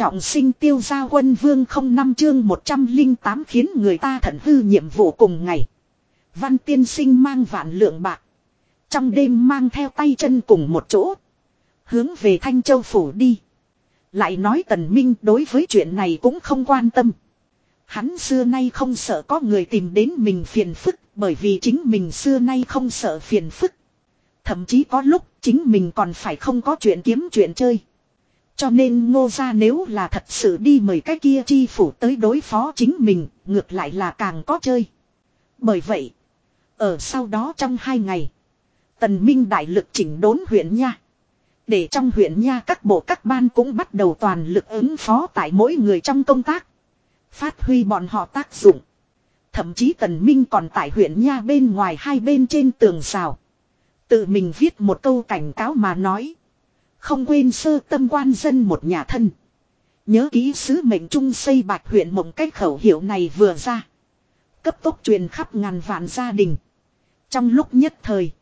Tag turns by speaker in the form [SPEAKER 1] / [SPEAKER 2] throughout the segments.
[SPEAKER 1] Trọng sinh tiêu gia quân vương không năm chương 108 khiến người ta thận hư nhiệm vụ cùng ngày. Văn tiên sinh mang vạn lượng bạc. Trong đêm mang theo tay chân cùng một chỗ. Hướng về Thanh Châu Phủ đi. Lại nói Tần Minh đối với chuyện này cũng không quan tâm. Hắn xưa nay không sợ có người tìm đến mình phiền phức, bởi vì chính mình xưa nay không sợ phiền phức. Thậm chí có lúc chính mình còn phải không có chuyện kiếm chuyện chơi. Cho nên ngô gia nếu là thật sự đi mời cái kia chi phủ tới đối phó chính mình, ngược lại là càng có chơi. Bởi vậy, ở sau đó trong hai ngày, tần minh đại lực chỉnh đốn huyện nha. Để trong huyện nha các bộ các ban cũng bắt đầu toàn lực ứng phó tại mỗi người trong công tác. Phát huy bọn họ tác dụng. Thậm chí tần minh còn tại huyện nha bên ngoài hai bên trên tường rào. Tự mình viết một câu cảnh cáo mà nói. Không quên sơ tâm quan dân một nhà thân. Nhớ ký sứ mệnh trung xây bạch huyện mộng cách khẩu hiệu này vừa ra. Cấp tốc truyền khắp ngàn vạn gia đình. Trong lúc nhất thời.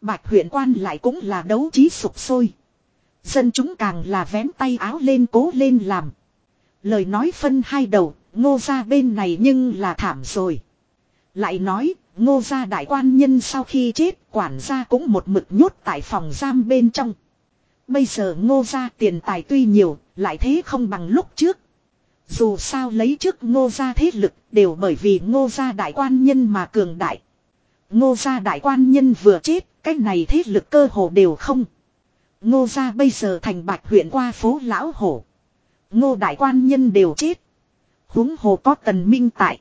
[SPEAKER 1] Bạch huyện quan lại cũng là đấu trí sụp sôi. Dân chúng càng là vén tay áo lên cố lên làm. Lời nói phân hai đầu, ngô ra bên này nhưng là thảm rồi. Lại nói, ngô gia đại quan nhân sau khi chết quản gia cũng một mực nhốt tại phòng giam bên trong. Bây giờ ngô gia tiền tài tuy nhiều, lại thế không bằng lúc trước. Dù sao lấy trước ngô gia thế lực đều bởi vì ngô gia đại quan nhân mà cường đại. Ngô gia đại quan nhân vừa chết, cái này thế lực cơ hồ đều không. Ngô gia bây giờ thành bạch huyện qua phố lão hổ. Ngô đại quan nhân đều chết. huống hồ có tần minh tại.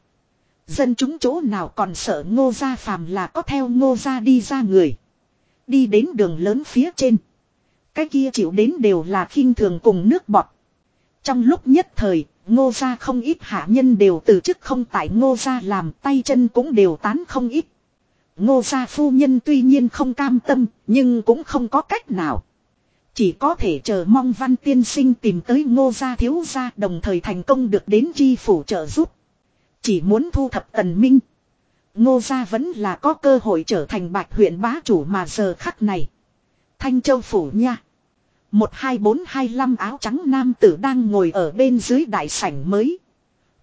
[SPEAKER 1] Dân chúng chỗ nào còn sợ ngô gia phàm là có theo ngô gia đi ra người. Đi đến đường lớn phía trên. Cái kia chịu đến đều là khinh thường cùng nước bọt. Trong lúc nhất thời, ngô gia không ít hạ nhân đều từ chức không tại ngô gia làm tay chân cũng đều tán không ít. Ngô gia phu nhân tuy nhiên không cam tâm, nhưng cũng không có cách nào. Chỉ có thể chờ mong văn tiên sinh tìm tới ngô gia thiếu gia đồng thời thành công được đến chi phủ trợ giúp. Chỉ muốn thu thập tần minh. Ngô gia vẫn là có cơ hội trở thành bạch huyện bá chủ mà giờ khắc này. Thanh châu phủ nha. Một hai bốn hai năm áo trắng nam tử đang ngồi ở bên dưới đại sảnh mới.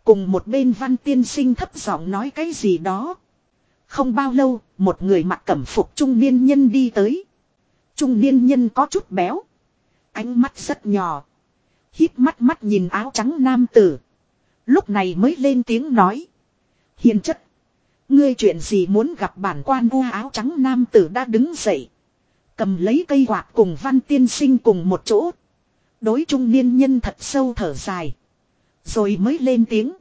[SPEAKER 1] Cùng một bên văn tiên sinh thấp giọng nói cái gì đó. Không bao lâu, một người mặc cẩm phục trung niên nhân đi tới. Trung niên nhân có chút béo. Ánh mắt rất nhỏ. Hít mắt mắt nhìn áo trắng nam tử. Lúc này mới lên tiếng nói. Hiền chất. Ngươi chuyện gì muốn gặp bản quan u áo trắng nam tử đã đứng dậy. Cầm lấy cây quạt cùng văn tiên sinh cùng một chỗ. Đối trung niên nhân thật sâu thở dài. Rồi mới lên tiếng.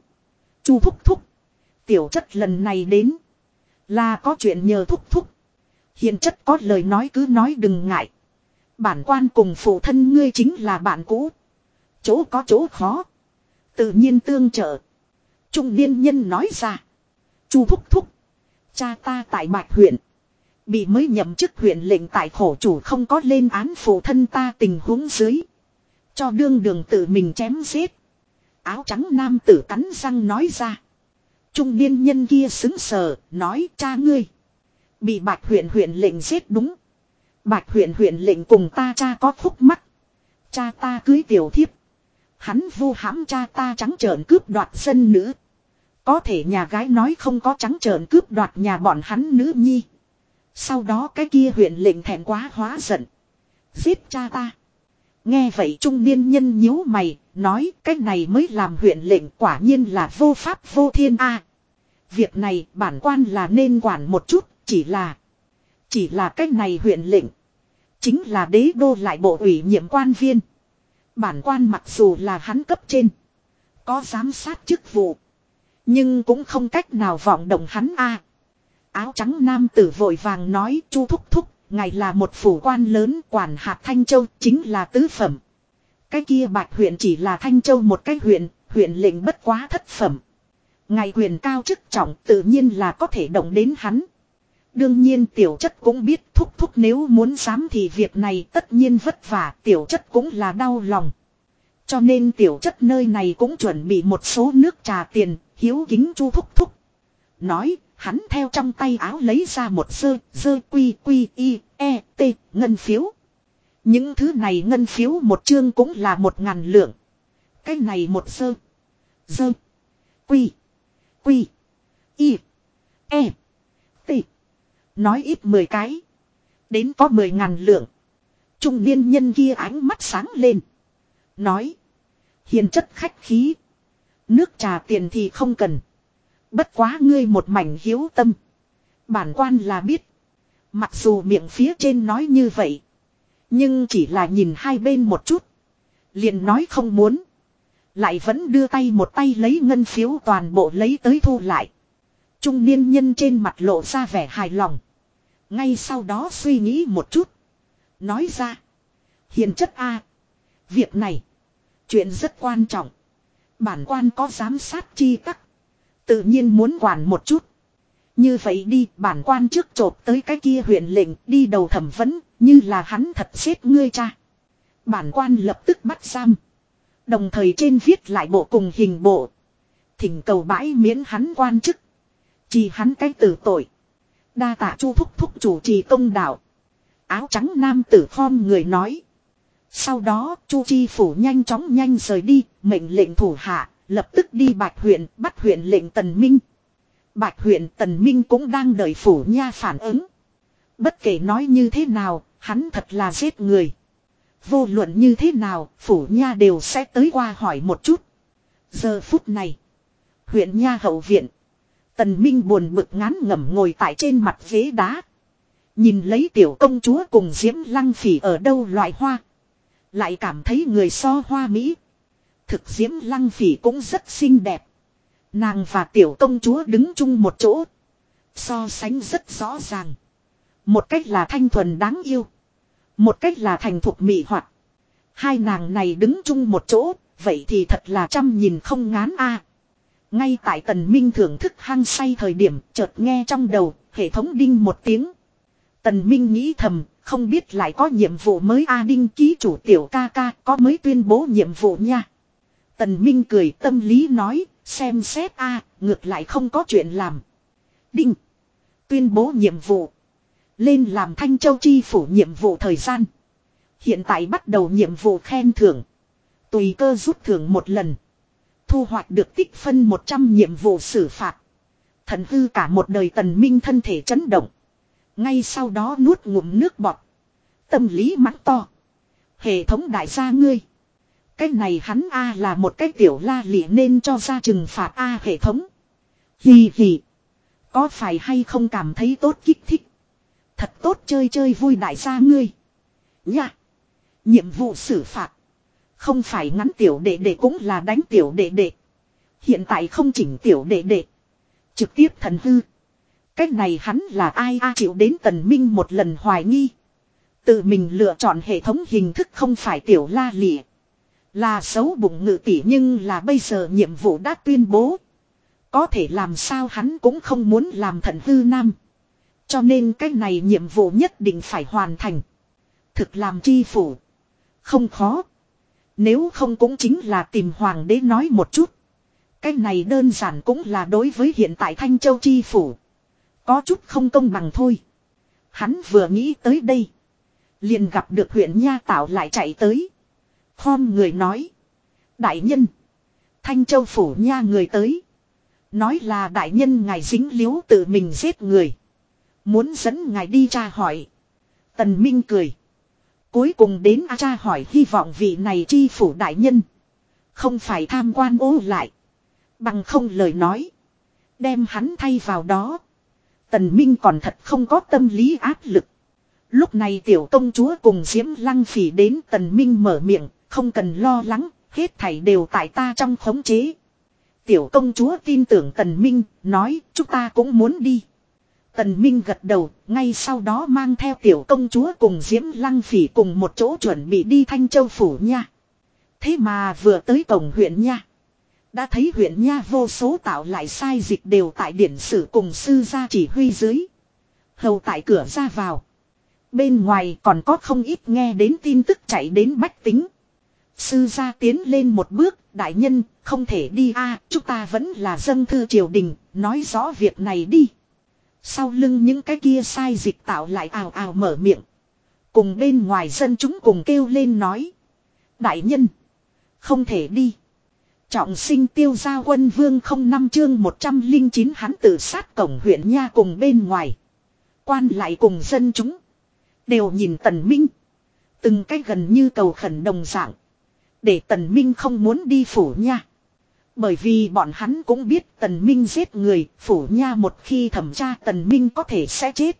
[SPEAKER 1] Chu thúc thúc. Tiểu chất lần này đến. Là có chuyện nhờ thúc thúc. hiện chất có lời nói cứ nói đừng ngại. Bản quan cùng phụ thân ngươi chính là bạn cũ. Chỗ có chỗ khó. Tự nhiên tương trợ. Trung niên nhân nói ra. Chu thúc thúc. Cha ta tại Bạch huyện. Bị mới nhậm chức huyện lệnh tại khổ chủ không có lên án phụ thân ta tình huống dưới. Cho đương đường tự mình chém giết. Áo trắng nam tử cắn răng nói ra. Trung niên nhân kia xứng sờ, nói cha ngươi. Bị bạch huyện huyện lệnh giết đúng. Bạch huyện huyện lệnh cùng ta cha có khúc mắt Cha ta cưới tiểu thiếp. Hắn vu hãm cha ta trắng trợn cướp đoạt dân nữ. Có thể nhà gái nói không có trắng trợn cướp đoạt nhà bọn hắn nữ nhi. Sau đó cái kia huyện lệnh thẹn quá hóa giận. Giết cha ta. Nghe vậy trung niên nhân nhíu mày, nói cái này mới làm huyện lệnh quả nhiên là vô pháp vô thiên a. việc này bản quan là nên quản một chút, chỉ là chỉ là cái này huyện lệnh chính là đế đô lại bộ ủy nhiệm quan viên. Bản quan mặc dù là hắn cấp trên, có giám sát chức vụ, nhưng cũng không cách nào vọng động hắn a. Áo trắng nam tử vội vàng nói chu thúc thúc, ngài là một phủ quan lớn quản hạt Thanh Châu chính là tứ phẩm. Cái kia bạch huyện chỉ là Thanh Châu một cái huyện, huyện lệnh bất quá thất phẩm. Ngài quyền cao chức trọng tự nhiên là có thể động đến hắn. Đương nhiên tiểu chất cũng biết thúc thúc nếu muốn dám thì việc này tất nhiên vất vả tiểu chất cũng là đau lòng. Cho nên tiểu chất nơi này cũng chuẩn bị một số nước trà tiền, hiếu kính chu thúc thúc. Nói, hắn theo trong tay áo lấy ra một sơ, sơ quy quy y, e, t, ngân phiếu. Những thứ này ngân phiếu một chương cũng là một ngàn lượng. Cái này một sơ. Dơ. Quy. Quy. Y. E. T. Nói ít 10 cái. Đến có 10 ngàn lượng. Trung niên nhân kia ánh mắt sáng lên. Nói. Hiền chất khách khí. Nước trà tiền thì không cần. Bất quá ngươi một mảnh hiếu tâm. Bản quan là biết. Mặc dù miệng phía trên nói như vậy. Nhưng chỉ là nhìn hai bên một chút. Liền nói không muốn. Lại vẫn đưa tay một tay lấy ngân phiếu toàn bộ lấy tới thu lại. Trung niên nhân trên mặt lộ ra vẻ hài lòng. Ngay sau đó suy nghĩ một chút. Nói ra. Hiền chất A. Việc này. Chuyện rất quan trọng. Bản quan có giám sát chi tắc. Tự nhiên muốn quản một chút. Như vậy đi, bản quan trước trộp tới cái kia huyện lệnh, đi đầu thẩm vấn, như là hắn thật xếp ngươi cha. Bản quan lập tức bắt giam. Đồng thời trên viết lại bộ cùng hình bộ. Thỉnh cầu bãi miễn hắn quan chức. Chỉ hắn cái tử tội. Đa tạ chu thúc thúc chủ trì công đạo. Áo trắng nam tử khom người nói. Sau đó, chu chi phủ nhanh chóng nhanh rời đi. Mệnh lệnh thủ hạ. Lập tức đi bạch huyện bắt huyện lệnh tần minh. Bạch huyện tần minh cũng đang đợi phủ nha phản ứng. Bất kể nói như thế nào, hắn thật là giết người. Vô luận như thế nào, phủ nha đều sẽ tới qua hỏi một chút. Giờ phút này, huyện nha hậu viện. Tần Minh buồn bực ngán ngẩm ngồi tại trên mặt ghế đá. Nhìn lấy tiểu công chúa cùng diễm lăng phỉ ở đâu loại hoa. Lại cảm thấy người so hoa Mỹ. Thực diễm lăng phỉ cũng rất xinh đẹp. Nàng và tiểu công chúa đứng chung một chỗ. So sánh rất rõ ràng. Một cách là thanh thuần đáng yêu. Một cách là thành thục mị hoạt. Hai nàng này đứng chung một chỗ, vậy thì thật là trăm nhìn không ngán a. Ngay tại tần minh thưởng thức hăng say thời điểm, chợt nghe trong đầu, hệ thống đinh một tiếng. Tần minh nghĩ thầm, không biết lại có nhiệm vụ mới a đinh ký chủ tiểu ca ca có mới tuyên bố nhiệm vụ nha. Tần minh cười tâm lý nói, xem xét a ngược lại không có chuyện làm. Đinh. Tuyên bố nhiệm vụ. Lên làm Thanh Châu Chi phủ nhiệm vụ thời gian. Hiện tại bắt đầu nhiệm vụ khen thưởng. Tùy cơ rút thưởng một lần. Thu hoạch được tích phân 100 nhiệm vụ xử phạt. Thần hư cả một đời tần minh thân thể chấn động. Ngay sau đó nuốt ngụm nước bọt. Tâm lý mắng to. Hệ thống đại gia ngươi. Cái này hắn A là một cái tiểu la lịa nên cho ra trừng phạt A hệ thống. Hì hì. Có phải hay không cảm thấy tốt kích thích. Thật tốt chơi chơi vui đại gia ngươi. Nha. Nhiệm vụ xử phạt. Không phải ngắn tiểu đệ đệ cũng là đánh tiểu đệ đệ. Hiện tại không chỉnh tiểu đệ đệ. Trực tiếp thần hư. Cách này hắn là ai a chịu đến tần minh một lần hoài nghi. Tự mình lựa chọn hệ thống hình thức không phải tiểu la lịa. Là xấu bụng ngự tỷ nhưng là bây giờ nhiệm vụ đã tuyên bố. Có thể làm sao hắn cũng không muốn làm thần hư nam. Cho nên cái này nhiệm vụ nhất định phải hoàn thành. Thực làm chi phủ. Không khó. Nếu không cũng chính là tìm hoàng đế nói một chút. Cái này đơn giản cũng là đối với hiện tại Thanh Châu chi phủ. Có chút không công bằng thôi. Hắn vừa nghĩ tới đây. Liền gặp được huyện Nha Tạo lại chạy tới. Khom người nói. Đại nhân. Thanh Châu phủ Nha người tới. Nói là đại nhân ngài dính liếu tự mình giết người. Muốn dẫn ngài đi tra hỏi. Tần Minh cười. Cuối cùng đến A cha hỏi hy vọng vị này chi phủ đại nhân. Không phải tham quan ô lại. Bằng không lời nói. Đem hắn thay vào đó. Tần Minh còn thật không có tâm lý áp lực. Lúc này tiểu công chúa cùng Diễm Lăng Phỉ đến Tần Minh mở miệng, không cần lo lắng, hết thảy đều tại ta trong khống chế. Tiểu công chúa tin tưởng Tần Minh, nói chúng ta cũng muốn đi. Tần Minh gật đầu, ngay sau đó mang theo tiểu công chúa cùng Diễm Lăng Phỉ cùng một chỗ chuẩn bị đi Thanh Châu Phủ nha. Thế mà vừa tới cổng huyện nha. Đã thấy huyện nha vô số tạo lại sai dịch đều tại điển sử cùng sư gia chỉ huy dưới. Hầu tại cửa ra vào. Bên ngoài còn có không ít nghe đến tin tức chạy đến bách tính. Sư gia tiến lên một bước, đại nhân, không thể đi a chúng ta vẫn là dân thư triều đình, nói rõ việc này đi. Sau lưng những cái kia sai dịch tạo lại ào ào mở miệng. Cùng bên ngoài dân chúng cùng kêu lên nói. Đại nhân. Không thể đi. Trọng sinh tiêu gia quân vương không năm chương 109 hắn tự sát cổng huyện nha cùng bên ngoài. Quan lại cùng dân chúng. Đều nhìn tần minh. Từng cái gần như cầu khẩn đồng dạng. Để tần minh không muốn đi phủ nha. Bởi vì bọn hắn cũng biết tần minh giết người, phủ nha một khi thẩm tra tần minh có thể sẽ chết.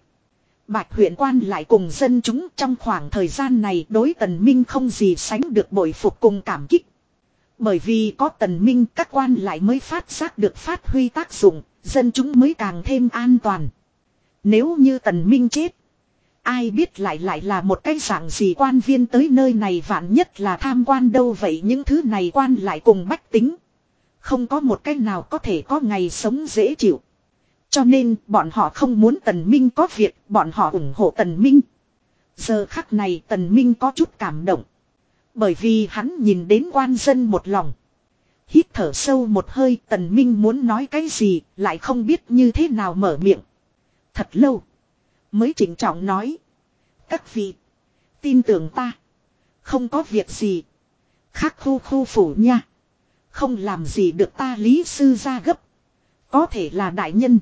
[SPEAKER 1] Bạch huyện quan lại cùng dân chúng trong khoảng thời gian này đối tần minh không gì sánh được bội phục cùng cảm kích. Bởi vì có tần minh các quan lại mới phát giác được phát huy tác dụng, dân chúng mới càng thêm an toàn. Nếu như tần minh chết, ai biết lại lại là một cái dạng gì quan viên tới nơi này vạn nhất là tham quan đâu vậy những thứ này quan lại cùng bách tính. Không có một cái nào có thể có ngày sống dễ chịu. Cho nên bọn họ không muốn Tần Minh có việc, bọn họ ủng hộ Tần Minh. Giờ khắc này Tần Minh có chút cảm động. Bởi vì hắn nhìn đến quan dân một lòng. Hít thở sâu một hơi Tần Minh muốn nói cái gì lại không biết như thế nào mở miệng. Thật lâu. Mới chỉnh trọng nói. Các vị. Tin tưởng ta. Không có việc gì. Khác khu khu phủ nha. Không làm gì được ta lý sư ra gấp. Có thể là đại nhân.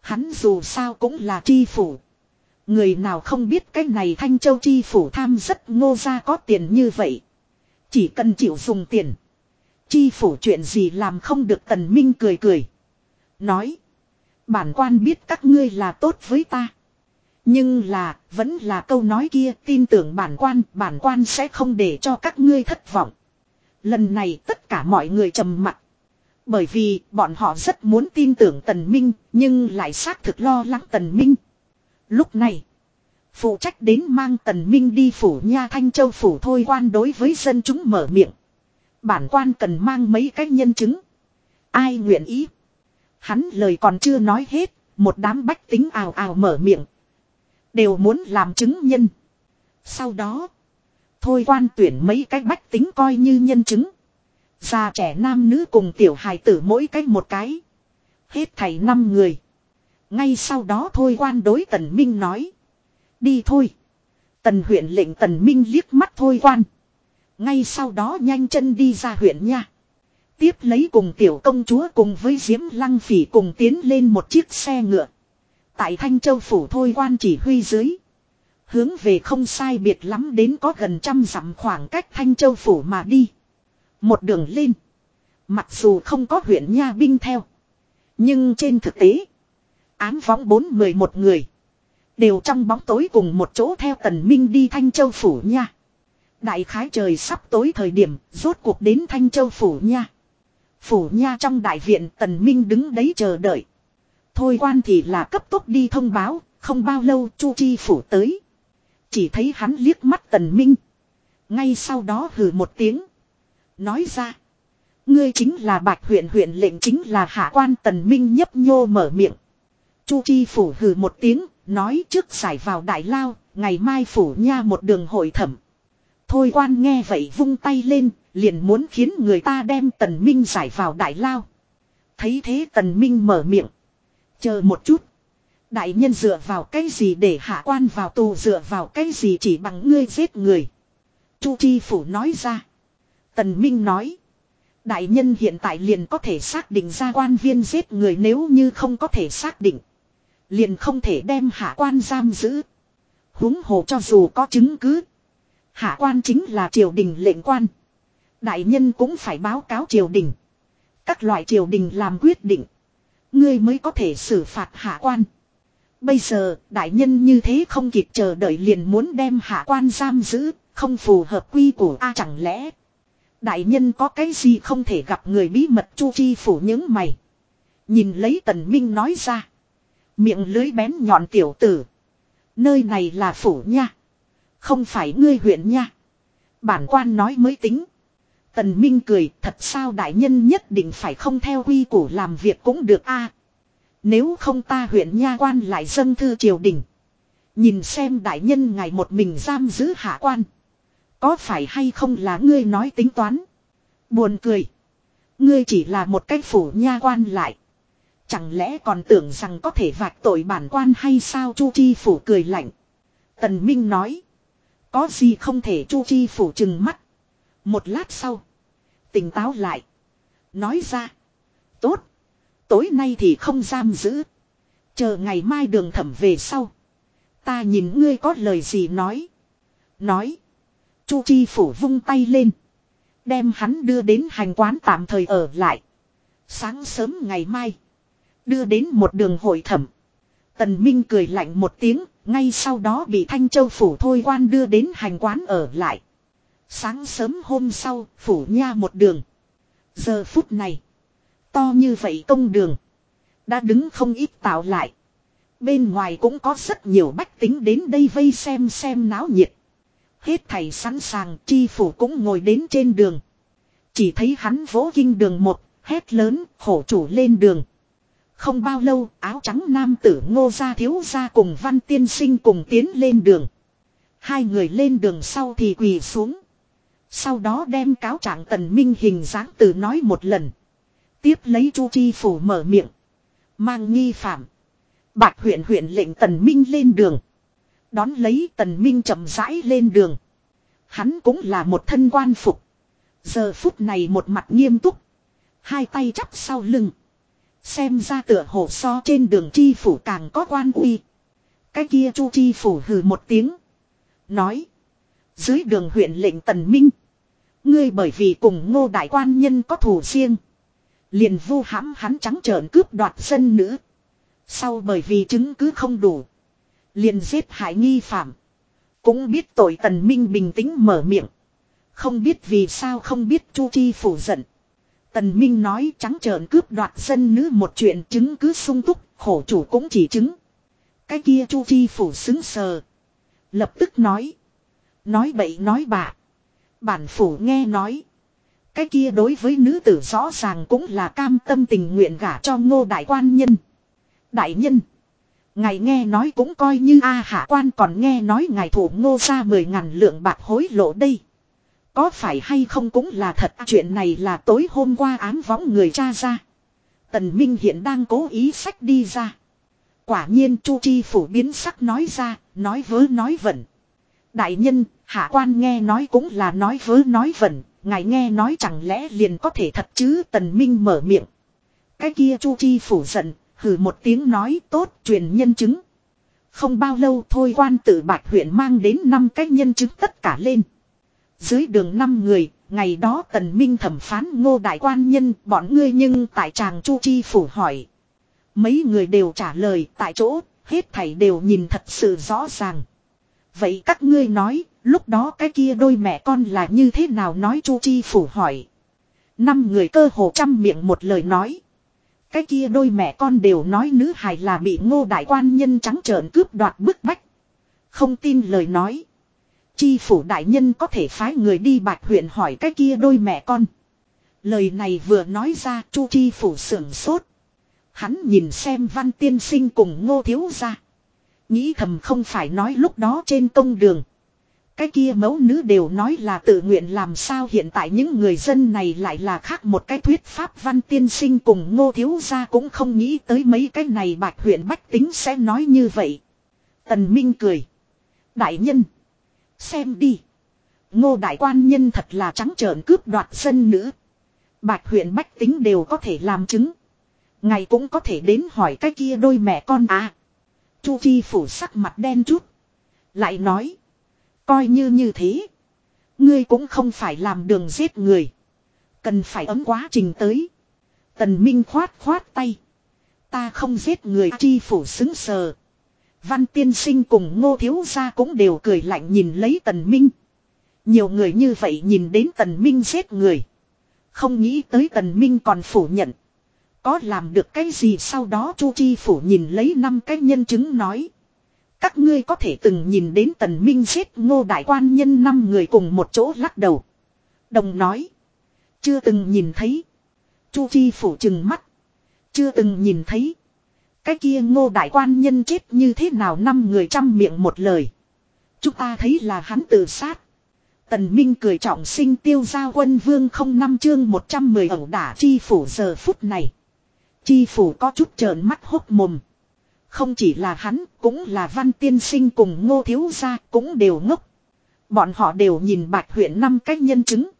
[SPEAKER 1] Hắn dù sao cũng là tri phủ. Người nào không biết cái này Thanh Châu chi phủ tham rất ngô ra có tiền như vậy. Chỉ cần chịu dùng tiền. Chi phủ chuyện gì làm không được tần minh cười cười. Nói. Bản quan biết các ngươi là tốt với ta. Nhưng là, vẫn là câu nói kia tin tưởng bản quan, bản quan sẽ không để cho các ngươi thất vọng. Lần này tất cả mọi người trầm mặt. Bởi vì bọn họ rất muốn tin tưởng Tần Minh, nhưng lại xác thực lo lắng Tần Minh. Lúc này, phụ trách đến mang Tần Minh đi phủ nha Thanh Châu phủ thôi quan đối với dân chúng mở miệng. Bản quan cần mang mấy cái nhân chứng. Ai nguyện ý? Hắn lời còn chưa nói hết, một đám bách tính ào ào mở miệng. Đều muốn làm chứng nhân. Sau đó, thôi quan tuyển mấy cái bách tính coi như nhân chứng. Già trẻ nam nữ cùng tiểu hài tử mỗi cách một cái. Hết thảy năm người. Ngay sau đó thôi quan đối tần minh nói. Đi thôi. Tần huyện lệnh tần minh liếc mắt thôi quan. Ngay sau đó nhanh chân đi ra huyện nha. Tiếp lấy cùng tiểu công chúa cùng với diễm lăng phỉ cùng tiến lên một chiếc xe ngựa. Tại Thanh Châu Phủ thôi quan chỉ huy dưới. Hướng về không sai biệt lắm đến có gần trăm dặm khoảng cách Thanh Châu Phủ mà đi. Một đường lên. Mặc dù không có huyện nha binh theo. Nhưng trên thực tế. Ám võng bốn mười một người. Đều trong bóng tối cùng một chỗ theo tần minh đi Thanh Châu Phủ nha. Đại khái trời sắp tối thời điểm, rốt cuộc đến Thanh Châu Phủ nha. Phủ nha trong đại viện tần minh đứng đấy chờ đợi. Thôi quan thì là cấp tốc đi thông báo, không bao lâu Chu Chi Phủ tới. Chỉ thấy hắn liếc mắt tần minh. Ngay sau đó hừ một tiếng. Nói ra. Ngươi chính là bạch huyện huyện lệnh chính là hạ quan tần minh nhấp nhô mở miệng. Chu chi phủ hừ một tiếng, nói trước giải vào đại lao, ngày mai phủ nha một đường hội thẩm. Thôi quan nghe vậy vung tay lên, liền muốn khiến người ta đem tần minh giải vào đại lao. Thấy thế tần minh mở miệng. Chờ một chút. Đại nhân dựa vào cái gì để hạ quan vào tù, dựa vào cái gì chỉ bằng ngươi giết người. Chu chi phủ nói ra. Tần Minh nói. Đại nhân hiện tại liền có thể xác định ra quan viên giết người nếu như không có thể xác định. Liền không thể đem hạ quan giam giữ. huống hồ cho dù có chứng cứ. Hạ quan chính là triều đình lệnh quan. Đại nhân cũng phải báo cáo triều đình. Các loại triều đình làm quyết định. Ngươi mới có thể xử phạt hạ quan. Bây giờ, đại nhân như thế không kịp chờ đợi liền muốn đem hạ quan giam giữ, không phù hợp quy của A chẳng lẽ. Đại nhân có cái gì không thể gặp người bí mật chu chi phủ những mày. Nhìn lấy tần minh nói ra. Miệng lưới bén nhọn tiểu tử. Nơi này là phủ nha. Không phải ngươi huyện nha. Bản quan nói mới tính. Tần Minh cười, thật sao đại nhân nhất định phải không theo quy củ làm việc cũng được a. nếu không ta huyện nha quan lại dân thư triều đình. Nhìn xem đại nhân ngày một mình giam giữ hạ quan. Có phải hay không là ngươi nói tính toán. Buồn cười. Ngươi chỉ là một cách phủ nha quan lại. Chẳng lẽ còn tưởng rằng có thể vạch tội bản quan hay sao Chu Chi phủ cười lạnh. Tần Minh nói. Có gì không thể Chu Chi phủ chừng mắt. Một lát sau. Tỉnh táo lại. Nói ra. Tốt. Tối nay thì không giam giữ. Chờ ngày mai đường thẩm về sau. Ta nhìn ngươi có lời gì nói. Nói. Chu Chi Phủ vung tay lên. Đem hắn đưa đến hành quán tạm thời ở lại. Sáng sớm ngày mai. Đưa đến một đường hội thẩm. Tần Minh cười lạnh một tiếng. Ngay sau đó bị Thanh Châu Phủ thôi quan đưa đến hành quán ở lại. Sáng sớm hôm sau, Phủ Nha một đường. Giờ phút này. To như vậy công đường. Đã đứng không ít tạo lại. Bên ngoài cũng có rất nhiều bách tính đến đây vây xem xem náo nhiệt. Hết thầy sẵn sàng chi phủ cũng ngồi đến trên đường. Chỉ thấy hắn vỗ kinh đường một, hét lớn, khổ chủ lên đường. Không bao lâu, áo trắng nam tử ngô gia thiếu gia cùng văn tiên sinh cùng tiến lên đường. Hai người lên đường sau thì quỳ xuống. Sau đó đem cáo trạng tần minh hình dáng từ nói một lần. Tiếp lấy chu chi phủ mở miệng. Mang nghi phạm. Bạch huyện huyện lệnh tần minh lên đường. Đón lấy tần minh chậm rãi lên đường. Hắn cũng là một thân quan phục. Giờ phút này một mặt nghiêm túc. Hai tay chắp sau lưng. Xem ra tựa hồ so trên đường chi phủ càng có quan uy. Cái kia chu chi phủ hừ một tiếng. Nói. Dưới đường huyện lệnh tần minh. Ngươi bởi vì cùng ngô đại quan nhân có thù riêng. Liền vu hãm hắn trắng trợn cướp đoạt dân nữ. Sau bởi vì chứng cứ không đủ. Liền giết hại nghi phạm. Cũng biết tội tần minh bình tĩnh mở miệng. Không biết vì sao không biết chu chi phủ giận. Tần minh nói trắng trợn cướp đoạt dân nữ một chuyện chứng cứ sung túc, khổ chủ cũng chỉ chứng. Cái kia chu chi phủ xứng sờ. Lập tức nói. Nói bậy nói bạ. Bản phủ nghe nói. Cái kia đối với nữ tử rõ ràng cũng là cam tâm tình nguyện gả cho ngô đại quan nhân. Đại nhân. Ngài nghe nói cũng coi như A hạ quan còn nghe nói ngài thủ ngô ra mười ngàn lượng bạc hối lộ đây. Có phải hay không cũng là thật à, chuyện này là tối hôm qua ám võng người cha ra. Tần Minh hiện đang cố ý sách đi ra. Quả nhiên Chu Chi phủ biến sắc nói ra, nói vớ nói vẩn. Đại nhân, hạ quan nghe nói cũng là nói vớ nói vẩn, ngài nghe nói chẳng lẽ liền có thể thật chứ Tần Minh mở miệng. Cái kia Chu Chi phủ giận, hừ một tiếng nói tốt truyền nhân chứng. Không bao lâu thôi quan tử bạch huyện mang đến năm cái nhân chứng tất cả lên. Dưới đường năm người, ngày đó tần minh thẩm phán ngô đại quan nhân bọn ngươi nhưng tại tràng chu chi phủ hỏi. Mấy người đều trả lời tại chỗ, hết thảy đều nhìn thật sự rõ ràng. Vậy các ngươi nói, lúc đó cái kia đôi mẹ con là như thế nào nói chu chi phủ hỏi. Năm người cơ hồ trăm miệng một lời nói. Cái kia đôi mẹ con đều nói nữ hài là bị ngô đại quan nhân trắng trợn cướp đoạt bức bách. Không tin lời nói. Chi phủ đại nhân có thể phái người đi bạch huyện hỏi cái kia đôi mẹ con. Lời này vừa nói ra chu chi phủ sưởng sốt. Hắn nhìn xem văn tiên sinh cùng ngô thiếu ra. Nghĩ thầm không phải nói lúc đó trên công đường. Cái kia mẫu nữ đều nói là tự nguyện làm sao hiện tại những người dân này lại là khác một cái thuyết pháp văn tiên sinh cùng ngô thiếu gia cũng không nghĩ tới mấy cái này bạch huyện bách tính sẽ nói như vậy. Tần Minh cười. Đại nhân. Xem đi. Ngô đại quan nhân thật là trắng trợn cướp đoạt dân nữ. Bạch huyện bách tính đều có thể làm chứng. Ngày cũng có thể đến hỏi cái kia đôi mẹ con à. Chu Chi phủ sắc mặt đen chút. Lại nói. Coi như như thế. Ngươi cũng không phải làm đường giết người. Cần phải ấm quá trình tới. Tần Minh khoát khoát tay. Ta không giết người, chi phủ xứng sờ. Văn tiên sinh cùng ngô thiếu gia cũng đều cười lạnh nhìn lấy tần minh. Nhiều người như vậy nhìn đến tần minh giết người. Không nghĩ tới tần minh còn phủ nhận. Có làm được cái gì sau đó chu chi phủ nhìn lấy năm cái nhân chứng nói. Các ngươi có thể từng nhìn đến tần minh giết ngô đại quan nhân năm người cùng một chỗ lắc đầu. Đồng nói. Chưa từng nhìn thấy. Chu chi phủ chừng mắt. Chưa từng nhìn thấy. Cái kia ngô đại quan nhân chết như thế nào năm người trăm miệng một lời. Chúng ta thấy là hắn tự sát. Tần Minh cười trọng sinh tiêu giao quân vương không năm chương 110 ẩu đả chi phủ giờ phút này. Chi phủ có chút trợn mắt hốc mồm. Không chỉ là hắn, cũng là văn tiên sinh cùng ngô thiếu gia cũng đều ngốc. Bọn họ đều nhìn bạch huyện năm cách nhân chứng.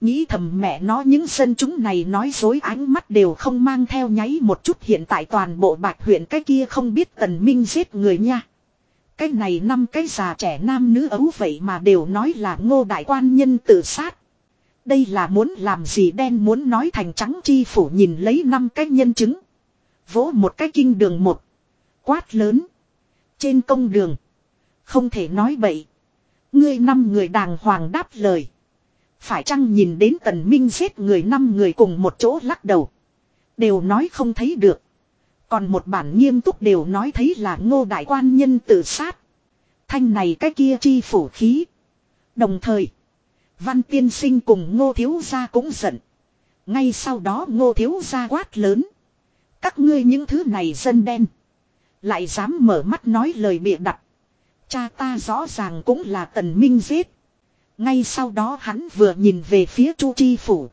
[SPEAKER 1] Nghĩ thầm mẹ nó những dân chúng này nói dối ánh mắt đều không mang theo nháy một chút hiện tại toàn bộ bạch huyện cái kia không biết tần minh giết người nha. Cái này năm cái già trẻ nam nữ ấu vậy mà đều nói là ngô đại quan nhân tự sát. Đây là muốn làm gì đen muốn nói thành trắng chi phủ nhìn lấy năm cái nhân chứng. Vỗ một cái kinh đường một. Quát lớn. Trên công đường. Không thể nói bậy. Ngươi năm người đàng hoàng đáp lời. Phải chăng nhìn đến tần minh giết người năm người cùng một chỗ lắc đầu. Đều nói không thấy được. Còn một bản nghiêm túc đều nói thấy là ngô đại quan nhân tự sát. Thanh này cái kia chi phủ khí. Đồng thời. Văn tiên sinh cùng ngô thiếu gia cũng giận. Ngay sau đó ngô thiếu gia quát lớn. Các ngươi những thứ này dân đen. Lại dám mở mắt nói lời bịa đặt. Cha ta rõ ràng cũng là tần minh giết. Ngay sau đó hắn vừa nhìn về phía Chu Chi Phủ.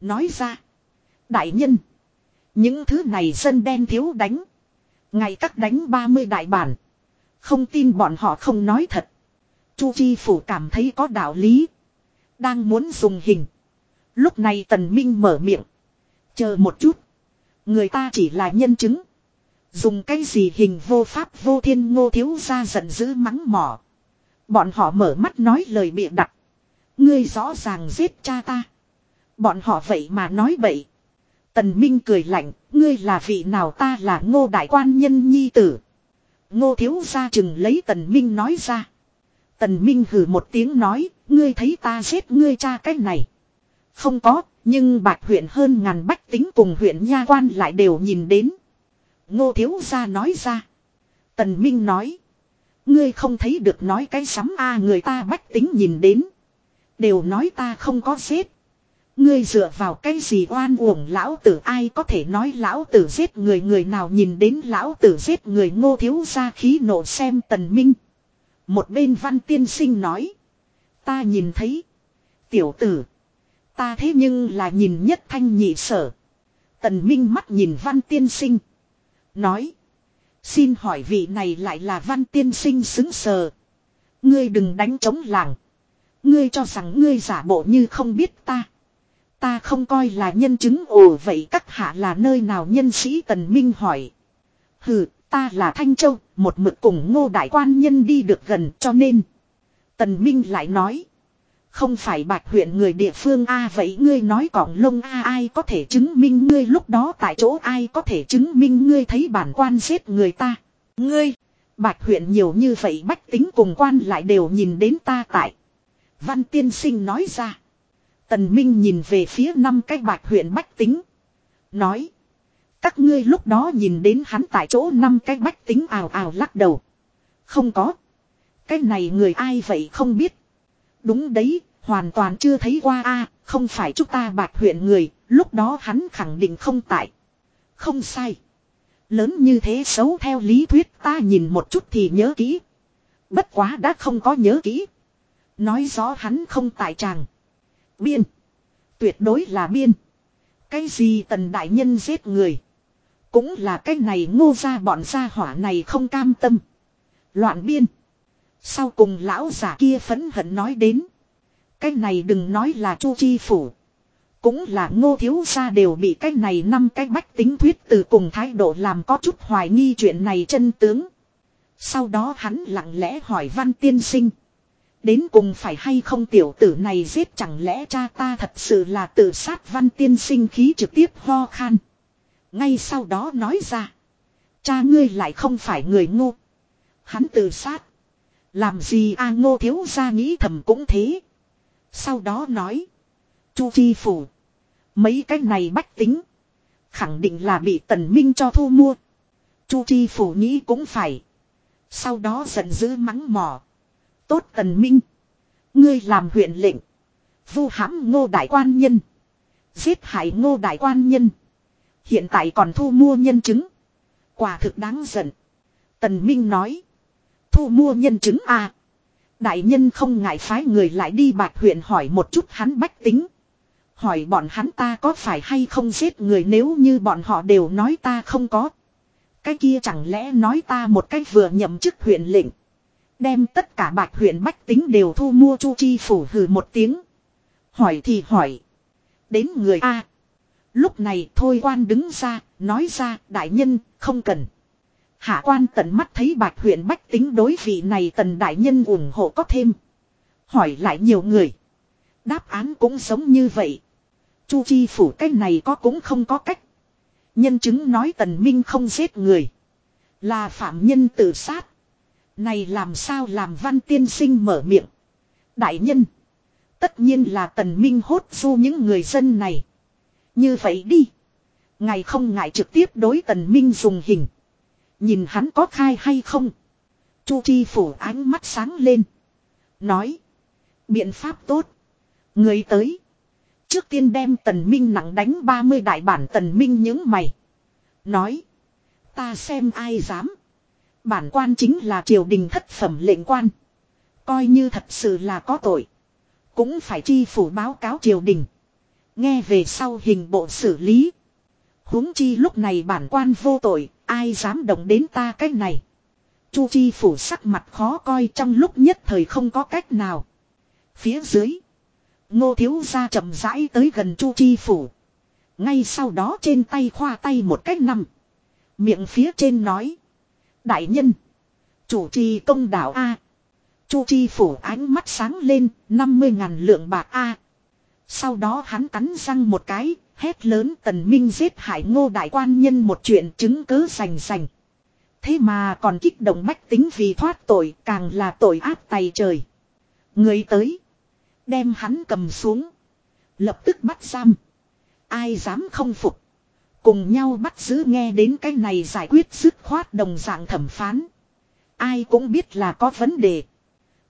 [SPEAKER 1] Nói ra. Đại nhân. Những thứ này dân đen thiếu đánh. Ngày các đánh 30 đại bản. Không tin bọn họ không nói thật. Chu Chi Phủ cảm thấy có đạo lý. Đang muốn dùng hình. Lúc này Tần Minh mở miệng. Chờ một chút. Người ta chỉ là nhân chứng. Dùng cái gì hình vô pháp vô thiên ngô thiếu ra giận dữ mắng mỏ. Bọn họ mở mắt nói lời bịa đặt. Ngươi rõ ràng giết cha ta. Bọn họ vậy mà nói bậy. Tần Minh cười lạnh, ngươi là vị nào ta là ngô đại quan nhân nhi tử. Ngô thiếu gia chừng lấy tần Minh nói ra. Tần Minh hừ một tiếng nói, ngươi thấy ta giết ngươi cha cái này. Không có, nhưng bạc huyện hơn ngàn bách tính cùng huyện nha quan lại đều nhìn đến. Ngô thiếu gia nói ra. Tần Minh nói. Ngươi không thấy được nói cái sắm a người ta bách tính nhìn đến. Đều nói ta không có giết. Ngươi dựa vào cái gì oan uổng lão tử ai có thể nói lão tử giết người người nào nhìn đến lão tử giết người ngô thiếu gia khí nổ xem tần minh. Một bên văn tiên sinh nói. Ta nhìn thấy. Tiểu tử. Ta thế nhưng là nhìn nhất thanh nhị sở. Tần minh mắt nhìn văn tiên sinh. Nói. Xin hỏi vị này lại là văn tiên sinh xứng sờ. Ngươi đừng đánh chống làng. Ngươi cho rằng ngươi giả bộ như không biết ta. Ta không coi là nhân chứng ồ vậy các hạ là nơi nào nhân sĩ Tần Minh hỏi. Hừ, ta là Thanh Châu, một mực cùng ngô đại quan nhân đi được gần cho nên. Tần Minh lại nói. Không phải bạch huyện người địa phương A vậy ngươi nói cỏng lông A ai có thể chứng minh ngươi lúc đó tại chỗ ai có thể chứng minh ngươi thấy bản quan giết người ta. Ngươi, bạch huyện nhiều như vậy bách tính cùng quan lại đều nhìn đến ta tại. Văn tiên sinh nói ra. Tần Minh nhìn về phía năm cái bạch huyện bách tính. Nói. Các ngươi lúc đó nhìn đến hắn tại chỗ năm cái bách tính ào ào lắc đầu. Không có. Cái này người ai vậy không biết. Đúng đấy, hoàn toàn chưa thấy qua a không phải chúng ta bạc huyện người, lúc đó hắn khẳng định không tại. Không sai. Lớn như thế xấu theo lý thuyết ta nhìn một chút thì nhớ kỹ. Bất quá đã không có nhớ kỹ. Nói rõ hắn không tại tràng. Biên. Tuyệt đối là biên. Cái gì tần đại nhân giết người. Cũng là cái này ngô ra bọn gia hỏa này không cam tâm. Loạn biên. Sau cùng lão giả kia phấn hận nói đến. Cái này đừng nói là chu chi phủ. Cũng là ngô thiếu gia đều bị cái này năm cái bách tính thuyết từ cùng thái độ làm có chút hoài nghi chuyện này chân tướng. Sau đó hắn lặng lẽ hỏi văn tiên sinh. Đến cùng phải hay không tiểu tử này giết chẳng lẽ cha ta thật sự là tự sát văn tiên sinh khí trực tiếp ho khan. Ngay sau đó nói ra. Cha ngươi lại không phải người ngu. Hắn tự sát. Làm gì a ngô thiếu ra nghĩ thầm cũng thế. Sau đó nói. Chu chi phủ. Mấy cái này bách tính. Khẳng định là bị tần minh cho thu mua. Chu chi phủ nghĩ cũng phải. Sau đó giận dữ mắng mỏ. Tốt tần minh. Ngươi làm huyện lệnh. Vu hãm ngô đại quan nhân. Giết hại ngô đại quan nhân. Hiện tại còn thu mua nhân chứng. Quả thực đáng giận. Tần Minh nói. Thu mua nhân chứng à. Đại nhân không ngại phái người lại đi bạch huyện hỏi một chút hắn bách tính. Hỏi bọn hắn ta có phải hay không giết người nếu như bọn họ đều nói ta không có. Cái kia chẳng lẽ nói ta một cách vừa nhậm chức huyện lệnh. Đem tất cả bạch huyện bách tính đều thu mua chu chi phủ hừ một tiếng. Hỏi thì hỏi. Đến người A. Lúc này thôi quan đứng ra, nói ra, đại nhân, không cần. Hạ quan tận mắt thấy bạch huyện bách tính đối vị này tần đại nhân ủng hộ có thêm. Hỏi lại nhiều người. Đáp án cũng giống như vậy. Chu chi phủ cái này có cũng không có cách. Nhân chứng nói tần minh không giết người. Là phạm nhân tự sát. Này làm sao làm văn tiên sinh mở miệng. Đại nhân. Tất nhiên là tần minh hốt du những người dân này. Như vậy đi. Ngài không ngại trực tiếp đối tần minh dùng hình. Nhìn hắn có khai hay không. Chu chi phủ ánh mắt sáng lên. Nói. Biện pháp tốt. Người tới. Trước tiên đem tần minh nặng đánh 30 đại bản tần minh những mày. Nói. Ta xem ai dám. Bản quan chính là triều đình thất phẩm lệnh quan. Coi như thật sự là có tội. Cũng phải chi phủ báo cáo triều đình. Nghe về sau hình bộ xử lý huống chi lúc này bản quan vô tội, ai dám động đến ta cái này. Chu chi phủ sắc mặt khó coi trong lúc nhất thời không có cách nào. Phía dưới. Ngô thiếu gia chậm rãi tới gần chu chi phủ. Ngay sau đó trên tay khoa tay một cách nằm. Miệng phía trên nói. Đại nhân. Chủ trì công đảo A. Chu chi phủ ánh mắt sáng lên. 50 ngàn lượng bạc A. Sau đó hắn cắn răng một cái. Hét lớn tần minh giết hại ngô đại quan nhân một chuyện chứng cứ rành rành. Thế mà còn kích động bách tính vì thoát tội càng là tội ác tay trời. Người tới. Đem hắn cầm xuống. Lập tức bắt giam. Ai dám không phục. Cùng nhau bắt giữ nghe đến cái này giải quyết dứt khoát đồng dạng thẩm phán. Ai cũng biết là có vấn đề.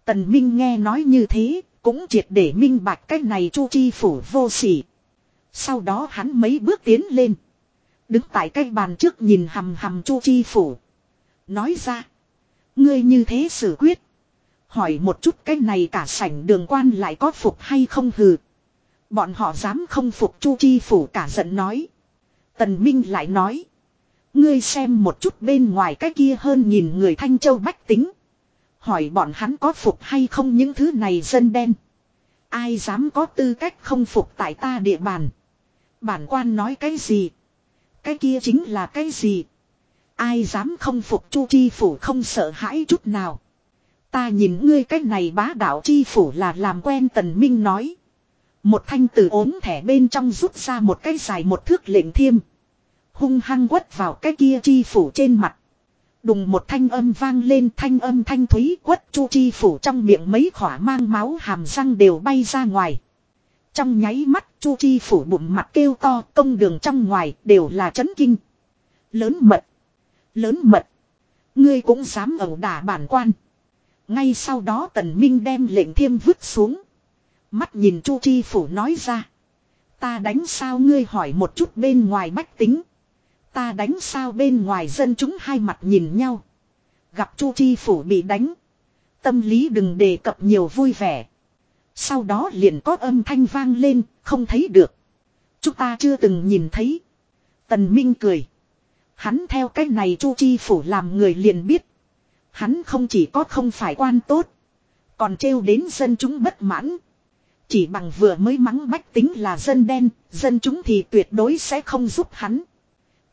[SPEAKER 1] Tần Minh nghe nói như thế, cũng triệt để minh bạch cái này chu chi phủ vô sỉ. Sau đó hắn mấy bước tiến lên. Đứng tại cái bàn trước nhìn hầm hầm chu chi phủ. Nói ra. Ngươi như thế xử quyết. Hỏi một chút cái này cả sảnh đường quan lại có phục hay không hừ. Bọn họ dám không phục chu chi phủ cả giận nói. Tần Minh lại nói. Ngươi xem một chút bên ngoài cái kia hơn nhìn người Thanh Châu bách tính. Hỏi bọn hắn có phục hay không những thứ này dân đen. Ai dám có tư cách không phục tại ta địa bàn. Bản quan nói cái gì. Cái kia chính là cái gì. Ai dám không phục chu chi phủ không sợ hãi chút nào. Ta nhìn ngươi cái này bá đạo chi phủ là làm quen tần minh nói. Một thanh từ ốm thẻ bên trong rút ra một cái dài một thước lệnh thiêm. Hung hăng quất vào cái kia chi phủ trên mặt. Đùng một thanh âm vang lên thanh âm thanh thúy quất chu chi phủ trong miệng mấy khỏa mang máu hàm răng đều bay ra ngoài. Trong nháy mắt, chu chi phủ bụng mặt kêu to, công đường trong ngoài đều là chấn kinh. Lớn mật. Lớn mật. Ngươi cũng dám ẩu đả bản quan. Ngay sau đó tần minh đem lệnh thiêm vứt xuống. Mắt nhìn chu chi phủ nói ra. Ta đánh sao ngươi hỏi một chút bên ngoài bách tính. Ta đánh sao bên ngoài dân chúng hai mặt nhìn nhau. Gặp chu chi phủ bị đánh. Tâm lý đừng đề cập nhiều vui vẻ. Sau đó liền có âm thanh vang lên, không thấy được. Chúng ta chưa từng nhìn thấy. Tần Minh cười. Hắn theo cách này chu chi phủ làm người liền biết. Hắn không chỉ có không phải quan tốt. Còn trêu đến dân chúng bất mãn. Chỉ bằng vừa mới mắng bách tính là dân đen, dân chúng thì tuyệt đối sẽ không giúp hắn.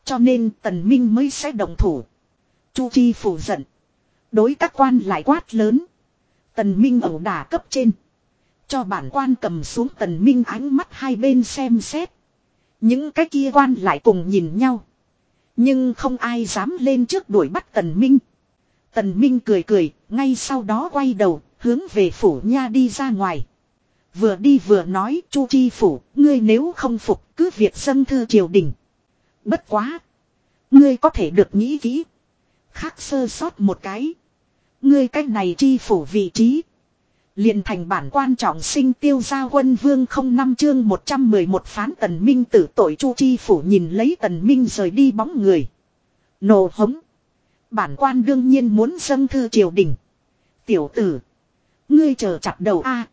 [SPEAKER 1] Cho nên tần minh mới sẽ đồng thủ. Chu Chi phủ giận. Đối các quan lại quát lớn. Tần minh ẩu đả cấp trên. Cho bản quan cầm xuống tần minh ánh mắt hai bên xem xét. Những cái kia quan lại cùng nhìn nhau. Nhưng không ai dám lên trước đuổi bắt tần minh. Tần minh cười cười, ngay sau đó quay đầu, hướng về phủ nha đi ra ngoài. Vừa đi vừa nói chu chi phủ, ngươi nếu không phục cứ việc dân thư triều đình. Bất quá. Ngươi có thể được nghĩ kỹ. Khác sơ sót một cái. Ngươi cách này chi phủ vị trí liền thành bản quan trọng sinh tiêu gia quân vương không năm chương 111 phán tần minh tử tội chu chi phủ nhìn lấy tần minh rời đi bóng người. Nổ hống. Bản quan đương nhiên muốn dâng thư triều đình. Tiểu tử. Ngươi chờ chặt đầu a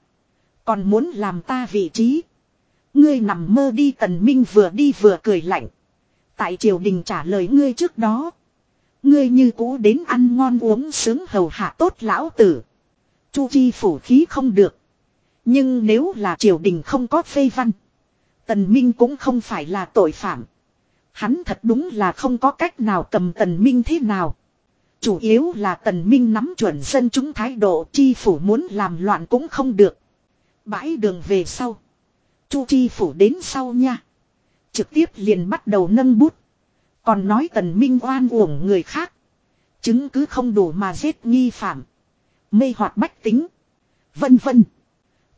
[SPEAKER 1] Còn muốn làm ta vị trí. Ngươi nằm mơ đi tần minh vừa đi vừa cười lạnh. Tại triều đình trả lời ngươi trước đó. Ngươi như cũ đến ăn ngon uống sướng hầu hạ tốt lão tử. Chu chi phủ khí không được. Nhưng nếu là triều đình không có phê văn. Tần Minh cũng không phải là tội phạm. Hắn thật đúng là không có cách nào cầm Tần Minh thế nào. Chủ yếu là Tần Minh nắm chuẩn dân chúng thái độ, chi phủ muốn làm loạn cũng không được. Bãi đường về sau. Chu chi phủ đến sau nha. Trực tiếp liền bắt đầu nâng bút. Còn nói Tần Minh oan uổng người khác. Chứng cứ không đủ mà giết nghi phạm. Mê hoặc bách tính. Vân vân.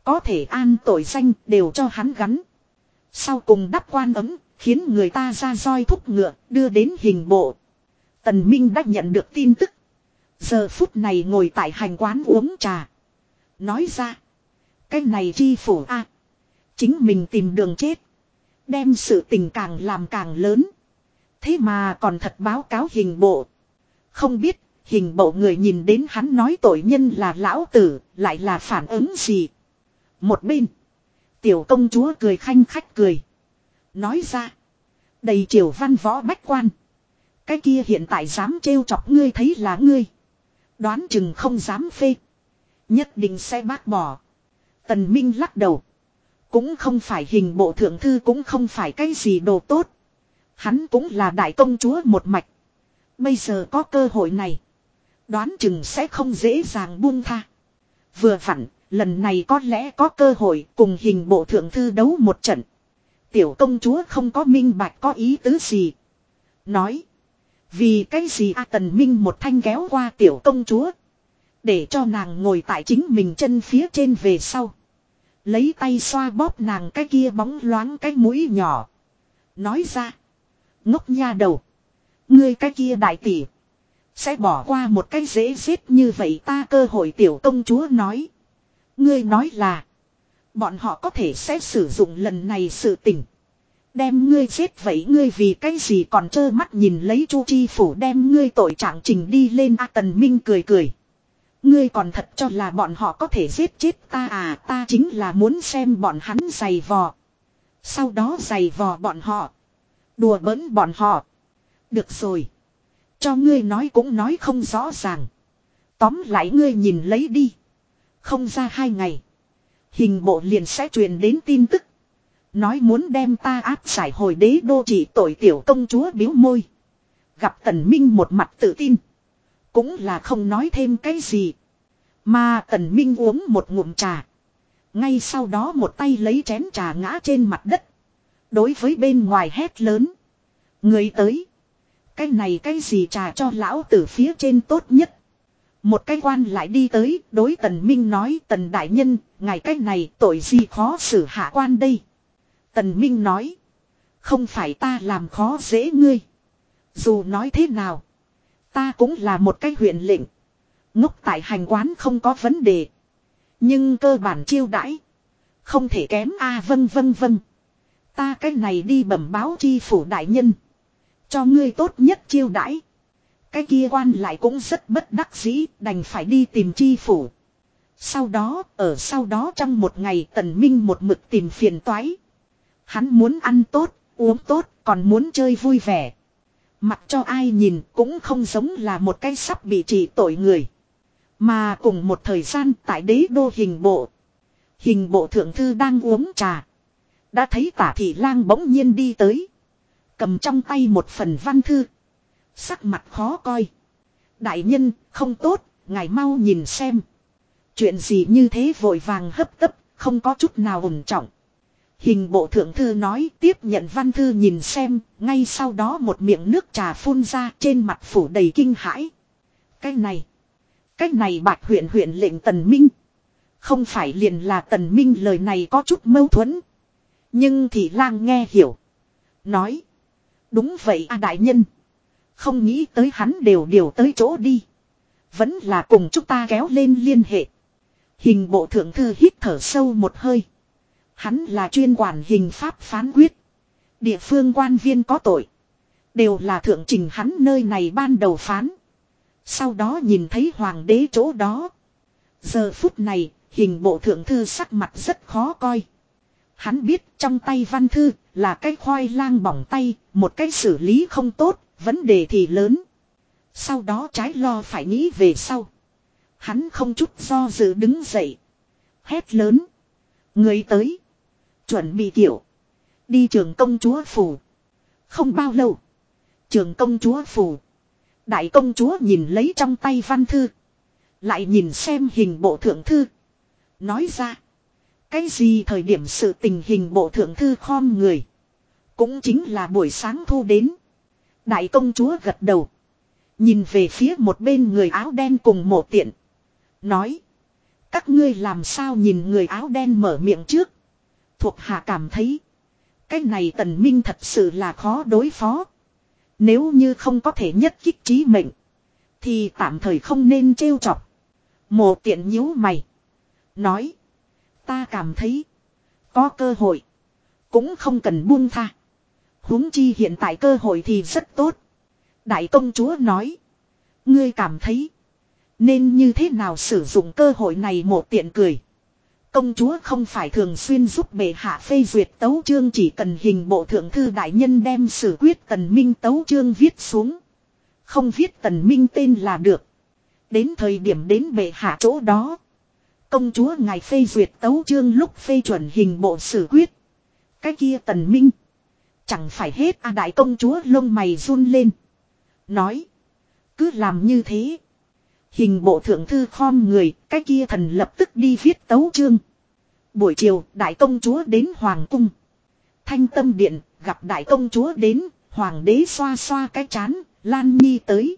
[SPEAKER 1] Có thể an tội danh đều cho hắn gắn. Sau cùng đắp quan ấm, khiến người ta ra roi thúc ngựa, đưa đến hình bộ. Tần Minh đã nhận được tin tức. Giờ phút này ngồi tại hành quán uống trà. Nói ra. Cái này chi phủ a Chính mình tìm đường chết. Đem sự tình càng làm càng lớn. Thế mà còn thật báo cáo hình bộ. Không biết hình bộ người nhìn đến hắn nói tội nhân là lão tử, lại là phản ứng gì. Một bên. Tiểu công chúa cười khanh khách cười. Nói ra. Đầy triều văn võ bách quan. Cái kia hiện tại dám trêu chọc ngươi thấy là ngươi. Đoán chừng không dám phê. Nhất định sẽ bác bỏ. Tần Minh lắc đầu. Cũng không phải hình bộ thượng thư cũng không phải cái gì đồ tốt. Hắn cũng là đại công chúa một mạch. Bây giờ có cơ hội này. Đoán chừng sẽ không dễ dàng buông tha. Vừa vặn, lần này có lẽ có cơ hội cùng hình bộ thượng thư đấu một trận. Tiểu công chúa không có minh bạch có ý tứ gì. Nói. Vì cái gì a tần minh một thanh kéo qua tiểu công chúa. Để cho nàng ngồi tại chính mình chân phía trên về sau. Lấy tay xoa bóp nàng cái kia bóng loáng cái mũi nhỏ. Nói ra. Ngốc nha đầu. Ngươi cái kia đại tỷ. Sẽ bỏ qua một cái dễ giết như vậy ta cơ hội tiểu công chúa nói. Ngươi nói là. Bọn họ có thể sẽ sử dụng lần này sự tình. Đem ngươi giết vậy ngươi vì cái gì còn trơ mắt nhìn lấy chu chi phủ đem ngươi tội trạng trình đi lên A Tần Minh cười cười. Ngươi còn thật cho là bọn họ có thể giết chết ta à ta chính là muốn xem bọn hắn giày vò. Sau đó giày vò bọn họ. Đùa bỡn bọn họ. Được rồi. Cho ngươi nói cũng nói không rõ ràng. Tóm lại ngươi nhìn lấy đi. Không ra hai ngày. Hình bộ liền sẽ truyền đến tin tức. Nói muốn đem ta áp giải hồi đế đô chỉ tội tiểu công chúa biếu môi. Gặp tần minh một mặt tự tin. Cũng là không nói thêm cái gì. Mà tần minh uống một ngụm trà. Ngay sau đó một tay lấy chén trà ngã trên mặt đất. Đối với bên ngoài hét lớn. Người tới. Cái này cái gì trà cho lão tử phía trên tốt nhất. Một cái quan lại đi tới, đối tần minh nói tần đại nhân, ngài cái này tội gì khó xử hạ quan đây. Tần minh nói. Không phải ta làm khó dễ ngươi. Dù nói thế nào. Ta cũng là một cái huyện lệnh. Ngốc tại hành quán không có vấn đề. Nhưng cơ bản chiêu đãi. Không thể kém a vân vân vân. Ta cái này đi bẩm báo chi phủ đại nhân. Cho ngươi tốt nhất chiêu đãi. Cái kia quan lại cũng rất bất đắc dĩ, đành phải đi tìm chi phủ. Sau đó, ở sau đó trong một ngày tần minh một mực tìm phiền toái. Hắn muốn ăn tốt, uống tốt, còn muốn chơi vui vẻ. mặt cho ai nhìn cũng không giống là một cái sắp bị trị tội người. Mà cùng một thời gian tại đế đô hình bộ. Hình bộ thượng thư đang uống trà. Đã thấy tả thị lang bỗng nhiên đi tới. Cầm trong tay một phần văn thư. Sắc mặt khó coi. Đại nhân, không tốt, ngài mau nhìn xem. Chuyện gì như thế vội vàng hấp tấp, không có chút nào ổn trọng. Hình bộ thượng thư nói tiếp nhận văn thư nhìn xem, ngay sau đó một miệng nước trà phun ra trên mặt phủ đầy kinh hãi. Cái này, cái này bạch huyện huyện lệnh Tần Minh. Không phải liền là Tần Minh lời này có chút mâu thuẫn. Nhưng thì lang nghe hiểu. Nói. Đúng vậy a đại nhân. Không nghĩ tới hắn đều điều tới chỗ đi. Vẫn là cùng chúng ta kéo lên liên hệ. Hình bộ thượng thư hít thở sâu một hơi. Hắn là chuyên quản hình pháp phán quyết. Địa phương quan viên có tội. Đều là thượng trình hắn nơi này ban đầu phán. Sau đó nhìn thấy hoàng đế chỗ đó. Giờ phút này, hình bộ thượng thư sắc mặt rất khó coi. Hắn biết trong tay văn thư là cái khoai lang bỏng tay, một cái xử lý không tốt, vấn đề thì lớn. Sau đó trái lo phải nghĩ về sau. Hắn không chút do dự đứng dậy. Hét lớn. Người tới. Chuẩn bị kiểu. Đi trường công chúa phủ. Không bao lâu. Trường công chúa phủ. Đại công chúa nhìn lấy trong tay văn thư. Lại nhìn xem hình bộ thượng thư. Nói ra. Cái gì thời điểm sự tình hình bộ thượng thư khom người. Cũng chính là buổi sáng thu đến. Đại công chúa gật đầu. Nhìn về phía một bên người áo đen cùng mộ tiện. Nói. Các ngươi làm sao nhìn người áo đen mở miệng trước. Thuộc hạ cảm thấy. Cái này tần minh thật sự là khó đối phó. Nếu như không có thể nhất kích trí mệnh. Thì tạm thời không nên trêu chọc. Mộ tiện nhíu mày. Nói. Ta cảm thấy. Có cơ hội. Cũng không cần buông tha. huống chi hiện tại cơ hội thì rất tốt. Đại công chúa nói. Ngươi cảm thấy. Nên như thế nào sử dụng cơ hội này một tiện cười. Công chúa không phải thường xuyên giúp bệ hạ phê duyệt tấu chương chỉ cần hình bộ thượng thư đại nhân đem xử quyết tần minh tấu chương viết xuống. Không viết tần minh tên là được. Đến thời điểm đến bệ hạ chỗ đó. Công chúa ngài phê duyệt tấu chương lúc phê chuẩn hình bộ xử quyết. Cái kia tần minh. Chẳng phải hết a đại công chúa lông mày run lên. Nói. Cứ làm như thế. Hình bộ thượng thư khom người, cái kia thần lập tức đi viết tấu chương. Buổi chiều, đại công chúa đến Hoàng cung. Thanh tâm điện, gặp đại công chúa đến, hoàng đế xoa xoa cái chán, Lan Nhi tới.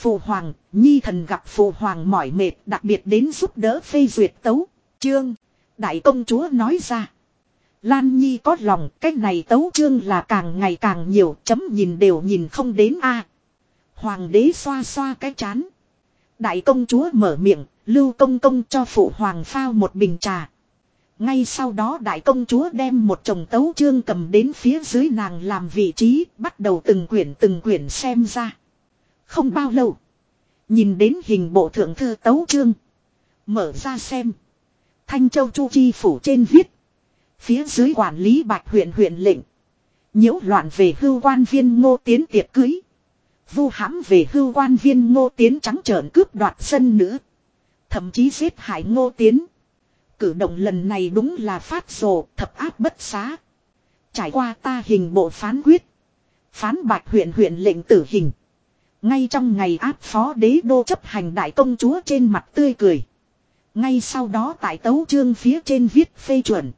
[SPEAKER 1] Phụ hoàng, Nhi thần gặp phụ hoàng mỏi mệt, đặc biệt đến giúp đỡ phê duyệt tấu. Chương, đại công chúa nói ra. Lan Nhi có lòng, cái này tấu chương là càng ngày càng nhiều, chấm nhìn đều nhìn không đến a. Hoàng đế xoa xoa cái chán. Đại công chúa mở miệng, lưu công công cho phụ hoàng phao một bình trà. Ngay sau đó đại công chúa đem một chồng tấu chương cầm đến phía dưới nàng làm vị trí, bắt đầu từng quyển từng quyển xem ra. Không bao lâu. Nhìn đến hình bộ thượng thư tấu chương. Mở ra xem. Thanh Châu Chu Chi phủ trên viết. Phía dưới quản lý bạch huyện huyện lệnh. nhiễu loạn về hưu quan viên ngô tiến tiệc cưới. Vu hãm về hưu quan viên ngô tiến trắng trợn cướp đoạt sân nữ. Thậm chí giết hại ngô tiến. Cử động lần này đúng là phát rồ, thập áp bất xá. Trải qua ta hình bộ phán quyết. Phán bạch huyện huyện lệnh tử hình. Ngay trong ngày áp phó đế đô chấp hành đại công chúa trên mặt tươi cười. Ngay sau đó tại tấu chương phía trên viết phê chuẩn.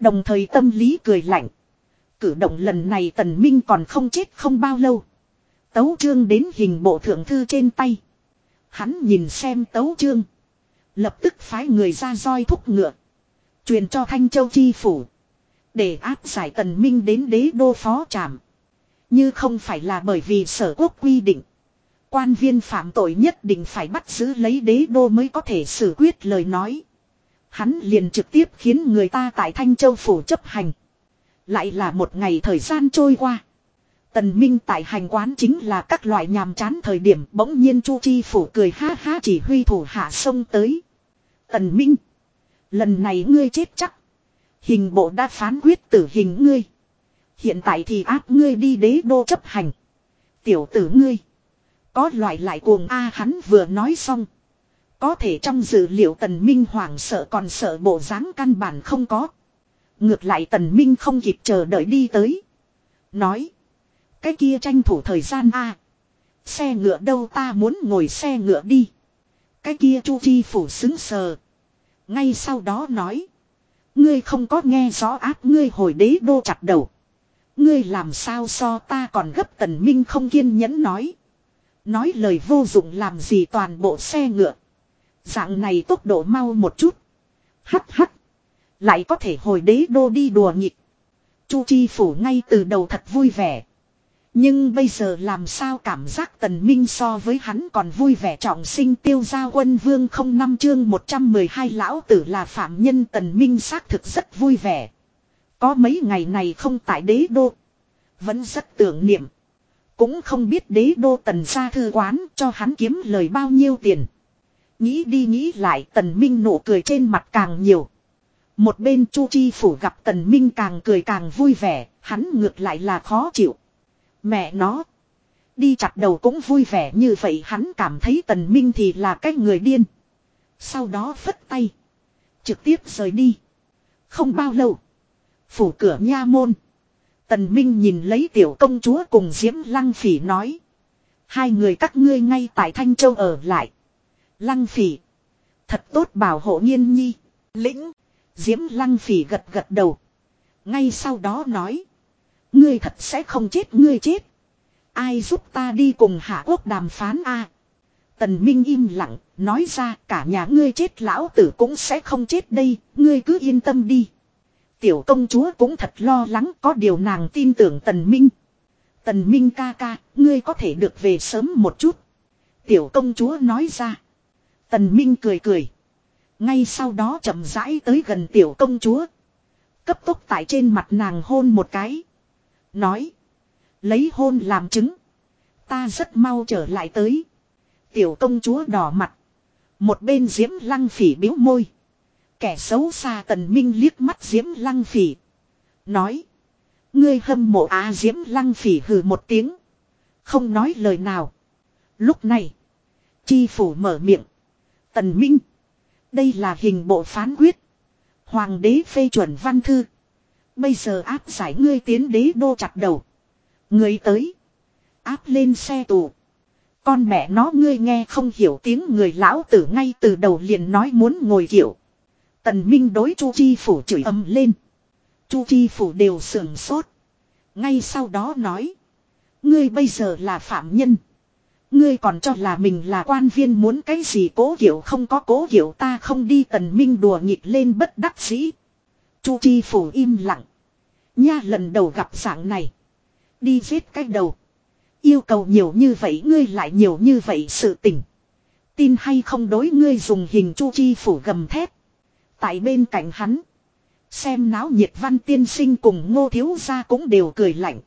[SPEAKER 1] Đồng thời tâm lý cười lạnh. Cử động lần này tần minh còn không chết không bao lâu. Tấu chương đến hình bộ thượng thư trên tay. Hắn nhìn xem tấu chương. Lập tức phái người ra roi thúc ngựa. Truyền cho Thanh Châu Chi Phủ. Để áp giải tần minh đến đế đô phó trạm. Như không phải là bởi vì sở quốc quy định. Quan viên phạm tội nhất định phải bắt giữ lấy đế đô mới có thể xử quyết lời nói. Hắn liền trực tiếp khiến người ta tại Thanh Châu Phủ chấp hành. Lại là một ngày thời gian trôi qua. Tần Minh tại hành quán chính là các loại nhàm chán thời điểm bỗng nhiên Chu Chi Phủ cười ha ha chỉ huy thủ hạ sông tới. Tần Minh. Lần này ngươi chết chắc. Hình bộ đã phán quyết tử hình ngươi. Hiện tại thì áp ngươi đi đế đô chấp hành. Tiểu tử ngươi. Có loại lại cuồng A hắn vừa nói xong. Có thể trong dữ liệu tần minh hoảng sợ còn sợ bộ dáng căn bản không có. Ngược lại tần minh không kịp chờ đợi đi tới. Nói. Cái kia tranh thủ thời gian a Xe ngựa đâu ta muốn ngồi xe ngựa đi. Cái kia chu chi phủ xứng sờ. Ngay sau đó nói. Ngươi không có nghe rõ áp ngươi hồi đế đô chặt đầu. Ngươi làm sao so ta còn gấp tần minh không kiên nhẫn nói. Nói lời vô dụng làm gì toàn bộ xe ngựa. Dạng này tốc độ mau một chút. Hắt hắt. Lại có thể hồi đế đô đi đùa nghịch. Chu Chi Phủ ngay từ đầu thật vui vẻ. Nhưng bây giờ làm sao cảm giác tần minh so với hắn còn vui vẻ trọng sinh tiêu gia quân vương không năm chương 112 lão tử là phạm nhân tần minh xác thực rất vui vẻ. Có mấy ngày này không tại đế đô. Vẫn rất tưởng niệm. Cũng không biết đế đô tần gia thư quán cho hắn kiếm lời bao nhiêu tiền. Nghĩ đi nghĩ lại tần minh nụ cười trên mặt càng nhiều. Một bên chu chi phủ gặp tần minh càng cười càng vui vẻ, hắn ngược lại là khó chịu. Mẹ nó. Đi chặt đầu cũng vui vẻ như vậy hắn cảm thấy tần minh thì là cái người điên. Sau đó phất tay. Trực tiếp rời đi. Không bao lâu. Phủ cửa nha môn. Tần Minh nhìn lấy tiểu công chúa cùng Diễm Lăng Phỉ nói. Hai người các ngươi ngay tại Thanh Châu ở lại. Lăng Phỉ. Thật tốt bảo hộ Nhiên nhi. Lĩnh. Diễm Lăng Phỉ gật gật đầu. Ngay sau đó nói. Ngươi thật sẽ không chết ngươi chết. Ai giúp ta đi cùng Hạ Quốc đàm phán a? Tần Minh im lặng, nói ra cả nhà ngươi chết lão tử cũng sẽ không chết đây, ngươi cứ yên tâm đi. Tiểu công chúa cũng thật lo lắng có điều nàng tin tưởng Tần Minh. Tần Minh ca ca, ngươi có thể được về sớm một chút. Tiểu công chúa nói ra. Tần Minh cười cười. Ngay sau đó chậm rãi tới gần tiểu công chúa. Cấp tốc tại trên mặt nàng hôn một cái. Nói. Lấy hôn làm chứng. Ta rất mau trở lại tới. Tiểu công chúa đỏ mặt. Một bên diễm lăng phỉ biếu môi. Kẻ xấu xa tần minh liếc mắt diễm lăng phỉ. Nói. Ngươi hâm mộ á diễm lăng phỉ hừ một tiếng. Không nói lời nào. Lúc này. Chi phủ mở miệng. Tần minh. Đây là hình bộ phán quyết. Hoàng đế phê chuẩn văn thư. Bây giờ áp giải ngươi tiến đế đô chặt đầu. ngươi tới. Áp lên xe tù. Con mẹ nó ngươi nghe không hiểu tiếng người lão tử ngay từ đầu liền nói muốn ngồi kiểu. Tần Minh đối Chu Chi Phủ chửi ầm lên. Chu Chi Phủ đều sườn sốt. Ngay sau đó nói. Ngươi bây giờ là phạm nhân. Ngươi còn cho là mình là quan viên muốn cái gì cố hiểu không có cố hiểu ta không đi tần minh đùa nghịch lên bất đắc dĩ. Chu Chi Phủ im lặng. Nha lần đầu gặp dạng này. Đi giết cái đầu. Yêu cầu nhiều như vậy ngươi lại nhiều như vậy sự tình. Tin hay không đối ngươi dùng hình chu chi phủ gầm thép. Tại bên cạnh hắn. Xem náo nhiệt văn tiên sinh cùng ngô thiếu gia cũng đều cười lạnh.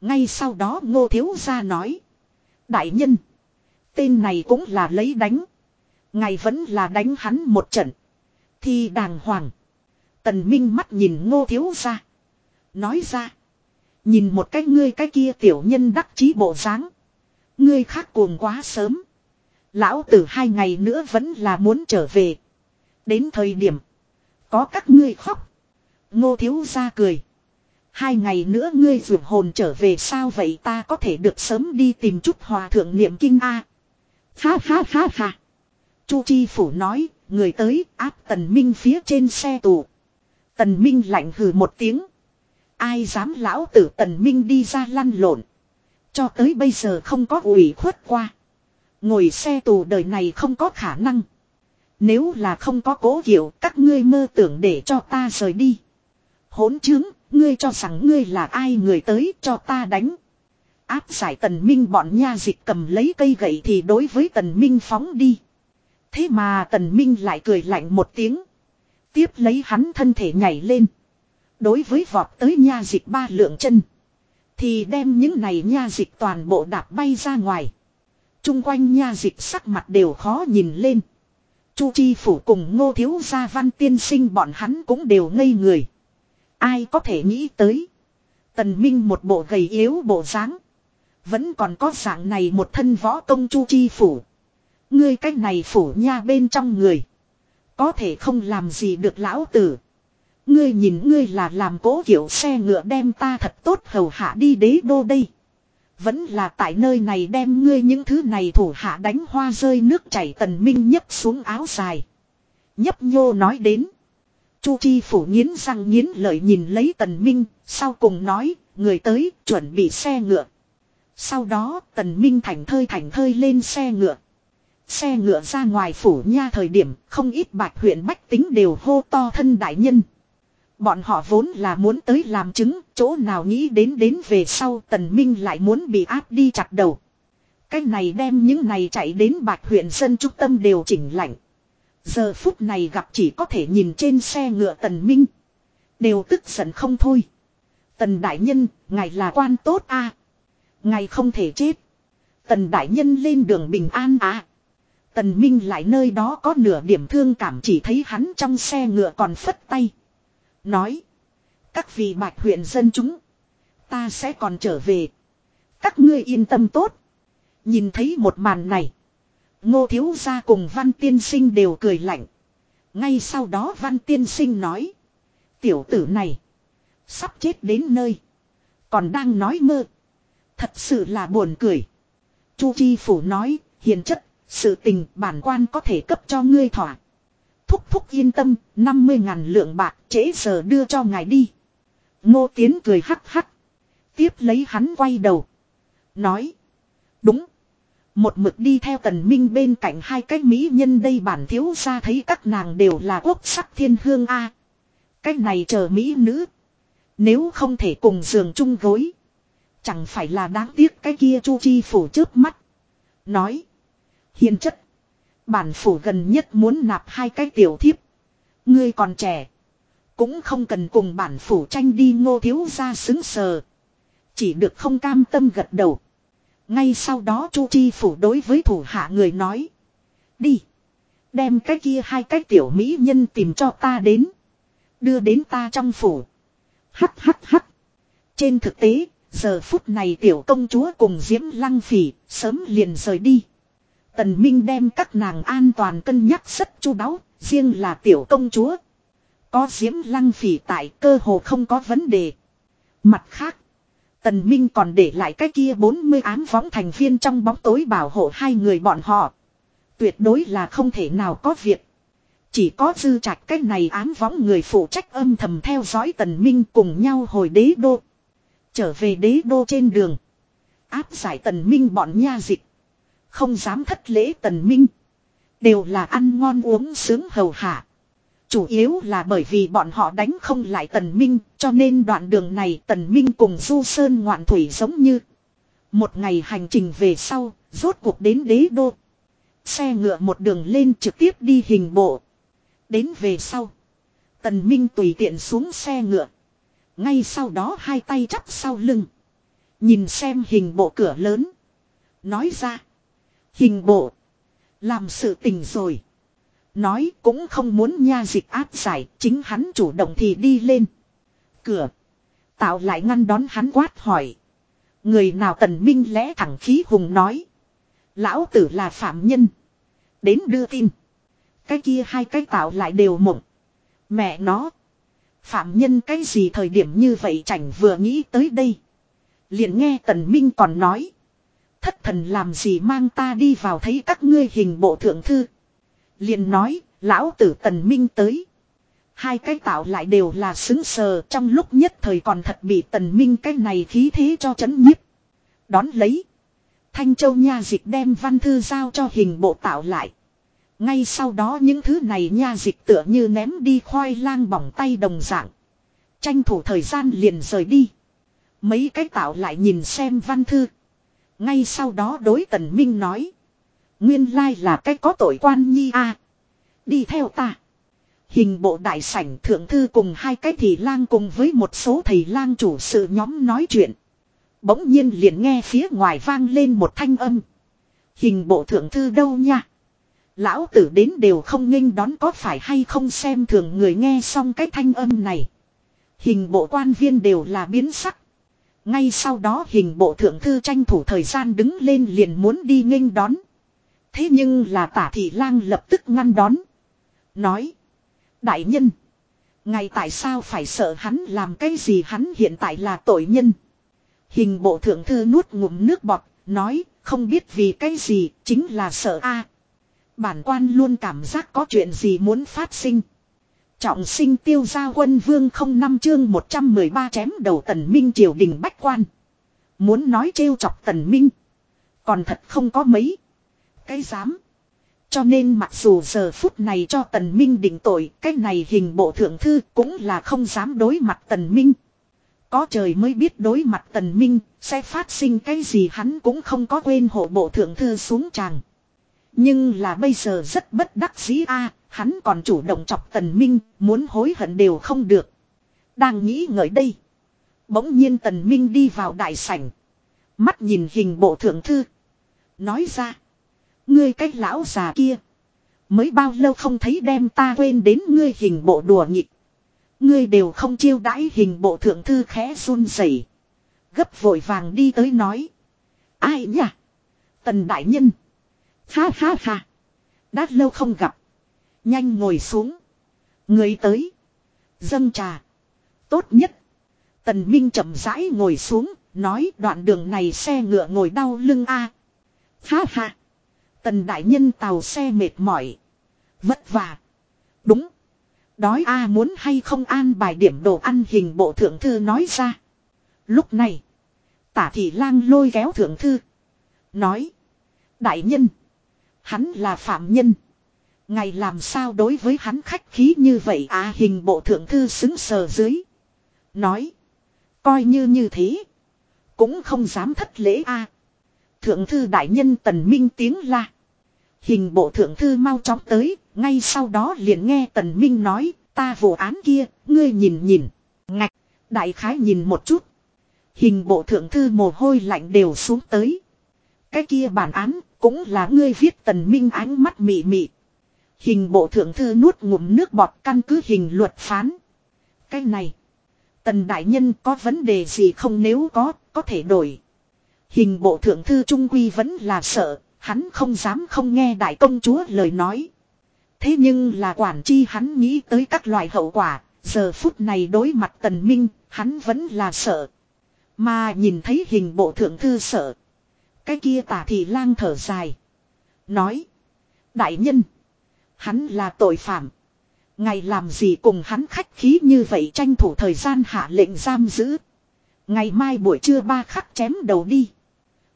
[SPEAKER 1] Ngay sau đó ngô thiếu gia nói. Đại nhân. Tên này cũng là lấy đánh. Ngày vẫn là đánh hắn một trận. Thì đàng hoàng. Tần Minh mắt nhìn ngô thiếu gia. Nói ra. Nhìn một cái ngươi cái kia tiểu nhân đắc chí bộ dáng, Ngươi khác cuồng quá sớm. Lão tử hai ngày nữa vẫn là muốn trở về. Đến thời điểm. Có các ngươi khóc. Ngô thiếu ra cười. Hai ngày nữa ngươi vượt hồn trở về sao vậy ta có thể được sớm đi tìm chút hòa thượng niệm kinh A. Ha ha ha ha. Chu Chi Phủ nói, người tới áp Tần Minh phía trên xe tù. Tần Minh lạnh hừ một tiếng. Ai dám lão tử tần minh đi ra lăn lộn. Cho tới bây giờ không có ủy khuất qua. Ngồi xe tù đời này không có khả năng. Nếu là không có cố hiểu các ngươi mơ tưởng để cho ta rời đi. Hỗn chứng, ngươi cho rằng ngươi là ai người tới cho ta đánh. Áp giải tần minh bọn nha dịch cầm lấy cây gậy thì đối với tần minh phóng đi. Thế mà tần minh lại cười lạnh một tiếng. Tiếp lấy hắn thân thể nhảy lên. Đối với vọt tới nha dịch ba lượng chân. Thì đem những này nha dịch toàn bộ đạp bay ra ngoài. Trung quanh nha dịch sắc mặt đều khó nhìn lên. Chu Chi Phủ cùng ngô thiếu gia văn tiên sinh bọn hắn cũng đều ngây người. Ai có thể nghĩ tới. Tần Minh một bộ gầy yếu bộ dáng Vẫn còn có dạng này một thân võ công Chu Chi Phủ. Ngươi cách này phủ nha bên trong người. Có thể không làm gì được lão tử. Ngươi nhìn ngươi là làm cố kiểu xe ngựa đem ta thật tốt hầu hạ đi đế đô đây. Vẫn là tại nơi này đem ngươi những thứ này thủ hạ đánh hoa rơi nước chảy tần minh nhấp xuống áo dài. Nhấp nhô nói đến. Chu Chi phủ nghiến răng nghiến lợi nhìn lấy tần minh, sau cùng nói, người tới, chuẩn bị xe ngựa. Sau đó, tần minh thành thơi thành thơi lên xe ngựa. Xe ngựa ra ngoài phủ nha thời điểm, không ít bạch huyện bách tính đều hô to thân đại nhân. Bọn họ vốn là muốn tới làm chứng, chỗ nào nghĩ đến đến về sau tần minh lại muốn bị áp đi chặt đầu. Cái này đem những này chạy đến bạch huyện dân trung tâm đều chỉnh lạnh. Giờ phút này gặp chỉ có thể nhìn trên xe ngựa tần minh. Đều tức giận không thôi. Tần đại nhân, ngài là quan tốt a Ngài không thể chết. Tần đại nhân lên đường bình an à. Tần minh lại nơi đó có nửa điểm thương cảm chỉ thấy hắn trong xe ngựa còn phất tay. Nói. Các vị bạch huyện dân chúng. Ta sẽ còn trở về. Các ngươi yên tâm tốt. Nhìn thấy một màn này. Ngô thiếu gia cùng văn tiên sinh đều cười lạnh. Ngay sau đó văn tiên sinh nói. Tiểu tử này. Sắp chết đến nơi. Còn đang nói mơ. Thật sự là buồn cười. Chu Chi Phủ nói, hiền chất, sự tình bản quan có thể cấp cho ngươi thỏa. Thúc thúc yên tâm, 50 ngàn lượng bạc trễ giờ đưa cho ngài đi. Ngô Tiến cười hắc hắc. Tiếp lấy hắn quay đầu. Nói. Đúng. Một mực đi theo tần minh bên cạnh hai cái mỹ nhân đây bản thiếu ra thấy các nàng đều là quốc sắc thiên hương A. Cái này chờ mỹ nữ. Nếu không thể cùng giường chung gối. Chẳng phải là đáng tiếc cái kia chu chi phủ trước mắt. Nói. Hiền chất. Bản phủ gần nhất muốn nạp hai cái tiểu thiếp. Ngươi còn trẻ. Cũng không cần cùng bản phủ tranh đi ngô thiếu ra xứng sờ. Chỉ được không cam tâm gật đầu. Ngay sau đó Chu Chi phủ đối với thủ hạ người nói. Đi. Đem cái kia hai cái tiểu mỹ nhân tìm cho ta đến. Đưa đến ta trong phủ. Hắt hắt hắt. Trên thực tế, giờ phút này tiểu công chúa cùng Diễm Lăng Phỉ sớm liền rời đi. Tần Minh đem các nàng an toàn cân nhắc rất chu đáo, riêng là tiểu công chúa. Có Diễm Lăng Phỉ tại cơ hồ không có vấn đề. Mặt khác, Tần Minh còn để lại cái kia 40 ám võng thành viên trong bóng tối bảo hộ hai người bọn họ. Tuyệt đối là không thể nào có việc. Chỉ có dư trạch cái này ám võng người phụ trách âm thầm theo dõi tần minh cùng nhau hồi đế đô. Trở về đế đô trên đường. Áp giải tần minh bọn nha dịch. Không dám thất lễ tần minh. Đều là ăn ngon uống sướng hầu hạ. Chủ yếu là bởi vì bọn họ đánh không lại tần minh cho nên đoạn đường này tần minh cùng du sơn ngoạn thủy giống như. Một ngày hành trình về sau, rốt cuộc đến đế đô. Xe ngựa một đường lên trực tiếp đi hình bộ. Đến về sau. Tần Minh tùy tiện xuống xe ngựa. Ngay sau đó hai tay chắp sau lưng. Nhìn xem hình bộ cửa lớn. Nói ra. Hình bộ. Làm sự tình rồi. Nói cũng không muốn nha dịch áp giải. Chính hắn chủ động thì đi lên. Cửa. Tạo lại ngăn đón hắn quát hỏi. Người nào tần minh lẽ thẳng khí hùng nói. Lão tử là phạm nhân. Đến đưa tin. Cái kia hai cái tạo lại đều mộng. Mẹ nó. Phạm nhân cái gì thời điểm như vậy chảnh vừa nghĩ tới đây. Liền nghe tần minh còn nói. Thất thần làm gì mang ta đi vào thấy các ngươi hình bộ thượng thư. Liền nói, lão tử tần minh tới. Hai cái tạo lại đều là xứng sờ trong lúc nhất thời còn thật bị tần minh cái này khí thế cho chấn nhiếp. Đón lấy. Thanh Châu Nha dịch đem văn thư giao cho hình bộ tạo lại. Ngay sau đó những thứ này nha dịch tựa như ném đi khoai lang bỏng tay đồng dạng. Tranh thủ thời gian liền rời đi. Mấy cái tạo lại nhìn xem văn thư. Ngay sau đó đối tần minh nói. Nguyên lai là cái có tội quan nhi a Đi theo ta. Hình bộ đại sảnh thượng thư cùng hai cái thị lang cùng với một số thầy lang chủ sự nhóm nói chuyện. Bỗng nhiên liền nghe phía ngoài vang lên một thanh âm. Hình bộ thượng thư đâu nha? Lão tử đến đều không nghênh đón có phải hay không xem thường người nghe xong cái thanh âm này. Hình bộ quan viên đều là biến sắc. Ngay sau đó hình bộ thượng thư tranh thủ thời gian đứng lên liền muốn đi nghênh đón. Thế nhưng là tả thị lang lập tức ngăn đón. Nói. Đại nhân. Ngày tại sao phải sợ hắn làm cái gì hắn hiện tại là tội nhân. Hình bộ thượng thư nuốt ngụm nước bọt. Nói, không biết vì cái gì, chính là sợ a Bản quan luôn cảm giác có chuyện gì muốn phát sinh. Trọng sinh tiêu gia quân vương không năm chương 113 chém đầu tần minh triều đình bách quan. Muốn nói trêu chọc tần minh. Còn thật không có mấy. Cái dám. Cho nên mặc dù giờ phút này cho tần minh định tội. Cái này hình bộ thượng thư cũng là không dám đối mặt tần minh. Có trời mới biết đối mặt tần minh, sẽ phát sinh cái gì hắn cũng không có quên hộ bộ thượng thư xuống tràng. Nhưng là bây giờ rất bất đắc dĩ a hắn còn chủ động chọc tần minh, muốn hối hận đều không được. Đang nghĩ ngợi đây. Bỗng nhiên tần minh đi vào đại sảnh. Mắt nhìn hình bộ thượng thư. Nói ra. Ngươi cách lão già kia. Mới bao lâu không thấy đem ta quên đến ngươi hình bộ đùa nhịp. Ngươi đều không chiêu đãi hình bộ thượng thư khẽ run rẩy, Gấp vội vàng đi tới nói. Ai nhỉ? Tần đại nhân. Ha ha ha. Đã lâu không gặp. Nhanh ngồi xuống. Người tới. Dâng trà. Tốt nhất. Tần Minh chậm rãi ngồi xuống, nói đoạn đường này xe ngựa ngồi đau lưng a. À. Ha ha. Tần đại nhân tàu xe mệt mỏi. Vất vả. Đúng. Đói a muốn hay không an bài điểm đồ ăn hình bộ thượng thư nói ra. Lúc này. Tả thị lang lôi kéo thượng thư. Nói. Đại nhân. Hắn là phạm nhân. Ngày làm sao đối với hắn khách khí như vậy à hình bộ thượng thư xứng sờ dưới. Nói. Coi như như thế. Cũng không dám thất lễ a Thượng thư đại nhân tần minh tiếng la. Hình bộ thượng thư mau chóng tới. Ngay sau đó liền nghe tần minh nói. Ta vụ án kia. Ngươi nhìn nhìn. Ngạch. Đại khái nhìn một chút. Hình bộ thượng thư mồ hôi lạnh đều xuống tới. Cái kia bản án cũng là ngươi viết tần minh ánh mắt mị mị. Hình bộ thượng thư nuốt ngụm nước bọt căn cứ hình luật phán. Cái này. Tần đại nhân có vấn đề gì không nếu có, có thể đổi. Hình bộ thượng thư trung quy vẫn là sợ, hắn không dám không nghe đại công chúa lời nói. Thế nhưng là quản chi hắn nghĩ tới các loại hậu quả, giờ phút này đối mặt tần minh, hắn vẫn là sợ. Mà nhìn thấy hình bộ thượng thư sợ. Cái kia tả thị lang thở dài. Nói. Đại nhân. Hắn là tội phạm. Ngày làm gì cùng hắn khách khí như vậy tranh thủ thời gian hạ lệnh giam giữ. Ngày mai buổi trưa ba khắc chém đầu đi.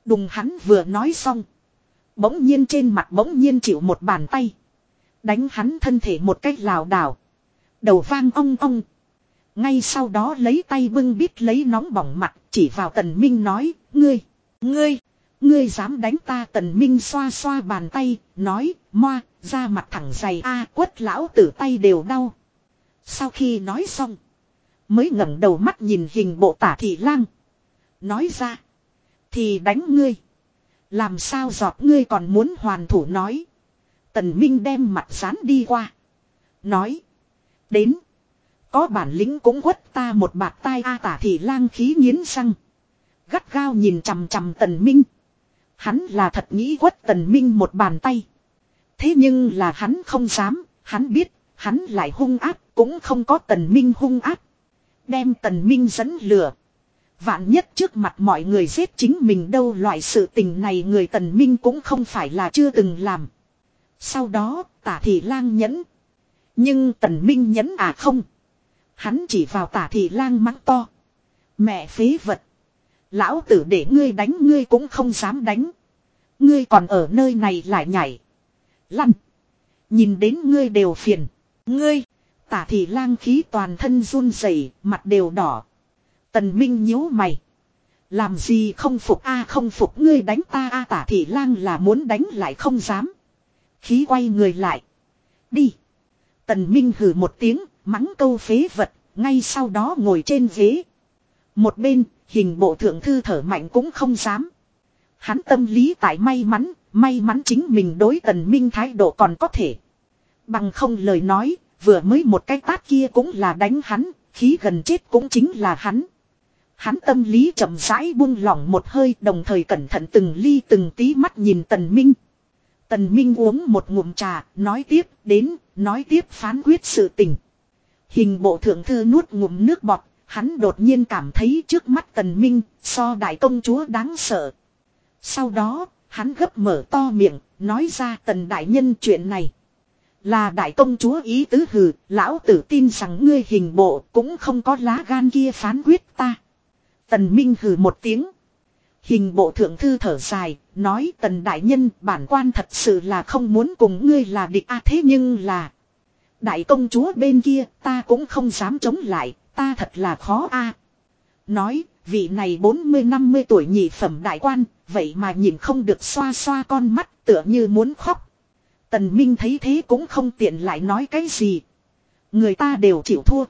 [SPEAKER 1] Đùng hắn vừa nói xong. Bỗng nhiên trên mặt bỗng nhiên chịu một bàn tay. Đánh hắn thân thể một cách lảo đảo. Đầu vang ong ong. Ngay sau đó lấy tay bưng bít lấy nóng bỏng mặt chỉ vào tần minh nói. Ngươi, ngươi, ngươi dám đánh ta tần minh xoa xoa bàn tay. Nói, moa, ra mặt thẳng dày a quất lão tử tay đều đau. Sau khi nói xong. Mới ngẩng đầu mắt nhìn hình bộ tả thị lang. Nói ra. Thì đánh ngươi. Làm sao giọt ngươi còn muốn hoàn thủ nói. Tần Minh đem mặt dán đi qua. Nói. Đến. Có bản lĩnh cũng quất ta một bạt tai a tả thị lang khí nghiến răng. Gắt gao nhìn chằm chằm tần Minh. Hắn là thật nghĩ quất tần Minh một bàn tay. Thế nhưng là hắn không dám, hắn biết, hắn lại hung áp, cũng không có tần minh hung áp. Đem tần minh dẫn lửa. Vạn nhất trước mặt mọi người giết chính mình đâu loại sự tình này người tần minh cũng không phải là chưa từng làm. Sau đó tả thị lang nhẫn. Nhưng tần minh nhẫn à không. Hắn chỉ vào tả thị lang mắng to. Mẹ phế vật. Lão tử để ngươi đánh ngươi cũng không dám đánh. Ngươi còn ở nơi này lại nhảy. Lăn. Nhìn đến ngươi đều phiền. Ngươi. Tả thị lang khí toàn thân run rẩy, mặt đều đỏ. Tần Minh nhíu mày. Làm gì không phục a không phục ngươi đánh ta a tả thị lang là muốn đánh lại không dám. Khí quay người lại. Đi. Tần Minh hừ một tiếng, mắng câu phế vật, ngay sau đó ngồi trên ghế. Một bên, hình bộ thượng thư thở mạnh cũng không dám. Hắn tâm lý tại may mắn, May mắn chính mình đối tần minh thái độ còn có thể. Bằng không lời nói, vừa mới một cái tát kia cũng là đánh hắn, khí gần chết cũng chính là hắn. Hắn tâm lý chậm rãi buông lỏng một hơi đồng thời cẩn thận từng ly từng tí mắt nhìn tần minh. Tần minh uống một ngụm trà, nói tiếp, đến, nói tiếp phán quyết sự tình. Hình bộ thượng thư nuốt ngụm nước bọt, hắn đột nhiên cảm thấy trước mắt tần minh, so đại công chúa đáng sợ. Sau đó, Hắn gấp mở to miệng, nói ra tần đại nhân chuyện này. Là đại công chúa ý tứ hừ, lão tử tin rằng ngươi hình bộ cũng không có lá gan kia phán quyết ta. Tần Minh hừ một tiếng. Hình bộ thượng thư thở dài, nói tần đại nhân bản quan thật sự là không muốn cùng ngươi là địch a thế nhưng là. Đại công chúa bên kia ta cũng không dám chống lại, ta thật là khó a Nói, vị này 40-50 tuổi nhị phẩm đại quan, vậy mà nhìn không được xoa xoa con mắt tựa như muốn khóc. Tần Minh thấy thế cũng không tiện lại nói cái gì. Người ta đều chịu thua.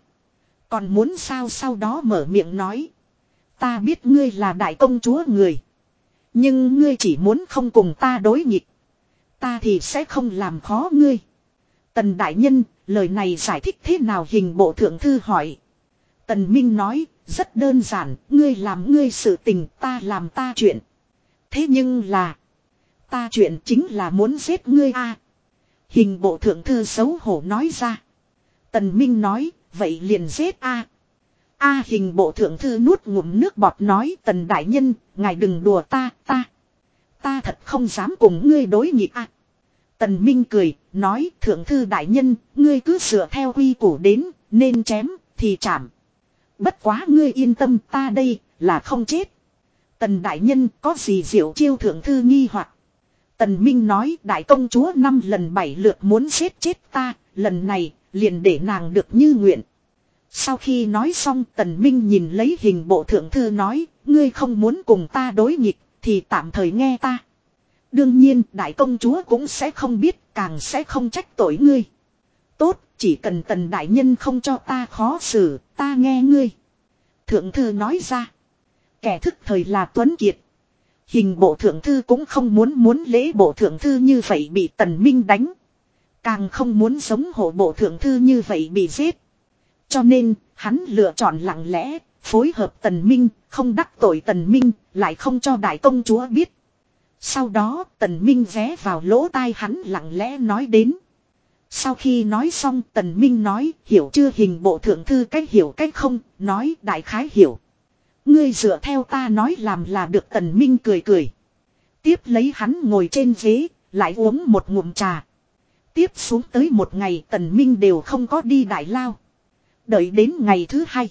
[SPEAKER 1] Còn muốn sao sau đó mở miệng nói. Ta biết ngươi là đại công chúa người. Nhưng ngươi chỉ muốn không cùng ta đối nghịch. Ta thì sẽ không làm khó ngươi. Tần đại nhân, lời này giải thích thế nào hình bộ thượng thư hỏi. Tần Minh nói, rất đơn giản, ngươi làm ngươi sự tình, ta làm ta chuyện. Thế nhưng là, ta chuyện chính là muốn giết ngươi a. Hình bộ thượng thư xấu hổ nói ra. Tần Minh nói, vậy liền giết a. A hình bộ thượng thư nuốt ngụm nước bọt nói tần đại nhân, ngài đừng đùa ta, ta. Ta thật không dám cùng ngươi đối nghịch à. Tần Minh cười, nói thượng thư đại nhân, ngươi cứ sửa theo quy củ đến, nên chém, thì chạm. Bất quá ngươi yên tâm ta đây, là không chết. Tần đại nhân có gì diệu chiêu thượng thư nghi hoặc Tần Minh nói đại công chúa năm lần bảy lượt muốn giết chết ta, lần này liền để nàng được như nguyện. Sau khi nói xong Tần Minh nhìn lấy hình bộ thượng thư nói, ngươi không muốn cùng ta đối nghịch, thì tạm thời nghe ta. Đương nhiên đại công chúa cũng sẽ không biết, càng sẽ không trách tội ngươi. Tốt, chỉ cần tần đại nhân không cho ta khó xử, ta nghe ngươi. Thượng thư nói ra. Kẻ thức thời là Tuấn Kiệt. Hình bộ thượng thư cũng không muốn muốn lễ bộ thượng thư như vậy bị tần minh đánh. Càng không muốn sống hộ bộ thượng thư như vậy bị giết. Cho nên, hắn lựa chọn lặng lẽ, phối hợp tần minh, không đắc tội tần minh, lại không cho đại công chúa biết. Sau đó, tần minh vé vào lỗ tai hắn lặng lẽ nói đến. Sau khi nói xong tần minh nói hiểu chưa hình bộ thượng thư cách hiểu cách không, nói đại khái hiểu. Ngươi dựa theo ta nói làm là được tần minh cười cười. Tiếp lấy hắn ngồi trên ghế, lại uống một ngụm trà. Tiếp xuống tới một ngày tần minh đều không có đi đại lao. Đợi đến ngày thứ hai.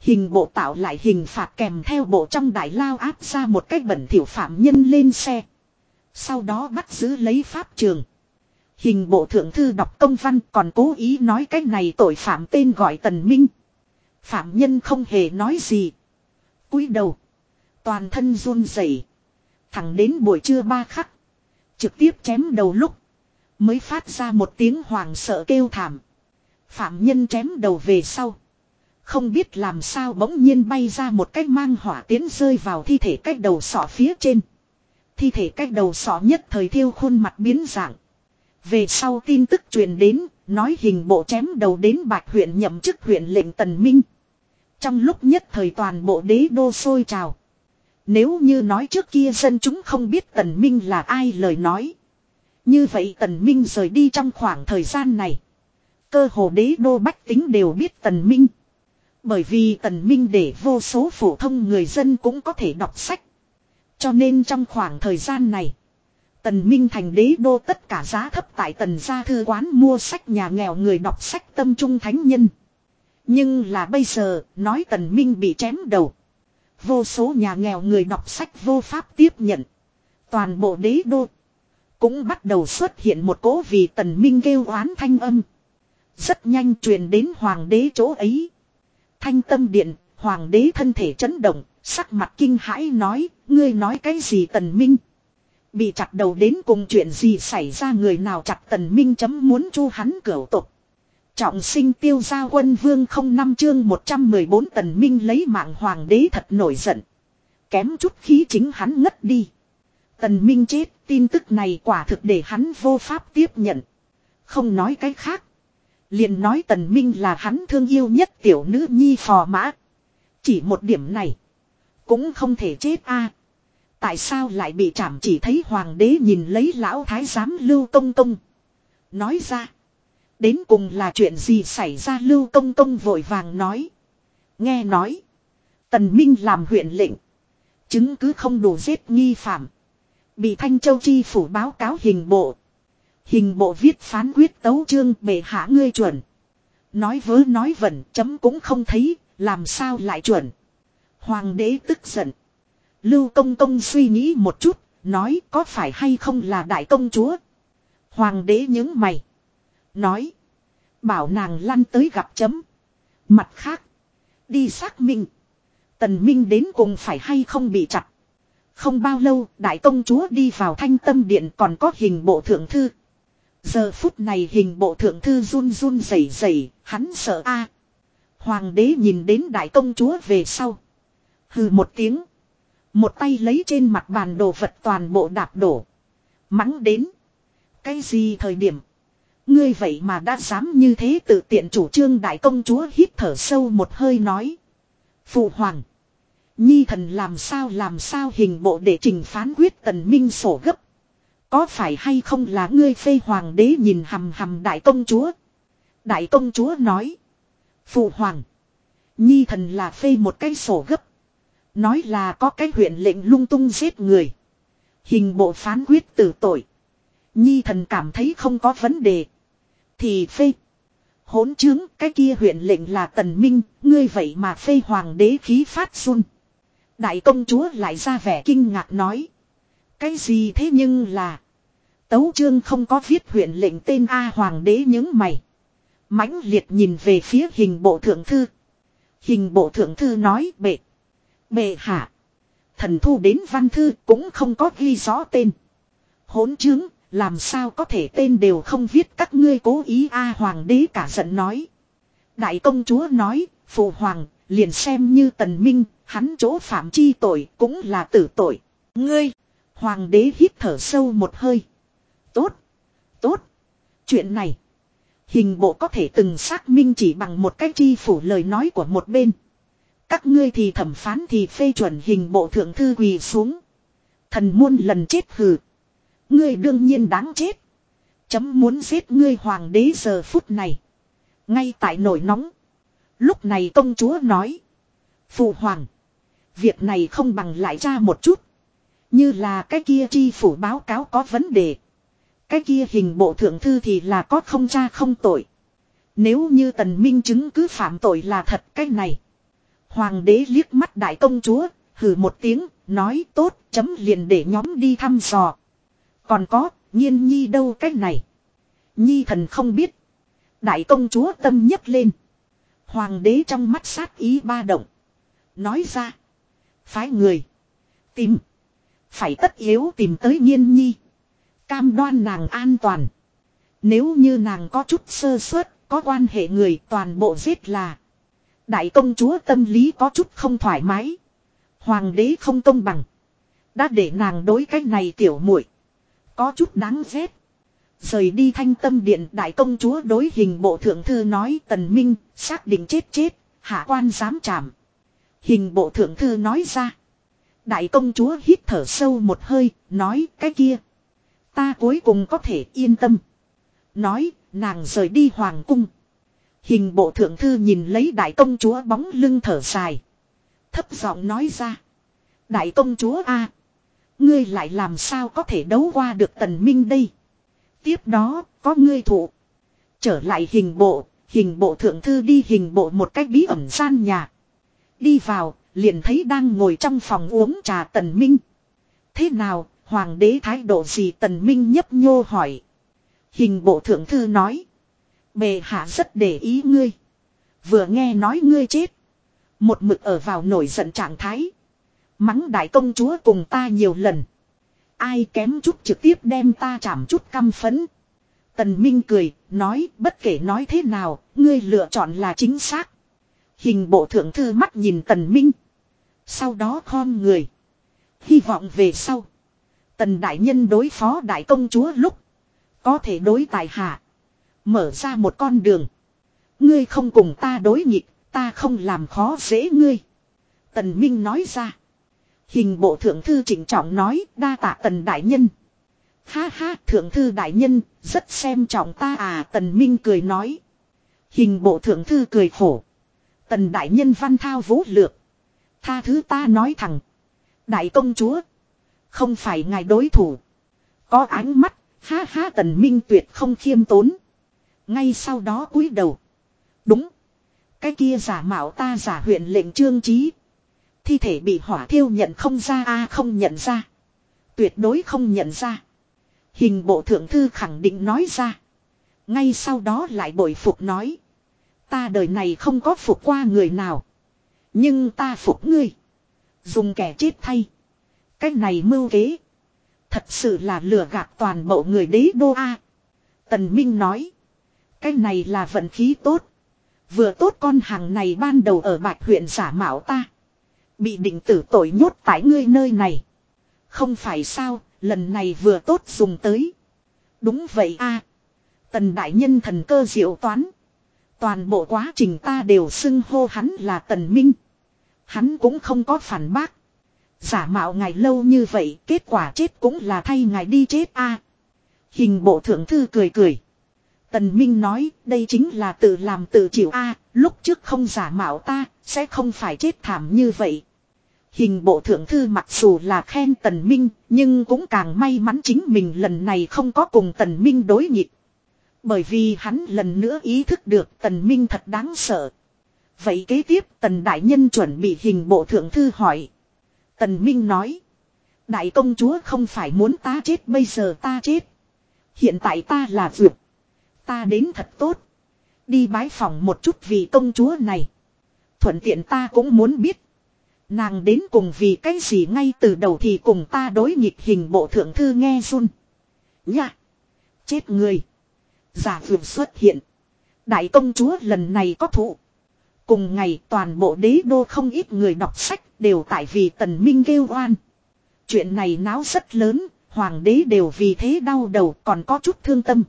[SPEAKER 1] Hình bộ tạo lại hình phạt kèm theo bộ trong đại lao áp ra một cách bẩn thiểu phạm nhân lên xe. Sau đó bắt giữ lấy pháp trường. Hình bộ thượng thư đọc công văn còn cố ý nói cách này tội phạm tên gọi Tần Minh. Phạm nhân không hề nói gì. cúi đầu. Toàn thân run rẩy, Thẳng đến buổi trưa ba khắc. Trực tiếp chém đầu lúc. Mới phát ra một tiếng hoàng sợ kêu thảm. Phạm nhân chém đầu về sau. Không biết làm sao bỗng nhiên bay ra một cái mang hỏa tiến rơi vào thi thể cách đầu sọ phía trên. Thi thể cách đầu sọ nhất thời thiêu khuôn mặt biến dạng. Về sau tin tức truyền đến, nói hình bộ chém đầu đến bạch huyện nhậm chức huyện lệnh Tần Minh. Trong lúc nhất thời toàn bộ đế đô sôi trào. Nếu như nói trước kia dân chúng không biết Tần Minh là ai lời nói. Như vậy Tần Minh rời đi trong khoảng thời gian này. Cơ hồ đế đô bách tính đều biết Tần Minh. Bởi vì Tần Minh để vô số phổ thông người dân cũng có thể đọc sách. Cho nên trong khoảng thời gian này. Tần Minh thành đế đô tất cả giá thấp tại tần gia thư quán mua sách nhà nghèo người đọc sách tâm trung thánh nhân. Nhưng là bây giờ, nói tần Minh bị chém đầu. Vô số nhà nghèo người đọc sách vô pháp tiếp nhận. Toàn bộ đế đô. Cũng bắt đầu xuất hiện một cố vì tần Minh kêu oán thanh âm. Rất nhanh truyền đến hoàng đế chỗ ấy. Thanh tâm điện, hoàng đế thân thể chấn động, sắc mặt kinh hãi nói, ngươi nói cái gì tần minh. Bị chặt đầu đến cùng chuyện gì xảy ra người nào chặt tần minh chấm muốn chu hắn cửu tục. Trọng sinh tiêu gia quân vương không năm chương 114 tần minh lấy mạng hoàng đế thật nổi giận. Kém chút khí chính hắn ngất đi. Tần minh chết, tin tức này quả thực để hắn vô pháp tiếp nhận. Không nói cái khác. liền nói tần minh là hắn thương yêu nhất tiểu nữ nhi phò mã. Chỉ một điểm này. Cũng không thể chết a Tại sao lại bị chạm chỉ thấy hoàng đế nhìn lấy lão thái giám lưu công công. Nói ra. Đến cùng là chuyện gì xảy ra lưu công công vội vàng nói. Nghe nói. Tần Minh làm huyện lệnh. Chứng cứ không đủ giết nghi phạm. Bị Thanh Châu Chi phủ báo cáo hình bộ. Hình bộ viết phán quyết tấu chương bệ hạ ngươi chuẩn. Nói vớ nói vẩn chấm cũng không thấy, làm sao lại chuẩn. Hoàng đế tức giận. Lưu công công suy nghĩ một chút, nói có phải hay không là đại công chúa. Hoàng đế những mày. Nói. Bảo nàng lăn tới gặp chấm. Mặt khác. Đi xác minh. Tần Minh đến cùng phải hay không bị chặt. Không bao lâu, đại công chúa đi vào thanh tâm điện còn có hình bộ thượng thư. Giờ phút này hình bộ thượng thư run run rẩy rẩy, hắn sợ a. Hoàng đế nhìn đến đại công chúa về sau. Hừ một tiếng. Một tay lấy trên mặt bàn đồ vật toàn bộ đạp đổ. Mắng đến. Cái gì thời điểm. Ngươi vậy mà đã dám như thế tự tiện chủ trương đại công chúa hít thở sâu một hơi nói. Phụ hoàng. Nhi thần làm sao làm sao hình bộ để trình phán quyết tần minh sổ gấp. Có phải hay không là ngươi phê hoàng đế nhìn hầm hầm đại công chúa. Đại công chúa nói. Phụ hoàng. Nhi thần là phê một cái sổ gấp. Nói là có cái huyện lệnh lung tung giết người. Hình bộ phán quyết tử tội. Nhi thần cảm thấy không có vấn đề. Thì phê. Hỗn chứng cái kia huyện lệnh là tần minh, ngươi vậy mà phê hoàng đế khí phát run. Đại công chúa lại ra vẻ kinh ngạc nói. Cái gì thế nhưng là. Tấu chương không có viết huyện lệnh tên A hoàng đế những mày. mãnh liệt nhìn về phía hình bộ thượng thư. Hình bộ thượng thư nói bệ. Bệ hạ. Thần thu đến văn thư cũng không có ghi rõ tên. Hỗn chứng làm sao có thể tên đều không viết các ngươi cố ý A hoàng đế cả giận nói. Đại công chúa nói, phụ hoàng, liền xem như tần minh, hắn chỗ phạm chi tội cũng là tử tội. Ngươi, hoàng đế hít thở sâu một hơi. Tốt, tốt, chuyện này. Hình bộ có thể từng xác minh chỉ bằng một cách chi phủ lời nói của một bên. Các ngươi thì thẩm phán thì phê chuẩn hình bộ thượng thư quỳ xuống. Thần muôn lần chết hừ. Ngươi đương nhiên đáng chết. Chấm muốn giết ngươi hoàng đế giờ phút này. Ngay tại nổi nóng. Lúc này công chúa nói. Phụ hoàng. Việc này không bằng lại ra một chút. Như là cái kia chi phủ báo cáo có vấn đề. Cái kia hình bộ thượng thư thì là có không cha không tội. Nếu như tần minh chứng cứ phạm tội là thật, cái này. Hoàng đế liếc mắt đại công chúa, hừ một tiếng, nói tốt, chấm liền để nhóm đi thăm dò. Còn có, nhiên nhi đâu cách này. Nhi thần không biết. Đại công chúa tâm nhấc lên. Hoàng đế trong mắt sát ý ba động. Nói ra. Phái người. Tìm. Phải tất yếu tìm tới nhiên nhi. Cam đoan nàng an toàn. Nếu như nàng có chút sơ suất, có quan hệ người toàn bộ giết là. Đại công chúa tâm lý có chút không thoải mái. Hoàng đế không công bằng. Đã để nàng đối cách này tiểu muội Có chút đáng ghét. Rời đi thanh tâm điện đại công chúa đối hình bộ thượng thư nói tần minh xác định chết chết, hạ quan dám chạm. Hình bộ thượng thư nói ra. Đại công chúa hít thở sâu một hơi, nói cái kia. Ta cuối cùng có thể yên tâm. Nói, nàng rời đi hoàng cung. Hình bộ thượng thư nhìn lấy đại công chúa bóng lưng thở dài. Thấp giọng nói ra. Đại công chúa a Ngươi lại làm sao có thể đấu qua được tần minh đây. Tiếp đó, có ngươi thụ. Trở lại hình bộ, hình bộ thượng thư đi hình bộ một cách bí ẩn gian nhà. Đi vào, liền thấy đang ngồi trong phòng uống trà tần minh. Thế nào, hoàng đế thái độ gì tần minh nhấp nhô hỏi. Hình bộ thượng thư nói. Bề hạ rất để ý ngươi. Vừa nghe nói ngươi chết. Một mực ở vào nổi giận trạng thái. Mắng đại công chúa cùng ta nhiều lần. Ai kém chút trực tiếp đem ta chạm chút căm phấn. Tần Minh cười, nói bất kể nói thế nào, ngươi lựa chọn là chính xác. Hình bộ thượng thư mắt nhìn Tần Minh. Sau đó khom người. Hy vọng về sau. Tần đại nhân đối phó đại công chúa lúc. Có thể đối tài hạ. Mở ra một con đường. Ngươi không cùng ta đối nghịch, ta không làm khó dễ ngươi. Tần Minh nói ra. Hình bộ thượng thư chỉnh trọng nói đa tạ tần đại nhân. Ha ha thượng thư đại nhân rất xem trọng ta à tần minh cười nói. Hình bộ thượng thư cười khổ. Tần đại nhân văn thao vũ lược. Tha thứ ta nói thẳng. Đại công chúa. Không phải ngài đối thủ. Có ánh mắt. Ha ha tần minh tuyệt không khiêm tốn. Ngay sau đó cúi đầu. Đúng. Cái kia giả mạo ta giả huyện lệnh trương trí. Thi thể bị hỏa thiêu nhận không ra, a không nhận ra. Tuyệt đối không nhận ra. Hình bộ thượng thư khẳng định nói ra. Ngay sau đó lại bội phục nói. Ta đời này không có phục qua người nào. Nhưng ta phục ngươi. Dùng kẻ chết thay. Cách này mưu kế. Thật sự là lừa gạt toàn bộ người đế đô A. Tần Minh nói. Cái này là vận khí tốt. Vừa tốt con hàng này ban đầu ở bạch huyện giả mạo ta. Bị định tử tội nhốt tại ngươi nơi này. Không phải sao, lần này vừa tốt dùng tới. Đúng vậy a Tần đại nhân thần cơ diệu toán. Toàn bộ quá trình ta đều xưng hô hắn là tần minh. Hắn cũng không có phản bác. Giả mạo ngài lâu như vậy, kết quả chết cũng là thay ngài đi chết a Hình bộ thượng thư cười cười. Tần Minh nói, đây chính là tự làm tự chịu a Lúc trước không giả mạo ta, sẽ không phải chết thảm như vậy. Hình bộ thượng thư mặc dù là khen Tần Minh, nhưng cũng càng may mắn chính mình lần này không có cùng Tần Minh đối nghịch. Bởi vì hắn lần nữa ý thức được Tần Minh thật đáng sợ. Vậy kế tiếp Tần Đại Nhân chuẩn bị hình bộ thượng thư hỏi. Tần Minh nói. Đại công chúa không phải muốn ta chết bây giờ ta chết. Hiện tại ta là vượt. Ta đến thật tốt. Đi bái phòng một chút vì công chúa này. Thuận tiện ta cũng muốn biết. Nàng đến cùng vì cái gì ngay từ đầu thì cùng ta đối nghịch hình bộ thượng thư nghe run. Nha. Chết người. Giả vượt xuất hiện. Đại công chúa lần này có thụ. Cùng ngày toàn bộ đế đô không ít người đọc sách đều tại vì tần minh kêu oan. Chuyện này náo rất lớn, hoàng đế đều vì thế đau đầu còn có chút thương tâm.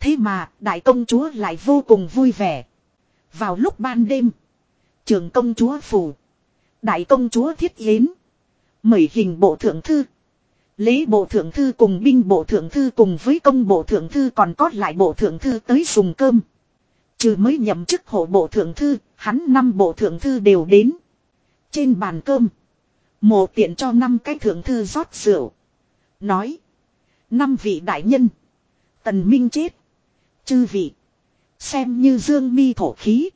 [SPEAKER 1] Thế mà đại công chúa lại vô cùng vui vẻ. Vào lúc ban đêm, trường công chúa phủ, đại công chúa thiết yến, mời hình bộ thượng thư. Lễ bộ thượng thư cùng binh bộ thượng thư cùng với công bộ thượng thư còn có lại bộ thượng thư tới dùng cơm. Trừ mới nhậm chức hộ bộ thượng thư, hắn năm bộ thượng thư đều đến. Trên bàn cơm, mộ tiện cho năm cái thượng thư rót rượu. Nói, năm vị đại nhân, tần minh chết, chư vị, xem như dương mi thổ khí.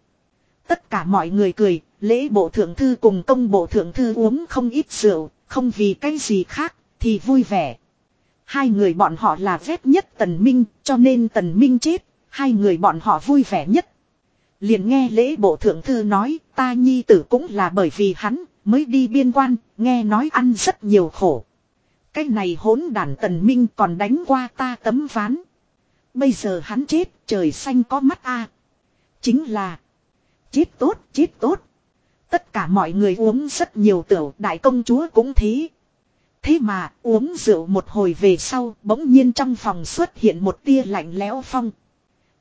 [SPEAKER 1] Tất cả mọi người cười, lễ bộ thượng thư cùng công bộ thượng thư uống không ít rượu, không vì cái gì khác, thì vui vẻ. Hai người bọn họ là vét nhất tần minh, cho nên tần minh chết, hai người bọn họ vui vẻ nhất. Liền nghe lễ bộ thượng thư nói, ta nhi tử cũng là bởi vì hắn, mới đi biên quan, nghe nói ăn rất nhiều khổ. Cái này hỗn đàn tần minh còn đánh qua ta tấm ván. Bây giờ hắn chết, trời xanh có mắt a Chính là, chết tốt, chết tốt. Tất cả mọi người uống rất nhiều tửu, đại công chúa cũng thế. Thế mà, uống rượu một hồi về sau, bỗng nhiên trong phòng xuất hiện một tia lạnh lẽo phong.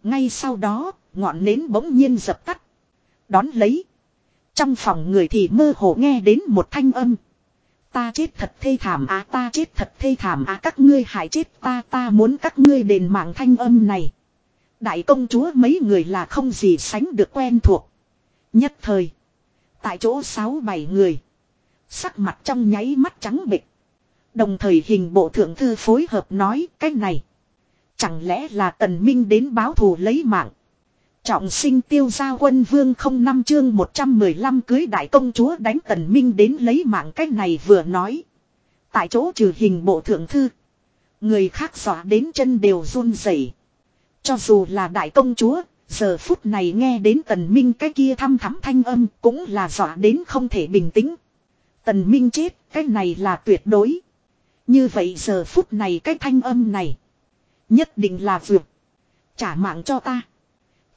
[SPEAKER 1] Ngay sau đó, ngọn nến bỗng nhiên dập tắt. Đón lấy. Trong phòng người thì mơ hồ nghe đến một thanh âm. Ta chết thật thê thảm á ta chết thật thê thảm á các ngươi hại chết ta ta muốn các ngươi đền mạng thanh âm này. Đại công chúa mấy người là không gì sánh được quen thuộc. Nhất thời. Tại chỗ sáu bảy người. Sắc mặt trong nháy mắt trắng bịch. Đồng thời hình bộ thượng thư phối hợp nói, cái này. Chẳng lẽ là tần minh đến báo thù lấy mạng. Trọng sinh tiêu gia quân vương không năm chương 115 cưới đại công chúa đánh tần minh đến lấy mạng cách này vừa nói. Tại chỗ trừ hình bộ thượng thư. Người khác dọa đến chân đều run rẩy. Cho dù là đại công chúa, giờ phút này nghe đến tần minh cái kia thăm thắm thanh âm cũng là dọa đến không thể bình tĩnh. Tần minh chết, cái này là tuyệt đối. Như vậy giờ phút này cái thanh âm này. Nhất định là vượt. Trả mạng cho ta.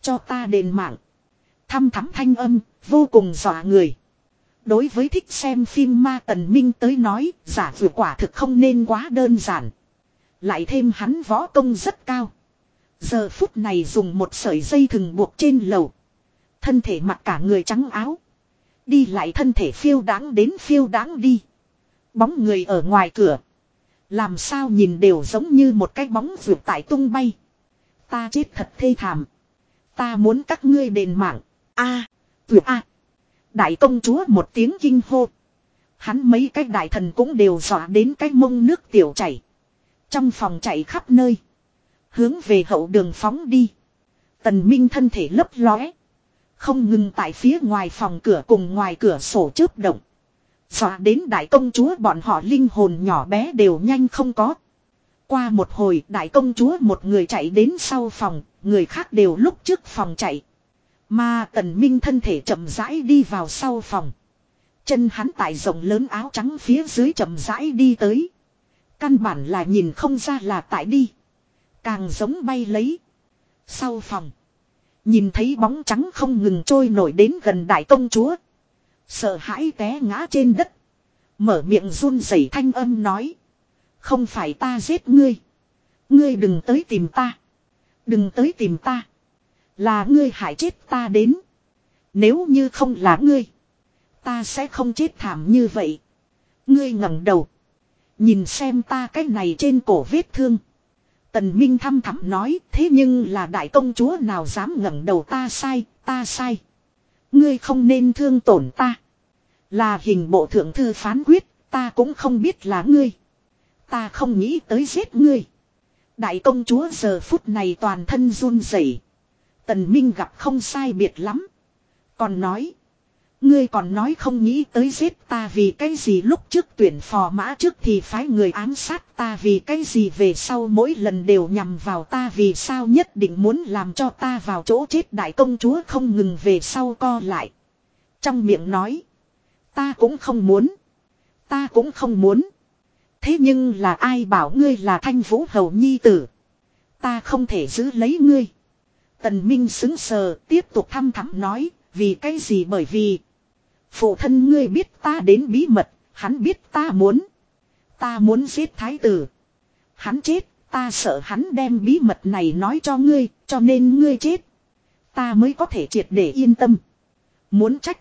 [SPEAKER 1] Cho ta đền mạng. Thăm thắm thanh âm, vô cùng dọa người. Đối với thích xem phim ma tần minh tới nói, giả vừa quả thực không nên quá đơn giản. Lại thêm hắn võ công rất cao. Giờ phút này dùng một sợi dây thừng buộc trên lầu. Thân thể mặc cả người trắng áo. Đi lại thân thể phiêu đáng đến phiêu đáng đi. Bóng người ở ngoài cửa. Làm sao nhìn đều giống như một cái bóng vượt tại tung bay. Ta chết thật thê thảm. Ta muốn các ngươi đền mạng. A, tuyệt a. Đại công chúa một tiếng kinh hô. Hắn mấy cái đại thần cũng đều dọa đến cái mông nước tiểu chảy. Trong phòng chạy khắp nơi. Hướng về hậu đường phóng đi. Tần Minh thân thể lấp lóe. Không ngừng tại phía ngoài phòng cửa cùng ngoài cửa sổ chớp động. Dọa đến đại công chúa bọn họ linh hồn nhỏ bé đều nhanh không có. Qua một hồi đại công chúa một người chạy đến sau phòng, người khác đều lúc trước phòng chạy. Mà tần minh thân thể chậm rãi đi vào sau phòng. Chân hắn tại rộng lớn áo trắng phía dưới chậm rãi đi tới. Căn bản là nhìn không ra là tại đi. Càng giống bay lấy. Sau phòng. Nhìn thấy bóng trắng không ngừng trôi nổi đến gần đại công chúa. Sợ hãi té ngã trên đất. Mở miệng run rẩy thanh âm nói. Không phải ta giết ngươi. Ngươi đừng tới tìm ta. Đừng tới tìm ta. Là ngươi hại chết ta đến. Nếu như không là ngươi. Ta sẽ không chết thảm như vậy. Ngươi ngẩng đầu. Nhìn xem ta cái này trên cổ vết thương. Tần Minh thăm thẳm nói thế nhưng là đại công chúa nào dám ngẩng đầu ta sai, ta sai. Ngươi không nên thương tổn ta. Là hình bộ thượng thư phán quyết, ta cũng không biết là ngươi. Ta không nghĩ tới giết ngươi. Đại công chúa giờ phút này toàn thân run rẩy. Tần Minh gặp không sai biệt lắm. Còn nói. Ngươi còn nói không nghĩ tới giết ta vì cái gì lúc trước tuyển phò mã trước thì phái người ám sát ta vì cái gì về sau mỗi lần đều nhằm vào ta vì sao nhất định muốn làm cho ta vào chỗ chết đại công chúa không ngừng về sau co lại. Trong miệng nói. Ta cũng không muốn. Ta cũng không muốn. Thế nhưng là ai bảo ngươi là thanh vũ hầu nhi tử. Ta không thể giữ lấy ngươi. Tần Minh xứng sờ, tiếp tục thăm thẳm nói. Vì cái gì bởi vì. Phụ thân ngươi biết ta đến bí mật. Hắn biết ta muốn. Ta muốn giết thái tử. Hắn chết. Ta sợ hắn đem bí mật này nói cho ngươi. Cho nên ngươi chết. Ta mới có thể triệt để yên tâm. Muốn trách.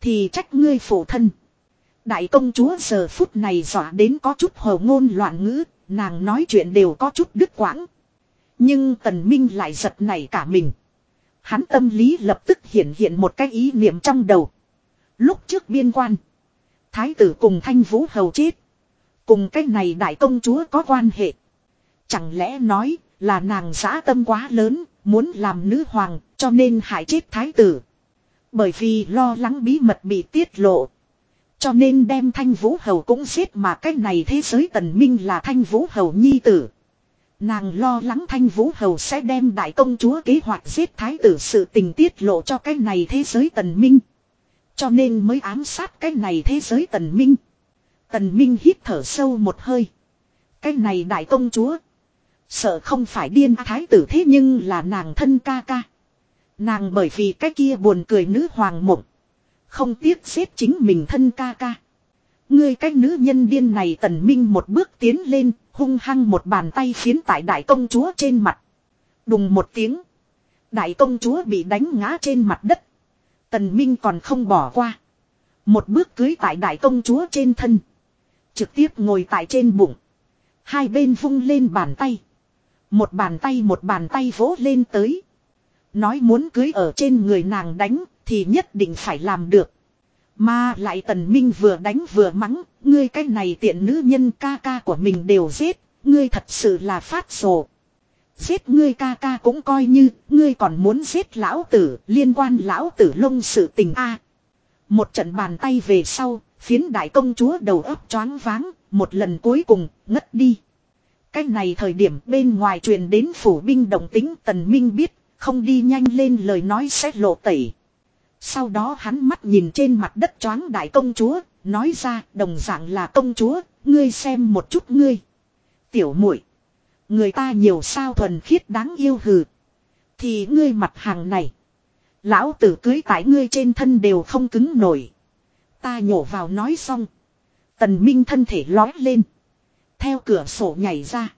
[SPEAKER 1] Thì trách ngươi phụ thân. Đại công chúa giờ phút này dọa đến có chút hồ ngôn loạn ngữ, nàng nói chuyện đều có chút đứt quãng. Nhưng tần minh lại giật nảy cả mình. Hắn tâm lý lập tức hiện hiện một cái ý niệm trong đầu. Lúc trước biên quan, thái tử cùng thanh vũ hầu chết. Cùng cái này đại công chúa có quan hệ. Chẳng lẽ nói là nàng giã tâm quá lớn, muốn làm nữ hoàng, cho nên hại chết thái tử. Bởi vì lo lắng bí mật bị tiết lộ. Cho nên đem thanh vũ hầu cũng giết mà cái này thế giới tần minh là thanh vũ hầu nhi tử. Nàng lo lắng thanh vũ hầu sẽ đem đại công chúa kế hoạch giết thái tử sự tình tiết lộ cho cái này thế giới tần minh. Cho nên mới ám sát cái này thế giới tần minh. Tần minh hít thở sâu một hơi. Cái này đại công chúa. Sợ không phải điên thái tử thế nhưng là nàng thân ca ca. Nàng bởi vì cái kia buồn cười nữ hoàng mộng. Không tiếc giết chính mình thân ca ca. Ngươi cái nữ nhân điên này tần minh một bước tiến lên, hung hăng một bàn tay phiến tại đại công chúa trên mặt. Đùng một tiếng. Đại công chúa bị đánh ngã trên mặt đất. Tần minh còn không bỏ qua. Một bước cưới tại đại công chúa trên thân. Trực tiếp ngồi tại trên bụng. Hai bên vung lên bàn tay. Một bàn tay một bàn tay vỗ lên tới. Nói muốn cưới ở trên người nàng đánh thì nhất định phải làm được. Mà lại tần minh vừa đánh vừa mắng, ngươi cái này tiện nữ nhân ca ca của mình đều giết, ngươi thật sự là phát sổ. Giết ngươi ca ca cũng coi như, ngươi còn muốn giết lão tử, liên quan lão tử lông sự tình a. Một trận bàn tay về sau, phiến đại công chúa đầu óc choáng váng, một lần cuối cùng, ngất đi. Cái này thời điểm bên ngoài truyền đến phủ binh động tính tần minh biết, không đi nhanh lên lời nói sẽ lộ tẩy. Sau đó hắn mắt nhìn trên mặt đất choáng đại công chúa, nói ra đồng dạng là công chúa, ngươi xem một chút ngươi. Tiểu muội Người ta nhiều sao thuần khiết đáng yêu hừ. Thì ngươi mặt hàng này. Lão tử cưới tại ngươi trên thân đều không cứng nổi. Ta nhổ vào nói xong. Tần Minh thân thể lói lên. Theo cửa sổ nhảy ra.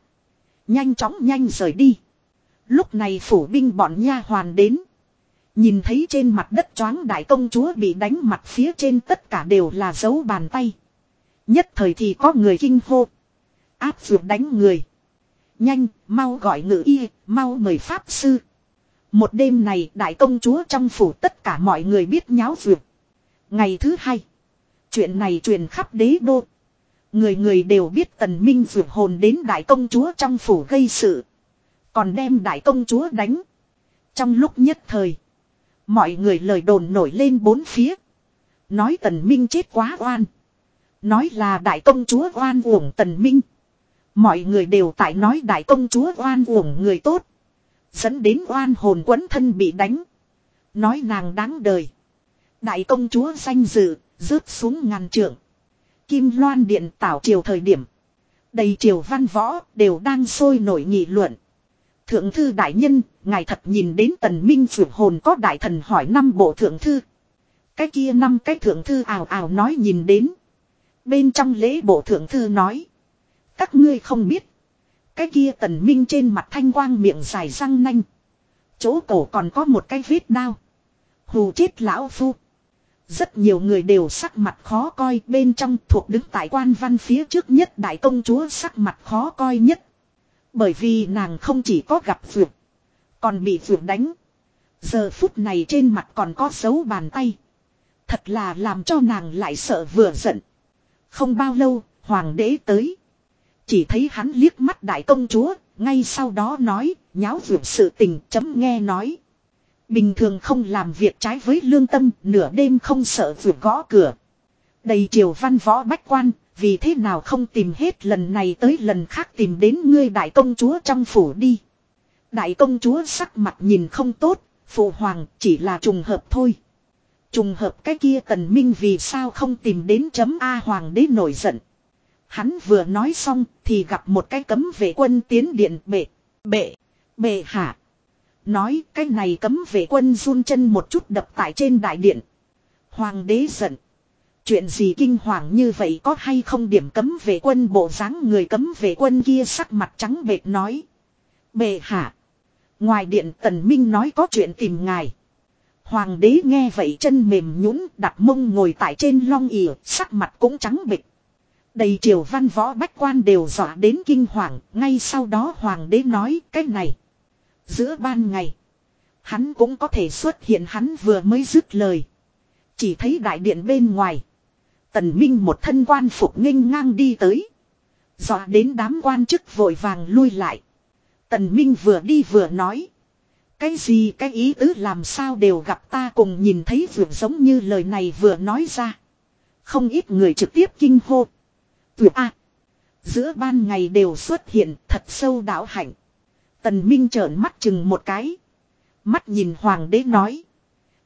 [SPEAKER 1] Nhanh chóng nhanh rời đi. Lúc này phủ binh bọn nha hoàn đến. Nhìn thấy trên mặt đất choáng đại công chúa bị đánh mặt phía trên tất cả đều là dấu bàn tay. Nhất thời thì có người kinh hô. Áp dược đánh người. Nhanh, mau gọi ngự y, mau mời pháp sư. Một đêm này đại công chúa trong phủ tất cả mọi người biết nháo dược. Ngày thứ hai. Chuyện này truyền khắp đế đô. Người người đều biết tần minh dược hồn đến đại công chúa trong phủ gây sự. Còn đem đại công chúa đánh. Trong lúc nhất thời. Mọi người lời đồn nổi lên bốn phía. Nói tần minh chết quá oan. Nói là đại công chúa oan uổng tần minh. Mọi người đều tại nói đại công chúa oan uổng người tốt. Dẫn đến oan hồn quấn thân bị đánh. Nói nàng đáng đời. Đại công chúa danh dự, rớt xuống ngàn trượng. Kim loan điện tảo triều thời điểm. Đầy triều văn võ đều đang sôi nổi nghị luận. Thượng thư đại nhân, ngài thật nhìn đến tần minh vượt hồn có đại thần hỏi năm bộ thượng thư. Cái kia năm cái thượng thư ảo ảo nói nhìn đến. Bên trong lễ bộ thượng thư nói. Các ngươi không biết. Cái kia tần minh trên mặt thanh quang miệng dài răng nanh. Chỗ cổ còn có một cái vết đao. Hù chết lão phu. Rất nhiều người đều sắc mặt khó coi, bên trong thuộc đứng tại quan văn phía trước nhất đại công chúa sắc mặt khó coi nhất. Bởi vì nàng không chỉ có gặp vượt. Còn bị vượt đánh. Giờ phút này trên mặt còn có dấu bàn tay. Thật là làm cho nàng lại sợ vừa giận. Không bao lâu, hoàng đế tới. Chỉ thấy hắn liếc mắt đại công chúa, ngay sau đó nói, nháo vượt sự tình chấm nghe nói. Bình thường không làm việc trái với lương tâm, nửa đêm không sợ vượt gõ cửa. Đầy triều văn võ bách quan, vì thế nào không tìm hết lần này tới lần khác tìm đến ngươi đại công chúa trong phủ đi. Đại công chúa sắc mặt nhìn không tốt, phụ hoàng chỉ là trùng hợp thôi. Trùng hợp cái kia tần minh vì sao không tìm đến chấm A hoàng đế nổi giận. Hắn vừa nói xong thì gặp một cái cấm vệ quân tiến điện bệ, bệ, bệ hạ. Nói cái này cấm vệ quân run chân một chút đập tại trên đại điện. Hoàng đế giận. Chuyện gì kinh hoàng như vậy có hay không điểm cấm vệ quân bộ dáng người cấm vệ quân kia sắc mặt trắng bệt nói. Bệ hạ. Ngoài điện tần minh nói có chuyện tìm ngài. Hoàng đế nghe vậy chân mềm nhũn đặt mông ngồi tại trên long ỉa sắc mặt cũng trắng bịch. Đầy triều văn võ bách quan đều dọa đến kinh hoàng, ngay sau đó hoàng đế nói cái này. Giữa ban ngày, hắn cũng có thể xuất hiện hắn vừa mới dứt lời. Chỉ thấy đại điện bên ngoài. Tần Minh một thân quan phục nghênh ngang đi tới. Dọa đến đám quan chức vội vàng lui lại. Tần Minh vừa đi vừa nói. Cái gì cái ý tứ làm sao đều gặp ta cùng nhìn thấy vượt giống như lời này vừa nói ra. Không ít người trực tiếp kinh hô. Tuyệt a Giữa ban ngày đều xuất hiện thật sâu đạo hạnh. Tần Minh trợn mắt chừng một cái. Mắt nhìn hoàng đế nói.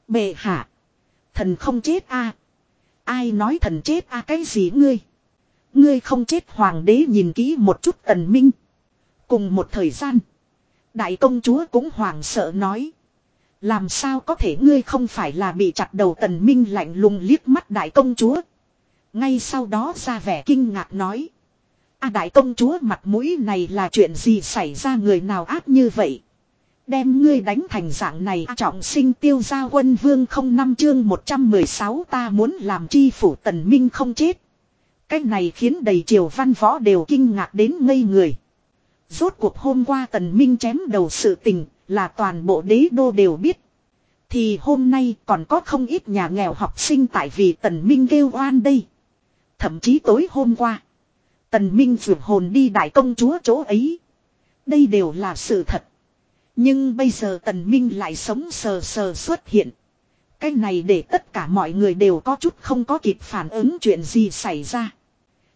[SPEAKER 1] Bệ hạ. Thần không chết a Ai nói thần chết a cái gì ngươi? Ngươi không chết hoàng đế nhìn kỹ một chút tần minh. Cùng một thời gian. Đại công chúa cũng hoảng sợ nói. Làm sao có thể ngươi không phải là bị chặt đầu tần minh lạnh lùng liếc mắt đại công chúa. Ngay sau đó ra vẻ kinh ngạc nói. a đại công chúa mặt mũi này là chuyện gì xảy ra người nào ác như vậy. Đem ngươi đánh thành dạng này trọng sinh tiêu gia quân vương không năm chương 116 ta muốn làm chi phủ tần minh không chết. Cách này khiến đầy triều văn võ đều kinh ngạc đến ngây người. Rốt cuộc hôm qua tần minh chém đầu sự tình, là toàn bộ đế đô đều biết. Thì hôm nay còn có không ít nhà nghèo học sinh tại vì tần minh kêu oan đây. Thậm chí tối hôm qua. Tần minh vượt hồn đi đại công chúa chỗ ấy. Đây đều là sự thật. Nhưng bây giờ tần minh lại sống sờ sờ xuất hiện. Cái này để tất cả mọi người đều có chút không có kịp phản ứng chuyện gì xảy ra.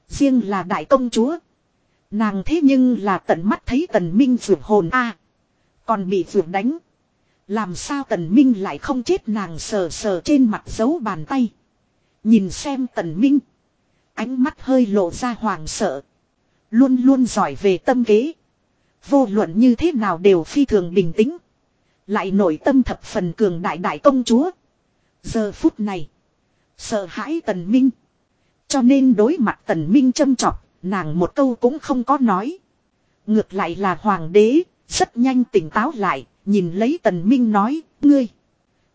[SPEAKER 1] Riêng là đại công chúa. Nàng thế nhưng là tận mắt thấy tần minh vượt hồn a Còn bị vượt đánh. Làm sao tần minh lại không chết nàng sờ sờ trên mặt dấu bàn tay. Nhìn xem tần minh. Ánh mắt hơi lộ ra hoàng sợ. Luôn luôn giỏi về tâm kế. Vô luận như thế nào đều phi thường bình tĩnh. Lại nổi tâm thập phần cường đại đại công chúa. Giờ phút này. Sợ hãi tần minh. Cho nên đối mặt tần minh châm chọc. Nàng một câu cũng không có nói. Ngược lại là hoàng đế. Rất nhanh tỉnh táo lại. Nhìn lấy tần minh nói. Ngươi.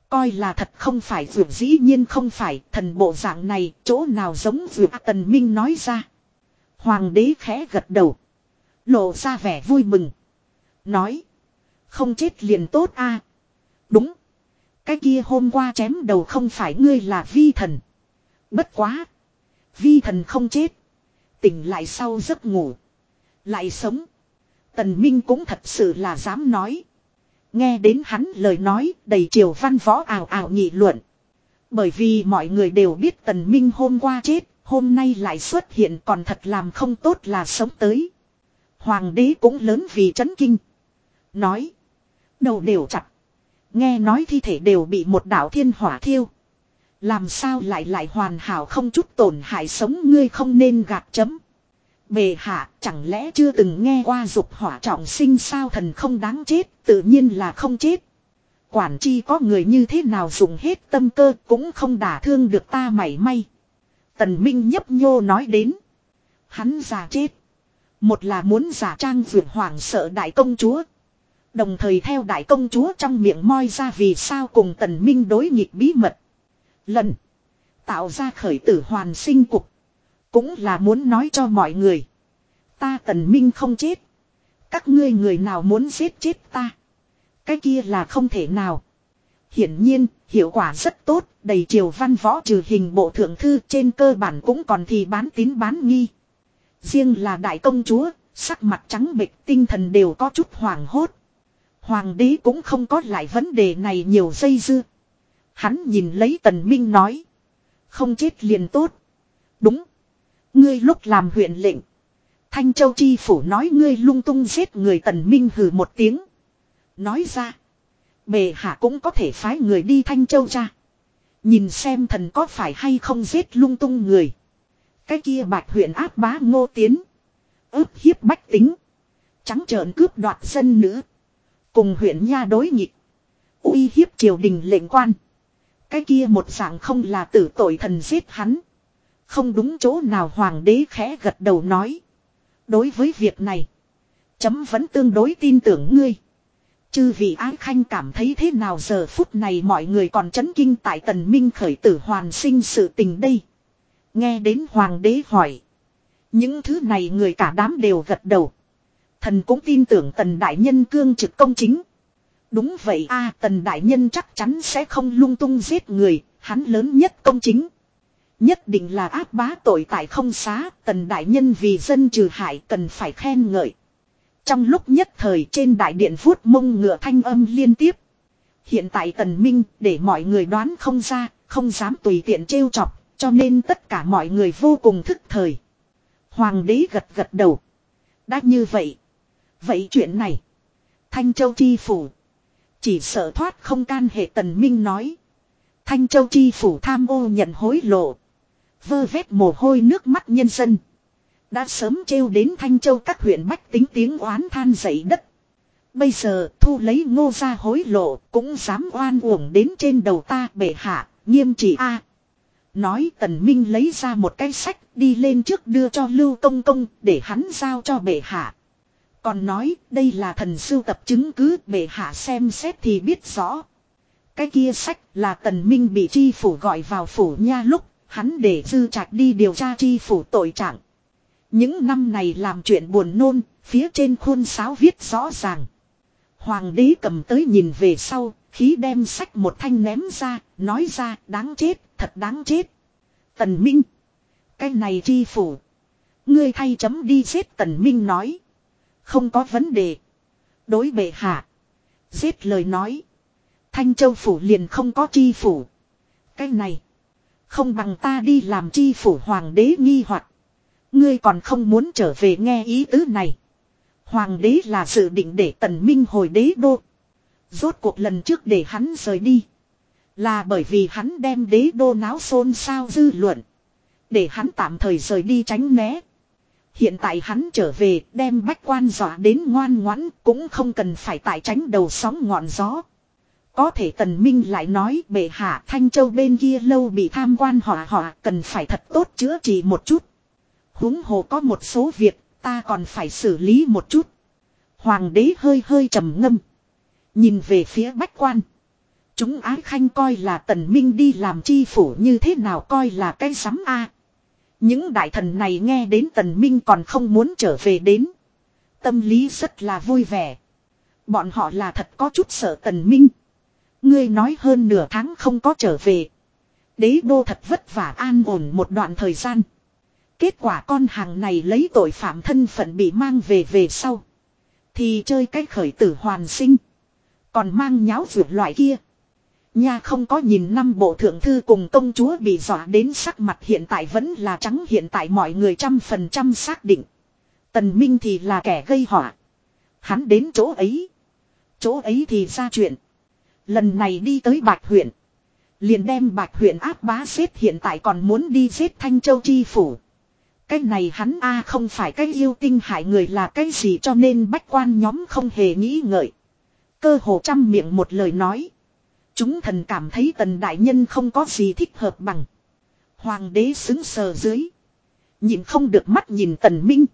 [SPEAKER 1] Coi là thật không phải vượt dĩ nhiên không phải. Thần bộ dạng này. Chỗ nào giống vượt tần minh nói ra. Hoàng đế khẽ gật đầu. Lộ ra vẻ vui mừng. Nói. Không chết liền tốt a Đúng. Cái kia hôm qua chém đầu không phải ngươi là vi thần. Bất quá. Vi thần không chết. Tỉnh lại sau giấc ngủ. Lại sống. Tần Minh cũng thật sự là dám nói. Nghe đến hắn lời nói đầy triều văn võ ảo ảo nghị luận. Bởi vì mọi người đều biết Tần Minh hôm qua chết, hôm nay lại xuất hiện còn thật làm không tốt là sống tới. Hoàng đế cũng lớn vì chấn kinh. Nói. Đầu đều chặt. Nghe nói thi thể đều bị một đạo thiên hỏa thiêu. Làm sao lại lại hoàn hảo không chút tổn hại sống ngươi không nên gạt chấm. Bề hạ, chẳng lẽ chưa từng nghe qua dục hỏa trọng sinh sao thần không đáng chết, tự nhiên là không chết. Quản chi có người như thế nào dùng hết tâm cơ cũng không đả thương được ta mảy may. Tần Minh nhấp nhô nói đến. Hắn già chết. Một là muốn giả trang vượt hoàng sợ đại công chúa. Đồng thời theo đại công chúa trong miệng moi ra vì sao cùng tần minh đối nghịch bí mật. Lần. Tạo ra khởi tử hoàn sinh cục. Cũng là muốn nói cho mọi người. Ta tần minh không chết. Các ngươi người nào muốn giết chết ta. Cái kia là không thể nào. Hiển nhiên, hiệu quả rất tốt, đầy triều văn võ trừ hình bộ thượng thư trên cơ bản cũng còn thì bán tín bán nghi. Riêng là đại công chúa, sắc mặt trắng bệch tinh thần đều có chút hoàng hốt. Hoàng đế cũng không có lại vấn đề này nhiều dây dưa. Hắn nhìn lấy tần minh nói. Không chết liền tốt. Đúng. Ngươi lúc làm huyện lệnh. Thanh Châu Chi Phủ nói ngươi lung tung giết người tần minh hừ một tiếng. Nói ra. Bề hạ cũng có thể phái người đi Thanh Châu ra. Nhìn xem thần có phải hay không giết lung tung người. Cái kia bạch huyện áp bá ngô tiến. ướp hiếp bách tính. Trắng trợn cướp đoạt dân nữ Cùng huyện nha đối nghịch. uy hiếp triều đình lệnh quan. Cái kia một dạng không là tử tội thần giết hắn. Không đúng chỗ nào hoàng đế khẽ gật đầu nói. Đối với việc này. Chấm vẫn tương đối tin tưởng ngươi. Chư vị ái khanh cảm thấy thế nào giờ phút này mọi người còn chấn kinh tại tần minh khởi tử hoàn sinh sự tình đây. Nghe đến hoàng đế hỏi. Những thứ này người cả đám đều gật đầu. Thần cũng tin tưởng tần đại nhân cương trực công chính. Đúng vậy a tần đại nhân chắc chắn sẽ không lung tung giết người, hắn lớn nhất công chính. Nhất định là áp bá tội tại không xá, tần đại nhân vì dân trừ hại cần phải khen ngợi. Trong lúc nhất thời trên đại điện vuốt mông ngựa thanh âm liên tiếp. Hiện tại tần minh để mọi người đoán không ra, không dám tùy tiện trêu chọc, cho nên tất cả mọi người vô cùng thức thời. Hoàng đế gật gật đầu. Đã như vậy. Vậy chuyện này. Thanh Châu Chi Phủ. Chỉ sợ thoát không can hệ tần minh nói. Thanh Châu Chi Phủ tham ô nhận hối lộ. Vơ vét mồ hôi nước mắt nhân dân. Đã sớm trêu đến Thanh Châu các huyện bách tính tiếng oán than dậy đất. Bây giờ thu lấy ngô ra hối lộ cũng dám oan uổng đến trên đầu ta bệ hạ, nghiêm trị A. Nói tần minh lấy ra một cái sách đi lên trước đưa cho lưu công công để hắn giao cho bệ hạ. Còn nói đây là thần sưu tập chứng cứ bệ hạ xem xét thì biết rõ. Cái kia sách là tần minh bị chi phủ gọi vào phủ nha lúc hắn để dư trạch đi điều tra chi phủ tội trạng. Những năm này làm chuyện buồn nôn, phía trên khuôn sáo viết rõ ràng. Hoàng đế cầm tới nhìn về sau, khí đem sách một thanh ném ra, nói ra đáng chết, thật đáng chết. Tần Minh. Cái này chi phủ. Ngươi thay chấm đi xếp Tần Minh nói. Không có vấn đề. Đối bệ hạ. Giết lời nói. Thanh Châu phủ liền không có chi phủ. Cái này. Không bằng ta đi làm chi phủ hoàng đế nghi hoặc Ngươi còn không muốn trở về nghe ý tứ này. Hoàng đế là dự định để tần minh hồi đế đô. Rốt cuộc lần trước để hắn rời đi. Là bởi vì hắn đem đế đô náo xôn xao dư luận. Để hắn tạm thời rời đi tránh né. Hiện tại hắn trở về, đem bách quan dọa đến ngoan ngoãn, cũng không cần phải tại tránh đầu sóng ngọn gió. Có thể tần minh lại nói, bệ hạ, Thanh Châu bên kia lâu bị tham quan họa họa, cần phải thật tốt chữa trị một chút. huống hồ có một số việc, ta còn phải xử lý một chút. Hoàng đế hơi hơi trầm ngâm. Nhìn về phía bách quan. Chúng ái khanh coi là tần minh đi làm chi phủ như thế nào, coi là cái sắm a những đại thần này nghe đến tần minh còn không muốn trở về đến. Tâm lý rất là vui vẻ. Bọn họ là thật có chút sợ tần minh. Ngươi nói hơn nửa tháng không có trở về. Đế đô thật vất vả an ổn một đoạn thời gian. Kết quả con hàng này lấy tội phạm thân phận bị mang về về sau. Thì chơi cách khởi tử hoàn sinh. Còn mang nháo vượt loại kia. Nha không có nhìn năm bộ thượng thư cùng công chúa bị dọa đến sắc mặt hiện tại vẫn là trắng, hiện tại mọi người trăm phần trăm xác định. Tần Minh thì là kẻ gây họa. Hắn đến chỗ ấy. Chỗ ấy thì ra chuyện. Lần này đi tới Bạch huyện. Liền đem Bạch huyện áp bá xếp hiện tại còn muốn đi xếp Thanh Châu Chi Phủ. Cái này hắn a không phải cái yêu tinh hại người là cái gì cho nên bách quan nhóm không hề nghĩ ngợi. Cơ hồ trăm miệng một lời nói. Chúng thần cảm thấy tần đại nhân không có gì thích hợp bằng. Hoàng đế xứng sờ dưới. Nhìn không được mắt nhìn tần minh.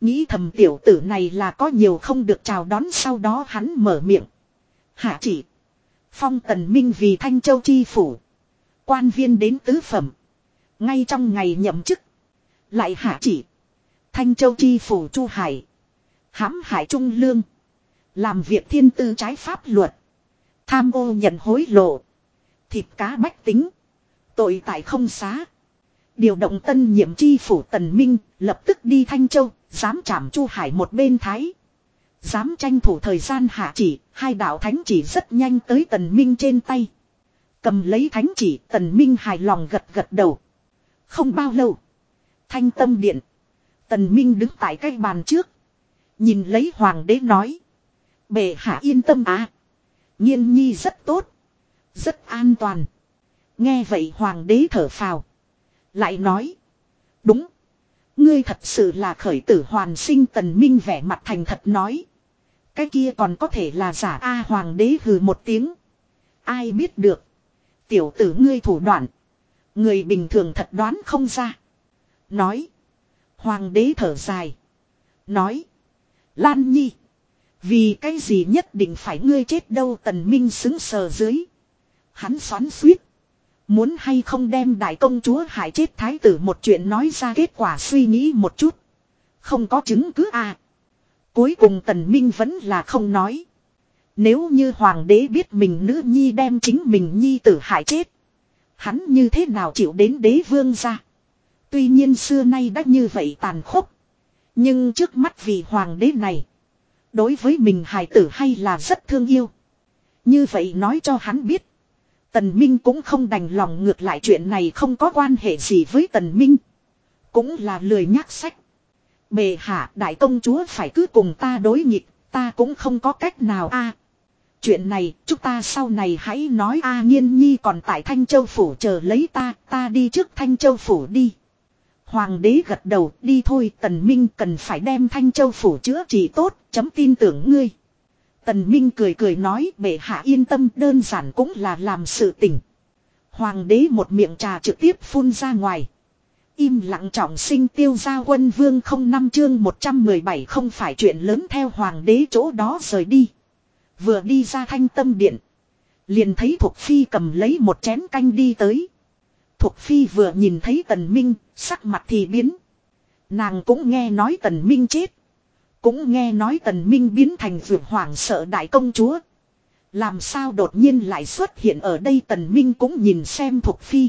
[SPEAKER 1] Nghĩ thầm tiểu tử này là có nhiều không được chào đón sau đó hắn mở miệng. Hạ chỉ. Phong tần minh vì thanh châu chi phủ. Quan viên đến tứ phẩm. Ngay trong ngày nhậm chức. Lại hạ chỉ. Thanh châu chi phủ chu hải. hãm hải trung lương. Làm việc thiên tư trái pháp luật. Tham ô nhận hối lộ. Thịt cá bách tính. Tội tại không xá. Điều động tân nhiệm chi phủ Tần Minh, lập tức đi Thanh Châu, dám chạm Chu Hải một bên thái. Dám tranh thủ thời gian hạ chỉ, hai đạo thánh chỉ rất nhanh tới Tần Minh trên tay. Cầm lấy thánh chỉ, Tần Minh hài lòng gật gật đầu. Không bao lâu. Thanh tâm điện. Tần Minh đứng tại cái bàn trước. Nhìn lấy hoàng đế nói. Bệ hạ yên tâm à. Nhiên nhi rất tốt. Rất an toàn. Nghe vậy hoàng đế thở phào. Lại nói. Đúng. Ngươi thật sự là khởi tử hoàn sinh tần minh vẻ mặt thành thật nói. Cái kia còn có thể là giả A hoàng đế hừ một tiếng. Ai biết được. Tiểu tử ngươi thủ đoạn. Người bình thường thật đoán không ra. Nói. Hoàng đế thở dài. Nói. Lan nhi. Vì cái gì nhất định phải ngươi chết đâu tần minh xứng sờ dưới. Hắn xoắn suýt. Muốn hay không đem đại công chúa hại chết thái tử một chuyện nói ra kết quả suy nghĩ một chút. Không có chứng cứ à. Cuối cùng tần minh vẫn là không nói. Nếu như hoàng đế biết mình nữ nhi đem chính mình nhi tử hại chết. Hắn như thế nào chịu đến đế vương ra. Tuy nhiên xưa nay đã như vậy tàn khốc. Nhưng trước mắt vì hoàng đế này. Đối với mình hài tử hay là rất thương yêu. Như vậy nói cho hắn biết. Tần Minh cũng không đành lòng ngược lại chuyện này không có quan hệ gì với Tần Minh. Cũng là lười nhắc sách. Bề hạ đại công chúa phải cứ cùng ta đối nghịch, ta cũng không có cách nào a. chuyện này, chúng ta sau này hãy nói a nghiên nhi còn tại Thanh Châu Phủ chờ lấy ta, ta đi trước Thanh Châu Phủ đi. Hoàng đế gật đầu, đi thôi, Tần Minh cần phải đem Thanh Châu Phủ chữa trị tốt, chấm tin tưởng ngươi. Tần Minh cười cười nói bệ hạ yên tâm đơn giản cũng là làm sự tỉnh. Hoàng đế một miệng trà trực tiếp phun ra ngoài. Im lặng trọng sinh tiêu gia quân vương không năm chương 117 không phải chuyện lớn theo hoàng đế chỗ đó rời đi. Vừa đi ra thanh tâm điện. Liền thấy Thục Phi cầm lấy một chén canh đi tới. Thục Phi vừa nhìn thấy Tần Minh, sắc mặt thì biến. Nàng cũng nghe nói Tần Minh chết. Cũng nghe nói tần minh biến thành vượt hoàng sợ đại công chúa. Làm sao đột nhiên lại xuất hiện ở đây tần minh cũng nhìn xem thuộc phi.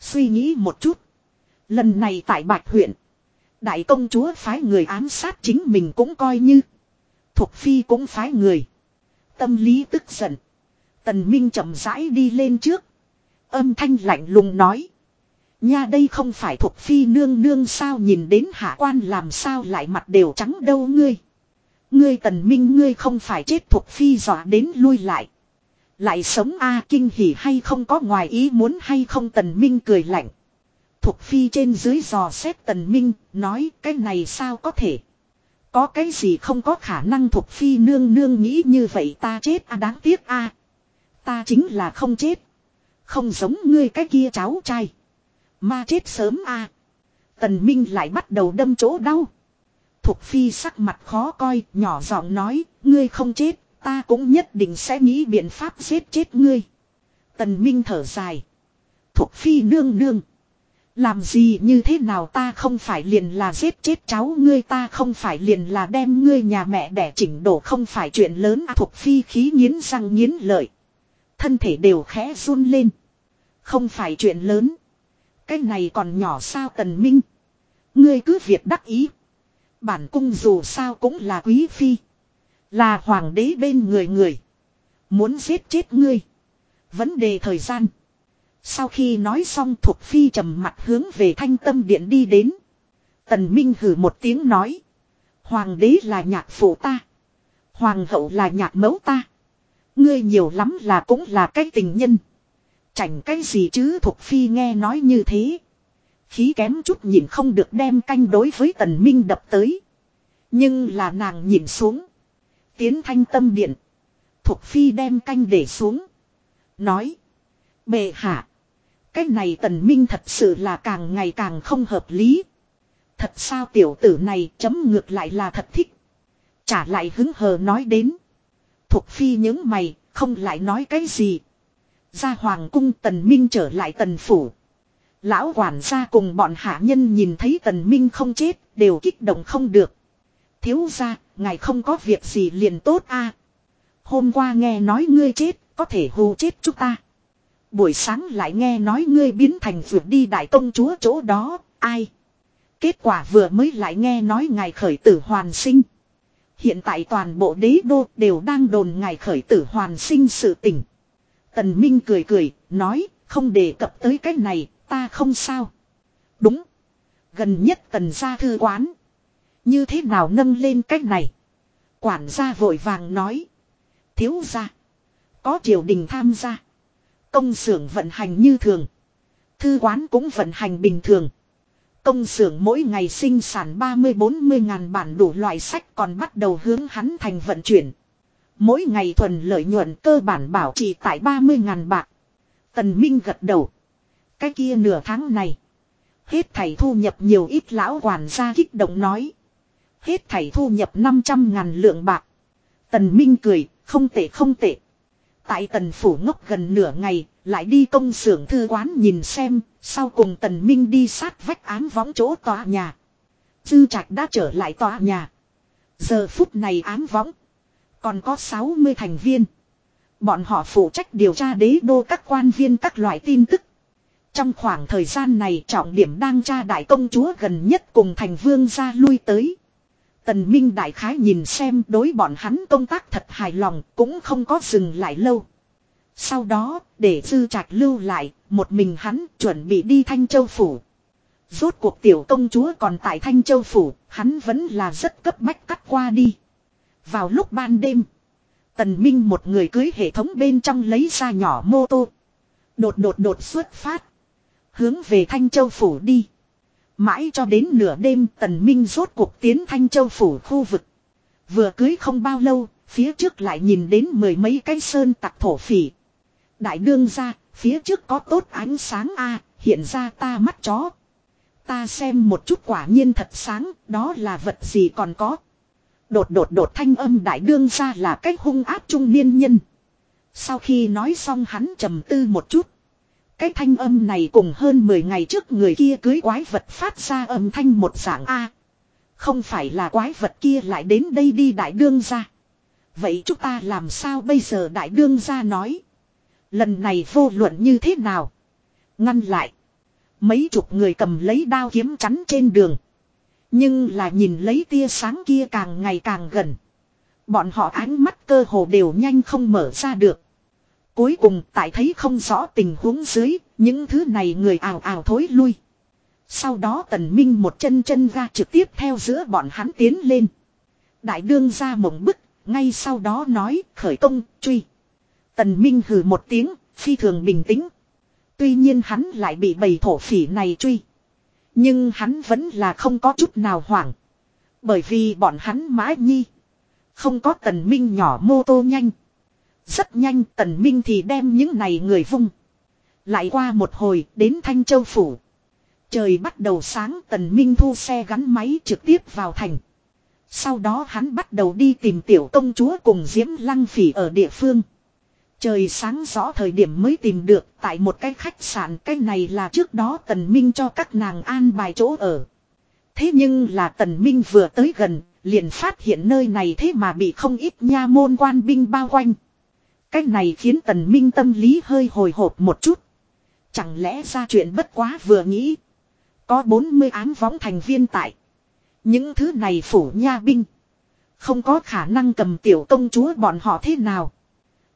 [SPEAKER 1] Suy nghĩ một chút. Lần này tại Bạch huyện. Đại công chúa phái người ám sát chính mình cũng coi như. Thuộc phi cũng phái người. Tâm lý tức giận. Tần Minh chậm rãi đi lên trước. Âm thanh lạnh lùng nói. Nha đây không phải thuộc phi nương nương sao nhìn đến hạ quan làm sao lại mặt đều trắng đâu ngươi. Ngươi tần minh ngươi không phải chết thuộc phi dọa đến lui lại. Lại sống a kinh hỉ hay không có ngoài ý muốn hay không tần minh cười lạnh. Thuộc phi trên dưới dò xét tần minh, nói cái này sao có thể. Có cái gì không có khả năng thuộc phi nương nương nghĩ như vậy ta chết a đáng tiếc a Ta chính là không chết. Không giống ngươi cái kia cháu trai. Ma chết sớm a. Tần Minh lại bắt đầu đâm chỗ đau. Thục Phi sắc mặt khó coi, nhỏ giọng nói, ngươi không chết, ta cũng nhất định sẽ nghĩ biện pháp giết chết ngươi. Tần Minh thở dài. Thục Phi nương nương. Làm gì như thế nào ta không phải liền là giết chết cháu ngươi ta không phải liền là đem ngươi nhà mẹ đẻ chỉnh đổ không phải chuyện lớn à, Thục Phi khí nghiến răng nghiến lợi. Thân thể đều khẽ run lên. Không phải chuyện lớn. Cái này còn nhỏ sao tần minh. Ngươi cứ việc đắc ý. Bản cung dù sao cũng là quý phi. Là hoàng đế bên người người. Muốn giết chết ngươi. Vấn đề thời gian. Sau khi nói xong thuộc phi trầm mặt hướng về thanh tâm điện đi đến. Tần Minh hử một tiếng nói. Hoàng đế là nhạc phụ ta. Hoàng hậu là nhạc mẫu ta. Ngươi nhiều lắm là cũng là cái tình nhân. Chảnh cái gì chứ thuộc phi nghe nói như thế. Khí kém chút nhìn không được đem canh đối với tần minh đập tới. Nhưng là nàng nhìn xuống. Tiến thanh tâm điện. Thuộc phi đem canh để xuống. Nói. Bệ hạ. Cái này tần minh thật sự là càng ngày càng không hợp lý. Thật sao tiểu tử này chấm ngược lại là thật thích. Trả lại hứng hờ nói đến. Thục phi những mày, không lại nói cái gì. Ra hoàng cung tần minh trở lại tần phủ. Lão quản gia cùng bọn hạ nhân nhìn thấy tần minh không chết, đều kích động không được. Thiếu gia, ngài không có việc gì liền tốt a. Hôm qua nghe nói ngươi chết, có thể hù chết chúng ta. Buổi sáng lại nghe nói ngươi biến thành vượt đi đại công chúa chỗ đó, ai? Kết quả vừa mới lại nghe nói ngài khởi tử hoàn sinh. Hiện tại toàn bộ đế đô đều đang đồn ngài khởi tử hoàn sinh sự tình. Tần Minh cười cười, nói, không đề cập tới cái này, ta không sao. Đúng. Gần nhất tần gia thư quán. Như thế nào nâng lên cách này? Quản gia vội vàng nói. Thiếu gia. Có triều đình tham gia. Công xưởng vận hành như thường. Thư quán cũng vận hành bình thường. Công xưởng mỗi ngày sinh sản 30-40 ngàn bản đủ loại sách còn bắt đầu hướng hắn thành vận chuyển. Mỗi ngày thuần lợi nhuận cơ bản bảo trì tại 30 ngàn bạc. Tần Minh gật đầu. Cái kia nửa tháng này. Hết thảy thu nhập nhiều ít lão quản gia kích động nói. Hết thảy thu nhập 500 ngàn lượng bạc. Tần Minh cười, không tệ không tệ. Tại tần phủ ngốc gần nửa ngày, lại đi công xưởng thư quán nhìn xem, sau cùng tần minh đi sát vách án võng chỗ tòa nhà. Dư trạch đã trở lại tòa nhà. Giờ phút này án võng. Còn có 60 thành viên. Bọn họ phụ trách điều tra đế đô các quan viên các loại tin tức. Trong khoảng thời gian này trọng điểm đang tra đại công chúa gần nhất cùng thành vương ra lui tới. Tần Minh đại khái nhìn xem đối bọn hắn công tác thật hài lòng cũng không có dừng lại lâu. Sau đó, để dư trạch lưu lại, một mình hắn chuẩn bị đi Thanh Châu Phủ. Rốt cuộc tiểu công chúa còn tại Thanh Châu Phủ, hắn vẫn là rất cấp bách cắt qua đi. Vào lúc ban đêm, Tần Minh một người cưới hệ thống bên trong lấy ra nhỏ mô tô. Đột đột đột xuất phát. Hướng về Thanh Châu Phủ đi. Mãi cho đến nửa đêm Tần Minh rốt cuộc tiến Thanh Châu Phủ khu vực. Vừa cưới không bao lâu, phía trước lại nhìn đến mười mấy cái sơn tặc thổ phỉ. Đại đương ra, phía trước có tốt ánh sáng a hiện ra ta mắt chó. Ta xem một chút quả nhiên thật sáng, đó là vật gì còn có. Đột đột đột thanh âm đại đương ra là cách hung áp trung niên nhân. Sau khi nói xong hắn trầm tư một chút. Cái thanh âm này cùng hơn 10 ngày trước người kia cưới quái vật phát ra âm thanh một dạng A. Không phải là quái vật kia lại đến đây đi đại đương ra. Vậy chúng ta làm sao bây giờ đại đương ra nói. Lần này vô luận như thế nào. Ngăn lại. Mấy chục người cầm lấy đao kiếm chắn trên đường. Nhưng là nhìn lấy tia sáng kia càng ngày càng gần. Bọn họ ánh mắt cơ hồ đều nhanh không mở ra được. Cuối cùng tại thấy không rõ tình huống dưới, những thứ này người ảo ảo thối lui. Sau đó tần minh một chân chân ra trực tiếp theo giữa bọn hắn tiến lên. Đại đương ra mộng bức, ngay sau đó nói khởi công, truy. Tần minh hừ một tiếng, phi thường bình tĩnh. Tuy nhiên hắn lại bị bầy thổ phỉ này truy. Nhưng hắn vẫn là không có chút nào hoảng. Bởi vì bọn hắn mã nhi. Không có tần minh nhỏ mô tô nhanh. Rất nhanh tần minh thì đem những này người vung. Lại qua một hồi đến Thanh Châu Phủ. Trời bắt đầu sáng tần minh thu xe gắn máy trực tiếp vào thành. Sau đó hắn bắt đầu đi tìm tiểu công chúa cùng Diễm Lăng Phỉ ở địa phương. Trời sáng rõ thời điểm mới tìm được tại một cái khách sạn cái này là trước đó tần minh cho các nàng an bài chỗ ở. Thế nhưng là tần minh vừa tới gần, liền phát hiện nơi này thế mà bị không ít nha môn quan binh bao quanh. Cái này khiến tần minh tâm lý hơi hồi hộp một chút. Chẳng lẽ ra chuyện bất quá vừa nghĩ. Có 40 ám võng thành viên tại. Những thứ này phủ nha binh. Không có khả năng cầm tiểu công chúa bọn họ thế nào.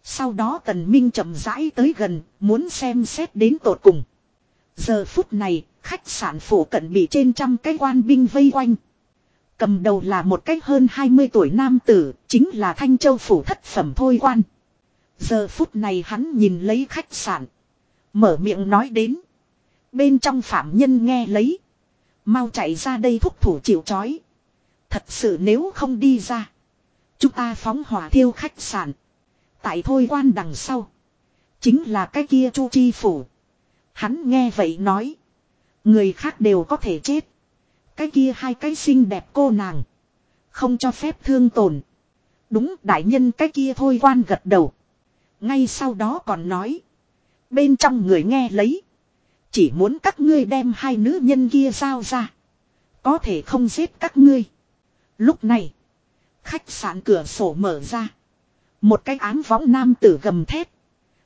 [SPEAKER 1] Sau đó tần minh chậm rãi tới gần, muốn xem xét đến tột cùng. Giờ phút này, khách sạn phủ cận bị trên trăm cái quan binh vây quanh. Cầm đầu là một cách hơn 20 tuổi nam tử, chính là Thanh Châu phủ thất phẩm thôi quan. Giờ phút này hắn nhìn lấy khách sạn. Mở miệng nói đến. Bên trong phạm nhân nghe lấy. Mau chạy ra đây thúc thủ chịu chói. Thật sự nếu không đi ra. Chúng ta phóng hỏa thiêu khách sạn. Tại thôi quan đằng sau. Chính là cái kia chu chi phủ. Hắn nghe vậy nói. Người khác đều có thể chết. Cái kia hai cái xinh đẹp cô nàng. Không cho phép thương tổn. Đúng đại nhân cái kia thôi quan gật đầu. Ngay sau đó còn nói. Bên trong người nghe lấy. Chỉ muốn các ngươi đem hai nữ nhân kia giao ra. Có thể không giết các ngươi. Lúc này. Khách sạn cửa sổ mở ra. Một cái ám võng nam tử gầm thét.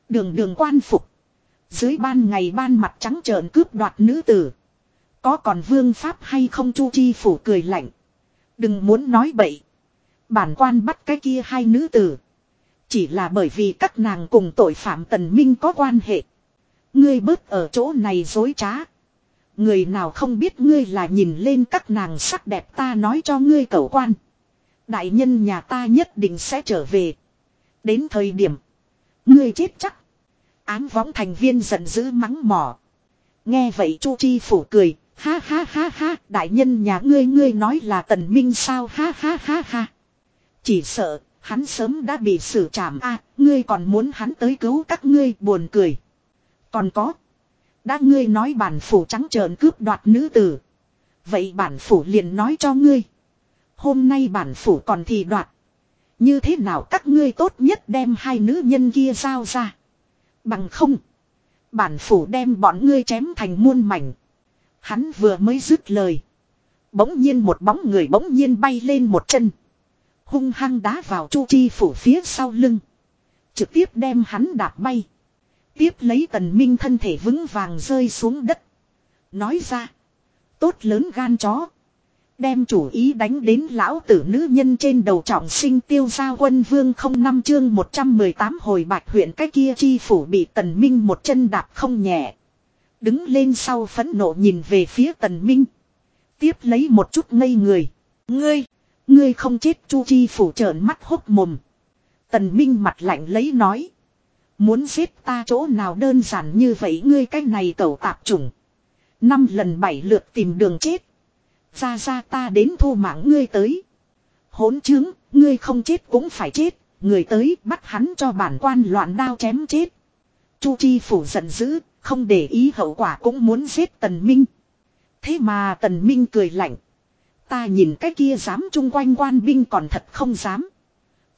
[SPEAKER 1] Đường đường quan phục. Dưới ban ngày ban mặt trắng trợn cướp đoạt nữ tử. Có còn vương pháp hay không chu chi phủ cười lạnh. Đừng muốn nói bậy. Bản quan bắt cái kia hai nữ tử. Chỉ là bởi vì các nàng cùng tội phạm tần minh có quan hệ. Ngươi bớt ở chỗ này dối trá. Người nào không biết ngươi là nhìn lên các nàng sắc đẹp ta nói cho ngươi cầu quan. Đại nhân nhà ta nhất định sẽ trở về. Đến thời điểm. Ngươi chết chắc. Ám võng thành viên giận dữ mắng mỏ. Nghe vậy Chu Chi phủ cười. Ha ha ha ha. Đại nhân nhà ngươi ngươi nói là tần minh sao ha ha ha ha. Chỉ sợ. Hắn sớm đã bị xử trảm a, ngươi còn muốn hắn tới cứu các ngươi, buồn cười. Còn có. Đã ngươi nói bản phủ trắng trợn cướp đoạt nữ tử. Vậy bản phủ liền nói cho ngươi. Hôm nay bản phủ còn thì đoạt. Như thế nào các ngươi tốt nhất đem hai nữ nhân kia giao ra. Bằng không. Bản phủ đem bọn ngươi chém thành muôn mảnh. Hắn vừa mới dứt lời. Bỗng nhiên một bóng người bỗng nhiên bay lên một chân. Hung hăng đá vào chu chi phủ phía sau lưng. Trực tiếp đem hắn đạp bay. Tiếp lấy tần minh thân thể vững vàng rơi xuống đất. Nói ra. Tốt lớn gan chó. Đem chủ ý đánh đến lão tử nữ nhân trên đầu trọng sinh tiêu gia quân vương không năm chương 118 hồi bạch huyện cái kia chi phủ bị tần minh một chân đạp không nhẹ. Đứng lên sau phẫn nộ nhìn về phía tần minh. Tiếp lấy một chút ngây người. Ngươi, ngươi không chết chu chi phủ trợn mắt hốc mồm. Tần minh mặt lạnh lấy nói. Muốn giết ta chỗ nào đơn giản như vậy ngươi cái này cẩu tạp chủng. Năm lần bảy lượt tìm đường chết. Ra ra ta đến thu mạng ngươi tới. Hỗn chứng, ngươi không chết cũng phải chết. Người tới bắt hắn cho bản quan loạn đao chém chết. Chu Chi Phủ giận dữ, không để ý hậu quả cũng muốn giết Tần Minh. Thế mà Tần Minh cười lạnh. Ta nhìn cái kia dám chung quanh quan binh còn thật không dám.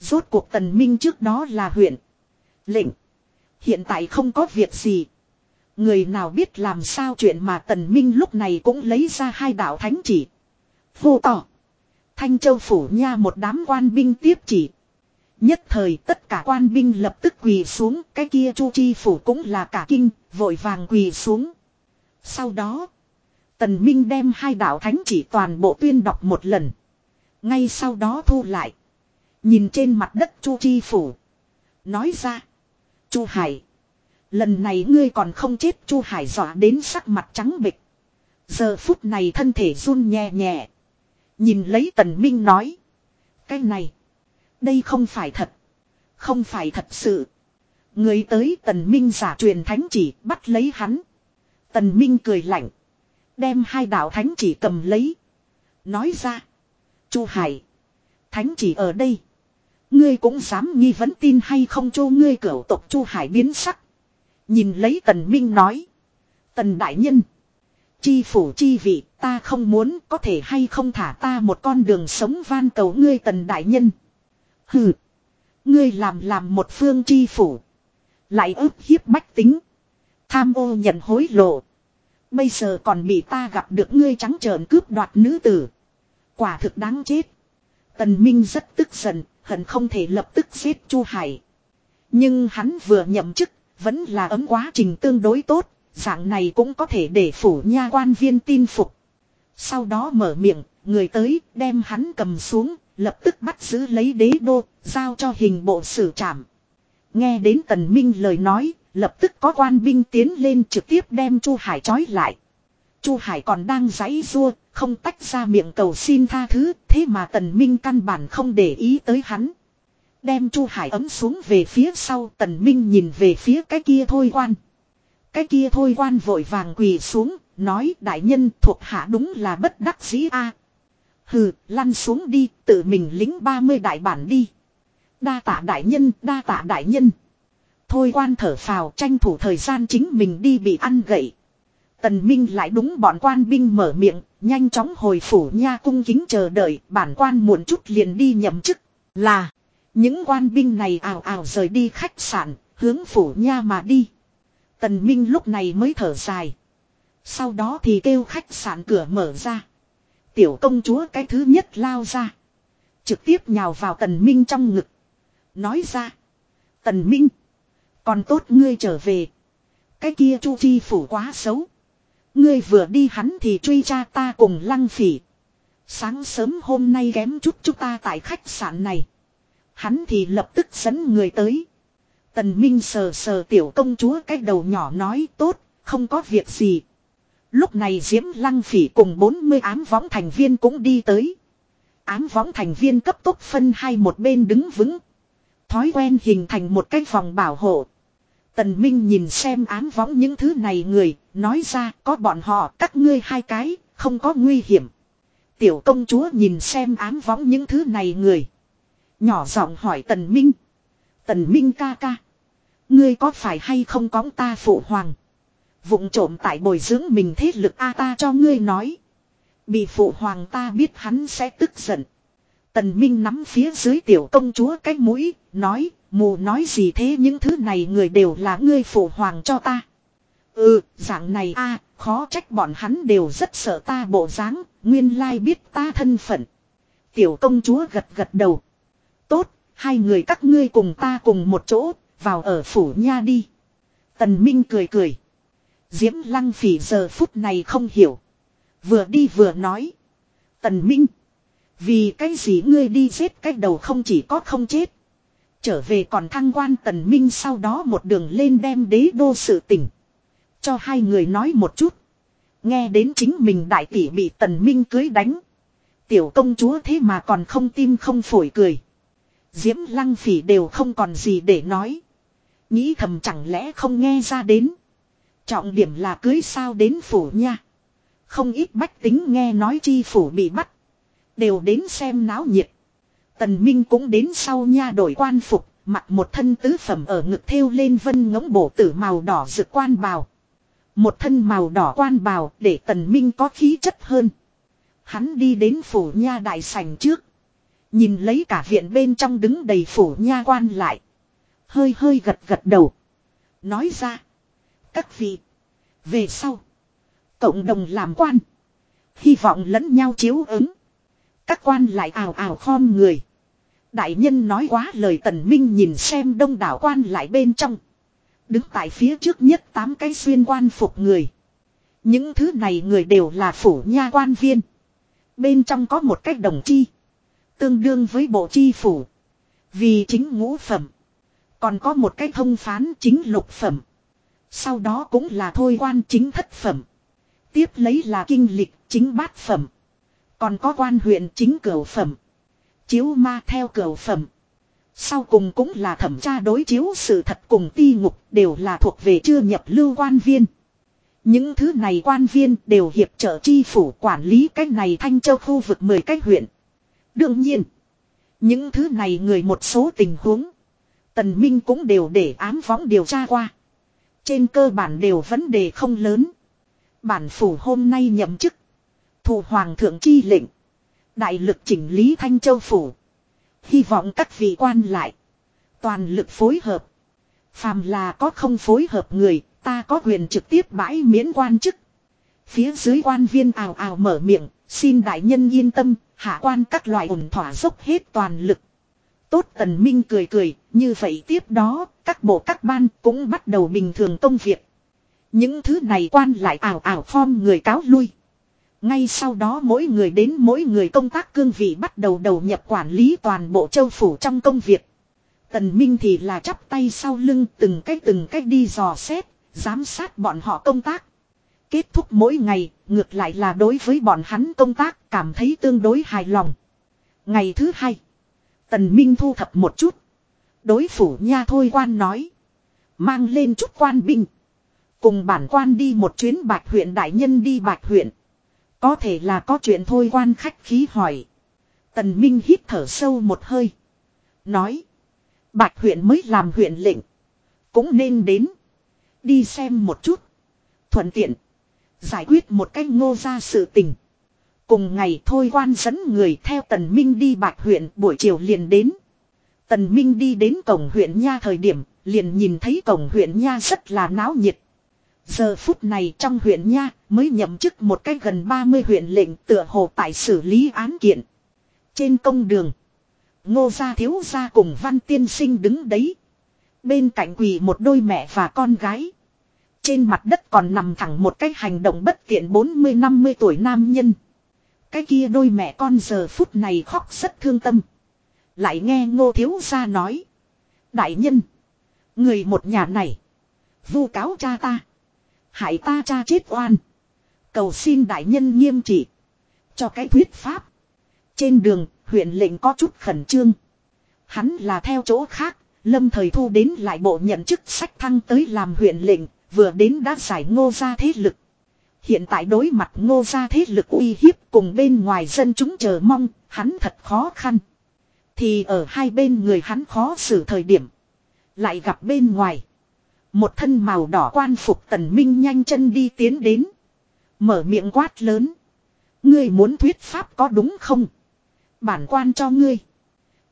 [SPEAKER 1] Rốt cuộc Tần Minh trước đó là huyện. Lệnh. Hiện tại không có việc gì. Người nào biết làm sao chuyện mà tần minh lúc này cũng lấy ra hai đạo thánh chỉ. Vô tỏ. Thanh châu phủ nha một đám quan binh tiếp chỉ. Nhất thời tất cả quan binh lập tức quỳ xuống. Cái kia chu chi phủ cũng là cả kinh. Vội vàng quỳ xuống. Sau đó. Tần Minh đem hai đạo thánh chỉ toàn bộ tuyên đọc một lần. Ngay sau đó thu lại. Nhìn trên mặt đất chu chi phủ. Nói ra. Chu Hải. Lần này ngươi còn không chết Chu Hải dọa đến sắc mặt trắng bịch. Giờ phút này thân thể run nhẹ nhẹ. Nhìn lấy Tần Minh nói. Cái này. Đây không phải thật. Không phải thật sự. Người tới Tần Minh giả truyền thánh chỉ bắt lấy hắn. Tần Minh cười lạnh. Đem hai đạo thánh chỉ cầm lấy. Nói ra. Chu Hải. Thánh chỉ ở đây. Ngươi cũng dám nghi vấn tin hay không cho ngươi cửu tộc Chu Hải biến sắc. Nhìn lấy Tần Minh nói. Tần Đại Nhân. Chi phủ chi vị ta không muốn có thể hay không thả ta một con đường sống van cầu ngươi Tần Đại Nhân. Hừ. Ngươi làm làm một phương chi phủ. Lại ức hiếp bách tính. Tham ô nhận hối lộ. Bây giờ còn bị ta gặp được ngươi trắng trợn cướp đoạt nữ tử. Quả thực đáng chết. Tần Minh rất tức giận, hận không thể lập tức giết Chu Hải. Nhưng hắn vừa nhậm chức, vẫn là ấm quá trình tương đối tốt, dạng này cũng có thể để phủ nha quan viên tin phục. Sau đó mở miệng, người tới, đem hắn cầm xuống, lập tức bắt giữ lấy đế đô, giao cho hình bộ xử trảm. Nghe đến tần minh lời nói, lập tức có quan binh tiến lên trực tiếp đem Chu Hải trói lại. Chu Hải còn đang giãy rua, không tách ra miệng cầu xin tha thứ, thế mà Tần Minh căn bản không để ý tới hắn. Đem Chu Hải ấm xuống về phía sau, Tần Minh nhìn về phía cái kia thôi quan. Cái kia thôi quan vội vàng quỳ xuống, nói đại nhân thuộc hạ đúng là bất đắc dĩ a. Hừ, lăn xuống đi, tự mình lính 30 đại bản đi. Đa tạ đại nhân, đa tạ đại nhân. Thôi quan thở phào tranh thủ thời gian chính mình đi bị ăn gậy. Tần Minh lại đúng bọn quan binh mở miệng, nhanh chóng hồi phủ nha cung kính chờ đợi, bản quan muộn chút liền đi nhậm chức, là những quan binh này ào ào rời đi khách sạn, hướng phủ nha mà đi. Tần Minh lúc này mới thở dài. Sau đó thì kêu khách sạn cửa mở ra. Tiểu công chúa cái thứ nhất lao ra. Trực tiếp nhào vào Tần Minh trong ngực. Nói ra. Tần Minh. Còn tốt ngươi trở về. Cái kia chu chi phủ quá xấu. Ngươi vừa đi hắn thì truy cha ta cùng lăng phỉ. Sáng sớm hôm nay kém chút chúng ta tại khách sạn này. Hắn thì lập tức dẫn người tới. Tần Minh sờ sờ tiểu công chúa cái đầu nhỏ nói tốt, không có việc gì. Lúc này Diễm Lăng Phỉ cùng 40 ám võng thành viên cũng đi tới. Ám võng thành viên cấp tốc phân hai một bên đứng vững. Thói quen hình thành một cái vòng bảo hộ. Tần Minh nhìn xem ám võng những thứ này người, nói ra có bọn họ các ngươi hai cái, không có nguy hiểm. Tiểu công chúa nhìn xem ám võng những thứ này người. Nhỏ giọng hỏi Tần Minh. Tần Minh ca ca. Ngươi có phải hay không có ta phụ hoàng? vụng trộm tại bồi dưỡng mình thế lực a ta cho ngươi nói. Bị phụ hoàng ta biết hắn sẽ tức giận. Tần Minh nắm phía dưới tiểu công chúa cái mũi, nói, mù nói gì thế những thứ này người đều là ngươi phụ hoàng cho ta. Ừ, dạng này a khó trách bọn hắn đều rất sợ ta bộ dáng, nguyên lai biết ta thân phận. Tiểu công chúa gật gật đầu. Hai người các ngươi cùng ta cùng một chỗ, vào ở phủ nha đi. Tần Minh cười cười. Diễm Lăng Phỉ giờ phút này không hiểu. Vừa đi vừa nói. Tần Minh. Vì cái gì ngươi đi giết cái đầu không chỉ có không chết. Trở về còn thăng quan Tần Minh sau đó một đường lên đem đế đô sự tỉnh. Cho hai người nói một chút. Nghe đến chính mình đại tỷ bị Tần Minh cưới đánh. Tiểu công chúa thế mà còn không tim không phổi cười. Diễm Lăng Phỉ đều không còn gì để nói. Nghĩ thầm chẳng lẽ không nghe ra đến. Trọng điểm là cưới sao đến phủ nha. Không ít bách tính nghe nói chi phủ bị bắt. Đều đến xem náo nhiệt. Tần Minh cũng đến sau nha đổi quan phục, mặc một thân tứ phẩm ở ngực thêu lên vân ngỗng bổ tử màu đỏ rực quan bào. Một thân màu đỏ quan bào để tần minh có khí chất hơn. Hắn đi đến phủ nha đại sảnh trước. Nhìn lấy cả viện bên trong đứng đầy phủ nha quan lại. Hơi hơi gật gật đầu. Nói ra. Các vị. Về sau. Cộng đồng làm quan. Hy vọng lẫn nhau chiếu ứng. Các quan lại ào ào khom người. Đại nhân nói quá lời tần minh nhìn xem đông đảo quan lại bên trong. Đứng tại phía trước nhất tám cái xuyên quan phục người. Những thứ này người đều là phủ nha quan viên. Bên trong có một cách đồng chi. Tương đương với bộ chi phủ. Vì chính ngũ phẩm. Còn có một cái thông phán chính lục phẩm. Sau đó cũng là thôi quan chính thất phẩm. Tiếp lấy là kinh lịch chính bát phẩm. Còn có quan huyện chính cửu phẩm. Chiếu ma theo cửu phẩm. Sau cùng cũng là thẩm tra đối chiếu sự thật cùng ti ngục đều là thuộc về chưa nhập lưu quan viên. Những thứ này quan viên đều hiệp trợ chi phủ quản lý cách này thanh châu khu vực 10 cách huyện. Đương nhiên, những thứ này người một số tình huống, tần minh cũng đều để ám võng điều tra qua. Trên cơ bản đều vấn đề không lớn. Bản phủ hôm nay nhậm chức. Thủ hoàng thượng chi lệnh. Đại lực chỉnh lý thanh châu phủ. Hy vọng các vị quan lại. Toàn lực phối hợp. Phàm là có không phối hợp người, ta có quyền trực tiếp bãi miễn quan chức. Phía dưới quan viên ào ào mở miệng, xin đại nhân yên tâm, hạ quan các loại ổn thỏa dốc hết toàn lực. Tốt tần minh cười cười, như vậy tiếp đó, các bộ các ban cũng bắt đầu bình thường công việc. Những thứ này quan lại ảo ảo form người cáo lui. Ngay sau đó mỗi người đến mỗi người công tác cương vị bắt đầu đầu nhập quản lý toàn bộ châu phủ trong công việc. Tần Minh thì là chắp tay sau lưng từng cách từng cách đi dò xét, giám sát bọn họ công tác. Kết thúc mỗi ngày, ngược lại là đối với bọn hắn công tác cảm thấy tương đối hài lòng. Ngày thứ hai, Tần Minh thu thập một chút. Đối phủ nha thôi quan nói. Mang lên chút quan binh. Cùng bản quan đi một chuyến bạch huyện đại nhân đi bạch huyện. Có thể là có chuyện thôi quan khách khí hỏi. Tần Minh hít thở sâu một hơi. Nói. Bạch huyện mới làm huyện lệnh. Cũng nên đến. Đi xem một chút. Thuận tiện. Giải quyết một cách ngô ra sự tình. Cùng ngày thôi quan dẫn người theo Tần Minh đi bạc huyện buổi chiều liền đến. Tần Minh đi đến cổng huyện Nha thời điểm, liền nhìn thấy cổng huyện Nha rất là náo nhiệt. Giờ phút này trong huyện Nha mới nhậm chức một cách gần 30 huyện lệnh tựa hồ tại xử lý án kiện. Trên công đường, ngô gia thiếu gia cùng văn tiên sinh đứng đấy. Bên cạnh quỳ một đôi mẹ và con gái. Trên mặt đất còn nằm thẳng một cái hành động bất tiện 40-50 tuổi nam nhân. Cái kia đôi mẹ con giờ phút này khóc rất thương tâm. Lại nghe ngô thiếu gia nói. Đại nhân. Người một nhà này. Vu cáo cha ta. Hại ta cha chết oan. Cầu xin đại nhân nghiêm trị. Cho cái thuyết pháp. Trên đường, huyện lệnh có chút khẩn trương. Hắn là theo chỗ khác, lâm thời thu đến lại bộ nhận chức sách thăng tới làm huyện lệnh, vừa đến đã giải ngô ra thế lực. Hiện tại đối mặt ngô ra thế lực uy hiếp cùng bên ngoài dân chúng chờ mong, hắn thật khó khăn. Thì ở hai bên người hắn khó xử thời điểm. Lại gặp bên ngoài. Một thân màu đỏ quan phục tần minh nhanh chân đi tiến đến. Mở miệng quát lớn. Ngươi muốn thuyết pháp có đúng không? Bản quan cho ngươi.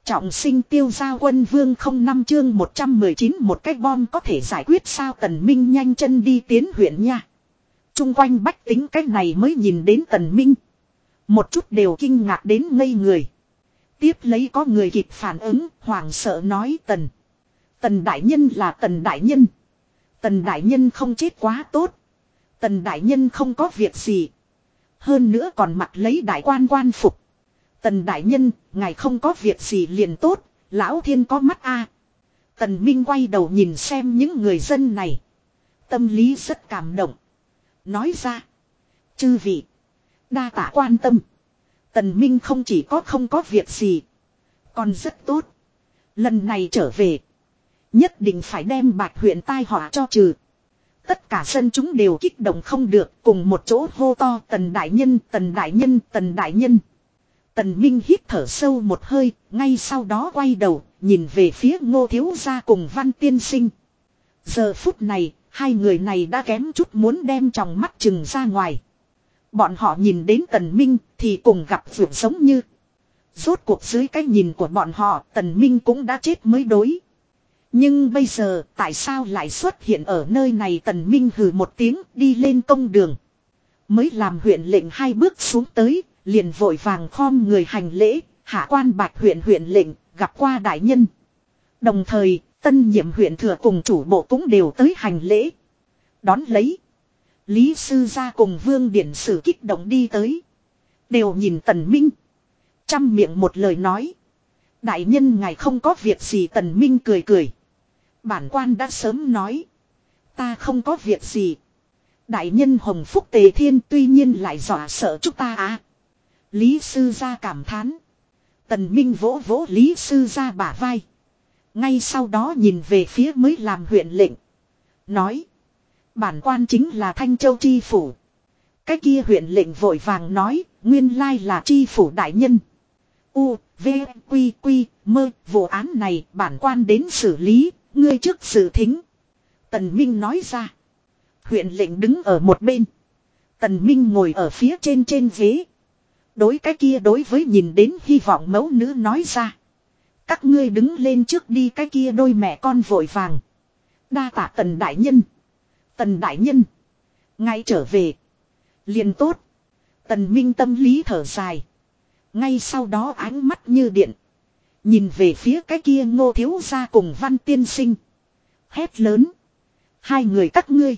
[SPEAKER 1] Trọng sinh tiêu gia quân vương không năm chương 119 một cái bom có thể giải quyết sao tần minh nhanh chân đi tiến huyện nha. Trung quanh bách tính cái này mới nhìn đến tần minh. Một chút đều kinh ngạc đến ngây người. Tiếp lấy có người kịp phản ứng, hoàng sợ nói tần. Tần đại nhân là tần đại nhân. Tần đại nhân không chết quá tốt. Tần đại nhân không có việc gì. Hơn nữa còn mặc lấy đại quan quan phục. Tần đại nhân, ngài không có việc gì liền tốt, lão thiên có mắt a. Tần Minh quay đầu nhìn xem những người dân này. Tâm lý rất cảm động. Nói ra. Chư vị. Đa tạ quan tâm. Tần Minh không chỉ có không có việc gì. Còn rất tốt. Lần này trở về. Nhất định phải đem bạch huyện tai họa cho trừ. Tất cả dân chúng đều kích động không được cùng một chỗ hô to tần đại nhân, tần đại nhân, tần đại nhân. Tần Minh hít thở sâu một hơi, ngay sau đó quay đầu, nhìn về phía ngô thiếu gia cùng văn tiên sinh. Giờ phút này, hai người này đã kém chút muốn đem trong mắt chừng ra ngoài. Bọn họ nhìn đến tần minh thì cùng gặp vượt giống như. Rốt cuộc dưới cái nhìn của bọn họ tần minh cũng đã chết mới đối. Nhưng bây giờ tại sao lại xuất hiện ở nơi này tần minh hừ một tiếng đi lên công đường. Mới làm huyện lệnh hai bước xuống tới, liền vội vàng khom người hành lễ, hạ quan bạch huyện huyện lệnh, gặp qua đại nhân. Đồng thời, tân nhiệm huyện thừa cùng chủ bộ cũng đều tới hành lễ. Đón lấy. Lý sư gia cùng vương điển sử kích động đi tới. Đều nhìn tần minh. Trăm miệng một lời nói. Đại nhân ngài không có việc gì tần minh cười cười. Bản quan đã sớm nói. Ta không có việc gì. Đại nhân hồng phúc tề thiên tuy nhiên lại dọa sợ chúng ta à. Lý sư gia cảm thán. Tần Minh vỗ vỗ Lý sư gia bả vai. Ngay sau đó nhìn về phía mới làm huyện lệnh. Nói. Bản quan chính là Thanh Châu Chi Phủ. Cái kia huyện lệnh vội vàng nói. Nguyên lai là Chi Phủ Đại Nhân. U, V, Quy, Quy, Mơ. Vụ án này bản quan đến xử lý. Ngươi trước xử thính. Tần Minh nói ra. Huyện lệnh đứng ở một bên. Tần Minh ngồi ở phía trên trên ghế. Đối cái kia đối với nhìn đến hy vọng mẫu nữ nói ra. Các ngươi đứng lên trước đi cái kia đôi mẹ con vội vàng. Đa tạ tần đại nhân. Tần đại nhân. Ngay trở về. liền tốt. Tần minh tâm lý thở dài. Ngay sau đó ánh mắt như điện. Nhìn về phía cái kia ngô thiếu gia cùng văn tiên sinh. Hét lớn. Hai người các ngươi.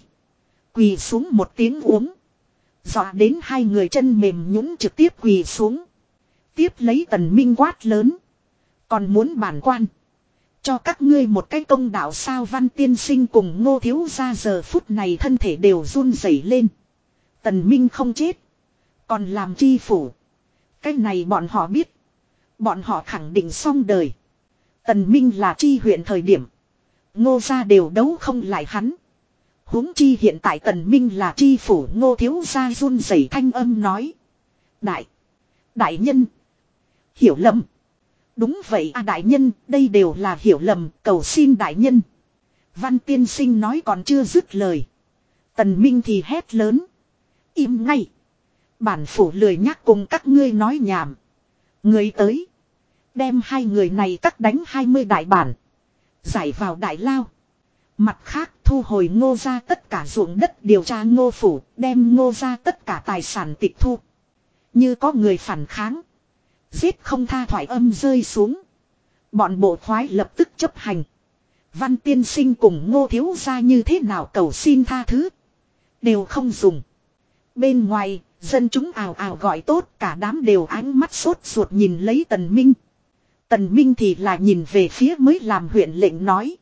[SPEAKER 1] Quỳ xuống một tiếng uống. Dọa đến hai người chân mềm nhũng trực tiếp quỳ xuống. Tiếp lấy tần minh quát lớn. Còn muốn bản quan. Cho các ngươi một cái công đạo sao văn tiên sinh cùng ngô thiếu ra giờ phút này thân thể đều run rẩy lên. Tần minh không chết. Còn làm chi phủ. Cái này bọn họ biết. Bọn họ khẳng định xong đời. Tần minh là chi huyện thời điểm. Ngô ra đều đấu không lại hắn huống chi hiện tại tần minh là chi phủ ngô thiếu gia run rẩy thanh âm nói. Đại. Đại nhân. Hiểu lầm. Đúng vậy à đại nhân, đây đều là hiểu lầm, cầu xin đại nhân. Văn tiên sinh nói còn chưa dứt lời. Tần Minh thì hét lớn. Im ngay. Bản phủ lười nhắc cùng các ngươi nói nhảm. Người tới. Đem hai người này cắt đánh hai mươi đại bản. Giải vào đại lao. Mặt khác thu hồi ngô ra tất cả ruộng đất điều tra ngô phủ, đem ngô ra tất cả tài sản tịch thu. Như có người phản kháng. Giết không tha thoải âm rơi xuống. Bọn bộ khoái lập tức chấp hành. Văn tiên sinh cùng ngô thiếu ra như thế nào cầu xin tha thứ. Đều không dùng. Bên ngoài, dân chúng ào ào gọi tốt cả đám đều ánh mắt sốt ruột nhìn lấy tần minh. Tần minh thì là nhìn về phía mới làm huyện lệnh nói.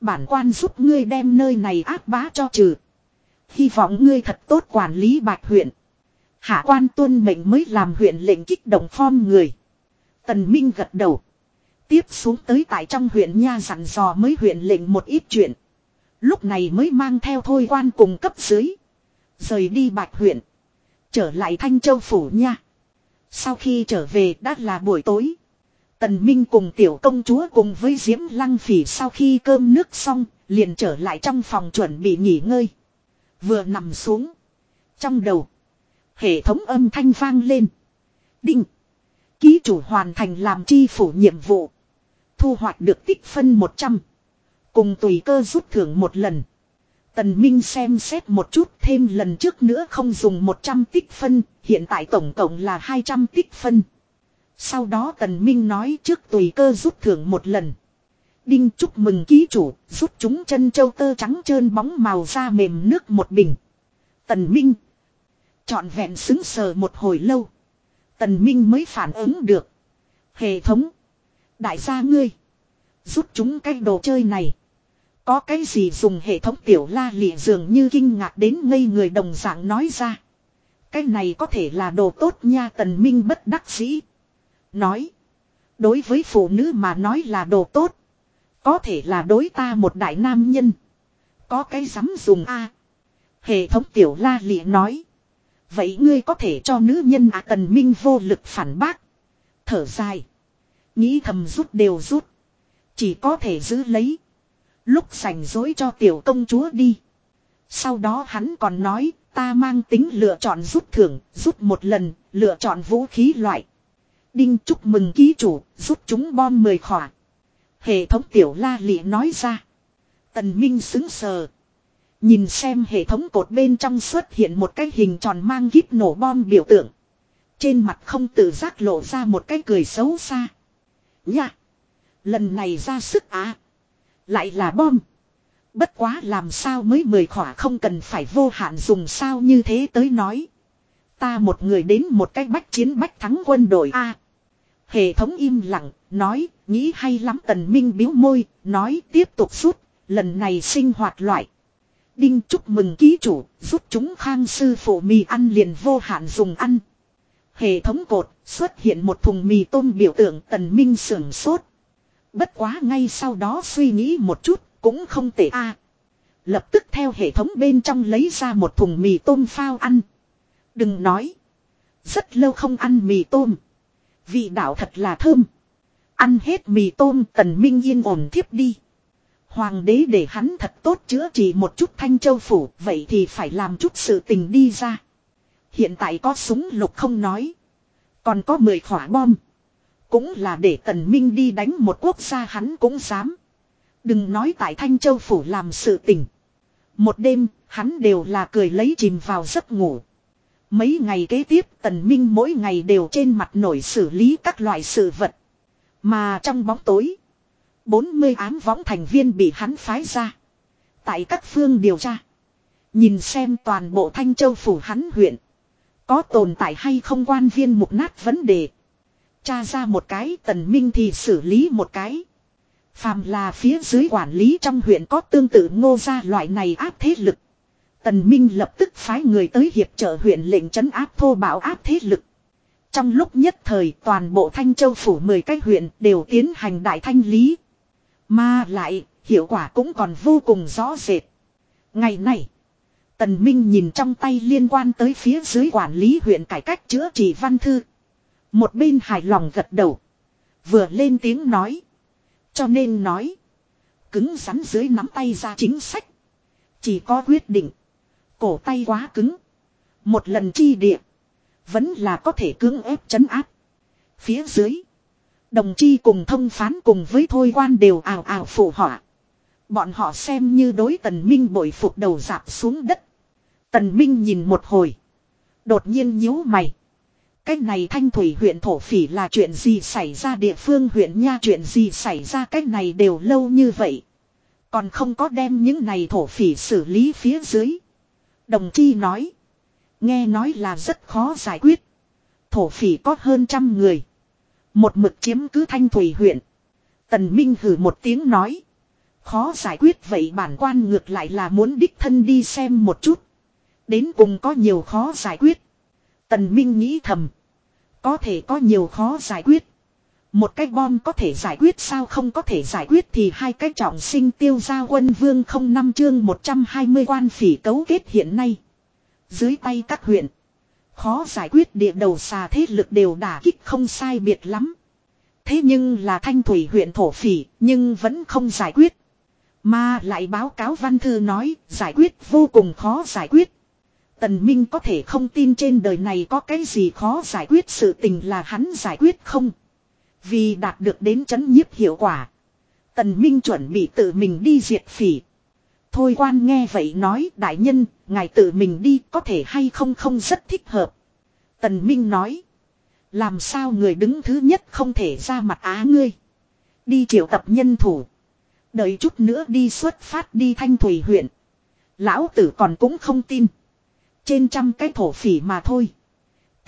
[SPEAKER 1] Bản quan giúp ngươi đem nơi này ác bá cho trừ. Hy vọng ngươi thật tốt quản lý bạch huyện. Hạ quan tuân mệnh mới làm huyện lệnh kích động phong người. Tần Minh gật đầu. Tiếp xuống tới tại trong huyện nha dặn dò mới huyện lệnh một ít chuyện. Lúc này mới mang theo thôi quan cùng cấp dưới. Rời đi bạch huyện. Trở lại Thanh Châu Phủ nha. Sau khi trở về đã là buổi tối. Tần Minh cùng tiểu công chúa cùng với Diễm Lăng Phỉ sau khi cơm nước xong, liền trở lại trong phòng chuẩn bị nghỉ ngơi. Vừa nằm xuống. Trong đầu. Hệ thống âm thanh vang lên. Đinh. Ký chủ hoàn thành làm chi phủ nhiệm vụ. Thu hoạch được tích phân 100. Cùng tùy cơ rút thưởng một lần. Tần Minh xem xét một chút thêm lần trước nữa không dùng 100 tích phân, hiện tại tổng cộng là 200 tích phân. Sau đó Tần Minh nói trước tùy cơ rút thưởng một lần. Đinh chúc mừng ký chủ, rút chúng chân châu tơ trắng trơn bóng màu da mềm nước một bình. Tần Minh. Chọn vẹn xứng sờ một hồi lâu. Tần Minh mới phản ứng được. Hệ thống. Đại gia ngươi. Rút chúng cái đồ chơi này. Có cái gì dùng hệ thống tiểu la lịa dường như kinh ngạc đến ngây người đồng dạng nói ra. Cái này có thể là đồ tốt nha tần minh bất đắc dĩ. Nói. Đối với phụ nữ mà nói là đồ tốt. Có thể là đối ta một đại nam nhân. Có cái dám dùng a Hệ thống tiểu la lịa nói. Vậy ngươi có thể cho nữ nhân à tần minh vô lực phản bác. Thở dài. Nghĩ thầm rút đều rút. Chỉ có thể giữ lấy. Lúc sành dối cho tiểu công chúa đi. Sau đó hắn còn nói ta mang tính lựa chọn rút thưởng, rút một lần, lựa chọn vũ khí loại. Đinh chúc mừng ký chủ, giúp chúng bom mười khỏa. Hệ thống tiểu la lị nói ra. Tần Minh xứng sờ. Nhìn xem hệ thống cột bên trong xuất hiện một cái hình tròn mang kíp nổ bom biểu tượng. Trên mặt không tự giác lộ ra một cái cười xấu xa. Nha! Lần này ra sức á. Lại là bom. Bất quá làm sao mới mười khỏa không cần phải vô hạn dùng sao như thế tới nói. Ta một người đến một cái bách chiến bách thắng quân đội A. hệ thống im lặng, nói, nghĩ hay lắm tần minh biếu môi, nói tiếp tục rút, lần này sinh hoạt loại. Đinh chúc mừng ký chủ, giúp chúng khang sư phụ mì ăn liền vô hạn dùng ăn. Hệ thống cột, xuất hiện một thùng mì tôm biểu tượng tần minh sưởng sốt. Bất quá ngay sau đó suy nghĩ một chút, cũng không tệ a. Lập tức theo hệ thống bên trong lấy ra một thùng mì tôm phao ăn. Đừng nói. Rất lâu không ăn mì tôm. Vị đạo thật là thơm. Ăn hết mì tôm tần minh yên ổn thiếp đi. Hoàng đế để hắn thật tốt chữa trị một chút thanh châu phủ, vậy thì phải làm chút sự tình đi ra. Hiện tại có súng lục không nói. Còn có 10 khỏa bom. Cũng là để tần minh đi đánh một quốc gia hắn cũng dám. Đừng nói tại thanh châu phủ làm sự tình. Một đêm, hắn đều là cười lấy chìm vào giấc ngủ. Mấy ngày kế tiếp, tần minh mỗi ngày đều trên mặt nổi xử lý các loại sự vật. Mà trong bóng tối. 40 ám võng thành viên bị hắn phái ra. Tại các phương điều tra. Nhìn xem toàn bộ Thanh Châu phủ hắn huyện. Có tồn tại hay không quan viên mục nát vấn đề. Tra ra một cái, tần minh thì xử lý một cái. Phàm là phía dưới quản lý trong huyện có tương tự ngô gia loại này áp thế lực. Tần Minh lập tức phái người tới hiệp trợ huyện lệnh trấn áp thô bạo áp thế lực. Trong lúc nhất thời toàn bộ Thanh Châu phủ 10 cái huyện đều tiến hành đại thanh lý. Mà lại, hiệu quả cũng còn vô cùng rõ rệt. Ngày này, Tần Minh nhìn trong tay liên quan tới phía dưới quản lý huyện cải cách chữa trị văn thư. Một bên hài lòng gật đầu. Vừa lên tiếng nói. Cho nên nói. Cứng rắn dưới nắm tay ra chính sách. Chỉ có quyết định. Cổ tay quá cứng. Một lần chi địa. Vẫn là có thể cưỡng ép chấn áp. Phía dưới. Đồng chi cùng thông phán cùng với thôi quan đều ảo ảo phụ họa. Bọn họ xem như đối tần minh bội phục đầu dạp xuống đất. Tần minh nhìn một hồi. Đột nhiên nhíu mày. Cái này thanh thủy huyện thổ phỉ là chuyện gì xảy ra địa phương huyện nha, chuyện gì xảy ra, cái này đều lâu như vậy. Còn không có đem những này thổ phỉ xử lý phía dưới. Đồng chi nói. Nghe nói là rất khó giải quyết. Thổ phỉ có hơn trăm người. Một mực chiếm cứ thanh thủy huyện. Tần Minh hử một tiếng nói. Khó giải quyết vậy bản quan ngược lại là muốn đích thân đi xem một chút. Đến cùng có nhiều khó giải quyết. Tần Minh nghĩ thầm. Có thể có nhiều khó giải quyết. Một cái bom có thể giải quyết sao không có thể giải quyết thì hai cái trọng sinh tiêu gia quân vương không năm chương 120 quan phỉ cấu kết hiện nay. Dưới tay các huyện. Khó giải quyết địa đầu xà thế lực đều đả kích không sai biệt lắm. Thế nhưng là thanh thủy huyện thổ phỉ, nhưng vẫn không giải quyết. Mà lại báo cáo văn thư nói, giải quyết vô cùng khó giải quyết. Tần Minh có thể không tin trên đời này có cái gì khó giải quyết sự tình là hắn giải quyết không. Vì đạt được đến chấn nhiếp hiệu quả. Tần Minh chuẩn bị tự mình đi diệt phỉ. Thôi quan nghe vậy nói đại nhân, ngài tự mình đi có thể hay không không rất thích hợp. Tần Minh nói. Làm sao người đứng thứ nhất không thể ra mặt á ngươi. Đi triệu tập nhân thủ. Đợi chút nữa đi xuất phát đi thanh thủy huyện. Lão tử còn cũng không tin. Trên trăm cái thổ phỉ mà thôi.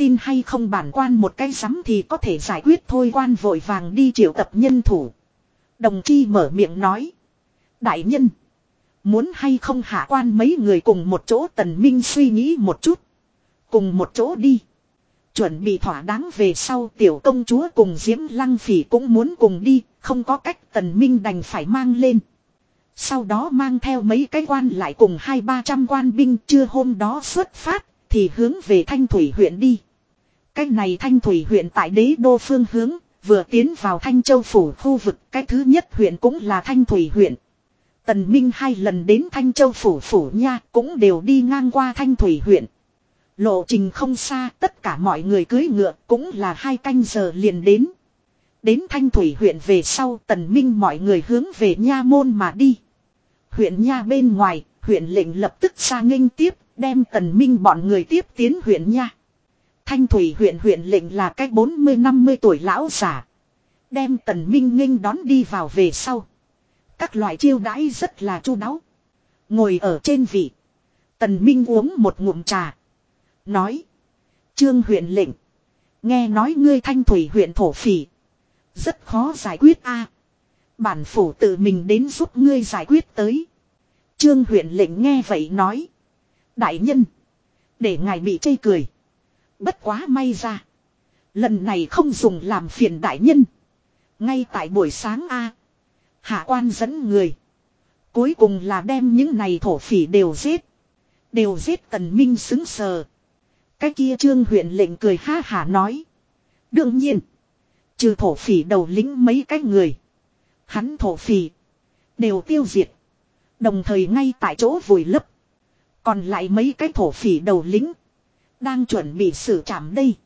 [SPEAKER 1] Tin hay không bản quan một cái sắm thì có thể giải quyết thôi quan vội vàng đi triệu tập nhân thủ. Đồng chi mở miệng nói. Đại nhân. Muốn hay không hạ quan mấy người cùng một chỗ tần minh suy nghĩ một chút. Cùng một chỗ đi. Chuẩn bị thỏa đáng về sau tiểu công chúa cùng Diễm Lăng Phỉ cũng muốn cùng đi, không có cách tần minh đành phải mang lên. Sau đó mang theo mấy cái quan lại cùng hai ba trăm quan binh chưa hôm đó xuất phát, thì hướng về Thanh Thủy huyện đi cách này Thanh Thủy huyện tại đế đô phương hướng, vừa tiến vào Thanh Châu Phủ khu vực, cái thứ nhất huyện cũng là Thanh Thủy huyện. Tần Minh hai lần đến Thanh Châu Phủ Phủ nha, cũng đều đi ngang qua Thanh Thủy huyện. Lộ trình không xa, tất cả mọi người cưới ngựa cũng là hai canh giờ liền đến. Đến Thanh Thủy huyện về sau tần minh mọi người hướng về nha môn mà đi. Huyện nha bên ngoài, huyện lệnh lập tức ra nghênh tiếp, đem tần minh bọn người tiếp tiến huyện nha. Thanh Thủy huyện huyện lệnh là cách 40-50 tuổi lão giả. Đem tần minh Nghinh đón đi vào về sau. Các loại chiêu đãi rất là chu đáo. Ngồi ở trên vị. Tần minh uống một ngụm trà. Nói. Trương huyện lệnh. Nghe nói ngươi thanh thủy huyện thổ phỉ. Rất khó giải quyết a. Bản phủ tự mình đến giúp ngươi giải quyết tới. Trương huyện lệnh nghe vậy nói. Đại nhân. Để ngài bị chây cười. Bất quá may ra. Lần này không dùng làm phiền đại nhân. Ngay tại buổi sáng A. Hạ quan dẫn người. Cuối cùng là đem những này thổ phỉ đều giết. Đều giết tần minh xứng sờ. Cái kia trương huyện lệnh cười ha hả nói. Đương nhiên. Trừ thổ phỉ đầu lính mấy cái người. Hắn thổ phỉ. Đều tiêu diệt. Đồng thời ngay tại chỗ vùi lấp. Còn lại mấy cái thổ phỉ đầu lính. Đang chuẩn bị xử trảm đây.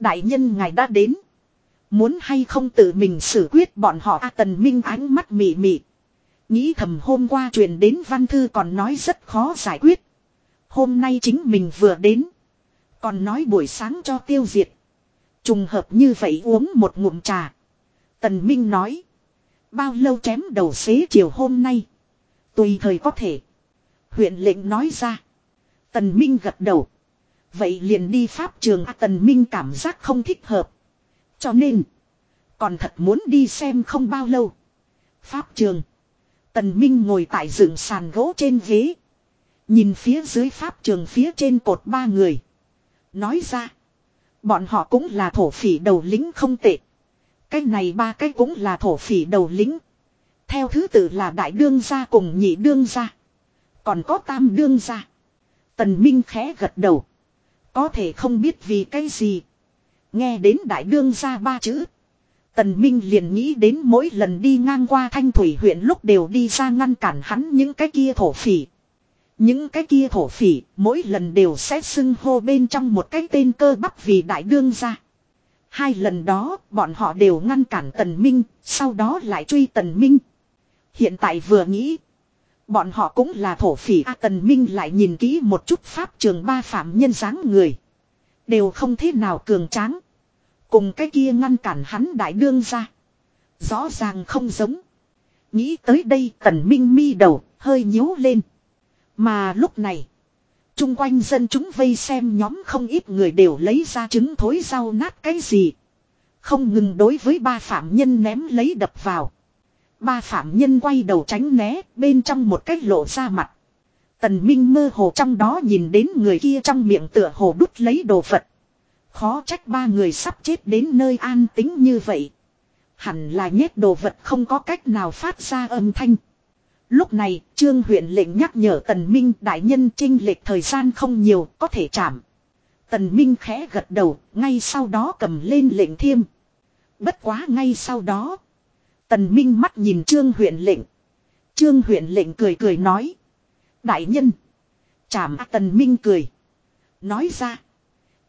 [SPEAKER 1] Đại nhân ngài đã đến. Muốn hay không tự mình xử quyết bọn họ A tần minh ánh mắt mị mị. Nghĩ thầm hôm qua truyền đến văn thư còn nói rất khó giải quyết. Hôm nay chính mình vừa đến. Còn nói buổi sáng cho tiêu diệt. Trùng hợp như vậy uống một ngụm trà. Tần Minh nói. Bao lâu chém đầu xế chiều hôm nay. Tùy thời có thể. Huyện lệnh nói ra. Tần Minh gật đầu. Vậy liền đi pháp trường A Tần Minh cảm giác không thích hợp. Cho nên. Còn thật muốn đi xem không bao lâu. Pháp trường. Tần Minh ngồi tại dựng sàn gỗ trên ghế. Nhìn phía dưới pháp trường phía trên cột ba người. Nói ra. Bọn họ cũng là thổ phỉ đầu lính không tệ. Cái này ba cái cũng là thổ phỉ đầu lính. Theo thứ tự là đại đương gia cùng nhị đương gia. Còn có tam đương gia. Tần Minh khẽ gật đầu. Có thể không biết vì cái gì. Nghe đến đại đương gia ba chữ. Tần Minh liền nghĩ đến mỗi lần đi ngang qua thanh thủy huyện lúc đều đi ra ngăn cản hắn những cái kia thổ phỉ. Những cái kia thổ phỉ mỗi lần đều sẽ xưng hô bên trong một cái tên cơ bắp vì đại đương gia. Hai lần đó bọn họ đều ngăn cản Tần Minh, sau đó lại truy Tần Minh. Hiện tại vừa nghĩ. Bọn họ cũng là thổ phỉ A Tần Minh lại nhìn kỹ một chút pháp trường ba phạm nhân dáng người. Đều không thế nào cường tráng. Cùng cái kia ngăn cản hắn đại đương ra. Rõ ràng không giống. Nghĩ tới đây tần minh mi đầu, hơi nhíu lên. Mà lúc này. Trung quanh dân chúng vây xem nhóm không ít người đều lấy ra trứng thối rau nát cái gì. Không ngừng đối với ba phạm nhân ném lấy đập vào. Ba phạm nhân quay đầu tránh né bên trong một cách lộ ra mặt. Tần Minh mơ hồ trong đó nhìn đến người kia trong miệng tựa hồ đút lấy đồ vật. Khó trách ba người sắp chết đến nơi an tính như vậy. Hẳn là nhét đồ vật không có cách nào phát ra âm thanh. Lúc này, Trương huyện lệnh nhắc nhở Tần Minh đại nhân trinh lệch thời gian không nhiều, có thể chạm. Tần Minh khẽ gật đầu, ngay sau đó cầm lên lệnh thiêm. Bất quá ngay sau đó. Tần Minh mắt nhìn Trương huyện lệnh. Trương huyện lệnh cười cười nói. Đại nhân. Chảm Tần Minh cười. Nói ra.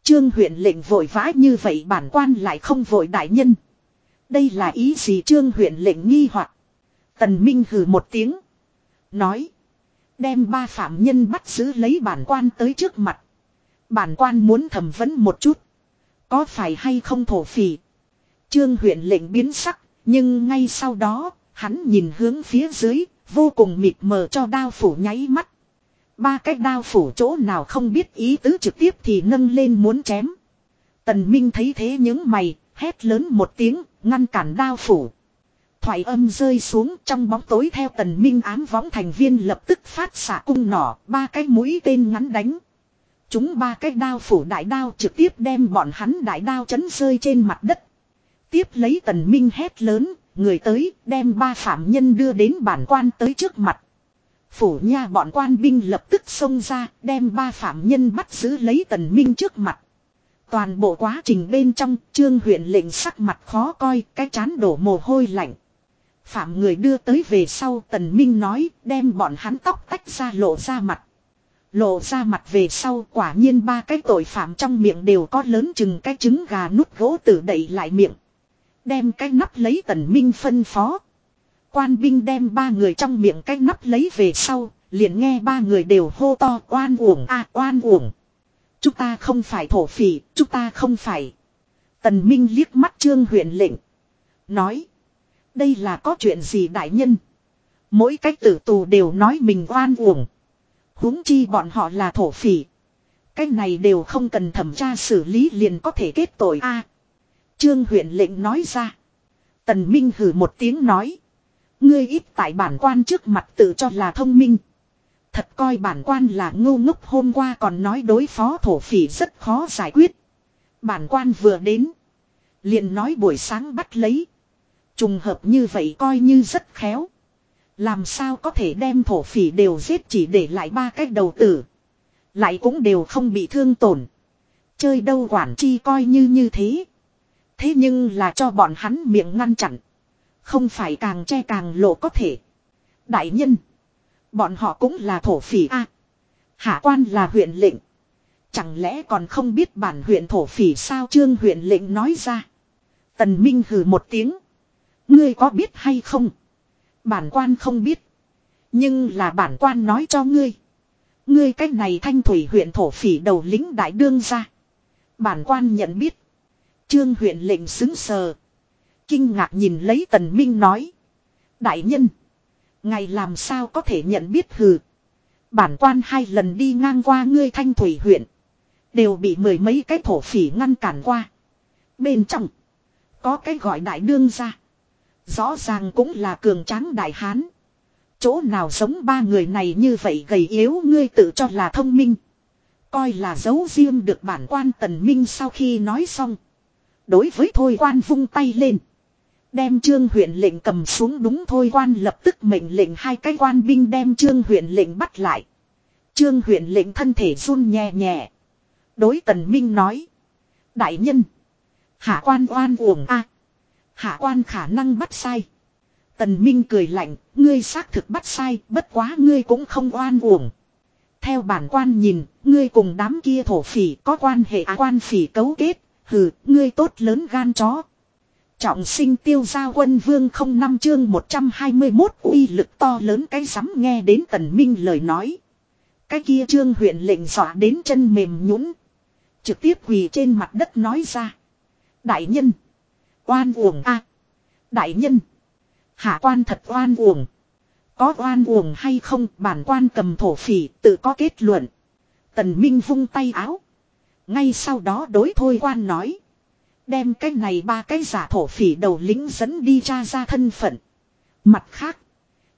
[SPEAKER 1] Trương huyện lệnh vội vã như vậy bản quan lại không vội đại nhân. Đây là ý gì trương huyện lệnh nghi hoặc Tần Minh hừ một tiếng. Nói. Đem ba phạm nhân bắt giữ lấy bản quan tới trước mặt. Bản quan muốn thẩm vấn một chút. Có phải hay không thổ phỉ. Trương huyện lệnh biến sắc. Nhưng ngay sau đó. Hắn nhìn hướng phía dưới. Vô cùng mịt mờ cho đao phủ nháy mắt. Ba cái đao phủ chỗ nào không biết ý tứ trực tiếp thì nâng lên muốn chém. Tần Minh thấy thế những mày, hét lớn một tiếng, ngăn cản đao phủ. Thoại âm rơi xuống trong bóng tối theo tần minh ám võng thành viên lập tức phát xạ cung nỏ, ba cái mũi tên ngắn đánh. Chúng ba cái đao phủ đại đao trực tiếp đem bọn hắn đại đao chấn rơi trên mặt đất. Tiếp lấy tần minh hét lớn, người tới đem ba phạm nhân đưa đến bản quan tới trước mặt. Phủ nha bọn quan binh lập tức xông ra, đem ba phạm nhân bắt giữ lấy tần minh trước mặt. Toàn bộ quá trình bên trong, trương huyện lệnh sắc mặt khó coi, cái chán đổ mồ hôi lạnh. Phạm người đưa tới về sau tần minh nói, đem bọn hắn tóc tách ra lộ ra mặt. Lộ ra mặt về sau quả nhiên ba cái tội phạm trong miệng đều có lớn chừng cái trứng gà nút gỗ tử đẩy lại miệng. Đem cái nắp lấy tần minh phân phó. Quan binh đem ba người trong miệng cái nắp lấy về sau, liền nghe ba người đều hô to oan uổng a oan uổng. Chúng ta không phải thổ phỉ, chúng ta không phải. Tần Minh liếc mắt trương huyện lệnh. Nói. Đây là có chuyện gì đại nhân. Mỗi cách tử tù đều nói mình oan uổng. huống chi bọn họ là thổ phỉ. Cái này đều không cần thẩm tra xử lý liền có thể kết tội a trương huyện lệnh nói ra. Tần Minh hử một tiếng nói. Ngươi ít tại bản quan trước mặt tự cho là thông minh. Thật coi bản quan là ngu ngốc hôm qua còn nói đối phó thổ phỉ rất khó giải quyết. Bản quan vừa đến. liền nói buổi sáng bắt lấy. Trùng hợp như vậy coi như rất khéo. Làm sao có thể đem thổ phỉ đều giết chỉ để lại ba cái đầu tử. Lại cũng đều không bị thương tổn. Chơi đâu quản chi coi như như thế. Thế nhưng là cho bọn hắn miệng ngăn chặn. Không phải càng che càng lộ có thể. Đại nhân. Bọn họ cũng là thổ phỉ a. Hạ quan là huyện lệnh. Chẳng lẽ còn không biết bản huyện thổ phỉ sao trương huyện lệnh nói ra. Tần Minh hừ một tiếng. Ngươi có biết hay không? Bản quan không biết. Nhưng là bản quan nói cho ngươi. Ngươi cách này thanh thủy huyện thổ phỉ đầu lính đại đương ra. Bản quan nhận biết. Trương huyện lệnh xứng sờ. Kinh ngạc nhìn lấy tần minh nói. Đại nhân. Ngày làm sao có thể nhận biết hừ. Bản quan hai lần đi ngang qua ngươi thanh thủy huyện. Đều bị mười mấy cái thổ phỉ ngăn cản qua. Bên trong. Có cái gọi đại đương ra. Rõ ràng cũng là cường tráng đại hán. Chỗ nào giống ba người này như vậy gầy yếu ngươi tự cho là thông minh. Coi là giấu riêng được bản quan tần minh sau khi nói xong. Đối với thôi quan vung tay lên. Đem trương huyện lệnh cầm xuống đúng thôi quan lập tức mệnh lệnh hai cái quan binh đem trương huyện lệnh bắt lại. Trương huyện lệnh thân thể run nhẹ nhẹ. Đối tần minh nói. Đại nhân. Hạ quan oan uổng a Hạ quan khả năng bắt sai. Tần minh cười lạnh. Ngươi xác thực bắt sai. Bất quá ngươi cũng không oan uổng. Theo bản quan nhìn. Ngươi cùng đám kia thổ phỉ có quan hệ à quan phỉ cấu kết. Hừ. Ngươi tốt lớn gan chó. Trọng sinh tiêu gia quân vương không năm chương 121 uy lực to lớn cái sắm nghe đến tần minh lời nói. Cái kia trương huyện lệnh dọa đến chân mềm nhũn Trực tiếp quỳ trên mặt đất nói ra. Đại nhân. Oan uổng a Đại nhân. Hạ quan thật oan uổng. Có oan uổng hay không, bản quan cầm thổ phỉ, tự có kết luận. Tần Minh vung tay áo. Ngay sau đó đối thôi quan nói. Đem cái này ba cái giả thổ phỉ đầu lính dẫn đi tra ra thân phận. Mặt khác.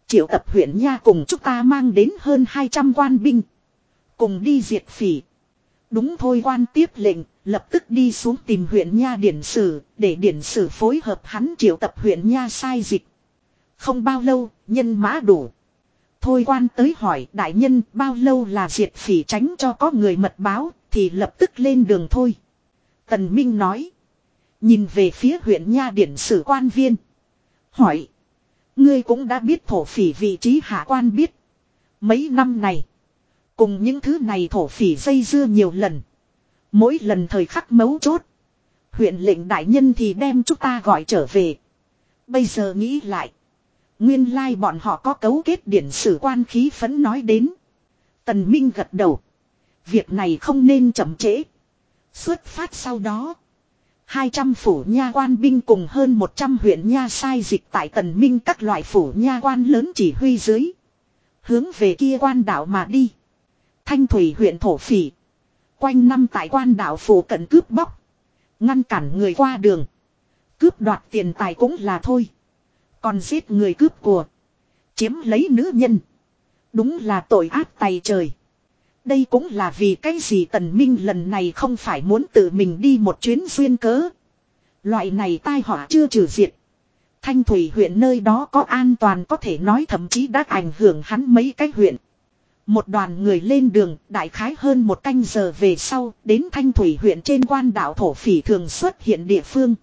[SPEAKER 1] Triệu tập huyện nha cùng chúng ta mang đến hơn 200 quan binh. Cùng đi diệt phỉ. Đúng thôi quan tiếp lệnh, lập tức đi xuống tìm huyện nha điển sử, để điển sử phối hợp hắn triệu tập huyện nha sai dịch. Không bao lâu, nhân mã đủ. Thôi quan tới hỏi đại nhân bao lâu là diệt phỉ tránh cho có người mật báo, thì lập tức lên đường thôi. Tần Minh nói. Nhìn về phía huyện nha điển sử quan viên. Hỏi. Ngươi cũng đã biết thổ phỉ vị trí hạ quan biết. Mấy năm này. Cùng những thứ này thổ phỉ dây dưa nhiều lần. Mỗi lần thời khắc mấu chốt. Huyện lệnh đại nhân thì đem chúng ta gọi trở về. Bây giờ nghĩ lại. Nguyên lai bọn họ có cấu kết điển sử quan khí phấn nói đến. Tần Minh gật đầu. Việc này không nên chậm trễ. Xuất phát sau đó. 200 phủ nha quan binh cùng hơn 100 huyện nha sai dịch tại tần minh các loại phủ nha quan lớn chỉ huy dưới. Hướng về kia quan đảo mà đi. Thanh thủy huyện thổ phỉ. Quanh năm tại quan đảo phủ cận cướp bóc. Ngăn cản người qua đường. Cướp đoạt tiền tài cũng là thôi. Còn giết người cướp của. Chiếm lấy nữ nhân. Đúng là tội ác tay trời. Đây cũng là vì cái gì tần minh lần này không phải muốn tự mình đi một chuyến duyên cớ. Loại này tai họa chưa trừ diệt. Thanh thủy huyện nơi đó có an toàn có thể nói thậm chí đã ảnh hưởng hắn mấy cái huyện. Một đoàn người lên đường, đại khái hơn một canh giờ về sau, đến Thanh Thủy huyện trên quan đảo thổ phỉ thường xuất hiện địa phương.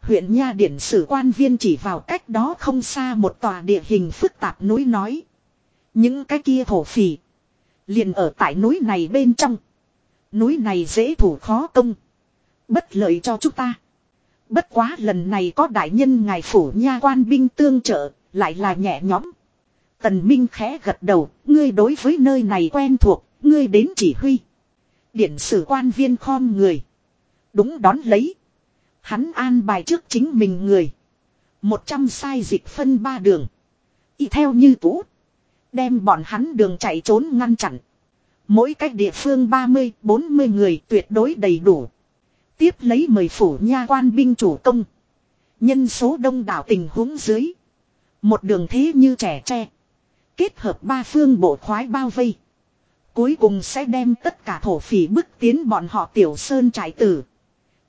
[SPEAKER 1] Huyện Nha Điển sử quan viên chỉ vào cách đó không xa một tòa địa hình phức tạp núi nói. Những cái kia thổ phỉ. Liền ở tại núi này bên trong. Núi này dễ thủ khó công. Bất lợi cho chúng ta. Bất quá lần này có đại nhân ngài phủ nha quan binh tương trợ, lại là nhẹ nhõm. Tần Minh khẽ gật đầu, ngươi đối với nơi này quen thuộc, ngươi đến chỉ huy. Điển sử quan viên khom người. Đúng đón lấy. Hắn an bài trước chính mình người. Một trăm sai dịch phân ba đường. Y theo như cũ. Đem bọn hắn đường chạy trốn ngăn chặn. Mỗi cách địa phương 30, 40 người tuyệt đối đầy đủ. Tiếp lấy mời phủ nha quan binh chủ công. Nhân số đông đảo tình huống dưới. Một đường thế như trẻ tre. Kết hợp ba phương bộ khoái bao vây. Cuối cùng sẽ đem tất cả thổ phỉ bức tiến bọn họ tiểu sơn trải tử.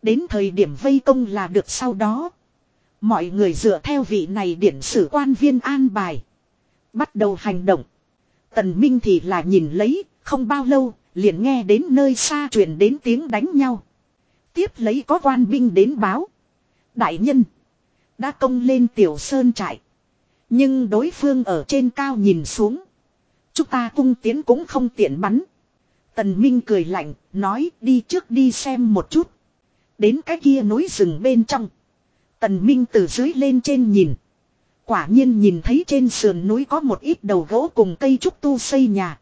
[SPEAKER 1] Đến thời điểm vây công là được sau đó. Mọi người dựa theo vị này điển sử quan viên an bài. Bắt đầu hành động. Tần Minh thì là nhìn lấy, không bao lâu, liền nghe đến nơi xa truyền đến tiếng đánh nhau. Tiếp lấy có quan binh đến báo. Đại nhân. Đã công lên tiểu sơn trại. Nhưng đối phương ở trên cao nhìn xuống. Chúng ta cung tiến cũng không tiện bắn. Tần Minh cười lạnh, nói đi trước đi xem một chút. Đến cái kia núi rừng bên trong. Tần Minh từ dưới lên trên nhìn. Quả nhiên nhìn thấy trên sườn núi có một ít đầu gỗ cùng cây trúc tu xây nhà.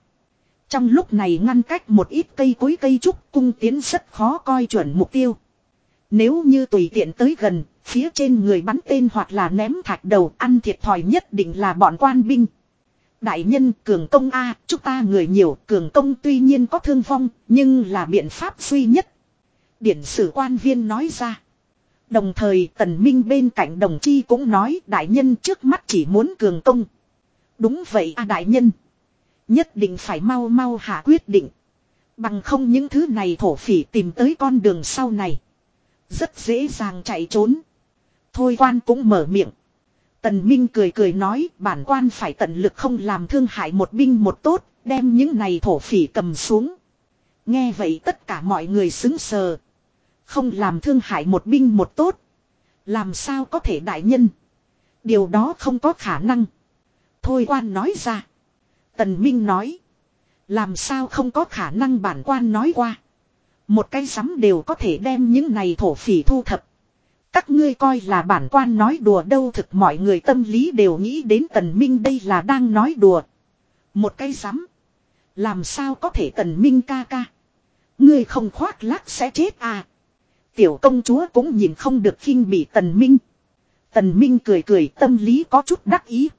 [SPEAKER 1] Trong lúc này ngăn cách một ít cây cối cây trúc cung tiến rất khó coi chuẩn mục tiêu. Nếu như tùy tiện tới gần, phía trên người bắn tên hoặc là ném thạch đầu ăn thiệt thòi nhất định là bọn quan binh. Đại nhân cường công A, chúng ta người nhiều, cường công tuy nhiên có thương vong, nhưng là biện pháp duy nhất. Điển sử quan viên nói ra. Đồng thời tần minh bên cạnh đồng chi cũng nói đại nhân trước mắt chỉ muốn cường công. Đúng vậy a đại nhân. Nhất định phải mau mau hạ quyết định. Bằng không những thứ này thổ phỉ tìm tới con đường sau này. Rất dễ dàng chạy trốn. Thôi quan cũng mở miệng. Tần Minh cười cười nói bản quan phải tận lực không làm thương hại một binh một tốt, đem những này thổ phỉ cầm xuống. Nghe vậy tất cả mọi người xứng sờ. Không làm thương hại một binh một tốt. Làm sao có thể đại nhân. Điều đó không có khả năng. Thôi quan nói ra. Tần Minh nói. Làm sao không có khả năng bản quan nói qua. Một cái sắm đều có thể đem những này thổ phỉ thu thập. Các ngươi coi là bản quan nói đùa đâu thực mọi người tâm lý đều nghĩ đến tần minh đây là đang nói đùa. Một cái sắm. Làm sao có thể tần minh ca ca. Ngươi không khoác lác sẽ chết à. Tiểu công chúa cũng nhìn không được khinh bị tần minh. Tần Minh cười cười tâm lý có chút đắc ý.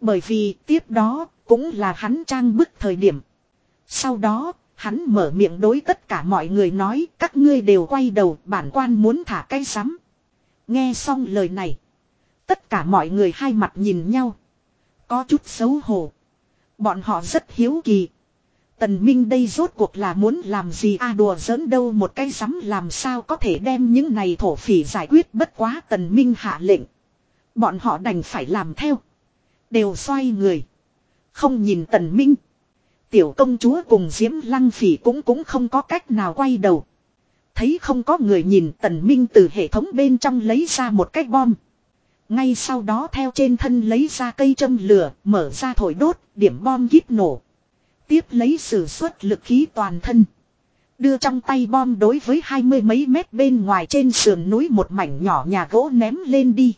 [SPEAKER 1] Bởi vì tiếp đó cũng là hắn trang bức thời điểm. Sau đó, hắn mở miệng đối tất cả mọi người nói các ngươi đều quay đầu bản quan muốn thả cây sắm. Nghe xong lời này. Tất cả mọi người hai mặt nhìn nhau. Có chút xấu hổ. Bọn họ rất hiếu kỳ. Tần Minh đây rốt cuộc là muốn làm gì a à, đùa giỡn đâu một cái sắm làm sao có thể đem những này thổ phỉ giải quyết bất quá Tần Minh hạ lệnh. Bọn họ đành phải làm theo. Đều xoay người. Không nhìn Tần Minh. Tiểu công chúa cùng Diễm Lăng Phỉ cũng cũng không có cách nào quay đầu. Thấy không có người nhìn Tần Minh từ hệ thống bên trong lấy ra một cái bom. Ngay sau đó theo trên thân lấy ra cây châm lửa, mở ra thổi đốt, điểm bom kíp nổ. Tiếp lấy sử xuất lực khí toàn thân. Đưa trong tay bom đối với hai mươi mấy mét bên ngoài trên sườn núi một mảnh nhỏ nhà gỗ ném lên đi.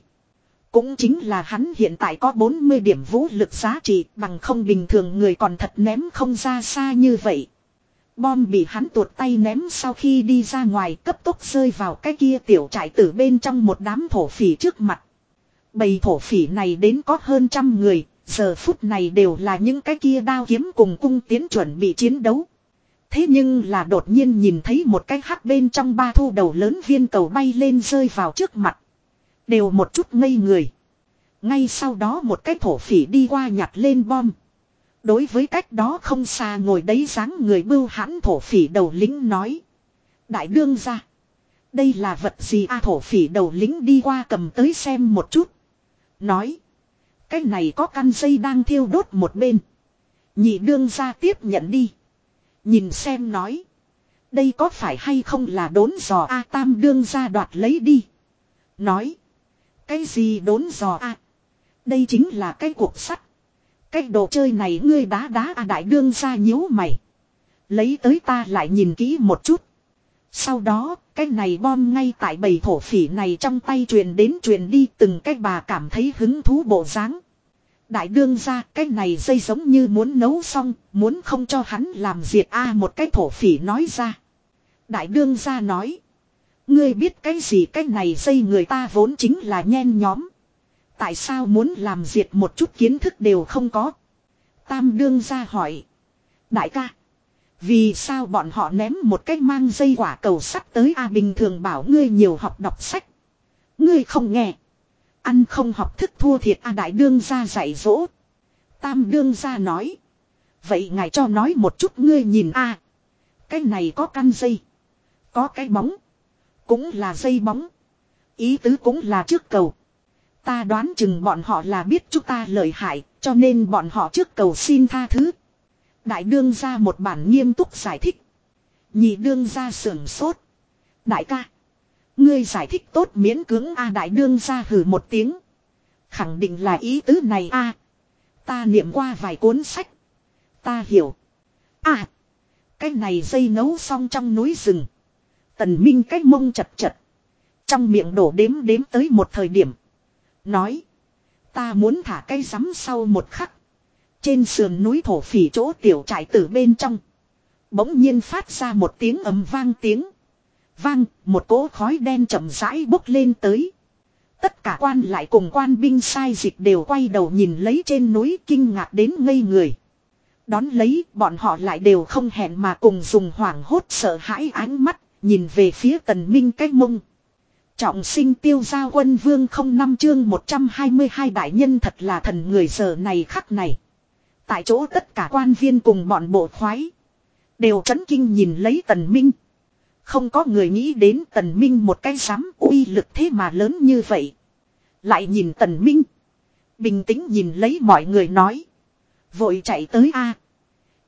[SPEAKER 1] Cũng chính là hắn hiện tại có 40 điểm vũ lực giá trị bằng không bình thường người còn thật ném không ra xa như vậy. Bom bị hắn tuột tay ném sau khi đi ra ngoài cấp tốc rơi vào cái kia tiểu trại tử bên trong một đám thổ phỉ trước mặt. Bầy thổ phỉ này đến có hơn trăm người, giờ phút này đều là những cái kia đao kiếm cùng cung tiến chuẩn bị chiến đấu. Thế nhưng là đột nhiên nhìn thấy một cái hắc bên trong ba thu đầu lớn viên cầu bay lên rơi vào trước mặt. Đều một chút ngây người. Ngay sau đó một cái thổ phỉ đi qua nhặt lên bom. Đối với cách đó không xa ngồi đấy dáng người bưu hãn thổ phỉ đầu lính nói. Đại đương ra. Đây là vật gì a, thổ phỉ đầu lính đi qua cầm tới xem một chút. Nói. Cái này có căn dây đang thiêu đốt một bên. Nhị đương ra tiếp nhận đi. Nhìn xem nói. Đây có phải hay không là đốn giò A tam đương ra đoạt lấy đi. Nói. Cái gì đốn giò A. Đây chính là cái cuộc sắt. Cái đồ chơi này ngươi đá đá A đại đương ra nhíu mày. Lấy tới ta lại nhìn kỹ một chút. Sau đó, cái này bom ngay tại bầy thổ phỉ này trong tay truyền đến truyền đi từng cái bà cảm thấy hứng thú bộ dáng. Đại đương ra cái này dây giống như muốn nấu xong, muốn không cho hắn làm diệt A một cái thổ phỉ nói ra. Đại đương ra nói. Ngươi biết cái gì cái này dây người ta vốn chính là nhen nhóm. Tại sao muốn làm diệt một chút kiến thức đều không có. Tam đương ra hỏi. Đại ca. Vì sao bọn họ ném một cái mang dây quả cầu sắt tới A bình thường bảo ngươi nhiều học đọc sách. Ngươi không nghe. Ăn không học thức thua thiệt A đại đương ra dạy dỗ. Tam đương ra nói. Vậy ngài cho nói một chút ngươi nhìn A. cái này có căn dây. Có cái bóng. Cũng là dây bóng. Ý tứ cũng là trước cầu. Ta đoán chừng bọn họ là biết chúng ta lợi hại, cho nên bọn họ trước cầu xin tha thứ. Đại đương ra một bản nghiêm túc giải thích. Nhị đương ra sưởng sốt. Đại ca. Ngươi giải thích tốt miễn cưỡng A đại đương ra hử một tiếng. Khẳng định là ý tứ này A. Ta niệm qua vài cuốn sách. Ta hiểu. À. Cái này dây nấu xong trong núi rừng. Tần Minh cái mông chật chật. Trong miệng đổ đếm đếm tới một thời điểm. Nói. Ta muốn thả cây rắm sau một khắc. Trên sườn núi thổ phỉ chỗ tiểu trại tử bên trong. Bỗng nhiên phát ra một tiếng ầm vang tiếng. Vang, một cỗ khói đen chậm rãi bốc lên tới. Tất cả quan lại cùng quan binh sai dịch đều quay đầu nhìn lấy trên núi kinh ngạc đến ngây người. Đón lấy bọn họ lại đều không hẹn mà cùng dùng hoảng hốt sợ hãi ánh mắt, nhìn về phía tần minh cách mông. Trọng sinh tiêu gia quân vương không năm chương 122 đại nhân thật là thần người giờ này khắc này. Tại chỗ tất cả quan viên cùng bọn bộ khoái. Đều chấn kinh nhìn lấy tần minh. Không có người nghĩ đến tần minh một cái dám uy lực thế mà lớn như vậy. Lại nhìn tần minh. Bình tĩnh nhìn lấy mọi người nói. Vội chạy tới a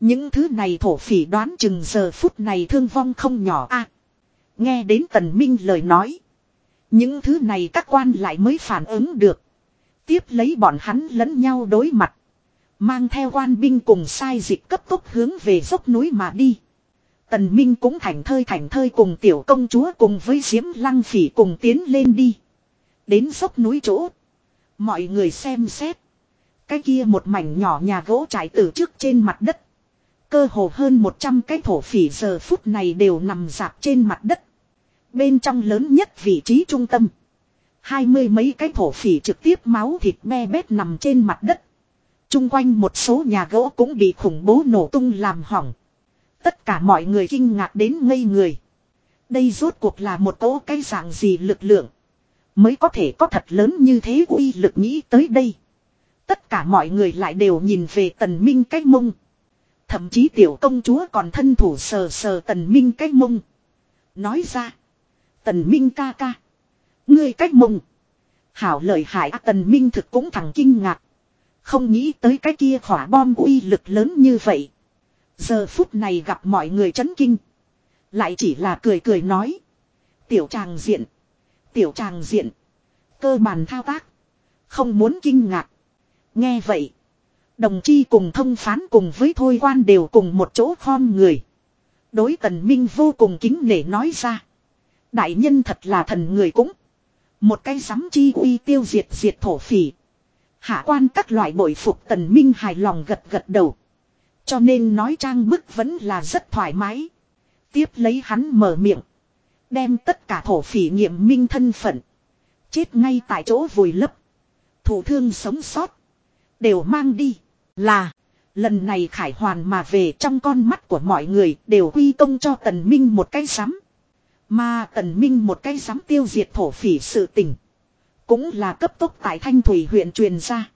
[SPEAKER 1] Những thứ này thổ phỉ đoán chừng giờ phút này thương vong không nhỏ a Nghe đến tần minh lời nói. Những thứ này các quan lại mới phản ứng được. Tiếp lấy bọn hắn lẫn nhau đối mặt. Mang theo quan binh cùng sai dịch cấp tốc hướng về dốc núi mà đi. Tần Minh cũng thành thơi thành thơi cùng tiểu công chúa cùng với diễm lăng phỉ cùng tiến lên đi. Đến dốc núi chỗ. Mọi người xem xét. Cái kia một mảnh nhỏ nhà gỗ trải từ trước trên mặt đất. Cơ hồ hơn 100 cái thổ phỉ giờ phút này đều nằm dạp trên mặt đất. Bên trong lớn nhất vị trí trung tâm. Hai mươi mấy cái thổ phỉ trực tiếp máu thịt me bét nằm trên mặt đất. Trung quanh một số nhà gỗ cũng bị khủng bố nổ tung làm hỏng. Tất cả mọi người kinh ngạc đến ngây người. Đây rốt cuộc là một cỗ cái dạng gì lực lượng. Mới có thể có thật lớn như thế uy lực nghĩ tới đây. Tất cả mọi người lại đều nhìn về tần minh Cái mông. Thậm chí tiểu công chúa còn thân thủ sờ sờ tần minh Cái mông. Nói ra. Tần minh ca ca. Ngươi cách mông. Hảo lời hại, tần minh thực cũng thẳng kinh ngạc. Không nghĩ tới cái kia khỏa bom uy lực lớn như vậy. Giờ phút này gặp mọi người chấn kinh. Lại chỉ là cười cười nói. Tiểu tràng diện. Tiểu tràng diện. Cơ bản thao tác. Không muốn kinh ngạc. Nghe vậy. Đồng chi cùng thông phán cùng với thôi quan đều cùng một chỗ khom người. Đối tần minh vô cùng kính nể nói ra. Đại nhân thật là thần người cũng. Một cái sắm chi uy tiêu diệt diệt thổ phỉ. Hạ quan các loại bội phục tần minh hài lòng gật gật đầu. Cho nên nói trang bức vẫn là rất thoải mái. Tiếp lấy hắn mở miệng. Đem tất cả thổ phỉ nghiệm minh thân phận. Chết ngay tại chỗ vùi lấp. Thủ thương sống sót. Đều mang đi. Là. Lần này khải hoàn mà về trong con mắt của mọi người đều quy công cho tần minh một cái sắm. Mà tần minh một cái sắm tiêu diệt thổ phỉ sự tình. Cũng là cấp tốc tại Thanh Thủy huyện truyền ra.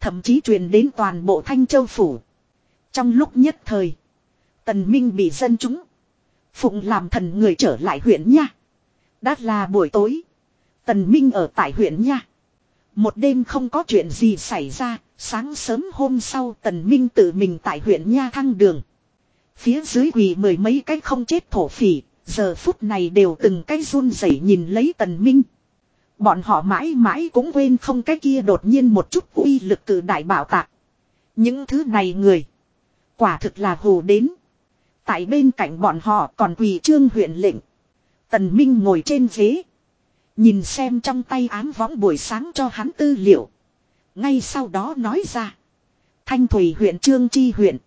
[SPEAKER 1] Thậm chí truyền đến toàn bộ Thanh Châu Phủ. Trong lúc nhất thời. Tần Minh bị dân chúng. Phụng làm thần người trở lại huyện nha. Đã là buổi tối. Tần Minh ở tại huyện nha. Một đêm không có chuyện gì xảy ra. Sáng sớm hôm sau Tần Minh tự mình tại huyện nha thăng đường. Phía dưới quỳ mười mấy cái không chết thổ phỉ. Giờ phút này đều từng cái run rẩy nhìn lấy Tần Minh. Bọn họ mãi mãi cũng quên không cái kia đột nhiên một chút uy lực cử đại bảo tạc. Những thứ này người. Quả thực là hồ đến. Tại bên cạnh bọn họ còn quỳ trương huyện lệnh. Tần Minh ngồi trên ghế. Nhìn xem trong tay ám võng buổi sáng cho hắn tư liệu. Ngay sau đó nói ra. Thanh Thủy huyện, Trương Chi huyện.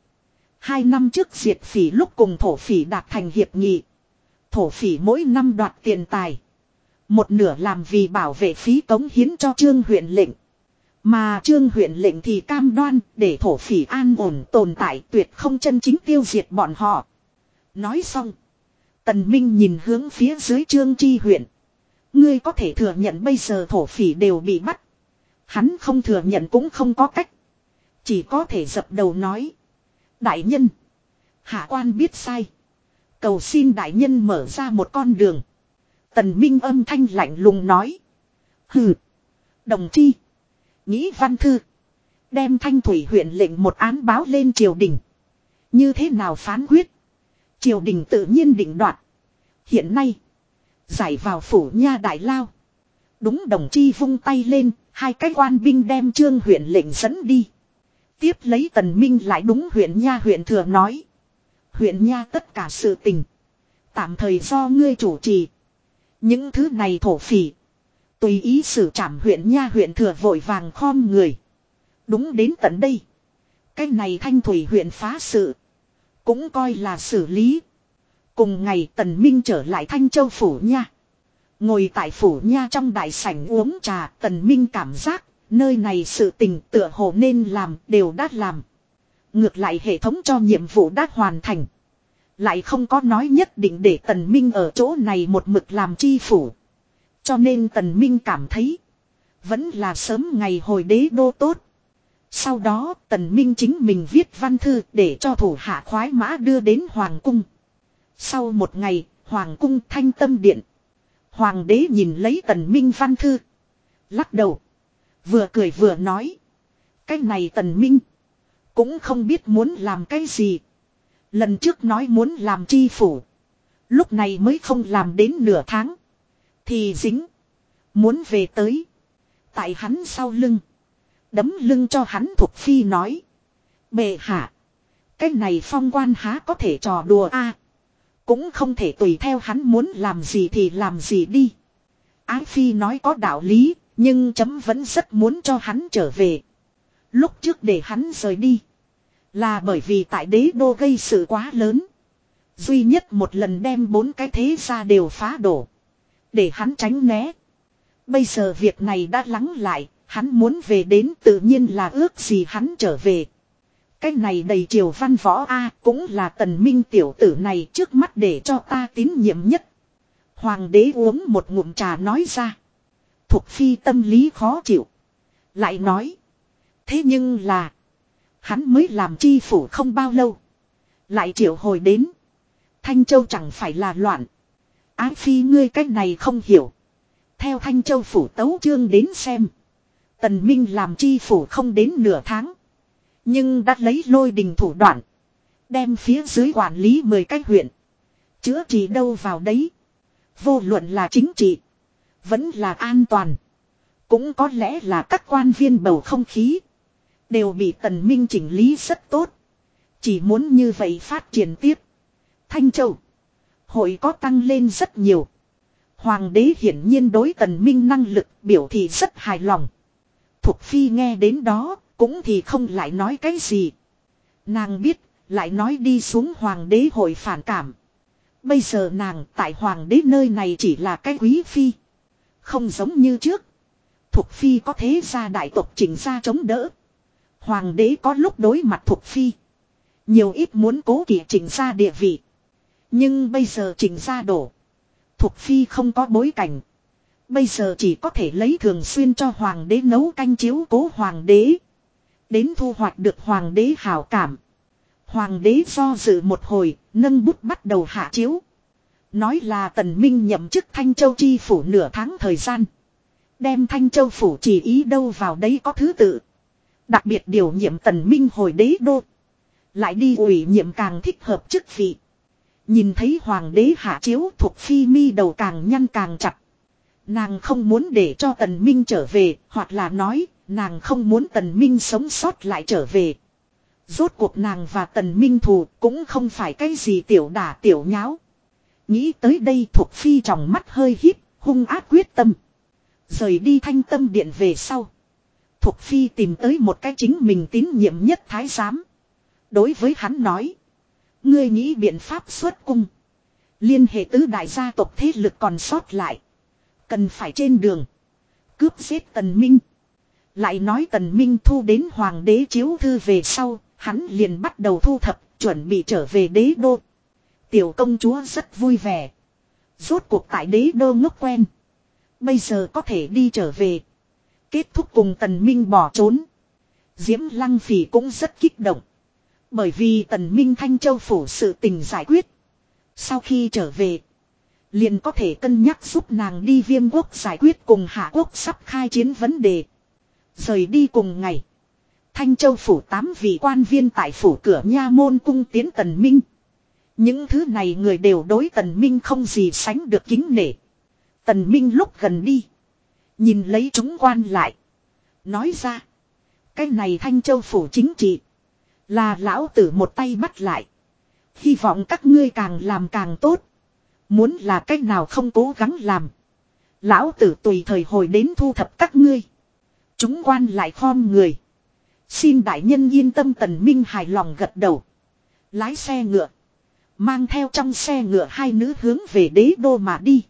[SPEAKER 1] Hai năm trước diệt phỉ lúc cùng thổ phỉ đạt thành hiệp nghị. Thổ phỉ mỗi năm đoạt tiền tài. Một nửa làm vì bảo vệ phí cống hiến cho trương huyện lệnh. Mà trương huyện lệnh thì cam đoan để thổ phỉ an ổn tồn tại tuyệt không chân chính tiêu diệt bọn họ. Nói xong. Tần Minh nhìn hướng phía dưới trương chi huyện. Ngươi có thể thừa nhận bây giờ thổ phỉ đều bị bắt. Hắn không thừa nhận cũng không có cách. Chỉ có thể dập đầu nói. Đại nhân. Hạ quan biết sai. Cầu xin đại nhân mở ra một con đường. Tần Minh âm thanh lạnh lùng nói. Hừ. Đồng chi. Nghĩ văn thư. Đem thanh thủy huyện lệnh một án báo lên triều đình. Như thế nào phán quyết. Triều đình tự nhiên định đoạt. Hiện nay. Giải vào phủ nha đại lao. Đúng đồng chi vung tay lên. Hai cái quan binh đem trương huyện lệnh dẫn đi. Tiếp lấy tần minh lại đúng huyện nha huyện thừa nói. Huyện nha tất cả sự tình. Tạm thời do ngươi chủ trì. Những thứ này thổ phỉ. Tùy ý xử trảm huyện nha huyện thừa vội vàng khom người. Đúng đến tận đây. Cái này thanh thủy huyện phá sự. Cũng coi là xử lý. Cùng ngày tần minh trở lại thanh châu phủ nha. Ngồi tại phủ nha trong đại sảnh uống trà, tần minh cảm giác nơi này sự tình tựa hồ nên làm, đều đã làm. Ngược lại hệ thống cho nhiệm vụ đã hoàn thành. Lại không có nói nhất định để Tần Minh ở chỗ này một mực làm chi phủ. Cho nên Tần Minh cảm thấy. Vẫn là sớm ngày hồi đế đô tốt. Sau đó Tần Minh chính mình viết văn thư để cho thủ hạ khoái mã đưa đến Hoàng Cung. Sau một ngày, Hoàng Cung thanh tâm điện. Hoàng đế nhìn lấy Tần Minh văn thư. Lắc đầu. Vừa cười vừa nói. Cái này Tần Minh. Cũng không biết muốn làm cái gì. Lần trước nói muốn làm chi phủ. Lúc này mới không làm đến nửa tháng. Thì dính. Muốn về tới. Tại hắn sau lưng. Đấm lưng cho hắn thuộc phi nói. Bệ hạ. Cái này phong quan há có thể trò đùa a Cũng không thể tùy theo hắn muốn làm gì thì làm gì đi. Ái phi nói có đạo lý. Nhưng chấm vẫn rất muốn cho hắn trở về. Lúc trước để hắn rời đi. Là bởi vì tại đế đô gây sự quá lớn. Duy nhất một lần đem bốn cái thế ra đều phá đổ. Để hắn tránh né. Bây giờ việc này đã lắng lại, hắn muốn về đến tự nhiên là ước gì hắn trở về. Cái này đầy triều văn võ A cũng là tần minh tiểu tử này trước mắt để cho ta tín nhiệm nhất. Hoàng đế uống một ngụm trà nói ra. Thục phi tâm lý khó chịu. Lại nói. Thế nhưng là. Hắn mới làm chi phủ không bao lâu. Lại triệu hồi đến. Thanh Châu chẳng phải là loạn. Ái phi ngươi cách này không hiểu. Theo Thanh Châu phủ tấu chương đến xem. Tần Minh làm chi phủ không đến nửa tháng. Nhưng đã lấy lôi đình thủ đoạn. Đem phía dưới quản lý 10 cái huyện. Chữa trị đâu vào đấy. Vô luận là chính trị. Vẫn là an toàn. Cũng có lẽ là các quan viên bầu không khí. Đều bị tần minh chỉnh lý rất tốt. Chỉ muốn như vậy phát triển tiếp. Thanh Châu. Hội có tăng lên rất nhiều. Hoàng đế hiển nhiên đối tần minh năng lực biểu thị rất hài lòng. Thục phi nghe đến đó, cũng thì không lại nói cái gì. Nàng biết, lại nói đi xuống hoàng đế hội phản cảm. Bây giờ nàng tại hoàng đế nơi này chỉ là cái quý phi. Không giống như trước. Thục phi có thế gia đại tộc chỉnh ra chống đỡ. Hoàng đế có lúc đối mặt thuộc phi. Nhiều ít muốn cố kỵ chỉnh ra địa vị. Nhưng bây giờ chỉnh ra đổ. thuộc phi không có bối cảnh. Bây giờ chỉ có thể lấy thường xuyên cho hoàng đế nấu canh chiếu cố hoàng đế. Đến thu hoạch được hoàng đế hảo cảm. Hoàng đế do dự một hồi, nâng bút bắt đầu hạ chiếu. Nói là tần minh nhậm chức Thanh Châu Chi phủ nửa tháng thời gian. Đem Thanh Châu phủ chỉ ý đâu vào đấy có thứ tự. Đặc biệt điều nhiệm tần minh hồi đế đô. Lại đi ủy nhiệm càng thích hợp chức vị. Nhìn thấy hoàng đế hạ chiếu thuộc phi mi đầu càng nhăn càng chặt. Nàng không muốn để cho tần minh trở về, hoặc là nói, nàng không muốn tần minh sống sót lại trở về. Rốt cuộc nàng và tần minh thù cũng không phải cái gì tiểu đả tiểu nháo. Nghĩ tới đây thuộc phi trong mắt hơi híp, hung ác quyết tâm. Rời đi thanh tâm điện về sau. Thuộc phi tìm tới một cái chính mình tín nhiệm nhất thái giám. Đối với hắn nói. Ngươi nghĩ biện pháp xuất cung. Liên hệ tứ đại gia tộc thế lực còn sót lại. Cần phải trên đường. Cướp giết tần minh. Lại nói tần minh thu đến hoàng đế chiếu thư về sau. Hắn liền bắt đầu thu thập. Chuẩn bị trở về đế đô. Tiểu công chúa rất vui vẻ. Rốt cuộc tại đế đô ngốc quen. Bây giờ có thể đi trở về. Kết thúc cùng tần minh bỏ trốn. Diễm lăng phỉ cũng rất kích động. Bởi vì tần minh thanh châu phủ sự tình giải quyết. Sau khi trở về. Liền có thể cân nhắc giúp nàng đi viêm quốc giải quyết cùng hạ quốc sắp khai chiến vấn đề. Rời đi cùng ngày. Thanh châu phủ tám vị quan viên tại phủ cửa nha môn cung tiến tần minh. Những thứ này người đều đối tần minh không gì sánh được kính nể. Tần minh lúc gần đi. Nhìn lấy chúng quan lại. Nói ra. Cái này thanh châu phủ chính trị. Là lão tử một tay bắt lại. Hy vọng các ngươi càng làm càng tốt. Muốn là cách nào không cố gắng làm. Lão tử tùy thời hồi đến thu thập các ngươi. Chúng quan lại khom người. Xin đại nhân yên tâm tần minh hài lòng gật đầu. Lái xe ngựa. Mang theo trong xe ngựa hai nữ hướng về đế đô mà đi.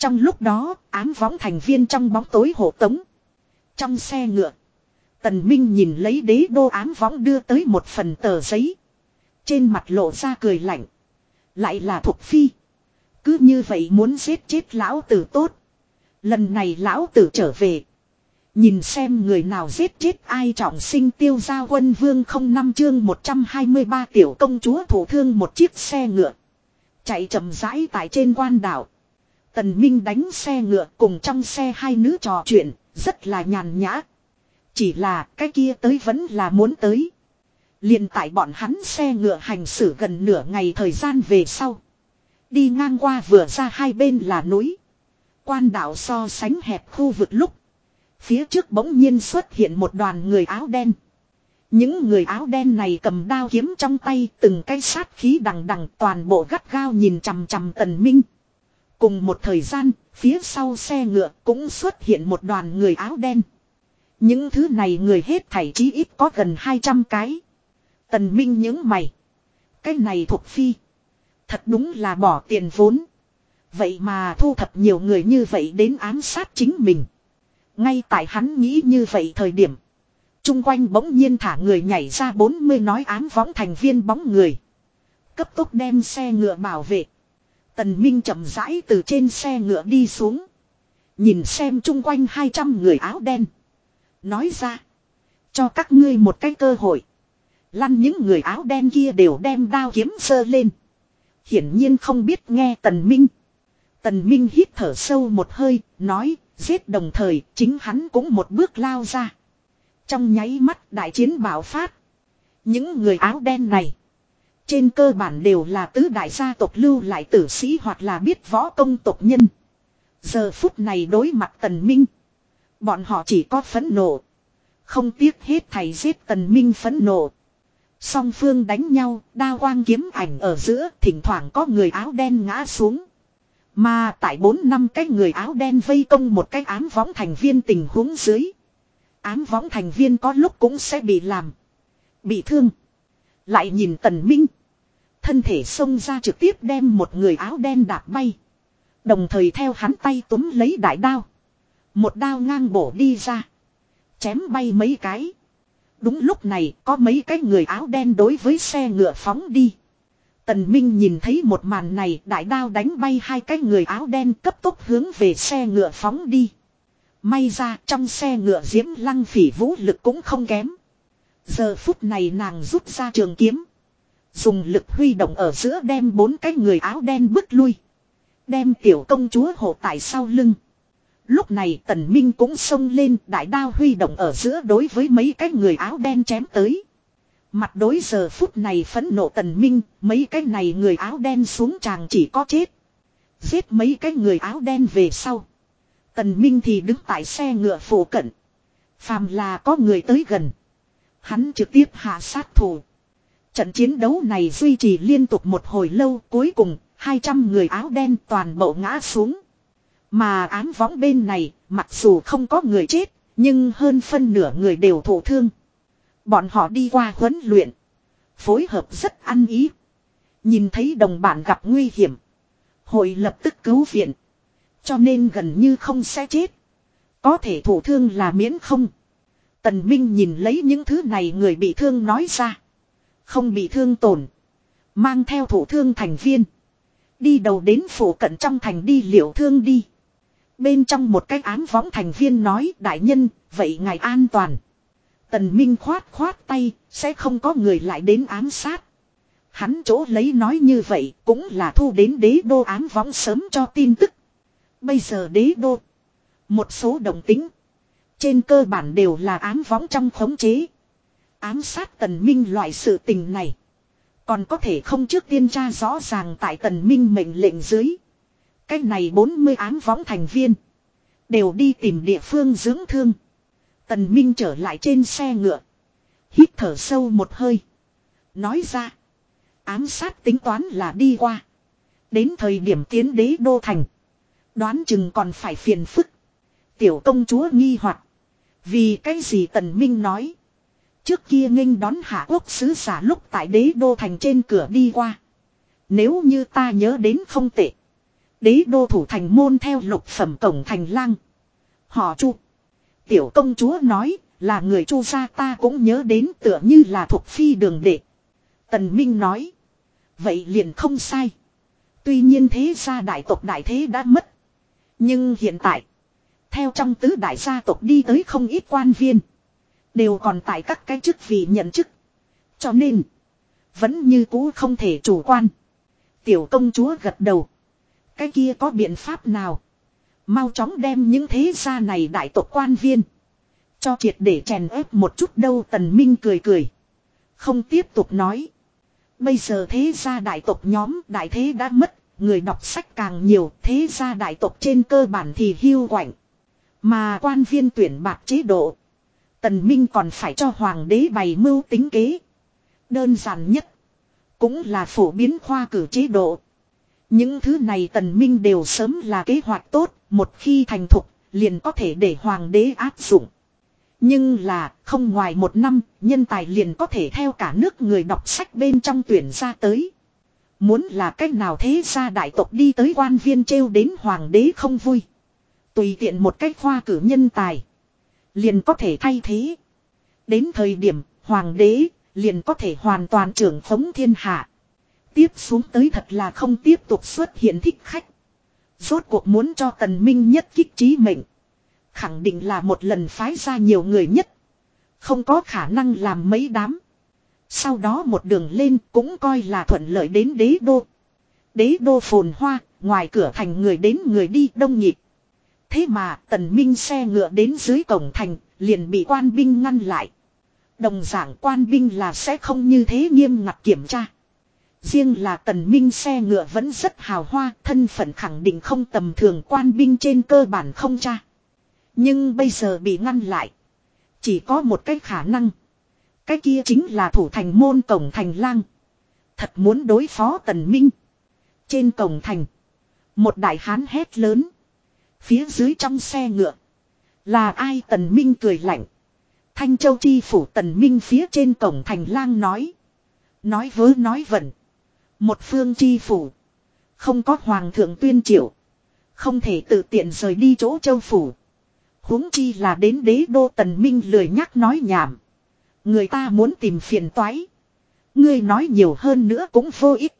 [SPEAKER 1] Trong lúc đó, ám võng thành viên trong bóng tối hộ tống. Trong xe ngựa. Tần Minh nhìn lấy đế đô ám võng đưa tới một phần tờ giấy. Trên mặt lộ ra cười lạnh. Lại là thuộc phi. Cứ như vậy muốn giết chết lão tử tốt. Lần này lão tử trở về. Nhìn xem người nào giết chết ai trọng sinh tiêu gia quân vương không năm chương 123 tiểu công chúa thủ thương một chiếc xe ngựa. Chạy chậm rãi tại trên quan đảo. Tần Minh đánh xe ngựa cùng trong xe hai nữ trò chuyện, rất là nhàn nhã. Chỉ là cái kia tới vẫn là muốn tới. liền tại bọn hắn xe ngựa hành xử gần nửa ngày thời gian về sau. Đi ngang qua vừa ra hai bên là núi. Quan đảo so sánh hẹp khu vực lúc. Phía trước bỗng nhiên xuất hiện một đoàn người áo đen. Những người áo đen này cầm đao kiếm trong tay từng cái sát khí đằng đằng toàn bộ gắt gao nhìn chằm chằm tần minh. Cùng một thời gian, phía sau xe ngựa cũng xuất hiện một đoàn người áo đen. Những thứ này người hết thảy chí ít có gần 200 cái. Tần Minh những mày. Cái này thuộc phi. Thật đúng là bỏ tiền vốn. Vậy mà thu thập nhiều người như vậy đến ám sát chính mình. Ngay tại hắn nghĩ như vậy thời điểm. Trung quanh bỗng nhiên thả người nhảy ra 40 nói ám võng thành viên bóng người. Cấp tốc đem xe ngựa bảo vệ. Tần Minh chậm rãi từ trên xe ngựa đi xuống. Nhìn xem chung quanh 200 người áo đen. Nói ra. Cho các ngươi một cái cơ hội. Lăn những người áo đen kia đều đem đao kiếm sơ lên. Hiển nhiên không biết nghe Tần Minh. Tần Minh hít thở sâu một hơi, nói, giết đồng thời, chính hắn cũng một bước lao ra. Trong nháy mắt đại chiến bạo phát. Những người áo đen này. Trên cơ bản đều là tứ đại gia tộc lưu lại tử sĩ hoặc là biết võ công tộc nhân. Giờ phút này đối mặt tần minh. Bọn họ chỉ có phẫn nộ. Không tiếc hết thầy giết tần minh phẫn nộ. Song phương đánh nhau, đa quang kiếm ảnh ở giữa, thỉnh thoảng có người áo đen ngã xuống. Mà tại bốn năm cái người áo đen vây công một cái ám võng thành viên tình huống dưới. Ám võng thành viên có lúc cũng sẽ bị làm. Bị thương. Lại nhìn tần minh. Thân thể xông ra trực tiếp đem một người áo đen đạp bay. Đồng thời theo hắn tay túm lấy đại đao. Một đao ngang bổ đi ra. Chém bay mấy cái. Đúng lúc này, có mấy cái người áo đen đối với xe ngựa phóng đi. Tần Minh nhìn thấy một màn này, đại đao đánh bay hai cái người áo đen cấp tốc hướng về xe ngựa phóng đi. May ra, trong xe ngựa diễm lăng phỉ vũ lực cũng không kém. Giờ phút này nàng rút ra trường kiếm. Dùng lực huy động ở giữa đem bốn cái người áo đen bước lui. Đem tiểu công chúa hộ tại sau lưng. Lúc này tần minh cũng xông lên đại đao huy động ở giữa đối với mấy cái người áo đen chém tới. Mặt đối giờ phút này phẫn nộ tần minh, mấy cái này người áo đen xuống tràng chỉ có chết. Giết mấy cái người áo đen về sau. Tần minh thì đứng tại xe ngựa phủ cận. Phàm là có người tới gần. Hắn trực tiếp hạ sát thủ. Trận chiến đấu này duy trì liên tục một hồi lâu, cuối cùng 200 người áo đen toàn bộ ngã xuống. Mà ám võng bên này, mặc dù không có người chết, nhưng hơn phân nửa người đều thổ thương. Bọn họ đi qua huấn luyện. Phối hợp rất ăn ý. Nhìn thấy đồng bạn gặp nguy hiểm. Hội lập tức cứu viện. Cho nên gần như không sẽ chết. Có thể thủ thương là miễn không. Tần Minh nhìn lấy những thứ này người bị thương nói ra. Không bị thương tổn. Mang theo thủ thương thành viên. Đi đầu đến phủ cận trong thành đi liệu thương đi. Bên trong một cái án võng thành viên nói đại nhân, vậy ngài an toàn. Tần Minh khoát khoát tay, sẽ không có người lại đến ám sát. Hắn chỗ lấy nói như vậy cũng là thu đến đế đô ám võng sớm cho tin tức. Bây giờ đế đô. Một số đồng tính. Trên cơ bản đều là ám võng trong khống chế. Ám sát tần minh loại sự tình này. Còn có thể không trước tiên tra rõ ràng tại tần minh mệnh lệnh dưới. Cách này 40 ám võng thành viên. Đều đi tìm địa phương dưỡng thương. Tần minh trở lại trên xe ngựa. Hít thở sâu một hơi. Nói ra. Ám sát tính toán là đi qua. Đến thời điểm tiến đế đô thành. Đoán chừng còn phải phiền phức. Tiểu công chúa nghi hoặc Vì cái gì tần minh nói. Trước kia nghênh đón hạ quốc sứ giả lúc tại đế đô thành trên cửa đi qua. Nếu như ta nhớ đến không tệ. Đế đô thủ thành môn theo lục phẩm cổng thành lang. Họ chu. Tiểu công chúa nói là người chu gia ta cũng nhớ đến tựa như là thuộc phi đường đệ. Tần Minh nói. Vậy liền không sai. Tuy nhiên thế gia đại tộc đại thế đã mất. Nhưng hiện tại. Theo trong tứ đại gia tộc đi tới không ít quan viên. Đều còn tại các cái chức vị nhận chức. Cho nên. Vẫn như cũ không thể chủ quan. Tiểu công chúa gật đầu. Cái kia có biện pháp nào. Mau chóng đem những thế gia này đại tộc quan viên. Cho triệt để chèn ép một chút đâu tần minh cười cười. Không tiếp tục nói. Bây giờ thế gia đại tộc nhóm đại thế đã mất. Người đọc sách càng nhiều, thế gia đại tộc trên cơ bản thì hưu quạnh. Mà quan viên tuyển bạc chế độ. Tần Minh còn phải cho hoàng đế bày mưu tính kế. Đơn giản nhất. Cũng là phổ biến khoa cử chế độ. Những thứ này tần minh đều sớm là kế hoạch tốt. Một khi thành thục, liền có thể để hoàng đế áp dụng. Nhưng là, không ngoài một năm, nhân tài liền có thể theo cả nước người đọc sách bên trong tuyển ra tới. Muốn là cách nào thế ra đại tộc đi tới quan viên treo đến hoàng đế không vui. Tùy tiện một cách khoa cử nhân tài. Liền có thể thay thế. Đến thời điểm hoàng đế liền có thể hoàn toàn trưởng phóng thiên hạ. Tiếp xuống tới thật là không tiếp tục xuất hiện thích khách. Rốt cuộc muốn cho tần minh nhất kích trí mệnh. Khẳng định là một lần phái ra nhiều người nhất. Không có khả năng làm mấy đám. Sau đó một đường lên cũng coi là thuận lợi đến đế đô. Đế đô phồn hoa, ngoài cửa thành người đến người đi đông nhịp. Thế mà tần minh xe ngựa đến dưới cổng thành, liền bị quan binh ngăn lại. Đồng giảng quan binh là sẽ không như thế nghiêm ngặt kiểm tra. Riêng là tần minh xe ngựa vẫn rất hào hoa, thân phận khẳng định không tầm thường quan binh trên cơ bản không tra. Nhưng bây giờ bị ngăn lại. Chỉ có một cái khả năng. Cái kia chính là thủ thành môn cổng thành lang. Thật muốn đối phó tần minh. Trên cổng thành. Một đại hán hét lớn. Phía dưới trong xe ngựa. Là ai tần minh cười lạnh. Thanh châu chi phủ tần minh phía trên cổng thành lang nói. Nói vớ nói vẩn. Một phương chi phủ. Không có hoàng thượng tuyên triệu. Không thể tự tiện rời đi chỗ châu phủ huống chi là đến đế đô tần minh lười nhắc nói nhảm. Người ta muốn tìm phiền toái. Ngươi nói nhiều hơn nữa cũng vô ích.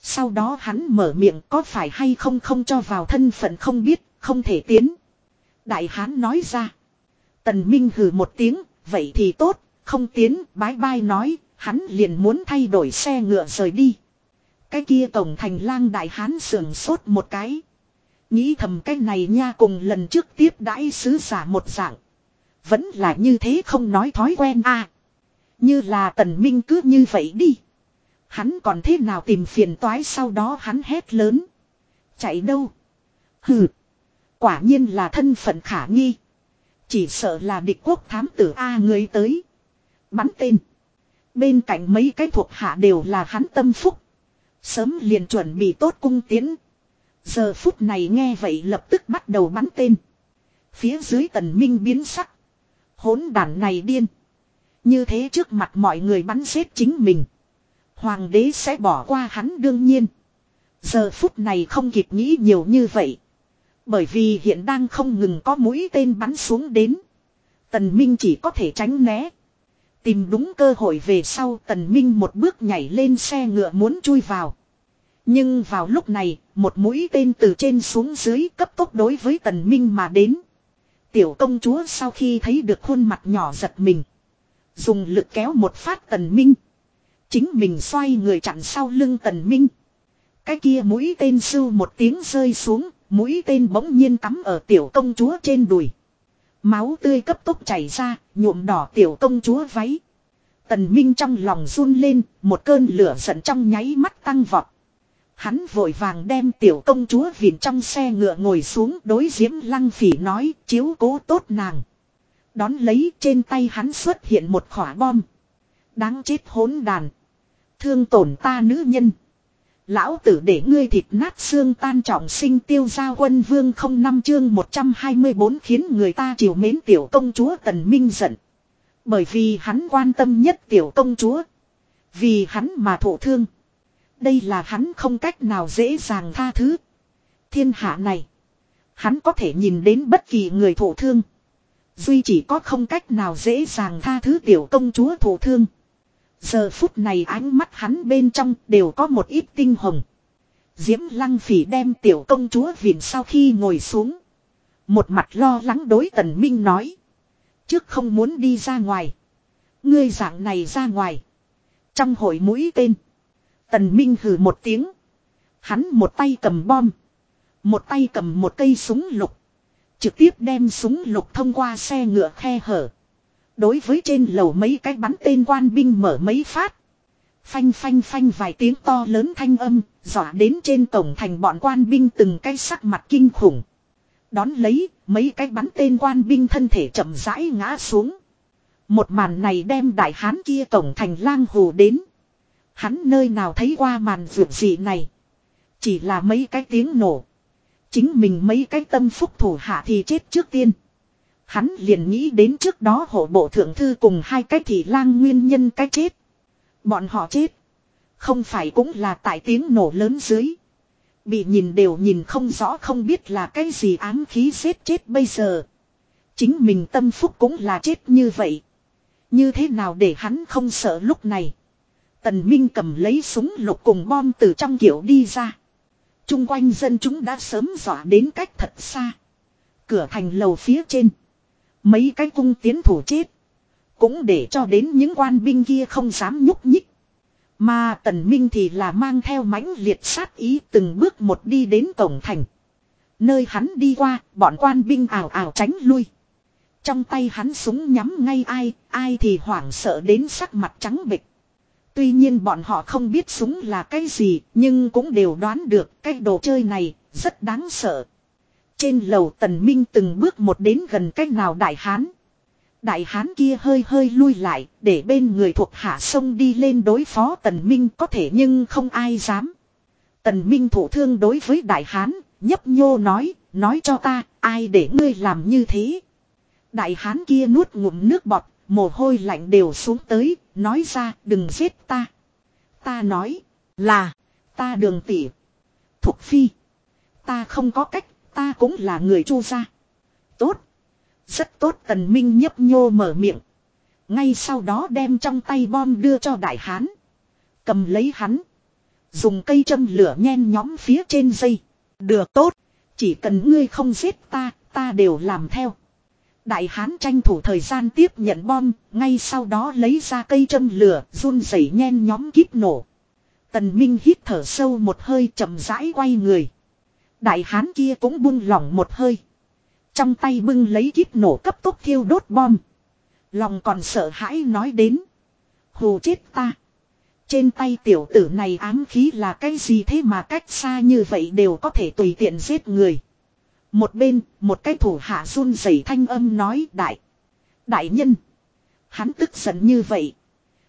[SPEAKER 1] Sau đó hắn mở miệng có phải hay không không cho vào thân phận không biết, không thể tiến. Đại hán nói ra. Tần Minh hừ một tiếng, vậy thì tốt, không tiến, bái bai nói, hắn liền muốn thay đổi xe ngựa rời đi. Cái kia tổng thành lang đại hán sườn sốt một cái. Nghĩ thầm cái này nha cùng lần trước tiếp đãi sứ giả một dạng. Vẫn là như thế không nói thói quen à. Như là tần minh cứ như vậy đi. Hắn còn thế nào tìm phiền toái sau đó hắn hét lớn. Chạy đâu? Hừ. Quả nhiên là thân phận khả nghi. Chỉ sợ là địch quốc thám tử A người tới. Bắn tên. Bên cạnh mấy cái thuộc hạ đều là hắn tâm phúc. Sớm liền chuẩn bị tốt cung tiến. Giờ phút này nghe vậy lập tức bắt đầu bắn tên. Phía dưới tần minh biến sắc. Hỗn đàn này điên. Như thế trước mặt mọi người bắn xếp chính mình. Hoàng đế sẽ bỏ qua hắn đương nhiên. Giờ phút này không kịp nghĩ nhiều như vậy. Bởi vì hiện đang không ngừng có mũi tên bắn xuống đến. Tần Minh chỉ có thể tránh né. Tìm đúng cơ hội về sau Tần Minh một bước nhảy lên xe ngựa muốn chui vào. Nhưng vào lúc này, một mũi tên từ trên xuống dưới cấp tốc đối với tần minh mà đến. Tiểu công chúa sau khi thấy được khuôn mặt nhỏ giật mình. Dùng lực kéo một phát tần minh. Chính mình xoay người chặn sau lưng tần minh. Cái kia mũi tên sưu một tiếng rơi xuống, mũi tên bỗng nhiên cắm ở tiểu công chúa trên đùi. Máu tươi cấp tốc chảy ra, nhuộm đỏ tiểu công chúa váy. Tần Minh trong lòng run lên, một cơn lửa giận trong nháy mắt tăng vọt. Hắn vội vàng đem tiểu công chúa vịn trong xe ngựa ngồi xuống đối diễm lăng phỉ nói chiếu cố tốt nàng. Đón lấy trên tay hắn xuất hiện một khỏa bom. Đáng chết hỗn đàn. Thương tổn ta nữ nhân. Lão tử để ngươi thịt nát xương tan trọng sinh tiêu gia quân vương không năm chương 124 khiến người ta chiều mến tiểu công chúa tần minh giận. Bởi vì hắn quan tâm nhất tiểu công chúa. Vì hắn mà thổ thương. Đây là hắn không cách nào dễ dàng tha thứ. Thiên hạ này. Hắn có thể nhìn đến bất kỳ người thổ thương. Duy chỉ có không cách nào dễ dàng tha thứ tiểu công chúa thổ thương. Giờ phút này ánh mắt hắn bên trong đều có một ít tinh hồng. Diễm lăng phỉ đem tiểu công chúa viện sau khi ngồi xuống. Một mặt lo lắng đối tần minh nói. Trước không muốn đi ra ngoài. Ngươi dạng này ra ngoài. Trong hội mũi tên. Tần Minh hừ một tiếng. Hắn một tay cầm bom. Một tay cầm một cây súng lục. Trực tiếp đem súng lục thông qua xe ngựa khe hở. Đối với trên lầu mấy cái bắn tên quan binh mở mấy phát. Phanh phanh phanh vài tiếng to lớn thanh âm, dọa đến trên tổng thành bọn quan binh từng cái sắc mặt kinh khủng. Đón lấy, mấy cái bắn tên quan binh thân thể chậm rãi ngã xuống. Một màn này đem đại hán kia tổng thành lang hồ đến. Hắn nơi nào thấy qua màn vượt dị này. Chỉ là mấy cái tiếng nổ. Chính mình mấy cái tâm phúc thủ hạ thì chết trước tiên. Hắn liền nghĩ đến trước đó hộ bộ thượng thư cùng hai cái thị lang nguyên nhân cái chết. Bọn họ chết. Không phải cũng là tại tiếng nổ lớn dưới. Bị nhìn đều nhìn không rõ không biết là cái gì ám khí giết chết bây giờ. Chính mình tâm phúc cũng là chết như vậy. Như thế nào để hắn không sợ lúc này. Tần Minh cầm lấy súng lục cùng bom từ trong kiểu đi ra. Trung quanh dân chúng đã sớm dọa đến cách thật xa. Cửa thành lầu phía trên. Mấy cái cung tiến thủ chết. Cũng để cho đến những quan binh kia không dám nhúc nhích. Mà tần minh thì là mang theo mãnh liệt sát ý từng bước một đi đến cổng thành. Nơi hắn đi qua, bọn quan binh ảo ảo tránh lui. Trong tay hắn súng nhắm ngay ai, ai thì hoảng sợ đến sắc mặt trắng bịch. Tuy nhiên bọn họ không biết súng là cái gì, nhưng cũng đều đoán được cái đồ chơi này rất đáng sợ. Trên lầu tần minh từng bước một đến gần cách nào đại hán. Đại hán kia hơi hơi lui lại, để bên người thuộc hạ sông đi lên đối phó tần minh có thể nhưng không ai dám. Tần minh thủ thương đối với đại hán, nhấp nhô nói, nói cho ta, ai để ngươi làm như thế. Đại hán kia nuốt ngụm nước bọt, mồ hôi lạnh đều xuống tới, nói ra đừng giết ta. Ta nói là, ta đường tỉ. Thục phi. Ta không có cách, ta cũng là người chu gia. Tốt. Rất tốt tần minh nhấp nhô mở miệng. Ngay sau đó đem trong tay bom đưa cho đại hán. Cầm lấy hắn. Dùng cây châm lửa nhen nhóm phía trên dây. Được tốt. Chỉ cần ngươi không giết ta, ta đều làm theo. Đại hán tranh thủ thời gian tiếp nhận bom, ngay sau đó lấy ra cây châm lửa, run rẩy nhen nhóm kíp nổ. Tần Minh hít thở sâu một hơi chậm rãi quay người. Đại hán kia cũng buông lỏng một hơi. Trong tay bưng lấy kíp nổ cấp tốc thiêu đốt bom. Lòng còn sợ hãi nói đến. Hù chết ta. Trên tay tiểu tử này ám khí là cái gì thế mà cách xa như vậy đều có thể tùy tiện giết người. Một bên, một cái thủ hạ run rẩy thanh âm nói đại. Đại nhân. Hắn tức giận như vậy.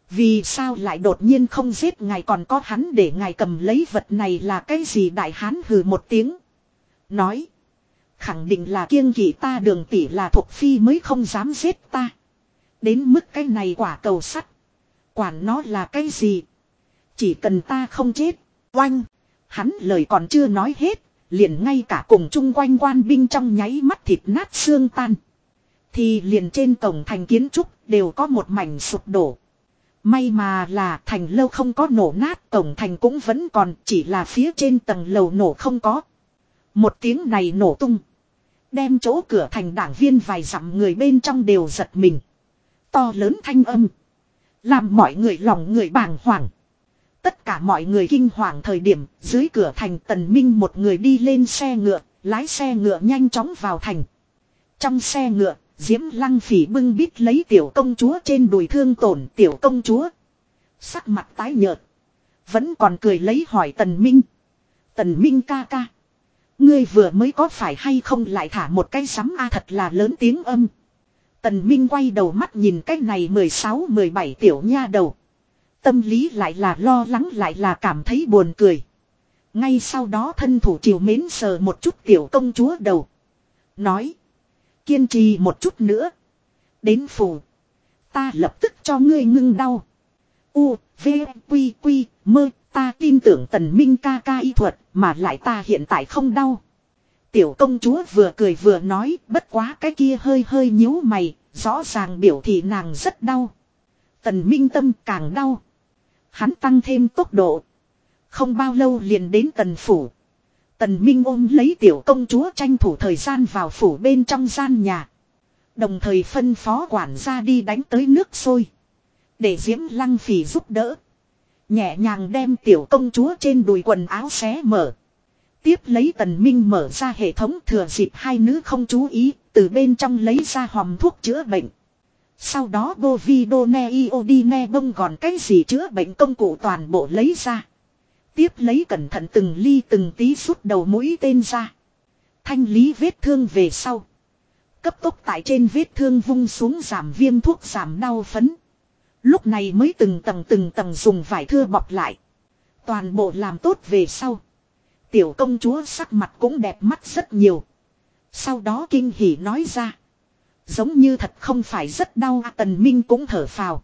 [SPEAKER 1] Vì sao lại đột nhiên không giết ngài còn có hắn để ngài cầm lấy vật này là cái gì đại hán hừ một tiếng. Nói. Khẳng định là kiêng kỵ ta đường tỷ là thuộc phi mới không dám giết ta. Đến mức cái này quả cầu sắt. Quản nó là cái gì. Chỉ cần ta không chết. Oanh. Hắn lời còn chưa nói hết. Liền ngay cả cùng chung quanh quan binh trong nháy mắt thịt nát xương tan. Thì liền trên cổng thành kiến trúc đều có một mảnh sụp đổ. May mà là thành lâu không có nổ nát, cổng thành cũng vẫn còn, chỉ là phía trên tầng lầu nổ không có. Một tiếng này nổ tung. Đem chỗ cửa thành đảng viên vài dặm người bên trong đều giật mình. To lớn thanh âm. Làm mọi người lòng người bàng hoàng. Tất cả mọi người kinh hoàng thời điểm dưới cửa thành tần minh một người đi lên xe ngựa, lái xe ngựa nhanh chóng vào thành. Trong xe ngựa, Diễm Lăng Phỉ bưng bít lấy tiểu công chúa trên đùi thương tổn tiểu công chúa. Sắc mặt tái nhợt. Vẫn còn cười lấy hỏi tần minh. Tần minh ca ca. Ngươi vừa mới có phải hay không lại thả một cái sắm a thật là lớn tiếng âm. Tần Minh quay đầu mắt nhìn cái này 16-17 tiểu nha đầu. Tâm lý lại là lo lắng lại là cảm thấy buồn cười. Ngay sau đó thân thủ chiều mến sờ một chút tiểu công chúa đầu. Nói. Kiên trì một chút nữa. Đến phủ. Ta lập tức cho ngươi ngưng đau. U, V, Quy, Quy, mơ, ta tin tưởng tần minh ca ca y thuật, mà lại ta hiện tại không đau. Tiểu công chúa vừa cười vừa nói, bất quá cái kia hơi hơi nhíu mày, rõ ràng biểu thị nàng rất đau. Tần minh tâm càng đau. Hắn tăng thêm tốc độ. Không bao lâu liền đến tần phủ. Tần Minh ôm lấy tiểu công chúa tranh thủ thời gian vào phủ bên trong gian nhà. Đồng thời phân phó quản gia đi đánh tới nước sôi. Để Diễm Lăng Phỉ giúp đỡ. Nhẹ nhàng đem tiểu công chúa trên đùi quần áo xé mở. Tiếp lấy tần minh mở ra hệ thống thừa dịp hai nữ không chú ý, từ bên trong lấy ra hòm thuốc chữa bệnh. Sau đó bô vi đô ne ne bông gòn cái gì chữa bệnh công cụ toàn bộ lấy ra. Tiếp lấy cẩn thận từng ly từng tí rút đầu mũi tên ra. Thanh lý vết thương về sau. Cấp tốc tại trên vết thương vung xuống giảm viêm thuốc giảm đau phấn. Lúc này mới từng tầng từng tầng dùng vải thưa bọc lại. Toàn bộ làm tốt về sau. Tiểu công chúa sắc mặt cũng đẹp mắt rất nhiều. Sau đó kinh hỉ nói ra. Giống như thật không phải rất đau à, Tần Minh cũng thở phào.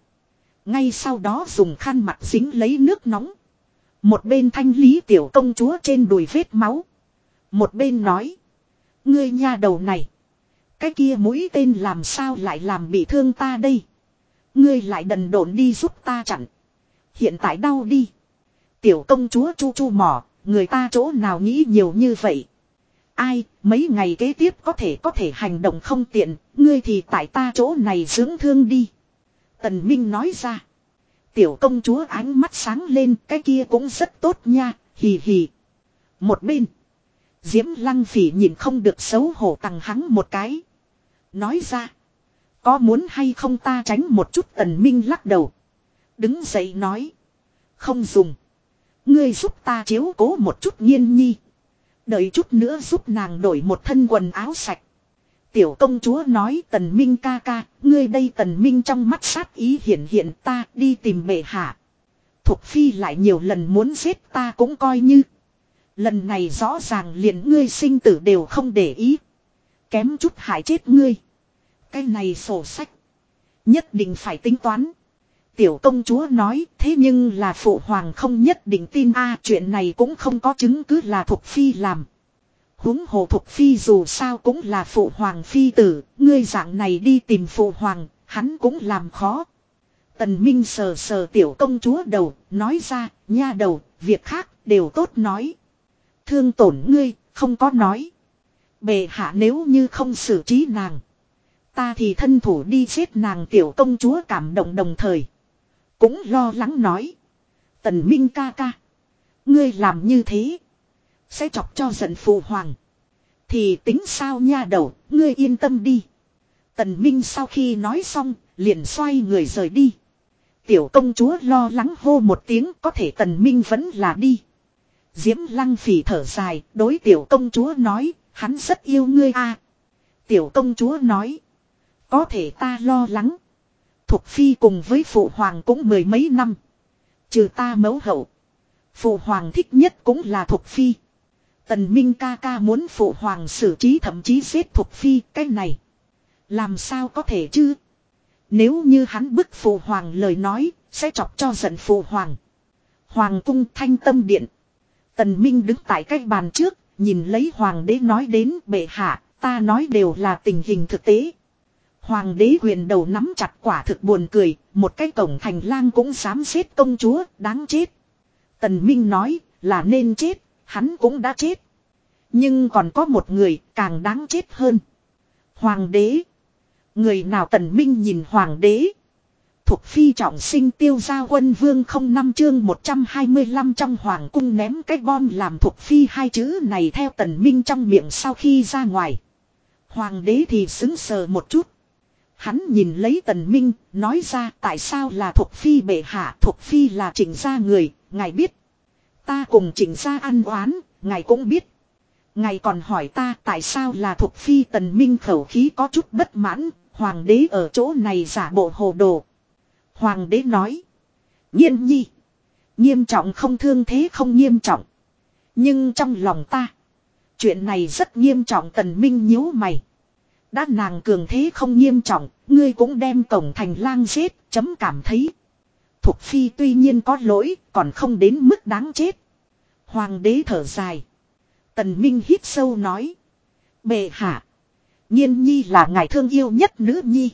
[SPEAKER 1] Ngay sau đó dùng khăn mặt dính lấy nước nóng. Một bên thanh lý tiểu công chúa trên đùi vết máu. Một bên nói. Ngươi nha đầu này. Cái kia mũi tên làm sao lại làm bị thương ta đây. Ngươi lại đần độn đi giúp ta chặn. Hiện tại đau đi. Tiểu công chúa chu chu mỏ. Người ta chỗ nào nghĩ nhiều như vậy. Ai, mấy ngày kế tiếp có thể có thể hành động không tiện, ngươi thì tại ta chỗ này dưỡng thương đi. Tần Minh nói ra. Tiểu công chúa ánh mắt sáng lên, cái kia cũng rất tốt nha, hì hì. Một bên. Diễm lăng phỉ nhìn không được xấu hổ tằng hắn một cái. Nói ra. Có muốn hay không ta tránh một chút tần minh lắc đầu. Đứng dậy nói. Không dùng. Ngươi giúp ta chiếu cố một chút nhiên nhi. Đợi chút nữa giúp nàng đổi một thân quần áo sạch. Tiểu công chúa nói tần minh ca ca, ngươi đây tần minh trong mắt sát ý hiện hiện ta đi tìm bệ hạ. Thục phi lại nhiều lần muốn giết ta cũng coi như. Lần này rõ ràng liền ngươi sinh tử đều không để ý. Kém chút hại chết ngươi. Cái này sổ sách. Nhất định phải tính toán. Tiểu công chúa nói thế nhưng là phụ hoàng không nhất định tin a chuyện này cũng không có chứng cứ là thuộc phi làm. huống hồ thuộc phi dù sao cũng là phụ hoàng phi tử, ngươi dạng này đi tìm phụ hoàng, hắn cũng làm khó. Tần Minh sờ sờ tiểu công chúa đầu, nói ra, nha đầu, việc khác, đều tốt nói. Thương tổn ngươi, không có nói. Bề hạ nếu như không xử trí nàng. Ta thì thân thủ đi giết nàng tiểu công chúa cảm động đồng thời. Cũng lo lắng nói. Tần Minh ca ca. Ngươi làm như thế. Sẽ chọc cho giận phụ hoàng. Thì tính sao nha đầu, ngươi yên tâm đi. Tần Minh sau khi nói xong, liền xoay người rời đi. Tiểu công chúa lo lắng hô một tiếng có thể tần Minh vẫn là đi. Diễm lăng phỉ thở dài, đối tiểu công chúa nói, hắn rất yêu ngươi a. Tiểu công chúa nói, có thể ta lo lắng. Thục phi cùng với phụ hoàng cũng mười mấy năm. Trừ ta mẫu hậu. Phụ hoàng thích nhất cũng là thục phi. Tần Minh ca ca muốn phụ hoàng xử trí thậm chí giết thục phi cái này. Làm sao có thể chứ? Nếu như hắn bức phụ hoàng lời nói, sẽ chọc cho giận phụ hoàng. Hoàng cung thanh tâm điện. Tần Minh đứng tại cái bàn trước, nhìn lấy hoàng đế nói đến bệ hạ, ta nói đều là tình hình thực tế. Hoàng đế huyền đầu nắm chặt quả thực buồn cười, một cái cổng thành lang cũng dám xếp công chúa, đáng chết. Tần Minh nói, là nên chết, hắn cũng đã chết. Nhưng còn có một người, càng đáng chết hơn. Hoàng đế. Người nào tần minh nhìn hoàng đế. Thuộc phi trọng sinh tiêu gia quân vương không năm chương 125 trong hoàng cung ném cái bom làm thuộc phi hai chữ này theo tần minh trong miệng sau khi ra ngoài. Hoàng đế thì xứng sờ một chút. Hắn nhìn lấy tần minh, nói ra tại sao là thuộc phi bệ hạ, thuộc phi là chỉnh gia người, ngài biết. Ta cùng chỉnh gia ăn oán, ngài cũng biết. Ngài còn hỏi ta tại sao là thuộc phi tần minh khẩu khí có chút bất mãn, hoàng đế ở chỗ này giả bộ hồ đồ. Hoàng đế nói. Nhiên nhi. Nghiêm trọng không thương thế không nghiêm trọng. Nhưng trong lòng ta. Chuyện này rất nghiêm trọng tần minh nhíu mày. Đã nàng cường thế không nghiêm trọng, ngươi cũng đem cổng thành lang giết, chấm cảm thấy. Thục phi tuy nhiên có lỗi, còn không đến mức đáng chết. Hoàng đế thở dài. Tần Minh hít sâu nói. Bệ hạ. Nhiên nhi là ngài thương yêu nhất nữ nhi.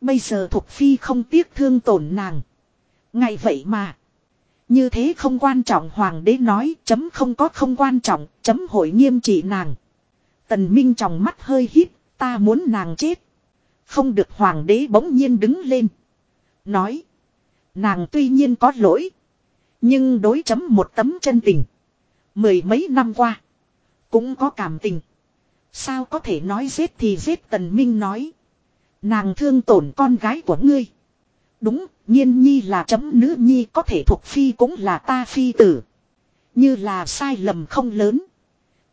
[SPEAKER 1] Bây giờ Thục phi không tiếc thương tổn nàng. Ngày vậy mà. Như thế không quan trọng hoàng đế nói chấm không có không quan trọng chấm hội nghiêm trị nàng. Tần Minh trong mắt hơi hít Ta muốn nàng chết. Không được hoàng đế bỗng nhiên đứng lên. Nói. Nàng tuy nhiên có lỗi. Nhưng đối chấm một tấm chân tình. Mười mấy năm qua. Cũng có cảm tình. Sao có thể nói giết thì giết tần minh nói. Nàng thương tổn con gái của ngươi. Đúng, nhiên nhi là chấm nữ nhi có thể thuộc phi cũng là ta phi tử. Như là sai lầm không lớn.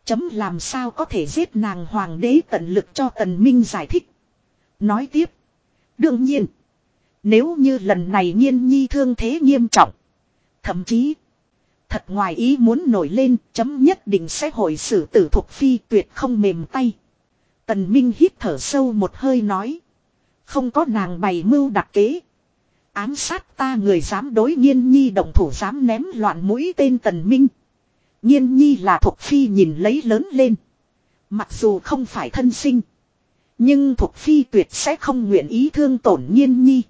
[SPEAKER 1] Chấm làm sao có thể giết nàng hoàng đế tận lực cho tần minh giải thích. Nói tiếp. Đương nhiên. Nếu như lần này nhiên nhi thương thế nghiêm trọng. Thậm chí. Thật ngoài ý muốn nổi lên, chấm nhất định sẽ hội xử tử thuộc phi tuyệt không mềm tay. Tần Minh hít thở sâu một hơi nói. Không có nàng bày mưu đặc kế. Ám sát ta người dám đối nhiên nhi động thủ dám ném loạn mũi tên tần minh. Nhiên nhi là thuộc phi nhìn lấy lớn lên. Mặc dù không phải thân sinh. Nhưng thuộc phi tuyệt sẽ không nguyện ý thương tổn nhiên nhi.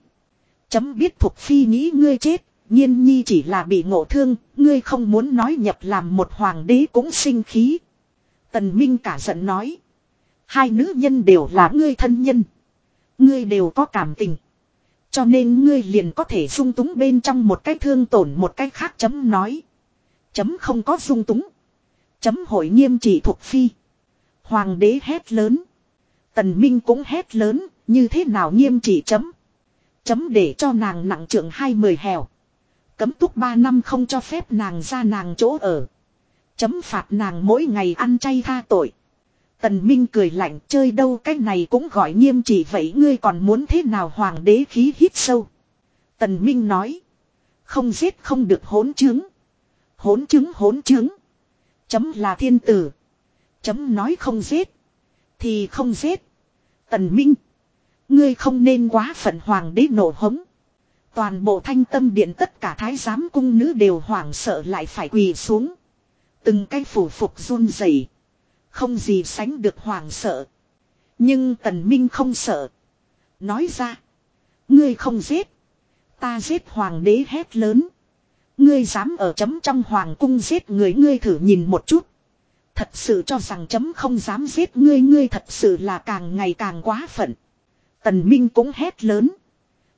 [SPEAKER 1] Chấm biết thuộc phi nghĩ ngươi chết. Nhiên nhi chỉ là bị ngộ thương. Ngươi không muốn nói nhập làm một hoàng đế cũng sinh khí. Tần Minh cả giận nói. Hai nữ nhân đều là ngươi thân nhân. Ngươi đều có cảm tình. Cho nên ngươi liền có thể sung túng bên trong một cái thương tổn một cái khác chấm nói. Chấm không có dung túng. Chấm hội nghiêm trị thuộc phi. Hoàng đế hét lớn. Tần Minh cũng hét lớn, như thế nào nghiêm trị chấm. Chấm để cho nàng nặng trưởng hai mười hèo. Cấm túc ba năm không cho phép nàng ra nàng chỗ ở. Chấm phạt nàng mỗi ngày ăn chay tha tội. Tần Minh cười lạnh chơi đâu cái này cũng gọi nghiêm trị vậy ngươi còn muốn thế nào hoàng đế khí hít sâu. Tần Minh nói. Không giết không được hỗn chứng. Hỗn chứng hỗn chứng. Chấm là thiên tử. Chấm nói không giết. Thì không giết. Tần Minh. Ngươi không nên quá phận hoàng đế nổ hống. Toàn bộ thanh tâm điện tất cả thái giám cung nữ đều hoảng sợ lại phải quỳ xuống. Từng cái phủ phục run rẩy, Không gì sánh được hoàng sợ. Nhưng tần minh không sợ. Nói ra. Ngươi không giết. Ta giết hoàng đế hét lớn. Ngươi dám ở chấm trong hoàng cung giết người, ngươi thử nhìn một chút. Thật sự cho rằng chấm không dám giết ngươi ngươi thật sự là càng ngày càng quá phận. Tần Minh cũng hét lớn.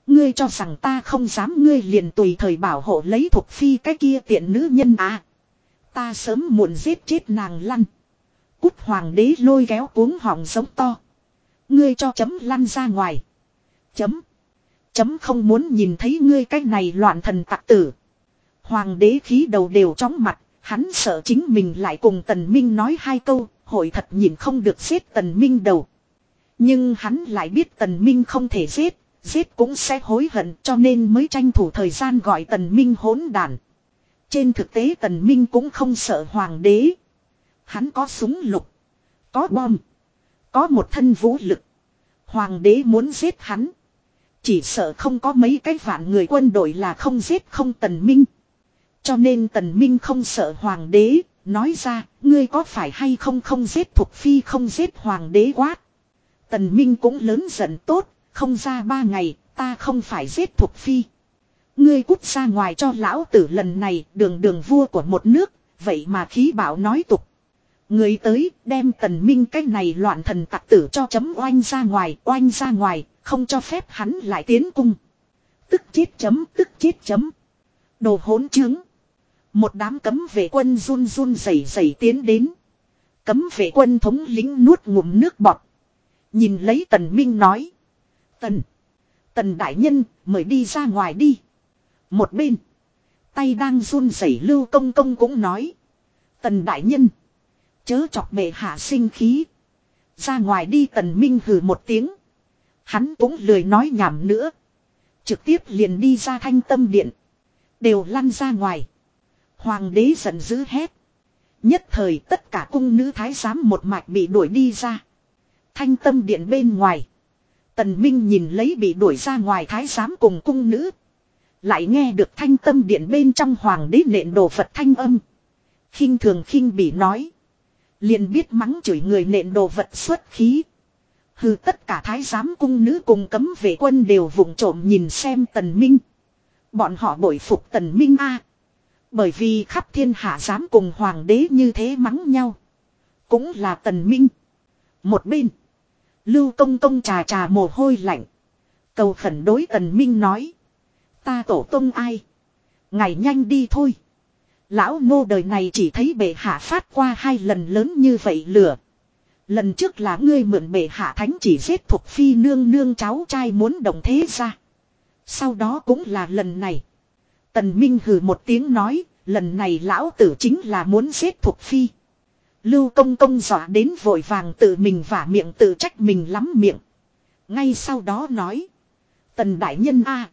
[SPEAKER 1] Ngươi cho rằng ta không dám, ngươi liền tùy thời bảo hộ lấy thuộc phi cái kia tiện nữ nhân à. Ta sớm muộn giết chết nàng lăn. Cút hoàng đế lôi kéo cuống họng giống to. Ngươi cho chấm lăn ra ngoài. Chấm. Chấm không muốn nhìn thấy ngươi cái này loạn thần tặc tử. Hoàng đế khí đầu đều chóng mặt. Hắn sợ chính mình lại cùng tần minh nói hai câu. Hội thật nhìn không được giết tần minh đầu. Nhưng hắn lại biết tần minh không thể giết. Giết cũng sẽ hối hận cho nên mới tranh thủ thời gian gọi tần minh hỗn đàn. Trên thực tế tần minh cũng không sợ hoàng đế. Hắn có súng lục. Có bom. Có một thân vũ lực. Hoàng đế muốn giết hắn. Chỉ sợ không có mấy cái vạn người quân đội là không giết không tần minh. Cho nên tần minh không sợ hoàng đế. Nói ra, ngươi có phải hay không không giết thuộc phi không giết hoàng đế quát. Tần minh cũng lớn giận tốt, không ra ba ngày, ta không phải giết thuộc phi. Ngươi cút ra ngoài cho lão tử lần này đường đường vua của một nước, vậy mà khí bảo nói tục. Người tới đem tần minh cái này loạn thần tặc tử cho chấm oanh ra ngoài, oanh ra ngoài, không cho phép hắn lại tiến cung. Tức chết chấm, tức chết chấm. Đồ hỗn chứng. Một đám cấm vệ quân run run rẩy rẩy tiến đến. Cấm vệ quân thống lính nuốt ngụm nước bọt. Nhìn lấy tần minh nói. Tần. Tần đại nhân, mời đi ra ngoài đi. Một bên. Tay đang run rẩy lưu công công cũng nói. Tần đại nhân. Chớ chọc bệ hạ sinh khí. Ra ngoài đi tần minh hừ một tiếng. Hắn cũng lười nói nhảm nữa. Trực tiếp liền đi ra thanh tâm điện. Đều lăn ra ngoài. Hoàng đế giận dữ hét. Nhất thời tất cả cung nữ thái giám một mạch bị đuổi đi ra. Thanh tâm điện bên ngoài. Tần Minh nhìn lấy bị đuổi ra ngoài thái giám cùng cung nữ. Lại nghe được thanh tâm điện bên trong hoàng đế nện đồ Phật thanh âm. khinh thường khinh bị nói. Liền biết mắng chửi người nện đồ vật xuất khí. Hừ tất cả thái giám cung nữ cùng cấm vệ quân đều vùng trộm nhìn xem tần minh. Bọn họ bội phục tần minh a bởi vì khắp thiên hạ dám cùng hoàng đế như thế mắng nhau. Cũng là tần minh. Một bên. Lưu công công trà trà mồ hôi lạnh. Cầu khẩn đối tần minh nói. Ta tổ tông ai? Ngày nhanh đi thôi. Lão Ngô đời này chỉ thấy bệ hạ phát qua hai lần lớn như vậy lửa. Lần trước là ngươi mượn bệ hạ thánh chỉ giết thuộc phi nương nương cháu trai muốn đồng thế ra. Sau đó cũng là lần này. Tần Minh hừ một tiếng nói, lần này lão tử chính là muốn giết thuộc phi. Lưu công công dọa đến vội vàng tự mình vả miệng tự trách mình lắm miệng. Ngay sau đó nói. Tần đại nhân a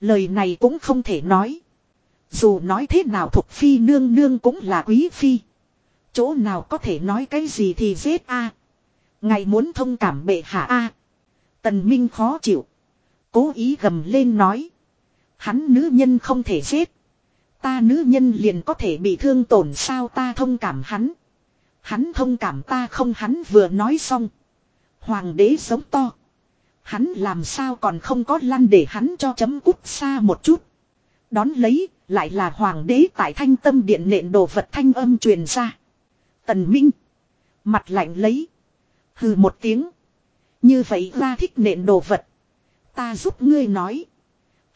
[SPEAKER 1] Lời này cũng không thể nói. Dù nói thế nào thuộc phi nương nương cũng là quý phi. Chỗ nào có thể nói cái gì thì giết a à. Ngày muốn thông cảm bệ hạ a Tần Minh khó chịu. Cố ý gầm lên nói. Hắn nữ nhân không thể giết. Ta nữ nhân liền có thể bị thương tổn sao ta thông cảm hắn. Hắn thông cảm ta không hắn vừa nói xong. Hoàng đế sống to. Hắn làm sao còn không có lăn để hắn cho chấm cút xa một chút. Đón lấy, lại là hoàng đế tại thanh tâm điện nện đồ vật thanh âm truyền ra. Tần Minh. Mặt lạnh lấy. Hừ một tiếng. Như vậy ra thích nện đồ vật. Ta giúp ngươi nói.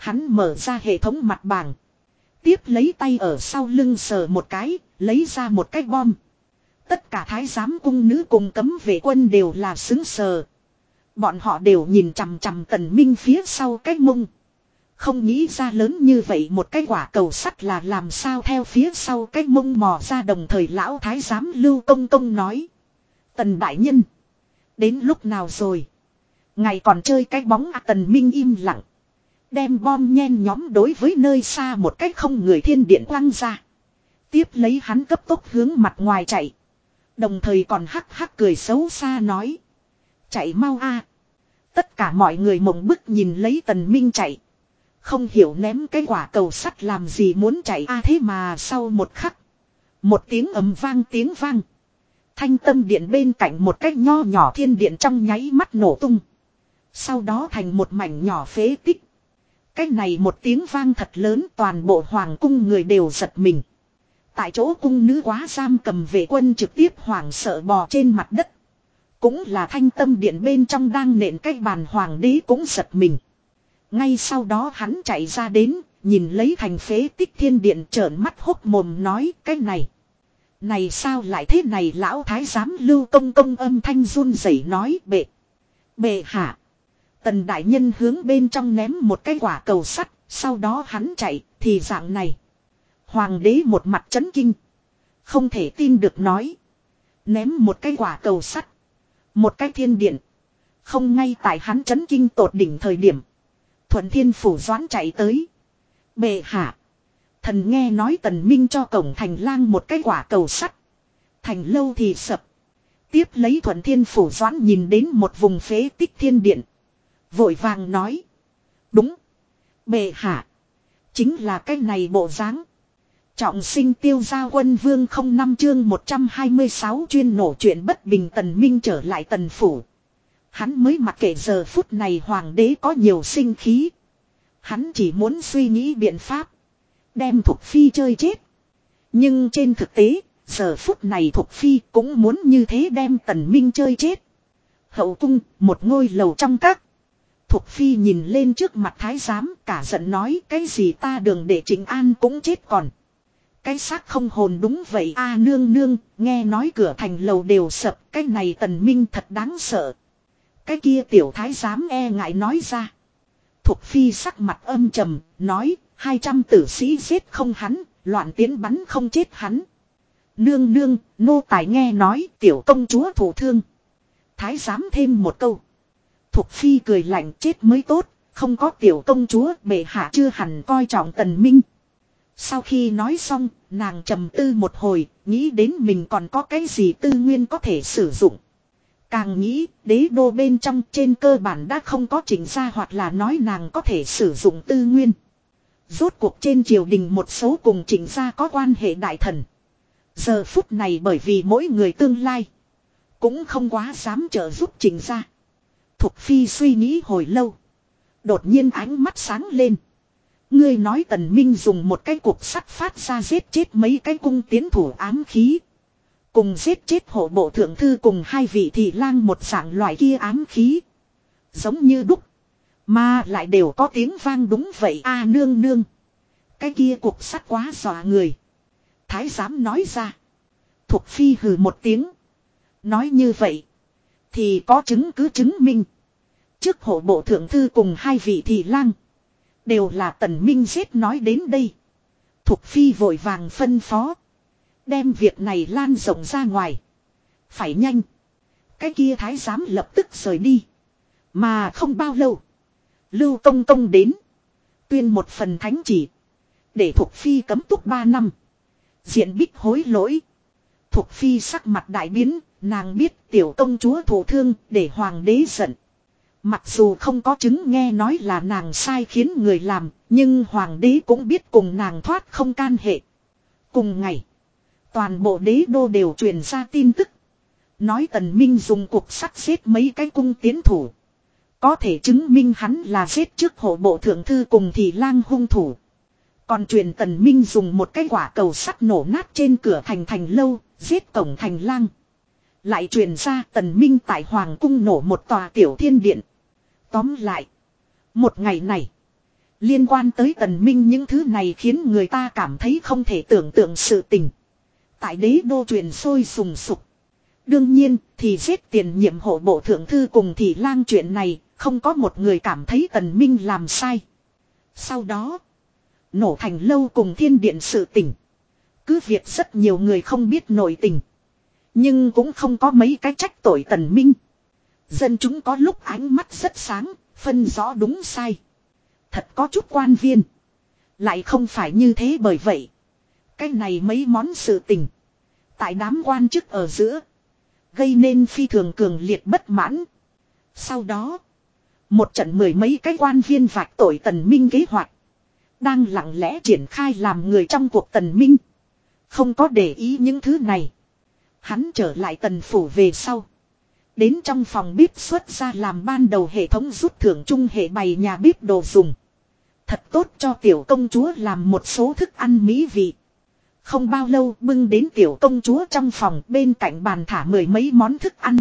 [SPEAKER 1] Hắn mở ra hệ thống mặt bảng. Tiếp lấy tay ở sau lưng sờ một cái, lấy ra một cái bom. Tất cả thái giám cung nữ cùng cấm vệ quân đều là xứng sờ. Bọn họ đều nhìn chằm chằm tần minh phía sau cái mông. Không nghĩ ra lớn như vậy một cái quả cầu sắt là làm sao theo phía sau cái mông mò ra đồng thời lão thái giám lưu công công nói. Tần đại nhân. Đến lúc nào rồi. Ngày còn chơi cái bóng à, tần minh im lặng. Đem bom nhen nhóm đối với nơi xa một cách không người thiên điện quăng ra. Tiếp lấy hắn cấp tốc hướng mặt ngoài chạy. Đồng thời còn hắc hắc cười xấu xa nói. Chạy mau a Tất cả mọi người mộng bức nhìn lấy tần minh chạy. Không hiểu ném cái quả cầu sắt làm gì muốn chạy a thế mà sau một khắc. Một tiếng ầm vang tiếng vang. Thanh tâm điện bên cạnh một cái nho nhỏ thiên điện trong nháy mắt nổ tung. Sau đó thành một mảnh nhỏ phế tích. Cái này một tiếng vang thật lớn toàn bộ hoàng cung người đều giật mình. Tại chỗ cung nữ quá giam cầm vệ quân trực tiếp hoảng sợ bò trên mặt đất. Cũng là thanh tâm điện bên trong đang nện cái bàn hoàng đế cũng giật mình. Ngay sau đó hắn chạy ra đến, nhìn lấy thành phế tích thiên điện trợn mắt hốc mồm nói cái này. Này sao lại thế này lão thái giám lưu công công âm thanh run rẩy nói bệ. Bệ hạ. Tần đại nhân hướng bên trong ném một cái quả cầu sắt, sau đó hắn chạy, thì dạng này. Hoàng đế một mặt chấn kinh. Không thể tin được nói. Ném một cái quả cầu sắt. Một cái thiên điện. Không ngay tại hắn chấn kinh tột đỉnh thời điểm. Thuận thiên phủ doãn chạy tới. Bệ hạ. Thần nghe nói tần minh cho cổng thành lang một cái quả cầu sắt. Thành lâu thì sập. Tiếp lấy thuận thiên phủ doãn nhìn đến một vùng phế tích thiên điện. Vội vàng nói. Đúng. Bệ hạ. Chính là cái này bộ dáng. Trọng sinh tiêu gia quân vương không năm chương 126 chuyên nổ chuyện bất bình tần minh trở lại tần phủ. Hắn mới mặc kệ giờ phút này hoàng đế có nhiều sinh khí. Hắn chỉ muốn suy nghĩ biện pháp. Đem Thục Phi chơi chết. Nhưng trên thực tế, giờ phút này Thục Phi cũng muốn như thế đem tần minh chơi chết. Hậu cung, một ngôi lầu trong các. Thục Phi nhìn lên trước mặt thái giám cả giận nói cái gì ta đường để trịnh an cũng chết còn. Cái xác không hồn đúng vậy a nương nương, nghe nói cửa thành lầu đều sập, cái này tần minh thật đáng sợ. Cái kia tiểu thái giám e ngại nói ra. Thục phi sắc mặt âm trầm, nói, hai trăm tử sĩ giết không hắn, loạn tiến bắn không chết hắn. Nương nương, nô tài nghe nói tiểu công chúa thủ thương. Thái giám thêm một câu. Thục phi cười lạnh chết mới tốt, không có tiểu công chúa bệ hạ chưa hẳn coi trọng tần minh. Sau khi nói xong, nàng trầm tư một hồi, nghĩ đến mình còn có cái gì tư nguyên có thể sử dụng. Càng nghĩ, đế đô bên trong trên cơ bản đã không có chỉnh ra hoặc là nói nàng có thể sử dụng tư nguyên. Rốt cuộc trên triều đình một số cùng chỉnh ra có quan hệ đại thần. Giờ phút này bởi vì mỗi người tương lai, cũng không quá dám trợ giúp chỉnh ra. Thục phi suy nghĩ hồi lâu. Đột nhiên ánh mắt sáng lên. Ngươi nói tần minh dùng một cái cục sắt phát ra giết chết mấy cái cung tiến thủ ám khí. Cùng giết chết hộ bộ thượng thư cùng hai vị thị lang một dạng loại kia ám khí. Giống như đúc. Mà lại đều có tiếng vang đúng vậy a à, nương nương. Cái kia cục sắt quá dọa người. Thái giám nói ra. Thục phi hừ một tiếng. Nói như vậy. Thì có chứng cứ chứng minh. Trước hộ bộ thượng thư cùng hai vị thị lang. Đều là tần minh giết nói đến đây. Thục phi vội vàng phân phó. Đem việc này lan rộng ra ngoài. Phải nhanh. Cái kia thái giám lập tức rời đi. Mà không bao lâu. Lưu Công Công đến. Tuyên một phần thánh chỉ. Để Thục Phi cấm túc ba năm. Diện bích hối lỗi. Thục Phi sắc mặt đại biến. Nàng biết tiểu công chúa thổ thương để hoàng đế giận. Mặc dù không có chứng nghe nói là nàng sai khiến người làm, nhưng hoàng đế cũng biết cùng nàng thoát không can hệ. Cùng ngày, toàn bộ đế đô đều truyền ra tin tức. Nói tần minh dùng cuộc sắt xếp mấy cái cung tiến thủ. Có thể chứng minh hắn là giết trước hộ bộ thượng thư cùng thị lang hung thủ. Còn truyền tần minh dùng một cái quả cầu sắt nổ nát trên cửa thành thành lâu, giết tổng thành lang. Lại truyền ra tần minh tại hoàng cung nổ một tòa tiểu thiên điện. Tóm lại, một ngày này, liên quan tới tần minh những thứ này khiến người ta cảm thấy không thể tưởng tượng sự tình. Tại đế đô truyền sôi sùng sục. Đương nhiên, thì giết tiền nhiệm hộ bộ thượng thư cùng thị lang chuyện này, không có một người cảm thấy tần minh làm sai. Sau đó, nổ thành lâu cùng thiên điện sự tình. Cứ việc rất nhiều người không biết nội tình. Nhưng cũng không có mấy cái trách tội tần minh. Dân chúng có lúc ánh mắt rất sáng, phân rõ đúng sai. Thật có chút quan viên. Lại không phải như thế bởi vậy. Cái này mấy món sự tình. Tại đám quan chức ở giữa. Gây nên phi thường cường liệt bất mãn. Sau đó. Một trận mười mấy cái quan viên vạch tội tần minh kế hoạch. Đang lặng lẽ triển khai làm người trong cuộc tần minh. Không có để ý những thứ này. Hắn trở lại tần phủ về sau. Đến trong phòng bếp xuất ra làm ban đầu hệ thống rút thưởng chung hệ bày nhà bếp đồ dùng. Thật tốt cho tiểu công chúa làm một số thức ăn mỹ vị. Không bao lâu bưng đến tiểu công chúa trong phòng bên cạnh bàn thả mười mấy món thức ăn.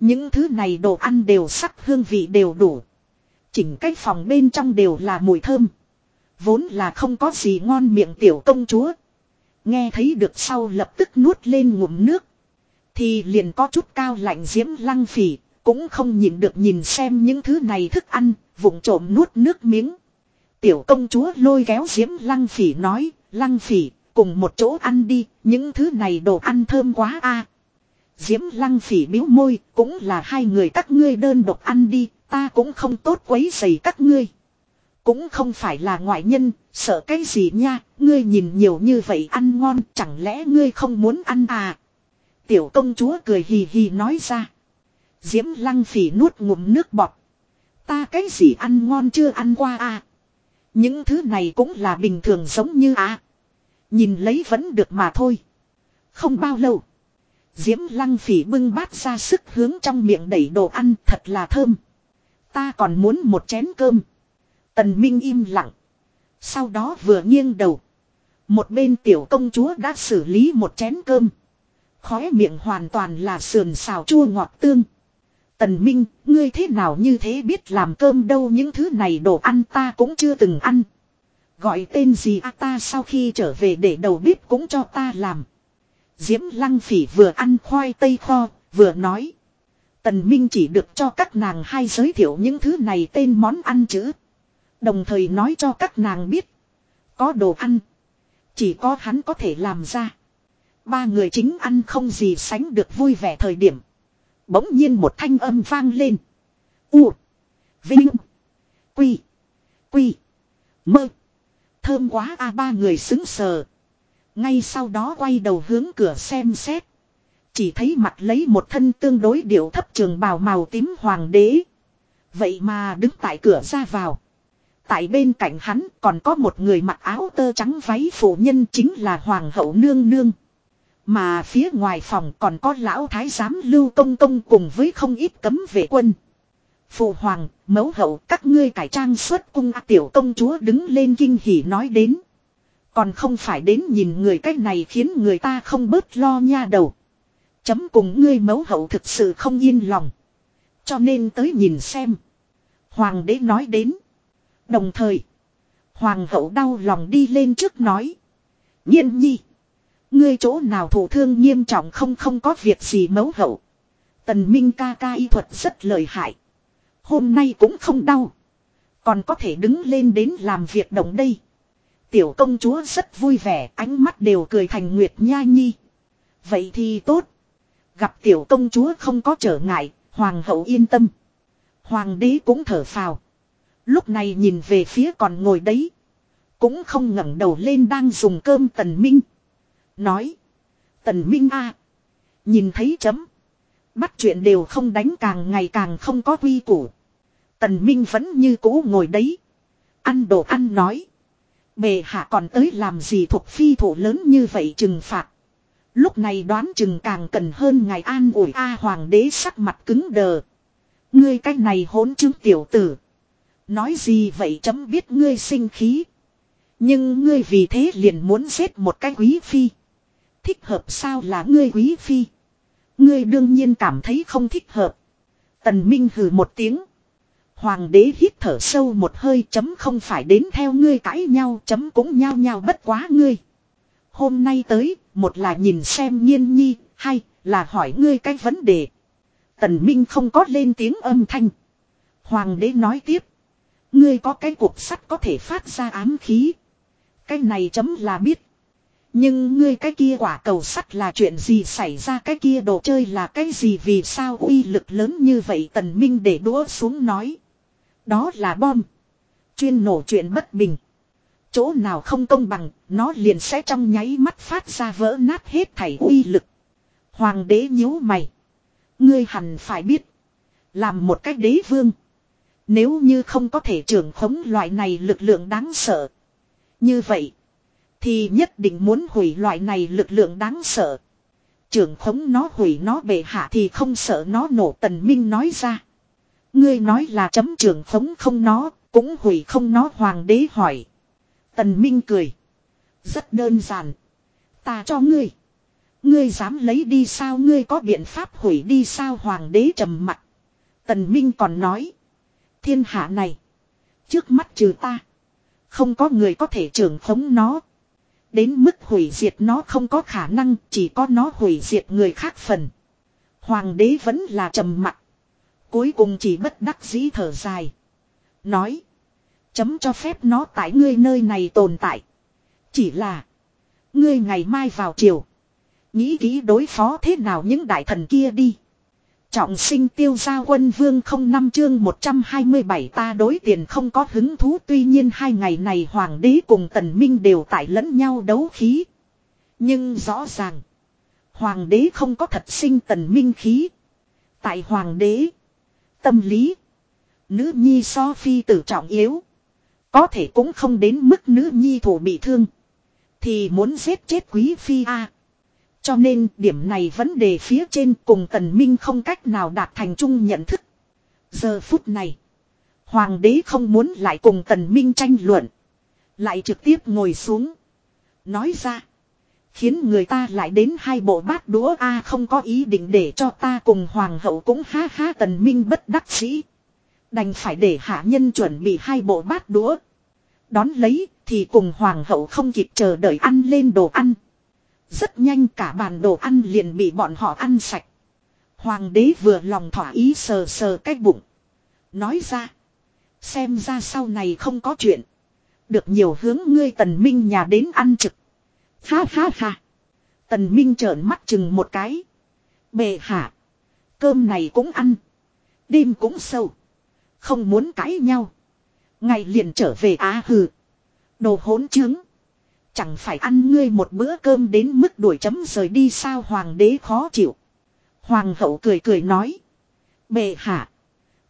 [SPEAKER 1] Những thứ này đồ ăn đều sắc hương vị đều đủ. Chỉnh cách phòng bên trong đều là mùi thơm. Vốn là không có gì ngon miệng tiểu công chúa. Nghe thấy được sau lập tức nuốt lên ngụm nước. Thì liền có chút cao lạnh diễm lăng phỉ, cũng không nhìn được nhìn xem những thứ này thức ăn, vụng trộm nuốt nước miếng. Tiểu công chúa lôi kéo diễm lăng phỉ nói, lăng phỉ, cùng một chỗ ăn đi, những thứ này đồ ăn thơm quá a. Diễm lăng phỉ biếu môi, cũng là hai người các ngươi đơn độc ăn đi, ta cũng không tốt quấy dày các ngươi. Cũng không phải là ngoại nhân, sợ cái gì nha, ngươi nhìn nhiều như vậy ăn ngon, chẳng lẽ ngươi không muốn ăn à? Tiểu công chúa cười hì hì nói ra. Diễm lăng phỉ nuốt ngụm nước bọt. Ta cái gì ăn ngon chưa ăn qua à? Những thứ này cũng là bình thường giống như à? Nhìn lấy vẫn được mà thôi. Không bao lâu. Diễm lăng phỉ bưng bát ra sức hướng trong miệng đẩy đồ ăn thật là thơm. Ta còn muốn một chén cơm. Tần Minh im lặng. Sau đó vừa nghiêng đầu. Một bên tiểu công chúa đã xử lý một chén cơm. Khóe miệng hoàn toàn là sườn xào chua ngọt tương. Tần Minh, ngươi thế nào như thế biết làm cơm đâu những thứ này đồ ăn ta cũng chưa từng ăn. Gọi tên gì à ta sau khi trở về để đầu bếp cũng cho ta làm. Diễm Lăng Phỉ vừa ăn khoai tây kho, vừa nói. Tần Minh chỉ được cho các nàng hai giới thiệu những thứ này tên món ăn chữ. Đồng thời nói cho các nàng biết. Có đồ ăn. Chỉ có hắn có thể làm ra. Ba người chính ăn không gì sánh được vui vẻ thời điểm. Bỗng nhiên một thanh âm vang lên. U. Vinh. Quy. Quy. Mơ. Thơm quá a, ba người xứng sờ. Ngay sau đó quay đầu hướng cửa xem xét. Chỉ thấy mặt lấy một thân tương đối điệu thấp trường bào màu tím hoàng đế. Vậy mà đứng tại cửa ra vào. Tại bên cạnh hắn còn có một người mặc áo tơ trắng váy phụ nhân chính là hoàng hậu nương nương. Mà phía ngoài phòng còn có lão thái giám lưu công công cùng với không ít cấm vệ quân. Phụ hoàng, mẫu hậu các ngươi cải trang xuất cung tiểu công chúa đứng lên kinh hỉ nói đến. Còn không phải đến nhìn người cách này khiến người ta không bớt lo nha đầu. Chấm cùng ngươi mẫu hậu thực sự không yên lòng. Cho nên tới nhìn xem. Hoàng đế nói đến. Đồng thời. Hoàng hậu đau lòng đi lên trước nói. Nhiên nhi. Ngươi chỗ nào thủ thương nghiêm trọng không không có việc gì mấu hậu. Tần Minh ca ca y thuật rất lợi hại. Hôm nay cũng không đau. Còn có thể đứng lên đến làm việc động đây. Tiểu công chúa rất vui vẻ, ánh mắt đều cười thành Nguyệt Nha Nhi. Vậy thì tốt. Gặp tiểu công chúa không có trở ngại, hoàng hậu yên tâm. Hoàng đế cũng thở phào. Lúc này nhìn về phía còn ngồi đấy. Cũng không ngẩng đầu lên đang dùng cơm tần minh. Nói. Tần minh a Nhìn thấy chấm. Bắt chuyện đều không đánh càng ngày càng không có quy củ. Tần Minh vẫn như cũ ngồi đấy. Ăn đồ ăn nói. Bề hạ còn tới làm gì thuộc phi thủ lớn như vậy trừng phạt. Lúc này đoán chừng càng cần hơn ngày an ủi A hoàng đế sắc mặt cứng đờ. Ngươi cách này hỗn chứng tiểu tử. Nói gì vậy chấm biết ngươi sinh khí. Nhưng ngươi vì thế liền muốn giết một cái quý phi. Thích hợp sao là ngươi quý phi. Ngươi đương nhiên cảm thấy không thích hợp. Tần Minh hừ một tiếng. Hoàng đế hít thở sâu một hơi chấm không phải đến theo ngươi cãi nhau chấm cũng nhao nhao bất quá ngươi. Hôm nay tới, một là nhìn xem nhiên nhi, hay là hỏi ngươi cái vấn đề. Tần Minh không có lên tiếng âm thanh. Hoàng đế nói tiếp. Ngươi có cái cuộc sắt có thể phát ra ám khí. Cái này chấm là biết. Nhưng ngươi cái kia quả cầu sắt là chuyện gì xảy ra cái kia đồ chơi là cái gì vì sao uy lực lớn như vậy tần minh để đũa xuống nói. Đó là bom. Chuyên nổ chuyện bất bình. Chỗ nào không công bằng, nó liền sẽ trong nháy mắt phát ra vỡ nát hết thảy uy lực. Hoàng đế nhíu mày. Ngươi hẳn phải biết. Làm một cách đế vương. Nếu như không có thể trưởng khống loại này lực lượng đáng sợ. Như vậy. Thì nhất định muốn hủy loại này lực lượng đáng sợ. Trưởng khống nó hủy nó bệ hạ thì không sợ nó nổ tần minh nói ra. Ngươi nói là chấm trưởng khống không nó, cũng hủy không nó hoàng đế hỏi. Tần minh cười. Rất đơn giản. Ta cho ngươi. Ngươi dám lấy đi sao ngươi có biện pháp hủy đi sao hoàng đế trầm mặt. Tần minh còn nói. Thiên hạ này. Trước mắt trừ ta. Không có người có thể trưởng khống nó. Đến mức hủy diệt nó không có khả năng, chỉ có nó hủy diệt người khác phần. Hoàng đế vẫn là trầm mặc. Cuối cùng chỉ bất đắc dĩ thở dài. Nói. Chấm cho phép nó tại ngươi nơi này tồn tại. Chỉ là. Ngươi ngày mai vào chiều. Nghĩ kỹ đối phó thế nào những đại thần kia đi. Trọng sinh tiêu gia quân vương không năm chương 127 ta đối tiền không có hứng thú, tuy nhiên hai ngày này hoàng đế cùng tần minh đều tại lẫn nhau đấu khí. Nhưng rõ ràng. Hoàng đế không có thật sinh tần minh khí. Tại hoàng đế. Tâm lý. Nữ nhi so phi tử trọng yếu. Có thể cũng không đến mức nữ nhi thủ bị thương. Thì muốn giết chết quý phi a cho nên điểm này vấn đề phía trên cùng tần minh không cách nào đạt thành chung nhận thức. Giờ phút này, hoàng đế không muốn lại cùng tần minh tranh luận. Lại trực tiếp ngồi xuống. Nói ra, khiến người ta lại đến hai bộ bát đũa a không có ý định để cho ta cùng hoàng hậu cũng ha ha tần minh bất đắc sĩ. Đành phải để hạ nhân chuẩn bị hai bộ bát đũa. Đón lấy thì cùng hoàng hậu không kịp chờ đợi ăn lên đồ ăn. Rất nhanh cả bàn đồ ăn liền bị bọn họ ăn sạch. Hoàng đế vừa lòng thỏa ý sờ sờ cái bụng. Nói ra. Xem ra sau này không có chuyện. Được nhiều hướng ngươi tần minh nhà đến ăn trực. Ha ha ha. Tần minh trợn mắt chừng một cái. Bề hạ. Cơm này cũng ăn. Đêm cũng sâu. Không muốn cãi nhau. Ngày liền trở về á hừ. Đồ hỗn trướng. Chẳng phải ăn ngươi một bữa cơm đến mức đuổi chấm rời đi sao hoàng đế khó chịu. Hoàng hậu cười cười nói. Bệ hạ.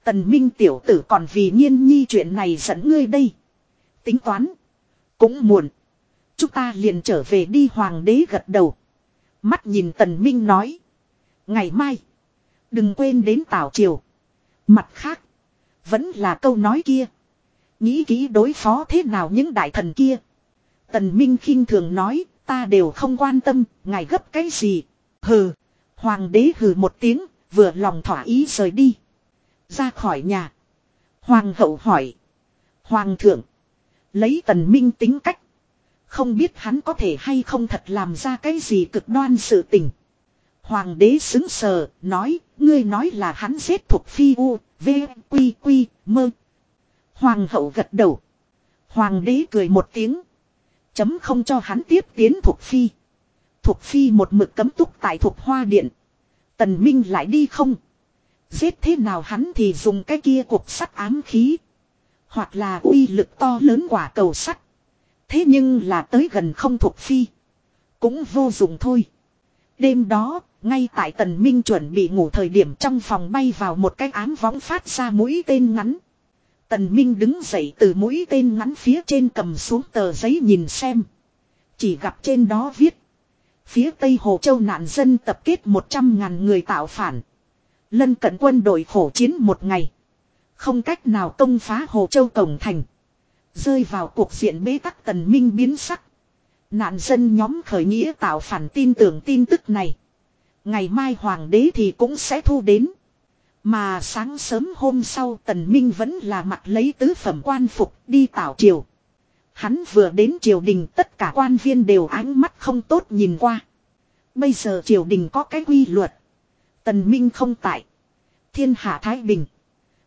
[SPEAKER 1] Tần minh tiểu tử còn vì nhiên nhi chuyện này dẫn ngươi đây. Tính toán. Cũng muộn. Chúng ta liền trở về đi hoàng đế gật đầu. Mắt nhìn tần minh nói. Ngày mai. Đừng quên đến tảo triều. Mặt khác. Vẫn là câu nói kia. Nghĩ kỹ đối phó thế nào những đại thần kia. Tần Minh khinh thường nói, ta đều không quan tâm, ngài gấp cái gì. Hừ, hoàng đế hừ một tiếng, vừa lòng thỏa ý rời đi. Ra khỏi nhà. Hoàng hậu hỏi. Hoàng thượng. Lấy tần minh tính cách. Không biết hắn có thể hay không thật làm ra cái gì cực đoan sự tình. Hoàng đế xứng sờ, nói, ngươi nói là hắn giết thuộc phi u, v, quy quy, mơ. Hoàng hậu gật đầu. Hoàng đế cười một tiếng. Chấm không cho hắn tiếp tiến thuộc phi. Thuộc phi một mực cấm túc tại thuộc hoa điện. Tần Minh lại đi không. Giết thế nào hắn thì dùng cái kia cục sắt ám khí. Hoặc là uy lực to lớn quả cầu sắt. Thế nhưng là tới gần không thuộc phi. Cũng vô dụng thôi. Đêm đó, ngay tại tần minh chuẩn bị ngủ thời điểm trong phòng bay vào một cái ám võng phát ra mũi tên ngắn. Tần Minh đứng dậy từ mũi tên ngắn phía trên cầm xuống tờ giấy nhìn xem. Chỉ gặp trên đó viết. Phía Tây Hồ Châu nạn dân tập kết 100 ngàn người tạo phản. Lân cận quân đội khổ chiến một ngày. Không cách nào công phá Hồ Châu Cổng Thành. Rơi vào cuộc diện bế tắc tần minh biến sắc. Nạn dân nhóm khởi nghĩa tạo phản tin tưởng tin tức này. Ngày mai hoàng đế thì cũng sẽ thu đến. Mà sáng sớm hôm sau tần minh vẫn là mặc lấy tứ phẩm quan phục đi tảo triều. Hắn vừa đến triều đình tất cả quan viên đều ánh mắt không tốt nhìn qua. Bây giờ triều đình có cái quy luật. Tần Minh không tại. Thiên hạ Thái Bình.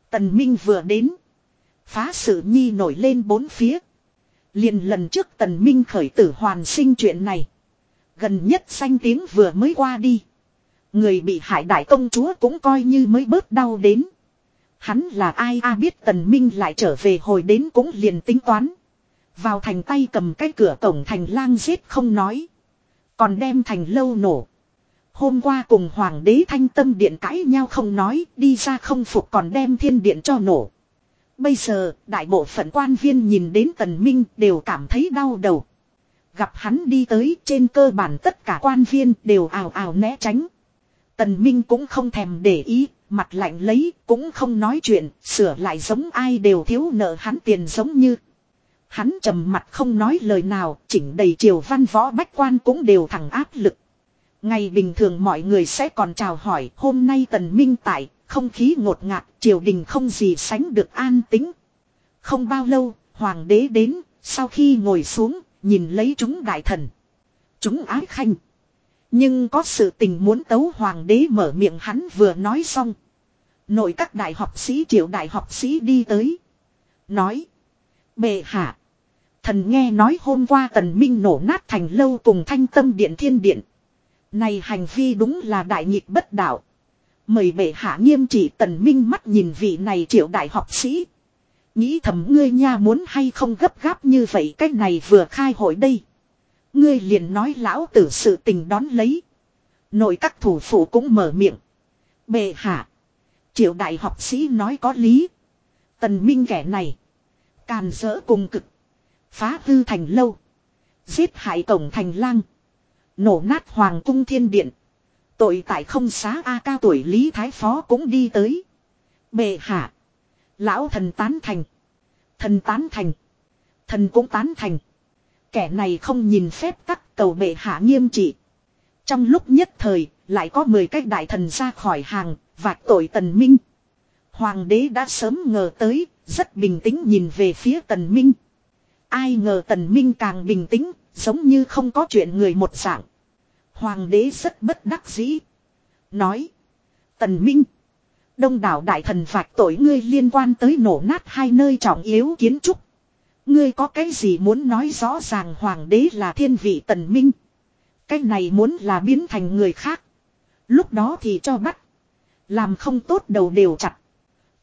[SPEAKER 1] Tần Minh vừa đến. Phá sự nhi nổi lên bốn phía. Liền lần trước Tần Minh khởi tử hoàn sinh chuyện này. Gần nhất danh tiếng vừa mới qua đi. Người bị hại đại công chúa cũng coi như mới bớt đau đến. Hắn là ai a biết Tần Minh lại trở về hồi đến cũng liền tính toán. Vào thành tay cầm cái cửa cổng thành lang giết không nói. Còn đem thành lâu nổ. Hôm qua cùng hoàng đế thanh tâm điện cãi nhau không nói, đi ra không phục còn đem thiên điện cho nổ. Bây giờ, đại bộ phận quan viên nhìn đến tần minh đều cảm thấy đau đầu. Gặp hắn đi tới trên cơ bản tất cả quan viên đều ào ào né tránh. Tần minh cũng không thèm để ý, mặt lạnh lấy, cũng không nói chuyện, sửa lại giống ai đều thiếu nợ hắn tiền giống như. Hắn trầm mặt không nói lời nào, chỉnh đầy triều văn võ bách quan cũng đều thẳng áp lực. Ngày bình thường mọi người sẽ còn chào hỏi hôm nay tần minh tại, không khí ngột ngạt, triều đình không gì sánh được an tính. Không bao lâu, hoàng đế đến, sau khi ngồi xuống, nhìn lấy chúng đại thần. Chúng ái khanh. Nhưng có sự tình muốn tấu hoàng đế mở miệng hắn vừa nói xong. Nội các đại học sĩ triệu đại học sĩ đi tới. Nói. Bệ hạ. Thần nghe nói hôm qua tần minh nổ nát thành lâu cùng thanh tâm điện thiên điện. Này hành vi đúng là đại nghịch bất đạo. Mời bệ hạ nghiêm trị tần minh mắt nhìn vị này triệu đại học sĩ. Nghĩ thầm ngươi nha muốn hay không gấp gáp như vậy cách này vừa khai hội đây. Ngươi liền nói lão tử sự tình đón lấy. Nội các thủ phủ cũng mở miệng. Bệ hạ. Triệu đại học sĩ nói có lý. Tần minh kẻ này. Càn rỡ cùng cực. Phá hư thành lâu. Giết hại cổng thành lang. Nổ nát hoàng cung thiên điện. Tội tại không xá A cao tuổi Lý Thái Phó cũng đi tới. Bệ hạ. Lão thần tán thành. Thần tán thành. Thần cũng tán thành. Kẻ này không nhìn phép tắc cầu bệ hạ nghiêm trị. Trong lúc nhất thời, lại có 10 cái đại thần ra khỏi hàng, vạch tội tần minh. Hoàng đế đã sớm ngờ tới, rất bình tĩnh nhìn về phía tần minh. Ai ngờ tần minh càng bình tĩnh, giống như không có chuyện người một dạng. Hoàng đế rất bất đắc dĩ. Nói. Tần minh. Đông đảo đại thần phạt tội ngươi liên quan tới nổ nát hai nơi trọng yếu kiến trúc. Ngươi có cái gì muốn nói rõ ràng hoàng đế là thiên vị tần minh. Cái này muốn là biến thành người khác. Lúc đó thì cho bắt. Làm không tốt đầu đều chặt.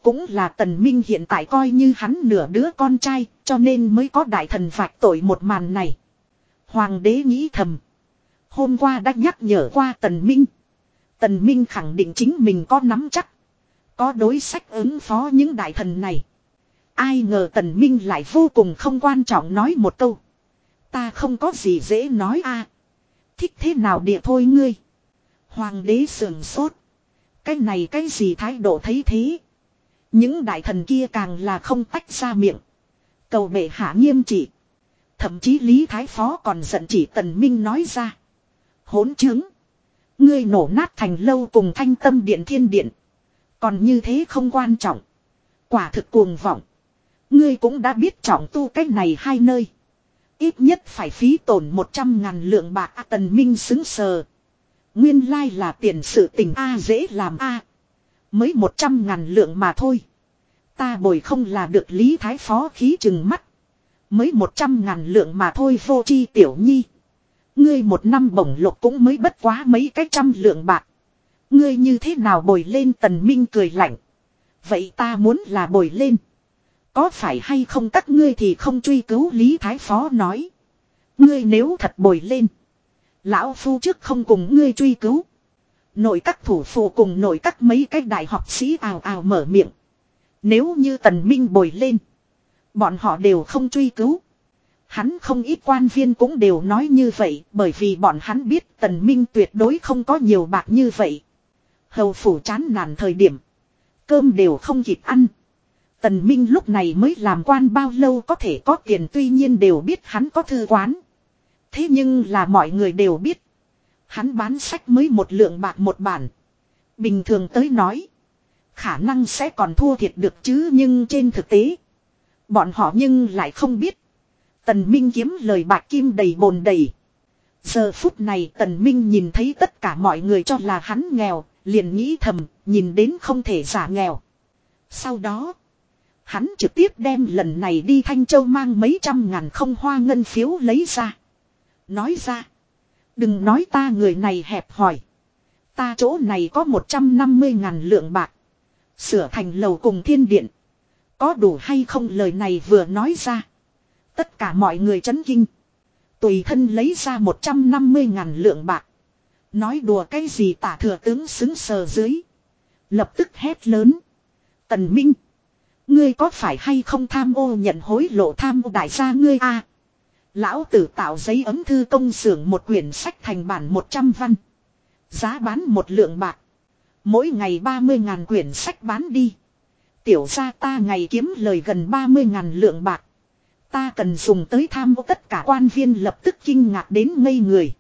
[SPEAKER 1] Cũng là tần minh hiện tại coi như hắn nửa đứa con trai, cho nên mới có đại thần phạt tội một màn này. Hoàng đế nghĩ thầm. Hôm qua đã nhắc nhở qua tần minh. Tần minh khẳng định chính mình có nắm chắc. Có đối sách ứng phó những đại thần này. Ai ngờ tần minh lại vô cùng không quan trọng nói một câu. Ta không có gì dễ nói a. Thích thế nào địa thôi ngươi. Hoàng đế sườn sốt. Cái này cái gì thái độ thấy thế. Những đại thần kia càng là không tách ra miệng. Cầu bệ hạ nghiêm trị. Thậm chí Lý Thái Phó còn giận chỉ Tần Minh nói ra. Hỗn chứng. Ngươi nổ nát thành lâu cùng thanh tâm điện thiên điện. Còn như thế không quan trọng. Quả thực cuồng vọng. Ngươi cũng đã biết trọng tu cách này hai nơi. Ít nhất phải phí tổn 100 ngàn lượng bạc A Tần Minh xứng sờ. Nguyên lai là tiền sự tình A dễ làm A. Mới 100 ngàn lượng mà thôi. Ta bồi không là được Lý Thái Phó khí chừng mắt. Mới 100 ngàn lượng mà thôi vô chi tiểu nhi. Ngươi một năm bổng lộc cũng mới bất quá mấy cái trăm lượng bạc. Ngươi như thế nào bồi lên tần minh cười lạnh. Vậy ta muốn là bồi lên. Có phải hay không các ngươi thì không truy cứu Lý Thái Phó nói. Ngươi nếu thật bồi lên. Lão Phu trước không cùng ngươi truy cứu. Nội các thủ phụ cùng nội các mấy cái đại học sĩ ào ào mở miệng. Nếu như tần minh bồi lên. Bọn họ đều không truy cứu. Hắn không ít quan viên cũng đều nói như vậy, bởi vì bọn hắn biết tần minh tuyệt đối không có nhiều bạc như vậy. Hầu phủ chán nản thời điểm. Cơm đều không kịp ăn. Tần Minh lúc này mới làm quan bao lâu có thể có tiền tuy nhiên đều biết hắn có thư quán. Thế nhưng là mọi người đều biết. Hắn bán sách mới một lượng bạc một bản. Bình thường tới nói. Khả năng sẽ còn thua thiệt được chứ nhưng trên thực tế. Bọn họ nhưng lại không biết. Tần Minh kiếm lời bạc kim đầy bồn đầy. Giờ phút này Tần Minh nhìn thấy tất cả mọi người cho là hắn nghèo, liền nghĩ thầm, nhìn đến không thể giả nghèo. Sau đó, hắn trực tiếp đem lần này đi Thanh Châu mang mấy trăm ngàn không hoa ngân phiếu lấy ra. Nói ra, đừng nói ta người này hẹp hỏi. Ta chỗ này có 150 ngàn lượng bạc. Sửa thành lầu cùng thiên điện. Có đủ hay không lời này vừa nói ra. Tất cả mọi người chấn kinh. Tùy thân lấy ra 150 ngàn lượng bạc. Nói đùa cái gì tả thừa tướng xứng sờ dưới. Lập tức hét lớn. Tần Minh. Ngươi có phải hay không tham ô nhận hối lộ tham ô đại gia ngươi a Lão tử tạo giấy ấm thư công xưởng một quyển sách thành bản 100 văn. Giá bán một lượng bạc. Mỗi ngày 30 ngàn quyển sách bán đi. Tiểu ra ta ngày kiếm lời gần 30 ngàn lượng bạc. Ta cần dùng tới tham ô tất cả quan viên lập tức kinh ngạc đến ngây người.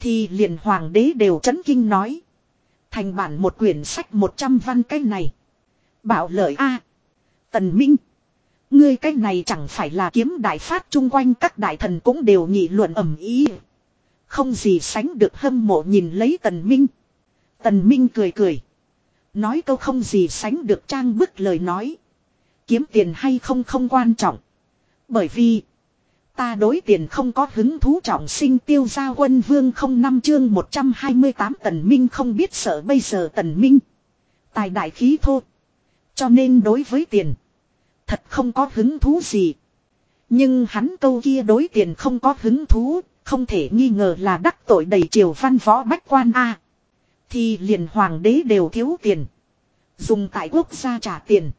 [SPEAKER 1] Thì liền hoàng đế đều chấn kinh nói. Thành bản một quyển sách 100 văn cái này. Bảo lợi A. Tần Minh. Ngươi cái này chẳng phải là kiếm đại phát chung quanh các đại thần cũng đều nghị luận ẩm ý. Không gì sánh được hâm mộ nhìn lấy Tần Minh. Tần Minh cười cười. Nói câu không gì sánh được trang bức lời nói. Kiếm tiền hay không không quan trọng. Bởi vì. Ta đối tiền không có hứng thú trọng sinh tiêu gia quân vương không năm chương 128 tần minh không biết sợ bây giờ tần minh. Tài đại khí thô. Cho nên đối với tiền. Thật không có hứng thú gì. Nhưng hắn câu kia đối tiền không có hứng thú. Không thể nghi ngờ là đắc tội đầy triều văn võ bách quan A. Thì liền hoàng đế đều thiếu tiền. Dùng tại quốc gia trả tiền.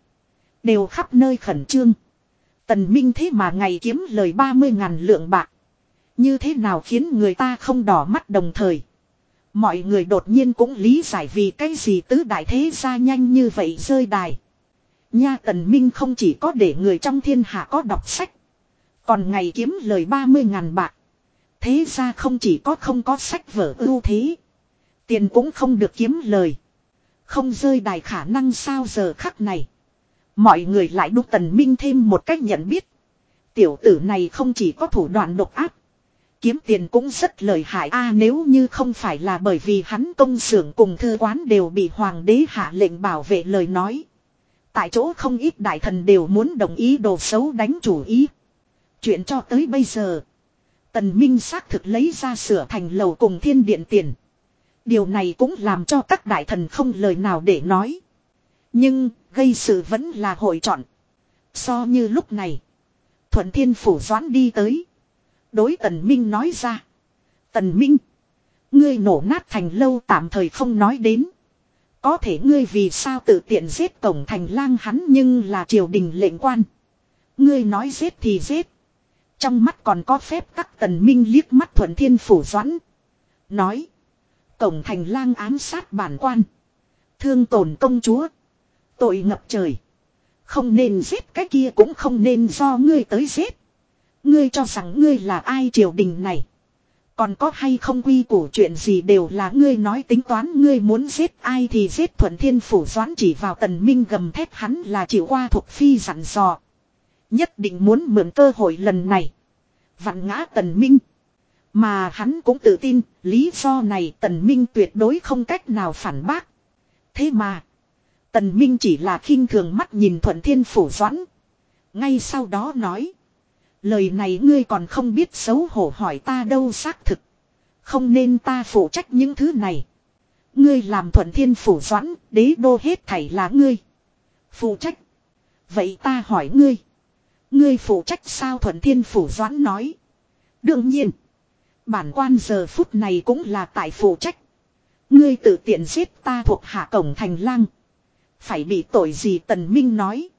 [SPEAKER 1] Đều khắp nơi khẩn trương. Tần Minh thế mà ngày kiếm lời 30 ngàn lượng bạc. Như thế nào khiến người ta không đỏ mắt đồng thời. Mọi người đột nhiên cũng lý giải vì cái gì tứ đại thế gia nhanh như vậy rơi đài. Nha tần minh không chỉ có để người trong thiên hạ có đọc sách. Còn ngày kiếm lời 30 ngàn bạc. Thế ra không chỉ có không có sách vở ưu thế. Tiền cũng không được kiếm lời. Không rơi đài khả năng sao giờ khắc này. Mọi người lại đúc tần minh thêm một cách nhận biết. Tiểu tử này không chỉ có thủ đoạn độc áp. Kiếm tiền cũng rất lợi hại a, nếu như không phải là bởi vì hắn công xưởng cùng thư quán đều bị hoàng đế hạ lệnh bảo vệ lời nói. Tại chỗ không ít đại thần đều muốn đồng ý đồ xấu đánh chủ ý. Chuyện cho tới bây giờ. Tần Minh xác thực lấy ra sửa thành lầu cùng thiên điện tiền. Điều này cũng làm cho các đại thần không lời nào để nói. Nhưng, gây sự vẫn là hội chọn. So như lúc này. Thuận thiên phủ doãn đi tới. Đối tần minh nói ra. Tần minh. Ngươi nổ nát thành lâu tạm thời không nói đến. Có thể ngươi vì sao tự tiện giết tổng thành lang hắn nhưng là triều đình lệnh quan. Ngươi nói giết thì giết. Trong mắt còn có phép các tần minh liếc mắt thuận thiên phủ doãn. Nói. Cổng thành lang ám sát bản quan. Thương tổn công chúa. Tội ngập trời. Không nên giết cái kia cũng không nên do ngươi tới giết. Ngươi cho rằng ngươi là ai triều đình này. Còn có hay không quy củ chuyện gì đều là ngươi nói tính toán, ngươi muốn giết ai thì giết thuận thiên phủ doán chỉ vào tần minh gầm thép hắn là chịu qua thuộc phi dặn dò. Nhất định muốn mượn cơ hội lần này. Vặn ngã tần minh. Mà hắn cũng tự tin, lý do này tần minh tuyệt đối không cách nào phản bác. Thế mà. Tần Minh chỉ là khinh thường mắt nhìn Thuận Thiên Phủ Doãn. Ngay sau đó nói. Lời này ngươi còn không biết xấu hổ hỏi ta đâu xác thực. Không nên ta phụ trách những thứ này. Ngươi làm Thuận Thiên Phủ Doãn, đế đô hết thảy là ngươi. Phụ trách. Vậy ta hỏi ngươi. Ngươi phụ trách sao Thuận Thiên Phủ Doãn nói. Đương nhiên. Bản quan giờ phút này cũng là tại phụ trách. Ngươi tự tiện giết ta thuộc hạ cổng thành lang. Phải bị tội gì Tần Minh nói.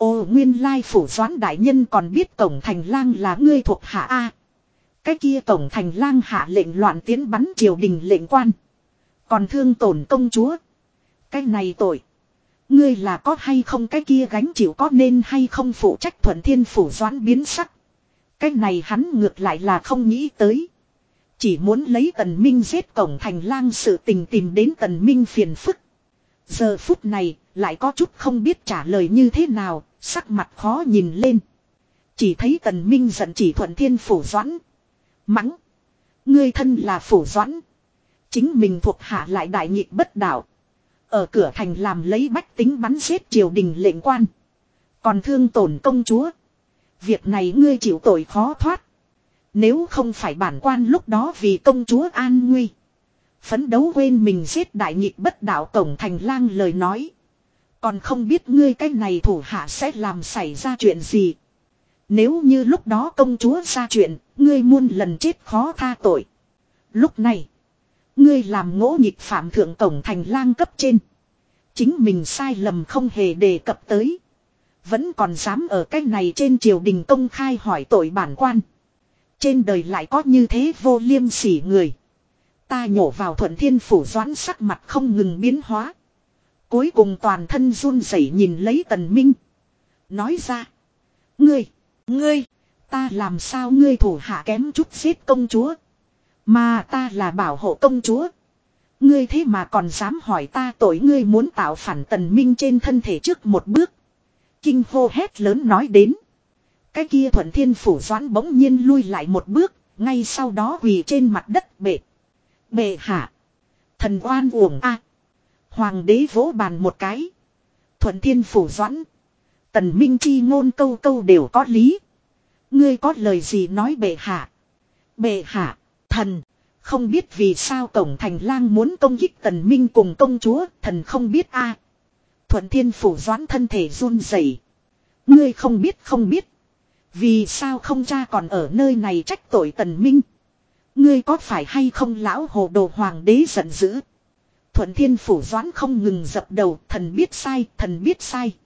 [SPEAKER 1] Ô nguyên lai phủ doãn đại nhân còn biết tổng thành lang là ngươi thuộc hạ A. Cái kia tổng thành lang hạ lệnh loạn tiến bắn triều đình lệnh quan. Còn thương tổn công chúa. Cái này tội. Ngươi là có hay không cái kia gánh chịu có nên hay không phụ trách thuận thiên phủ doãn biến sắc. Cái này hắn ngược lại là không nghĩ tới. Chỉ muốn lấy tần minh giết cổng thành lang sự tình tìm đến tần minh phiền phức. Giờ phút này lại có chút không biết trả lời như thế nào, sắc mặt khó nhìn lên. Chỉ thấy tần minh giận chỉ thuận thiên phủ doãn. Mắng. Ngươi thân là phủ doãn. Chính mình thuộc hạ lại đại nhị bất đạo. Ở cửa thành làm lấy bách tính bắn giết triều đình lệnh quan. Còn thương tổn công chúa. Việc này ngươi chịu tội khó thoát. Nếu không phải bản quan lúc đó vì công chúa an nguy. Phấn đấu quên mình giết đại nhị bất đạo tổng thành lang lời nói. Còn không biết ngươi cái này thủ hạ sẽ làm xảy ra chuyện gì. Nếu như lúc đó công chúa ra chuyện, ngươi muôn lần chết khó tha tội. Lúc này, ngươi làm ngỗ nhịp phạm thượng tổng thành lang cấp trên. Chính mình sai lầm không hề đề cập tới. Vẫn còn dám ở cái này trên triều đình công khai hỏi tội bản quan. Trên đời lại có như thế vô liêm sỉ người. Ta nhổ vào thuận thiên phủ doãn sắc mặt không ngừng biến hóa. Cuối cùng toàn thân run rẩy nhìn lấy tần minh. Nói ra. Ngươi, ngươi, ta làm sao ngươi thủ hạ kém chút giết công chúa. Mà ta là bảo hộ công chúa. Ngươi thế mà còn dám hỏi ta tội ngươi muốn tạo phản tần minh trên thân thể trước một bước. Kinh hô hét lớn nói đến. Cái kia thuận thiên phủ doãn bỗng nhiên lui lại một bước, ngay sau đó quỳ trên mặt đất bệ. Bệ hạ. Thần oan uổng a. Hoàng đế vỗ bàn một cái. Thuận thiên phủ doãn. Tần Minh chi ngôn câu câu đều có lý. Ngươi có lời gì nói bệ hạ. Bệ hạ, thần. Không biết vì sao Tổng Thành Lang muốn công kích Tần Minh cùng công chúa, thần không biết a. Thuận Thiên phủ doãn thân thể run rẩy. Ngươi không biết không biết. Vì sao không cha còn ở nơi này trách tội Tần Minh. Ngươi có phải hay không lão hồ đồ hoàng đế giận dữ. Thuận Thiên phủ doãn không ngừng dập đầu, thần biết sai, thần biết sai.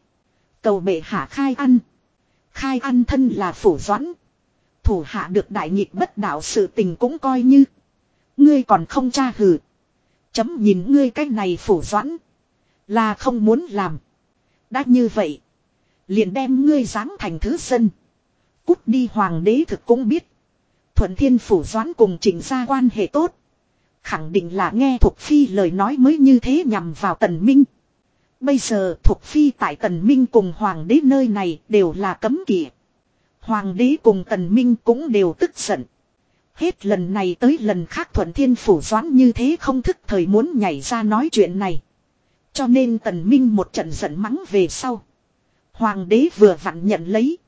[SPEAKER 1] Cầu bệ hạ khai ăn. Khai ăn thân là phủ doãn. Thủ hạ được đại nghịch bất đạo sự tình cũng coi như. Ngươi còn không tra hử. Chấm nhìn ngươi cách này phủ doãn. Là không muốn làm. Đã như vậy. Liền đem ngươi giáng thành thứ dân. Cút đi hoàng đế thực cũng biết. Thuận thiên phủ doãn cùng chỉnh ra quan hệ tốt. Khẳng định là nghe thuộc phi lời nói mới như thế nhằm vào tần minh. Bây giờ thuộc phi tại tần minh cùng hoàng đế nơi này đều là cấm kỵ. Hoàng đế cùng tần minh cũng đều tức giận. Hết lần này tới lần khác thuận thiên phủ doán như thế không thức thời muốn nhảy ra nói chuyện này. Cho nên tần minh một trận giận mắng về sau. Hoàng đế vừa vặn nhận lấy.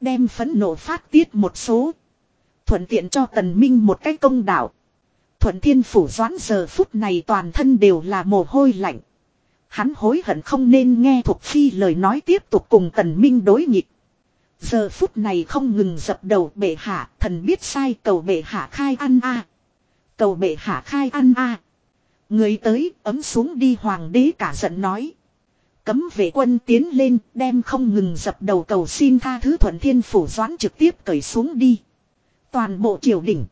[SPEAKER 1] Đem phấn nộ phát tiết một số. Thuận tiện cho tần minh một cái công đạo. Thuận thiên phủ doãn giờ phút này toàn thân đều là mồ hôi lạnh. Hắn hối hận không nên nghe thuộc phi lời nói tiếp tục cùng tần minh đối nghịch. Giờ phút này không ngừng dập đầu bệ hạ, thần biết sai cầu bệ hạ khai ăn a Cầu bệ hạ khai ăn a Người tới ấm xuống đi hoàng đế cả giận nói. Cấm vệ quân tiến lên đem không ngừng dập đầu cầu xin tha thứ thuận thiên phủ doãn trực tiếp cởi xuống đi. Toàn bộ triều đình.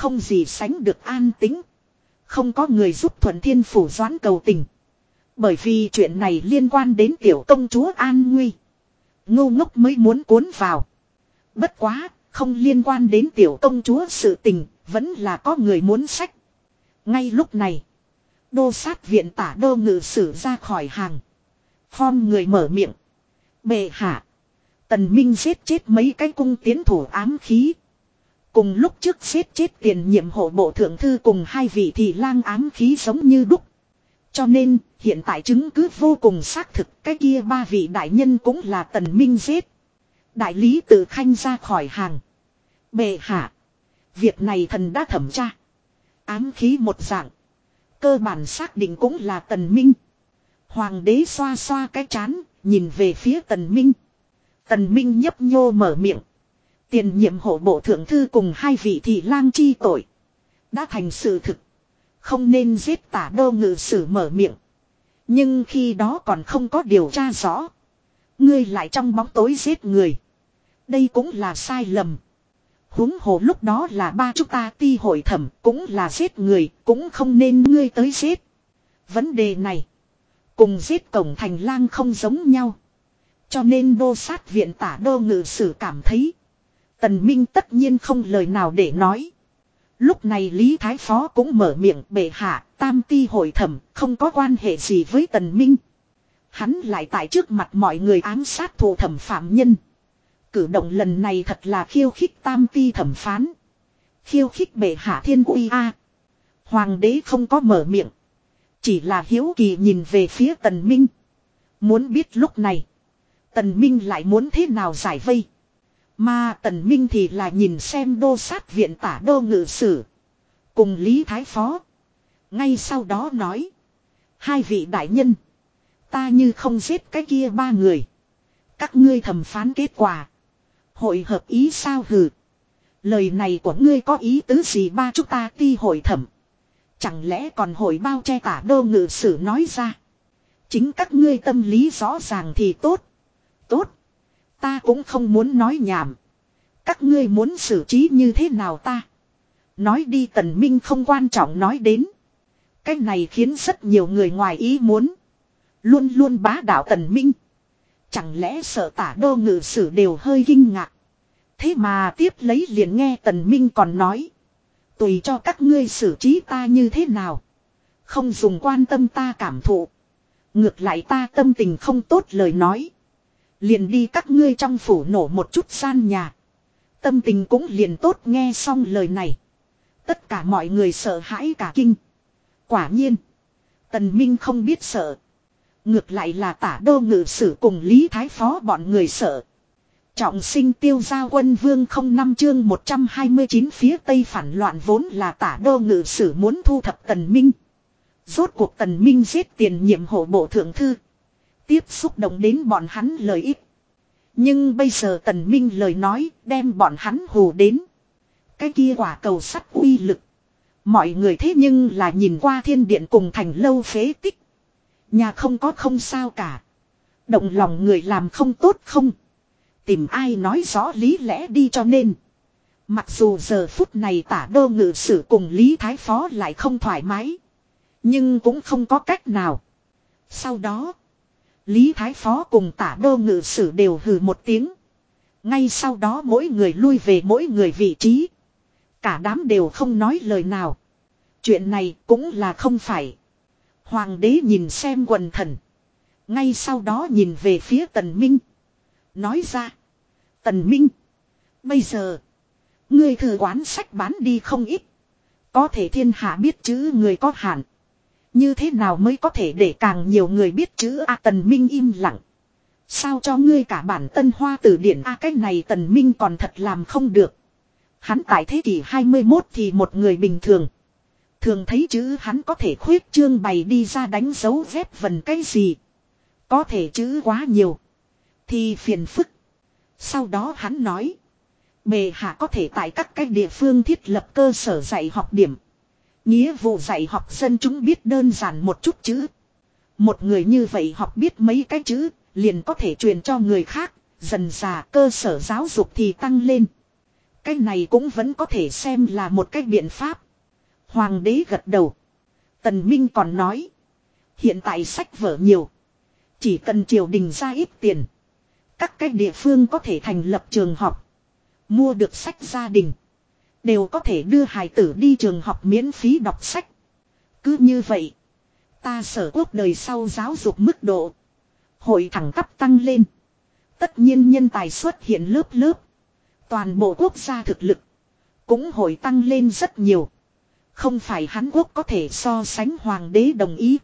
[SPEAKER 1] Không gì sánh được an tính. Không có người giúp thuận thiên phủ doãn cầu tình. Bởi vì chuyện này liên quan đến tiểu công chúa an nguy. Ngô ngốc mới muốn cuốn vào. Bất quá, không liên quan đến tiểu công chúa sự tình, vẫn là có người muốn sách. Ngay lúc này, đô sát viện tả đô ngự sử ra khỏi hàng. Phong người mở miệng. Bệ hạ. Tần Minh giết chết mấy cái cung tiến thủ ám khí. Cùng lúc trước xếp chết tiền nhiệm hộ bộ thượng thư cùng hai vị thì lang ám khí giống như đúc. Cho nên, hiện tại chứng cứ vô cùng xác thực cái kia ba vị đại nhân cũng là tần minh giết. Đại lý tự khanh ra khỏi hàng. Bệ hạ. Việc này thần đã thẩm tra. Ám khí một dạng. Cơ bản xác định cũng là tần minh. Hoàng đế xoa xoa cái chán, nhìn về phía tần minh. Tần minh nhấp nhô mở miệng. Tiền nhiệm hộ bộ thượng thư cùng hai vị thị lang chi tội. Đã thành sự thực. Không nên giết tả đô ngự sử mở miệng. Nhưng khi đó còn không có điều tra rõ. Ngươi lại trong bóng tối giết người. Đây cũng là sai lầm. huống hồ lúc đó là ba chúng ta ti hội thẩm cũng là giết người, cũng không nên ngươi tới giết. Vấn đề này, cùng giết cổng thành lang không giống nhau. Cho nên đô sát viện tả đô ngự sử cảm thấy. Tần Minh tất nhiên không lời nào để nói. Lúc này Lý Thái Phó cũng mở miệng bệ hạ, tam ti hội thẩm, không có quan hệ gì với Tần Minh. Hắn lại tại trước mặt mọi người ám sát thủ thẩm phạm nhân. Cử động lần này thật là khiêu khích tam ti thẩm phán. Khiêu khích bệ hạ thiên uy a. Hoàng đế không có mở miệng. Chỉ là hiếu kỳ nhìn về phía tần minh. Muốn biết lúc này. Tần minh lại muốn thế nào giải vây. Mà tần minh thì là nhìn xem đô sát viện tả đô ngự sử. Cùng Lý Thái Phó. Ngay sau đó nói. Hai vị đại nhân. Ta như không giết cái kia ba người. Các ngươi thẩm phán kết quả. Hội hợp ý sao hừ. Lời này của ngươi có ý tứ gì ba chúng ta ti hội thẩm. Chẳng lẽ còn hội bao che tả đô ngự sử nói ra. Chính các ngươi tâm lý rõ ràng thì tốt. Tốt. Ta cũng không muốn nói nhảm. Các ngươi muốn xử trí như thế nào ta. Nói đi tần minh không quan trọng nói đến. Cái này khiến rất nhiều người ngoài ý muốn. Luôn luôn bá đạo tần minh. Chẳng lẽ sợ tả đô ngự sử đều hơi kinh ngạc. Thế mà tiếp lấy liền nghe tần minh còn nói. Tùy cho các ngươi xử trí ta như thế nào. Không dùng quan tâm ta cảm thụ. Ngược lại ta tâm tình không tốt lời nói. Liền đi các ngươi trong phủ nổ một chút gian nhà. Tâm tình cũng liền tốt nghe xong lời này. Tất cả mọi người sợ hãi cả kinh. Quả nhiên. Tần Minh không biết sợ. Ngược lại là tả đô ngự sử cùng Lý Thái Phó bọn người sợ. Trọng sinh tiêu gia quân vương không năm chương 129 phía tây phản loạn vốn là tả đô ngự sử muốn thu thập tần minh. Rốt cuộc tần minh giết tiền nhiệm hộ bộ thượng thư. Tiếp xúc động đến bọn hắn lời ít. Nhưng bây giờ tần minh lời nói đem bọn hắn hù đến. Cái kia quả cầu sắt uy lực. Mọi người thế nhưng là nhìn qua thiên điện cùng thành lâu phế tích. Nhà không có không sao cả. Động lòng người làm không tốt không. Tìm ai nói rõ lý lẽ đi cho nên. Mặc dù giờ phút này tả đô ngự sử cùng Lý Thái Phó lại không thoải mái. Nhưng cũng không có cách nào. Sau đó. Lý Thái Phó cùng tả đô ngự sử đều hừ một tiếng. Ngay sau đó mỗi người lui về mỗi người vị trí. Cả đám đều không nói lời nào. Chuyện này cũng là không phải. Hoàng đế nhìn xem quần thần. Ngay sau đó nhìn về phía tần minh. Nói ra. Tần minh. Bây giờ. Ngươi thử quán sách bán đi không ít. Có thể thiên hạ biết chữ người có hạn. Như thế nào mới có thể để càng nhiều người biết chữ A tần minh im lặng. Sao cho ngươi cả bản tân hoa từ điển A cái này tần minh còn thật làm không được. Hắn tại thế kỷ 21 thì một người bình thường. Thường thấy chữ hắn có thể khuyết trương bày đi ra đánh dấu vết vần cái gì. Có thể chữ quá nhiều. Thì phiền phức. Sau đó hắn nói. Bề hạ có thể tại các cái địa phương thiết lập cơ sở dạy học điểm. Nghĩa vụ dạy học dân chúng biết đơn giản một chút chữ. Một người như vậy học biết mấy cái chữ, liền có thể truyền cho người khác, dần dà cơ sở giáo dục thì tăng lên. Cái này cũng vẫn có thể xem là một cái biện pháp. Hoàng đế gật đầu. Tần Minh còn nói. Hiện tại sách vở nhiều. Chỉ cần triều đình ra ít tiền. Các cái địa phương có thể thành lập trường học. Mua được sách gia đình. Đều có thể đưa hài tử đi trường học miễn phí đọc sách. Cứ như vậy. Ta sở quốc đời sau giáo dục mức độ. Hội thẳng cấp tăng lên. Tất nhiên nhân tài xuất hiện lớp lớp. Toàn bộ quốc gia thực lực. Cũng hội tăng lên rất nhiều. Không phải Hán Quốc có thể so sánh hoàng đế đồng ý.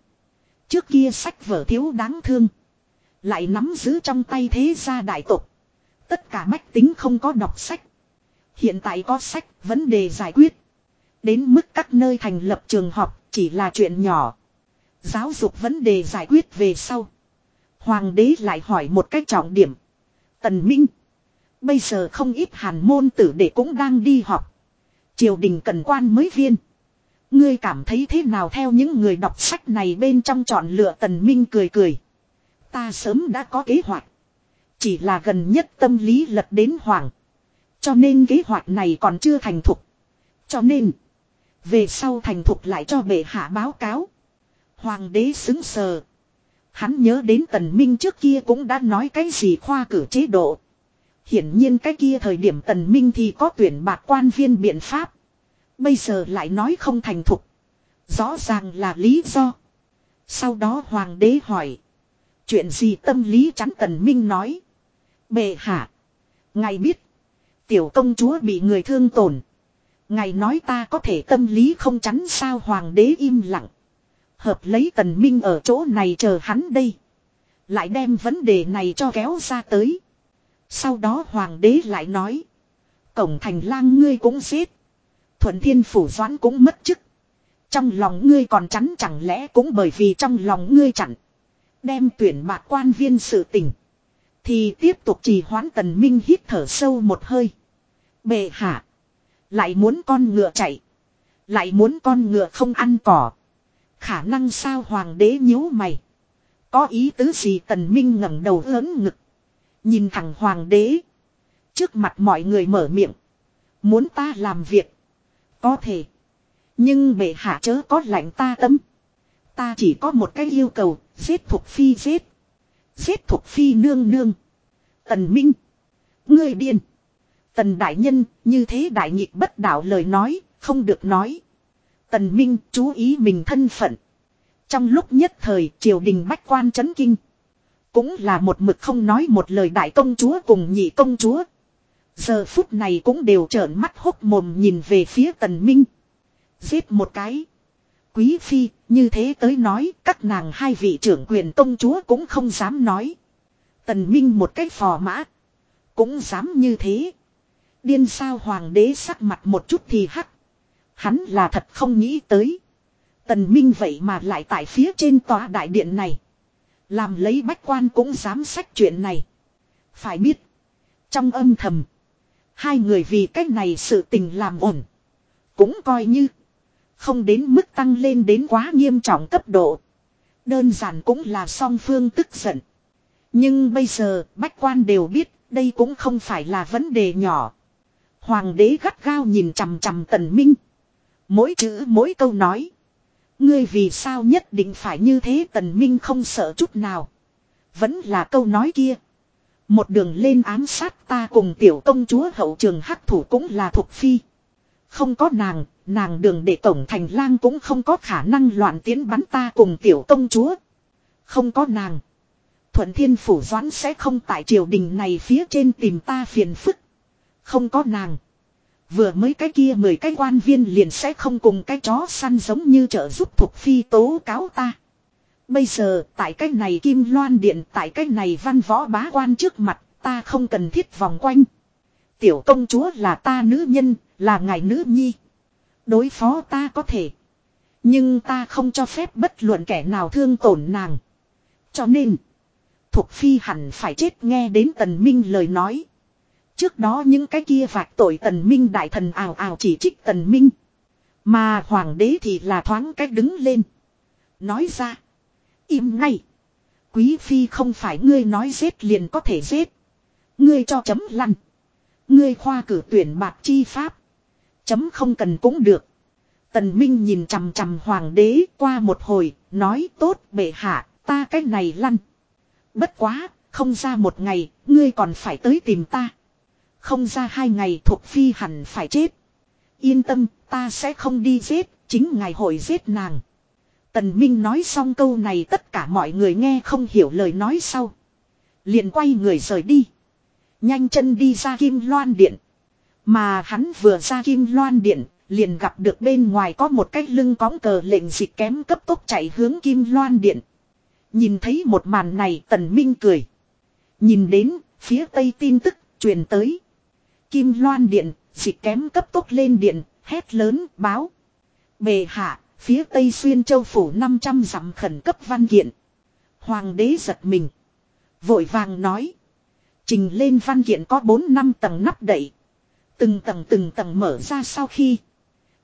[SPEAKER 1] Trước kia sách vở thiếu đáng thương. Lại nắm giữ trong tay thế gia đại tộc. Tất cả bách tính không có đọc sách. Hiện tại có sách, vấn đề giải quyết. Đến mức các nơi thành lập trường học chỉ là chuyện nhỏ. Giáo dục vấn đề giải quyết về sau. Hoàng đế lại hỏi một cách trọng điểm. Tần Minh. Bây giờ không ít hàn môn tử đệ cũng đang đi học. Triều đình cần quan mới viên. Ngươi cảm thấy thế nào theo những người đọc sách này bên trong chọn lựa tần minh cười cười. Ta sớm đã có kế hoạch. Chỉ là gần nhất tâm lý lật đến hoàng. Cho nên kế hoạch này còn chưa thành thục. Cho nên. Về sau thành thục lại cho bệ hạ báo cáo. Hoàng đế xứng sờ. Hắn nhớ đến tần minh trước kia cũng đã nói cái gì khoa cử chế độ. Hiển nhiên cái kia thời điểm tần minh thì có tuyển bạc quan viên biện pháp. Bây giờ lại nói không thành thục. Rõ ràng là lý do. Sau đó hoàng đế hỏi. Chuyện gì tâm lý chắn tần minh nói. Bệ hạ. Ngài biết. Tiểu công chúa bị người thương tổn. Ngài nói ta có thể tâm lý không chắn sao hoàng đế im lặng. Hợp lấy tần minh ở chỗ này chờ hắn đây. Lại đem vấn đề này cho kéo ra tới. Sau đó hoàng đế lại nói. Cổng thành lang ngươi cũng giết. Thuận thiên phủ doãn cũng mất chức. Trong lòng ngươi còn chắn chẳng lẽ cũng bởi vì trong lòng ngươi chặn. Đem tuyển bạc quan viên sự tình. Thì tiếp tục trì hoãn tần minh hít thở sâu một hơi. Bệ hạ. Lại muốn con ngựa chạy. Lại muốn con ngựa không ăn cỏ. Khả năng sao hoàng đế nhíu mày. Có ý tứ gì tần minh ngẩng đầu lớn ngực. Nhìn thẳng hoàng đế. Trước mặt mọi người mở miệng. Muốn ta làm việc. Có thể. Nhưng bệ hạ chớ có lạnh ta tâm. Ta chỉ có một cái yêu cầu. Giết thuộc phi giết. Giết thuộc phi nương nương. Tần Minh. Ngươi điên. Tần Đại Nhân, như thế đại nhịp bất đạo lời nói, không được nói. Tần Minh chú ý mình thân phận. Trong lúc nhất thời triều đình bách quan chấn kinh. Cũng là một mực không nói một lời đại công chúa cùng nhị công chúa. Giờ phút này cũng đều trợn mắt hốc mồm nhìn về phía tần minh. Giết một cái. Quý phi, như thế tới nói, các nàng hai vị trưởng quyền công chúa cũng không dám nói. Tần minh một cái phò mã. Cũng dám như thế. Điên sao hoàng đế sắc mặt một chút thì hắc. Hắn là thật không nghĩ tới. Tần Minh vậy mà lại tại phía trên tòa đại điện này. Làm lấy bách quan cũng dám sách chuyện này. Phải biết. Trong âm thầm. Hai người vì cách này sự tình làm ổn. Cũng coi như. Không đến mức tăng lên đến quá nghiêm trọng cấp độ. Đơn giản cũng là song phương tức giận. Nhưng bây giờ bách quan đều biết đây cũng không phải là vấn đề nhỏ. Hoàng đế gắt gao nhìn chằm chằm tần minh. Mỗi chữ mỗi câu nói. Ngươi vì sao nhất định phải như thế tần minh không sợ chút nào. Vẫn là câu nói kia. Một đường lên ám sát ta cùng tiểu công chúa hậu trường hắc thủ cũng là thuộc phi. Không có nàng, nàng đường để tổng thành lang cũng không có khả năng loạn tiến bắn ta cùng tiểu công chúa. Không có nàng. Thuận thiên phủ doãn sẽ không tại triều đình này phía trên tìm ta phiền phức. Không có nàng. Vừa mới cái kia mười cái quan viên liền sẽ không cùng cái chó săn giống như trợ giúp thuộc phi tố cáo ta. Bây giờ tại cái này kim loan điện tại cái này văn võ bá quan trước mặt ta không cần thiết vòng quanh. Tiểu công chúa là ta nữ nhân, là ngài nữ nhi. Đối phó ta có thể. Nhưng ta không cho phép bất luận kẻ nào thương tổn nàng. Cho nên, thục phi hẳn phải chết nghe đến tần minh lời nói. Trước đó những cái kia vạch tội tần minh đại thần ảo ảo chỉ trích tần minh. Mà hoàng đế thì là thoáng cách đứng lên. Nói ra. Im ngay. Quý phi không phải ngươi nói giết liền có thể giết. Ngươi cho chấm lăn. Ngươi khoa cử tuyển bạc chi pháp. Chấm không cần cũng được. Tần Minh nhìn chằm chằm hoàng đế qua một hồi, nói tốt bệ hạ, ta cái này lăn. Bất quá, không ra một ngày, ngươi còn phải tới tìm ta. Không ra hai ngày thuộc phi hẳn phải chết. Yên tâm, ta sẽ không đi giết, chính ngài hội giết nàng. Tần Minh nói xong câu này tất cả mọi người nghe không hiểu lời nói sau. Liền quay người rời đi. Nhanh chân đi ra Kim Loan Điện. Mà hắn vừa ra Kim Loan Điện, liền gặp được bên ngoài có một cái lưng cóng cờ lệnh dịch kém cấp tốc chạy hướng Kim Loan Điện. Nhìn thấy một màn này Tần Minh cười. Nhìn đến, phía tây tin tức, truyền tới. Kim Loan Điện, dịch kém cấp tốc lên điện, hét lớn, báo. Bề hạ, phía tây xuyên châu phủ 500 dặm khẩn cấp văn kiện. Hoàng đế giật mình. Vội vàng nói. Trình lên văn kiện có 4 năm tầng nắp đậy. Từng tầng từng tầng mở ra sau khi.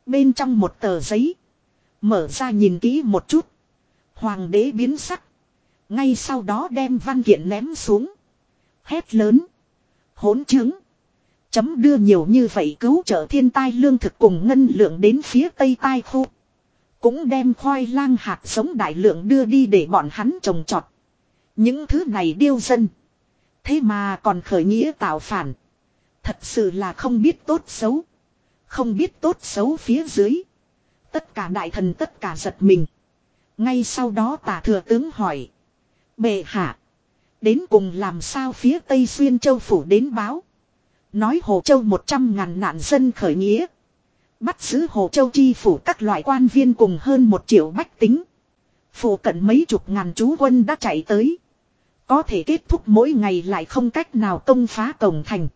[SPEAKER 1] Bên trong một tờ giấy. Mở ra nhìn kỹ một chút. Hoàng đế biến sắc. Ngay sau đó đem văn kiện ném xuống. Hét lớn. Hỗn chứng. Chấm đưa nhiều như vậy cứu trợ thiên tai lương thực cùng ngân lượng đến phía tây tai khu. Cũng đem khoai lang hạt sống đại lượng đưa đi để bọn hắn trồng trọt. Những thứ này điêu dân. Thế mà còn khởi nghĩa tạo phản. Thật sự là không biết tốt xấu. Không biết tốt xấu phía dưới. Tất cả đại thần tất cả giật mình. Ngay sau đó tả thừa tướng hỏi. Bệ hạ. Đến cùng làm sao phía Tây Xuyên Châu Phủ đến báo. Nói Hồ Châu một trăm ngàn nạn dân khởi nghĩa. Bắt giữ Hồ Châu chi phủ các loại quan viên cùng hơn một triệu bách tính. Phủ cận mấy chục ngàn chú quân đã chạy tới. Có thể kết thúc mỗi ngày lại không cách nào công phá cổng thành.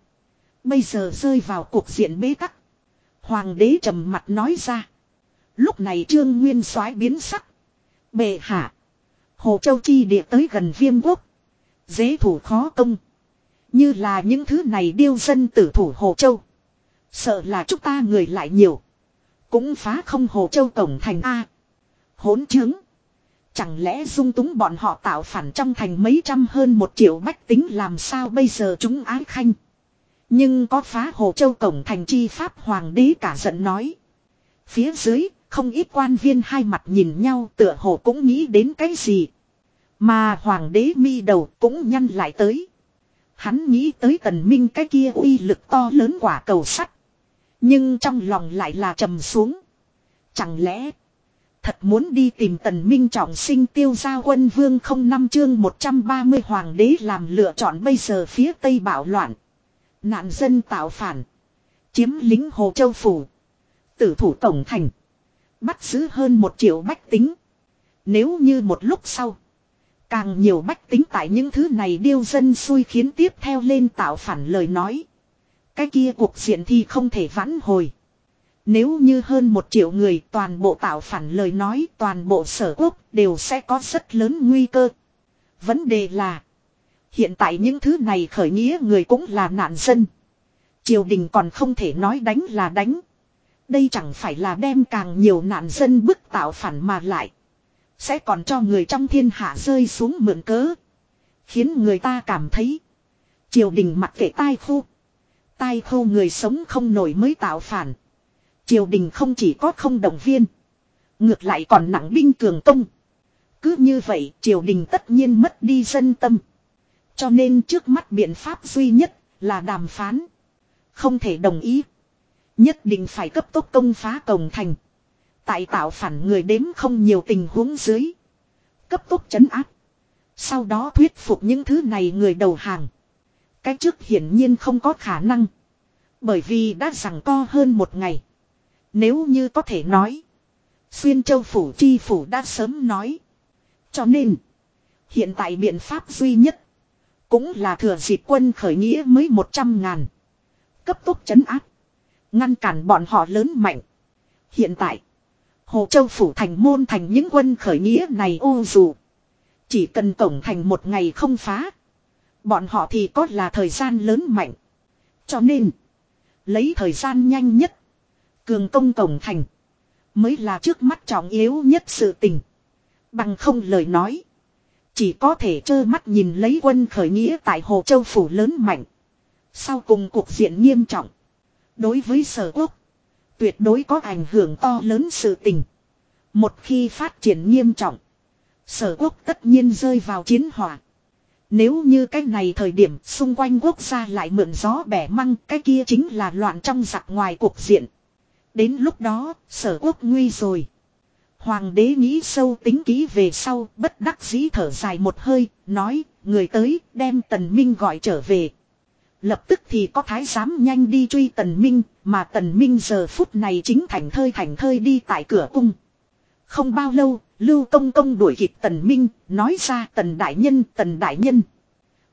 [SPEAKER 1] Bây giờ rơi vào cuộc diện bế tắc. Hoàng đế trầm mặt nói ra. Lúc này trương nguyên soái biến sắc. Bệ hạ. Hồ Châu chi địa tới gần viêm quốc. Dễ thủ khó công. Như là những thứ này điêu dân tử thủ Hồ Châu. Sợ là chúng ta người lại nhiều. Cũng phá không Hồ Châu tổng thành A. Hỗn chứng. Chẳng lẽ dung túng bọn họ tạo phản trong thành mấy trăm hơn một triệu bách tính làm sao bây giờ chúng ái khanh. Nhưng có phá Hồ Châu cổng thành chi pháp hoàng đế cả giận nói. Phía dưới, không ít quan viên hai mặt nhìn nhau tựa hồ cũng nghĩ đến cái gì. Mà hoàng đế mi đầu cũng nhăn lại tới. Hắn nghĩ tới tần minh cái kia uy lực to lớn quả cầu sắt. Nhưng trong lòng lại là trầm xuống. Chẳng lẽ thật muốn đi tìm tần minh trọng sinh tiêu gia quân vương không năm chương 130 hoàng đế làm lựa chọn bây giờ phía tây bạo loạn. Nạn dân tạo phản. Chiếm lính Hồ Châu Phủ. Tử thủ tổng thành. Bắt giữ hơn một triệu bách tính. Nếu như một lúc sau. Càng nhiều bách tính tại những thứ này điêu dân xui khiến tiếp theo lên tạo phản lời nói. Cái kia cuộc diện thì không thể vãn hồi. Nếu như hơn một triệu người toàn bộ tạo phản lời nói, toàn bộ sở quốc đều sẽ có rất lớn nguy cơ. Vấn đề là. Hiện tại những thứ này khởi nghĩa người cũng là nạn dân. Triều đình còn không thể nói đánh là đánh. Đây chẳng phải là đem càng nhiều nạn dân bức tạo phản mà lại. Sẽ còn cho người trong thiên hạ rơi xuống mượn cớ. Khiến người ta cảm thấy. Triều đình mặc kệ tai khu. Tai khu người sống không nổi mới tạo phản. Triều đình không chỉ có không động viên. Ngược lại còn nặng binh cường công. Cứ như vậy, triều đình tất nhiên mất đi dân tâm. Cho nên trước mắt biện pháp duy nhất là đàm phán. Không thể đồng ý. Nhất định phải cấp tốc công phá cổng thành. Tại tạo phản người đếm không nhiều tình huống dưới. Cấp tốc chấn áp. Sau đó thuyết phục những thứ này người đầu hàng. Cái trước hiển nhiên không có khả năng. Bởi vì đã rằng co hơn một ngày. Nếu như có thể nói. Xuyên châu phủ chi phủ đã sớm nói. Cho nên. Hiện tại biện pháp duy nhất. Cũng là thừa dịp quân khởi nghĩa mới một trăm ngàn. Cấp tốc chấn áp. Ngăn cản bọn họ lớn mạnh. Hiện tại. Hồ Châu Phủ thành môn thành những quân khởi nghĩa này ô dù. Chỉ cần cổng thành một ngày không phá. Bọn họ thì có là thời gian lớn mạnh. Cho nên. Lấy thời gian nhanh nhất. Cường công cổng thành. Mới là trước mắt trọng yếu nhất sự tình. Bằng không lời nói. Chỉ có thể trơ mắt nhìn lấy quân khởi nghĩa tại Hồ Châu Phủ lớn mạnh. Sau cùng cuộc diện nghiêm trọng. Đối với sở quốc. Tuyệt đối có ảnh hưởng to lớn sự tình. Một khi phát triển nghiêm trọng. Sở quốc tất nhiên rơi vào chiến hỏa. Nếu như cái này thời điểm xung quanh quốc gia lại mượn gió bẻ măng, cái kia chính là loạn trong giặc ngoài cuộc diện. Đến lúc đó, sở quốc nguy rồi. Hoàng đế nghĩ sâu tính kỹ về sau bất đắc dĩ thở dài một hơi nói người tới đem tần minh gọi trở về. Lập tức thì có thái giám nhanh đi truy tần minh, mà tần minh giờ phút này chính thành thơi thành thơi đi tại cửa cung. Không bao lâu, Lưu Công Công đuổi kịp tần minh, nói ra tần đại nhân, tần đại nhân.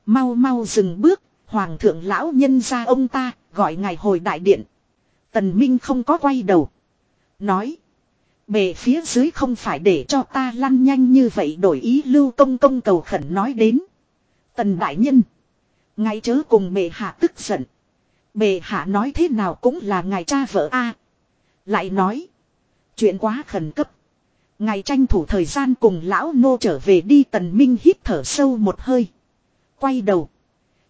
[SPEAKER 1] Mau mau dừng bước, hoàng thượng lão nhân ra ông ta, gọi ngài hồi đại điện. Tần minh không có quay đầu. Nói. Bề phía dưới không phải để cho ta lăn nhanh như vậy đổi ý Lưu Công Công cầu khẩn nói đến. Tần đại nhân. Ngài chớ cùng bệ hạ tức giận. Bệ hạ nói thế nào cũng là ngài cha vợ a. Lại nói. Chuyện quá khẩn cấp. ngài tranh thủ thời gian cùng lão nô trở về đi tần minh hít thở sâu một hơi. Quay đầu.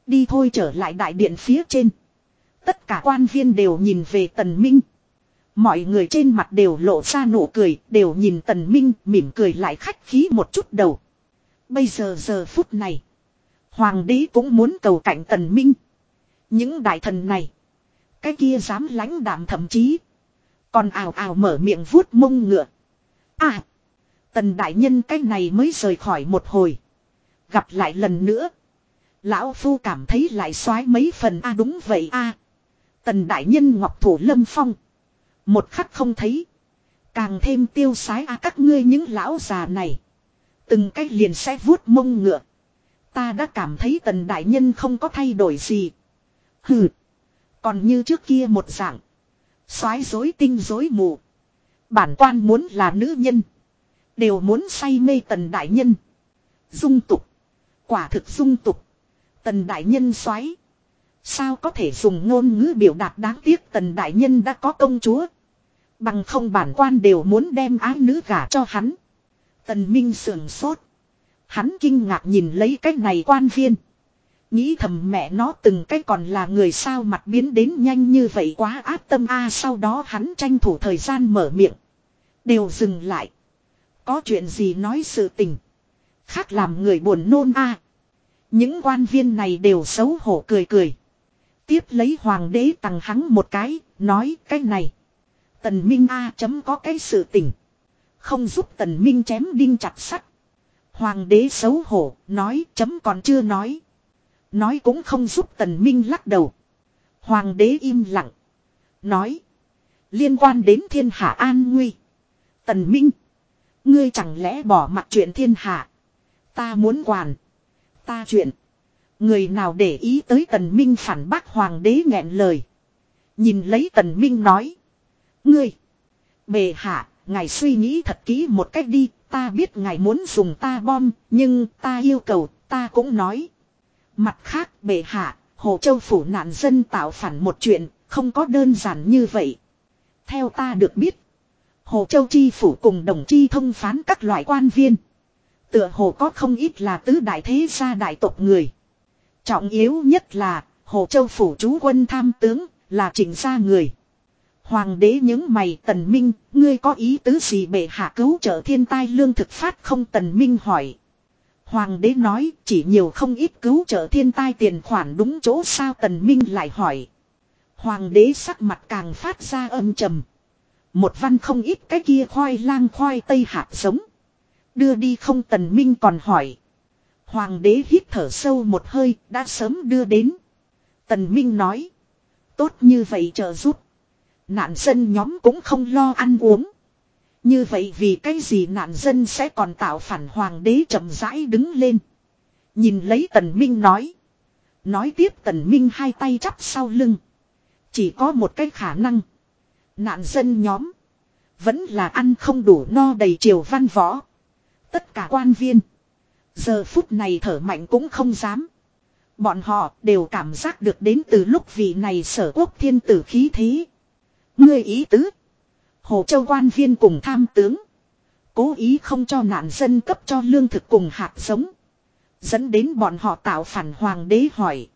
[SPEAKER 1] Đi thôi trở lại đại điện phía trên. Tất cả quan viên đều nhìn về tần minh. Mọi người trên mặt đều lộ ra nụ cười, đều nhìn tần minh mỉm cười lại khách khí một chút đầu. Bây giờ giờ phút này. Hoàng đế cũng muốn cầu cạnh tần minh. Những đại thần này. Cái kia dám lãnh đạm thậm chí. Còn ào ào mở miệng vuốt mông ngựa. À. Tần đại nhân cái này mới rời khỏi một hồi. Gặp lại lần nữa. Lão Phu cảm thấy lại xoái mấy phần a đúng vậy a Tần đại nhân ngọc thủ lâm phong. Một khắc không thấy. Càng thêm tiêu sái a à, các ngươi những lão già này. Từng cách liền sẽ vuốt mông ngựa. Ta đã cảm thấy tần đại nhân không có thay đổi gì. Hừ. Còn như trước kia một dạng. soái dối tinh dối mù. Bản quan muốn là nữ nhân. Đều muốn say mê tần đại nhân. Dung tục. Quả thực dung tục. Tần đại nhân xoáy. Sao có thể dùng ngôn ngữ biểu đạt đáng tiếc tần đại nhân đã có công chúa. Bằng không bản quan đều muốn đem ái nữ gả cho hắn. Tần Minh sườn sốt. Hắn kinh ngạc nhìn lấy cái này quan viên. Nghĩ thầm mẹ nó từng cái còn là người sao mặt biến đến nhanh như vậy quá áp tâm a sau đó hắn tranh thủ thời gian mở miệng. Đều dừng lại. Có chuyện gì nói sự tình. Khác làm người buồn nôn a Những quan viên này đều xấu hổ cười cười. Tiếp lấy hoàng đế tặng hắn một cái, nói cái này. Tần Minh A chấm có cái sự tình. Không giúp tần Minh chém đinh chặt sắt. Hoàng đế xấu hổ, nói chấm còn chưa nói. Nói cũng không giúp tần Minh lắc đầu. Hoàng đế im lặng. Nói. Liên quan đến thiên hạ an nguy. Tần Minh. Ngươi chẳng lẽ bỏ mặt chuyện thiên hạ. Ta muốn quản. Ta chuyện. Người nào để ý tới tần minh phản bác hoàng đế nghẹn lời. Nhìn lấy tần minh nói. Ngươi. Bề hạ, ngài suy nghĩ thật kỹ một cách đi. Ta biết ngài muốn dùng ta bom, nhưng ta yêu cầu, ta cũng nói. Mặt khác, bề hạ, Hồ Châu phủ nạn dân tạo phản một chuyện, không có đơn giản như vậy. Theo ta được biết, Hồ Châu Chi phủ cùng đồng chi thông phán các loại quan viên. Tựa hồ có không ít là tứ đại thế gia đại tộc người. Trọng yếu nhất là, Hồ Châu phủ chú quân tham tướng, là chỉnh gia người. Hoàng đế những mày tần minh, ngươi có ý tứ gì bệ hạ cứu trợ thiên tai lương thực phát không tần minh hỏi. Hoàng đế nói chỉ nhiều không ít cứu trợ thiên tai tiền khoản đúng chỗ sao tần minh lại hỏi. Hoàng đế sắc mặt càng phát ra âm trầm. Một văn không ít cái kia khoai lang khoai tây hạt giống. Đưa đi không tần minh còn hỏi. Hoàng đế hít thở sâu một hơi, đã sớm đưa đến. Tần minh nói. Tốt như vậy trợ giúp. Nạn dân nhóm cũng không lo ăn uống. Như vậy vì cái gì nạn dân sẽ còn tạo phản hoàng đế chậm rãi đứng lên. Nhìn lấy tần minh nói. Nói tiếp tần minh hai tay chắp sau lưng. Chỉ có một cái khả năng. Nạn dân nhóm. Vẫn là ăn không đủ no đầy triều văn võ. Tất cả quan viên. Giờ phút này thở mạnh cũng không dám. Bọn họ đều cảm giác được đến từ lúc vị này sở quốc thiên tử khí thế. Ngươi ý tứ. Hồ Châu quan viên cùng tham tướng. Cố ý không cho nạn dân cấp cho lương thực cùng hạt giống. Dẫn đến bọn họ tạo phản hoàng đế hỏi.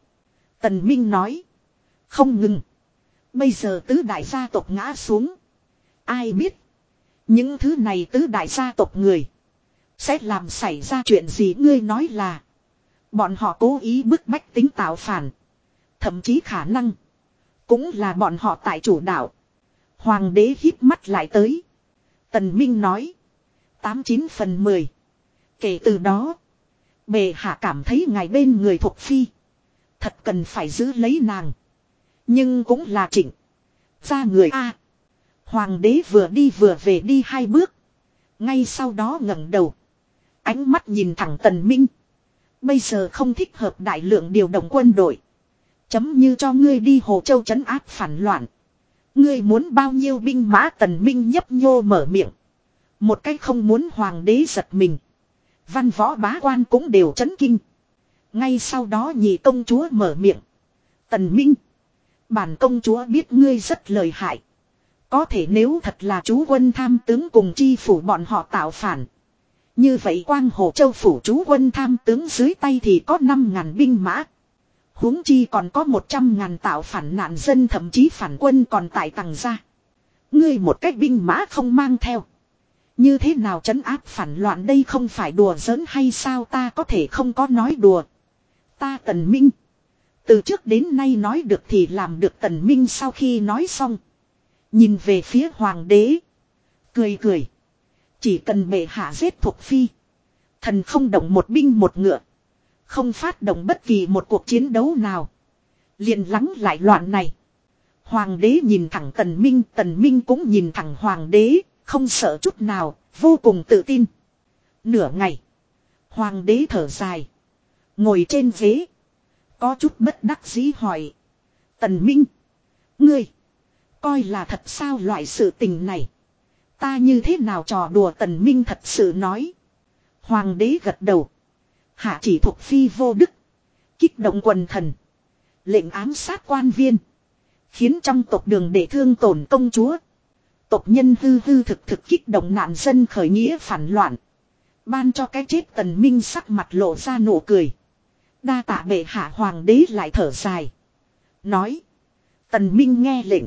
[SPEAKER 1] Tần Minh nói. Không ngừng. Bây giờ tứ đại gia tộc ngã xuống. Ai biết. Những thứ này tứ đại gia tộc người. Sẽ làm xảy ra chuyện gì ngươi nói là. Bọn họ cố ý bức bách tính tạo phản. Thậm chí khả năng. Cũng là bọn họ tại chủ đạo. Hoàng đế hít mắt lại tới. Tần Minh nói. tám chín phần mười Kể từ đó. Bề hạ cảm thấy ngài bên người thuộc phi. Thật cần phải giữ lấy nàng. Nhưng cũng là chỉnh. Ra người A. Hoàng đế vừa đi vừa về đi hai bước. Ngay sau đó ngẩng đầu. Ánh mắt nhìn thẳng tần minh. Bây giờ không thích hợp đại lượng điều động quân đội. Chấm như cho ngươi đi Hồ Châu trấn áp phản loạn. Ngươi muốn bao nhiêu binh mã tần minh nhấp nhô mở miệng. Một cách không muốn hoàng đế giật mình. Văn võ bá quan cũng đều chấn kinh. Ngay sau đó nhị công chúa mở miệng. Tần minh. Bản công chúa biết ngươi rất lời hại. Có thể nếu thật là chú quân tham tướng cùng chi phủ bọn họ tạo phản. Như vậy quang hồ châu phủ chú quân tham tướng dưới tay thì có 5.000 binh mã. huống chi còn có 100.000 tạo phản nạn dân, thậm chí phản quân còn tại tầng ra. Ngươi một cách binh mã không mang theo. Như thế nào trấn áp phản loạn đây không phải đùa giỡn hay sao ta có thể không có nói đùa. Ta tần minh. Từ trước đến nay nói được thì làm được tần minh sau khi nói xong. Nhìn về phía hoàng đế. Cười cười. Chỉ cần bệ hạ giết thuộc phi. Thần không động một binh một ngựa. Không phát động bất kỳ một cuộc chiến đấu nào. liền lắng lại loạn này. Hoàng đế nhìn thẳng tần minh. Tần minh cũng nhìn thẳng hoàng đế. Không sợ chút nào. Vô cùng tự tin. Nửa ngày. Hoàng đế thở dài. Ngồi trên ghế. Có chút bất đắc dĩ hỏi. Tần Minh. Ngươi. Coi là thật sao loại sự tình này. Ta như thế nào trò đùa Tần Minh thật sự nói. Hoàng đế gật đầu. Hạ chỉ thuộc phi vô đức. Kích động quần thần. Lệnh ám sát quan viên. Khiến trong tộc đường để thương tổn công chúa. Tộc nhân hư hư thực thực kích động nạn dân khởi nghĩa phản loạn. Ban cho cái chết tần minh sắc mặt lộ ra nụ cười. Đa tạ bệ hạ hoàng đế lại thở dài. Nói. Tần minh nghe lệnh.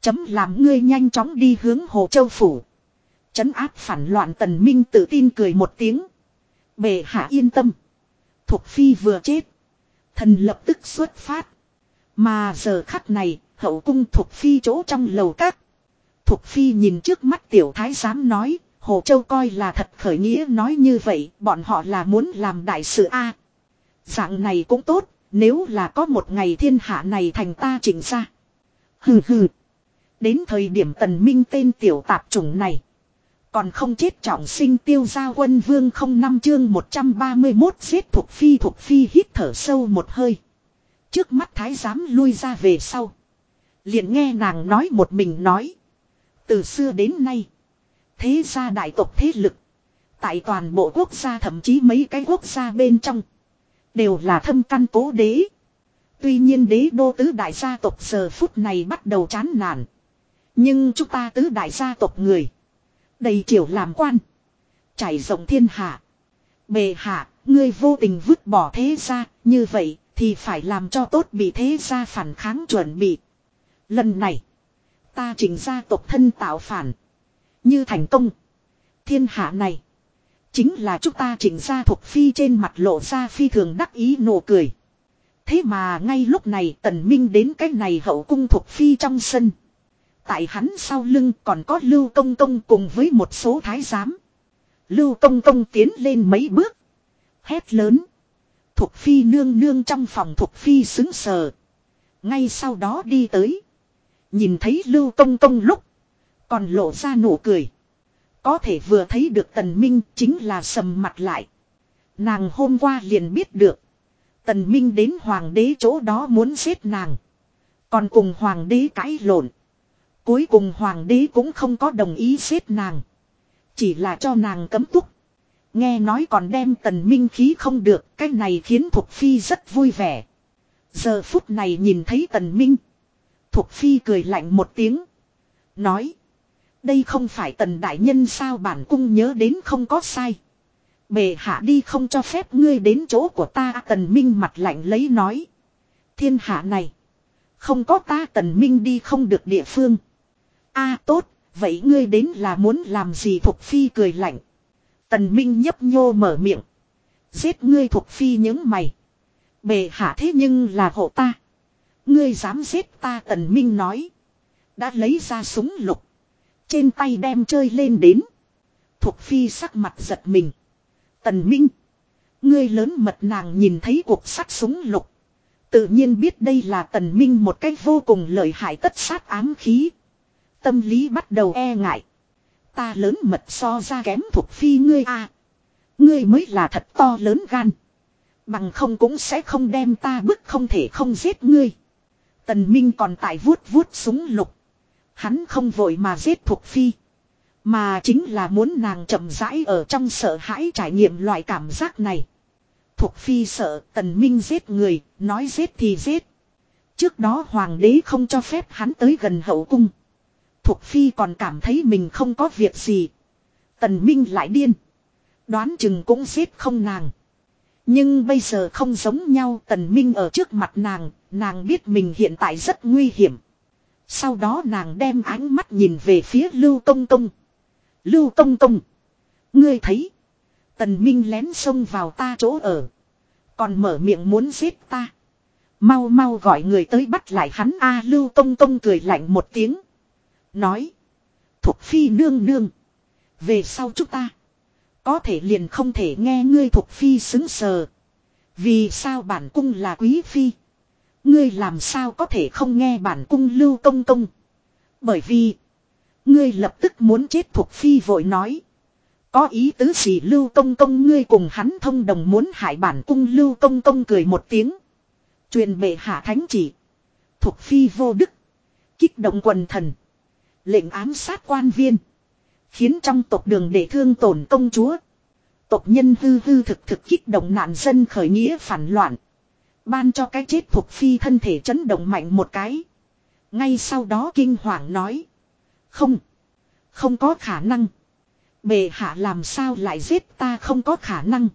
[SPEAKER 1] Chấm làm ngươi nhanh chóng đi hướng Hồ Châu Phủ. Chấn áp phản loạn tần minh tự tin cười một tiếng. Bệ hạ yên tâm. Thục phi vừa chết. Thần lập tức xuất phát. Mà giờ khắc này, hậu cung Thục phi chỗ trong lầu các. Thục phi nhìn trước mắt tiểu thái giám nói, Hồ Châu coi là thật khởi nghĩa nói như vậy, bọn họ là muốn làm đại sự A. Dạng này cũng tốt, nếu là có một ngày thiên hạ này thành ta chỉnh ra. Hừ hừ. Đến thời điểm tần minh tên tiểu tạp chủng này. Còn không chết trọng sinh tiêu gia quân vương không năm chương 131 giết thuộc phi thuộc phi hít thở sâu một hơi. Trước mắt thái giám lui ra về sau. liền nghe nàng nói một mình nói. Từ xưa đến nay. Thế gia đại tộc thế lực. Tại toàn bộ quốc gia thậm chí mấy cái quốc gia bên trong. Đều là thâm căn cố đế. Tuy nhiên đế đô tứ đại gia tộc giờ phút này bắt đầu chán nản. Nhưng chúng ta tứ đại gia tộc người. Đầy triều làm quan. Trải rộng thiên hạ. Bề hạ, ngươi vô tình vứt bỏ thế gia, như vậy thì phải làm cho tốt bị thế gia phản kháng chuẩn bị. Lần này, ta chỉnh gia tộc thân tạo phản. Như thành công. Thiên hạ này. Chính là chúng ta chỉnh gia thuộc phi trên mặt lộ ra phi thường đắc ý nụ cười. Thế mà ngay lúc này tần minh đến cái này hậu cung thuộc phi trong sân. Tại hắn sau lưng còn có Lưu Công Công cùng với một số thái giám. Lưu Công Công tiến lên mấy bước. Hét lớn. Thuộc phi nương nương trong phòng thuộc phi xứng sờ. Ngay sau đó đi tới. Nhìn thấy Lưu Công Công lúc. Còn lộ ra nụ cười. Có thể vừa thấy được Tần Minh chính là sầm mặt lại. Nàng hôm qua liền biết được. Tần Minh đến hoàng đế chỗ đó muốn giết nàng. Còn cùng hoàng đế cãi lộn. Cuối cùng hoàng đế cũng không có đồng ý xếp nàng. Chỉ là cho nàng cấm túc. Nghe nói còn đem tần minh khí không được. Cái này khiến Thục Phi rất vui vẻ. Giờ phút này nhìn thấy tần minh. Thục Phi cười lạnh một tiếng. Nói. Đây không phải tần đại nhân sao bản cung nhớ đến không có sai. Bề hạ đi không cho phép ngươi đến chỗ của ta tần minh mặt lạnh lấy nói. Thiên hạ này. Không có ta tần minh đi không được địa phương a tốt, vậy ngươi đến là muốn làm gì thuộc phi cười lạnh. Tần minh nhấp nhô mở miệng. Giết ngươi thuộc phi những mày. Bề hạ thế nhưng là hộ ta. Ngươi dám giết ta tần minh nói. Đã lấy ra súng lục. Trên tay đem chơi lên đến. Thục phi sắc mặt giật mình. Tần Minh. Ngươi lớn mật nàng nhìn thấy cuộc sắt súng lục. Tự nhiên biết đây là tần minh một cách vô cùng lợi hại tất sát ám khí. Tâm lý bắt đầu e ngại. Ta lớn mật so ra kém thuộc phi ngươi a Ngươi mới là thật to lớn gan. Bằng không cũng sẽ không đem ta bức không thể không giết ngươi. Tần Minh còn tại vuốt vuốt súng lục. Hắn không vội mà giết thuộc phi. Mà chính là muốn nàng chậm rãi ở trong sợ hãi trải nghiệm loại cảm giác này. Thuộc phi sợ tần minh giết người, nói giết thì giết. Trước đó hoàng đế không cho phép hắn tới gần hậu cung. Thục Phi còn cảm thấy mình không có việc gì. Tần Minh lại điên. Đoán chừng cũng giết không nàng. Nhưng bây giờ không giống nhau Tần Minh ở trước mặt nàng, nàng biết mình hiện tại rất nguy hiểm. Sau đó nàng đem ánh mắt nhìn về phía Lưu Công Công. Lưu Công Công. Ngươi thấy. Tần Minh lén xông vào ta chỗ ở. Còn mở miệng muốn giết ta. Mau mau gọi người tới bắt lại hắn A Lưu Công Công cười lạnh một tiếng. Nói. Thục Phi nương nương. Về sau chúng ta. Có thể liền không thể nghe ngươi Thục Phi xứng sờ. Vì sao bản cung là quý phi. Ngươi làm sao có thể không nghe bản cung lưu công công. Bởi vì. Ngươi lập tức muốn chết thục phi vội nói. Có ý tứ gì lưu công công ngươi cùng hắn thông đồng muốn hại bản cung lưu công công cười một tiếng. Truyền bệ hạ thánh chỉ. thục phi vô đức. Kích động quần thần. Lệnh ám sát quan viên. Khiến trong tộc đường để thương tổn công chúa. Tộc nhân hư hư thực thực kích động nạn dân khởi nghĩa phản loạn. Ban cho cái chết thuộc phi thân thể chấn động mạnh một cái. Ngay sau đó kinh hoàng nói. Không. Không có khả năng. Bệ hạ làm sao lại giết ta không có khả năng.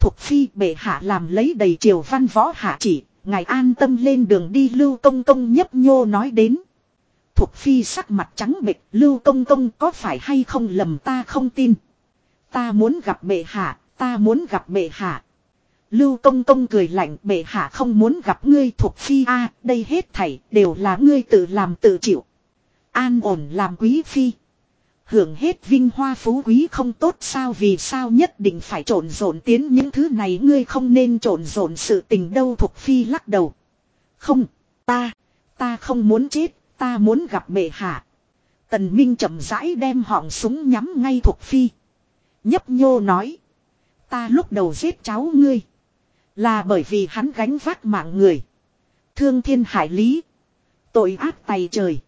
[SPEAKER 1] Thục phi bệ hạ làm lấy đầy triều văn võ hạ chỉ. Ngài an tâm lên đường đi lưu công công nhấp nhô nói đến. Thục phi sắc mặt trắng bệch lưu công công có phải hay không lầm ta không tin. Ta muốn gặp bệ hạ, ta muốn gặp bệ hạ. Lưu công công cười lạnh bệ hạ không muốn gặp ngươi thuộc phi a đây hết thảy đều là ngươi tự làm tự chịu. An ổn làm quý phi. Hưởng hết vinh hoa phú quý không tốt sao vì sao nhất định phải trộn rộn tiến những thứ này ngươi không nên trộn rộn sự tình đâu thuộc phi lắc đầu. Không, ta, ta không muốn chết, ta muốn gặp bệ hạ. Tần Minh chậm rãi đem họng súng nhắm ngay thuộc phi. Nhấp nhô nói. Ta lúc đầu giết cháu ngươi. Là bởi vì hắn gánh vác mạng người. Thương thiên hải lý. Tội ác tay trời.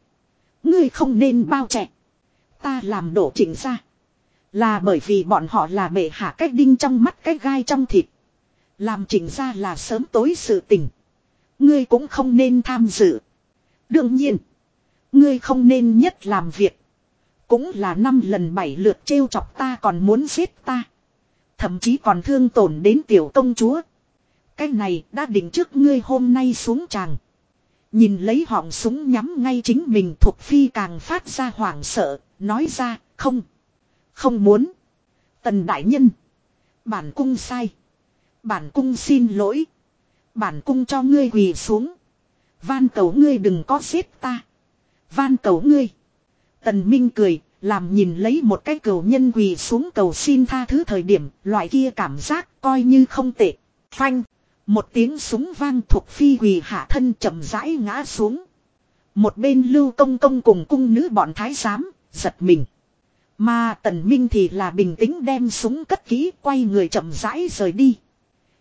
[SPEAKER 1] Ngươi không nên bao trẻ. Ta làm đổ chỉnh ra. Là bởi vì bọn họ là bệ hạ cách đinh trong mắt cách gai trong thịt. Làm chỉnh ra là sớm tối sự tình. Ngươi cũng không nên tham dự. Đương nhiên. Ngươi không nên nhất làm việc. Cũng là năm lần bảy lượt trêu chọc ta còn muốn giết ta. Thậm chí còn thương tổn đến tiểu công chúa. Cái này đã định trước ngươi hôm nay xuống tràng. Nhìn lấy họng súng nhắm ngay chính mình thuộc phi càng phát ra hoảng sợ, nói ra, không, không muốn. Tần đại nhân, bản cung sai. Bản cung xin lỗi. Bản cung cho ngươi quỳ xuống. Van cầu ngươi đừng có giết ta. Van cầu ngươi. Tần Minh cười, làm nhìn lấy một cái cầu nhân quỳ xuống cầu xin tha thứ thời điểm, loại kia cảm giác coi như không tệ. Phanh. Một tiếng súng vang thuộc phi quỳ hạ thân chậm rãi ngã xuống. Một bên lưu công công cùng cung nữ bọn thái giám, giật mình. Mà tần minh thì là bình tĩnh đem súng cất kỹ quay người chậm rãi rời đi.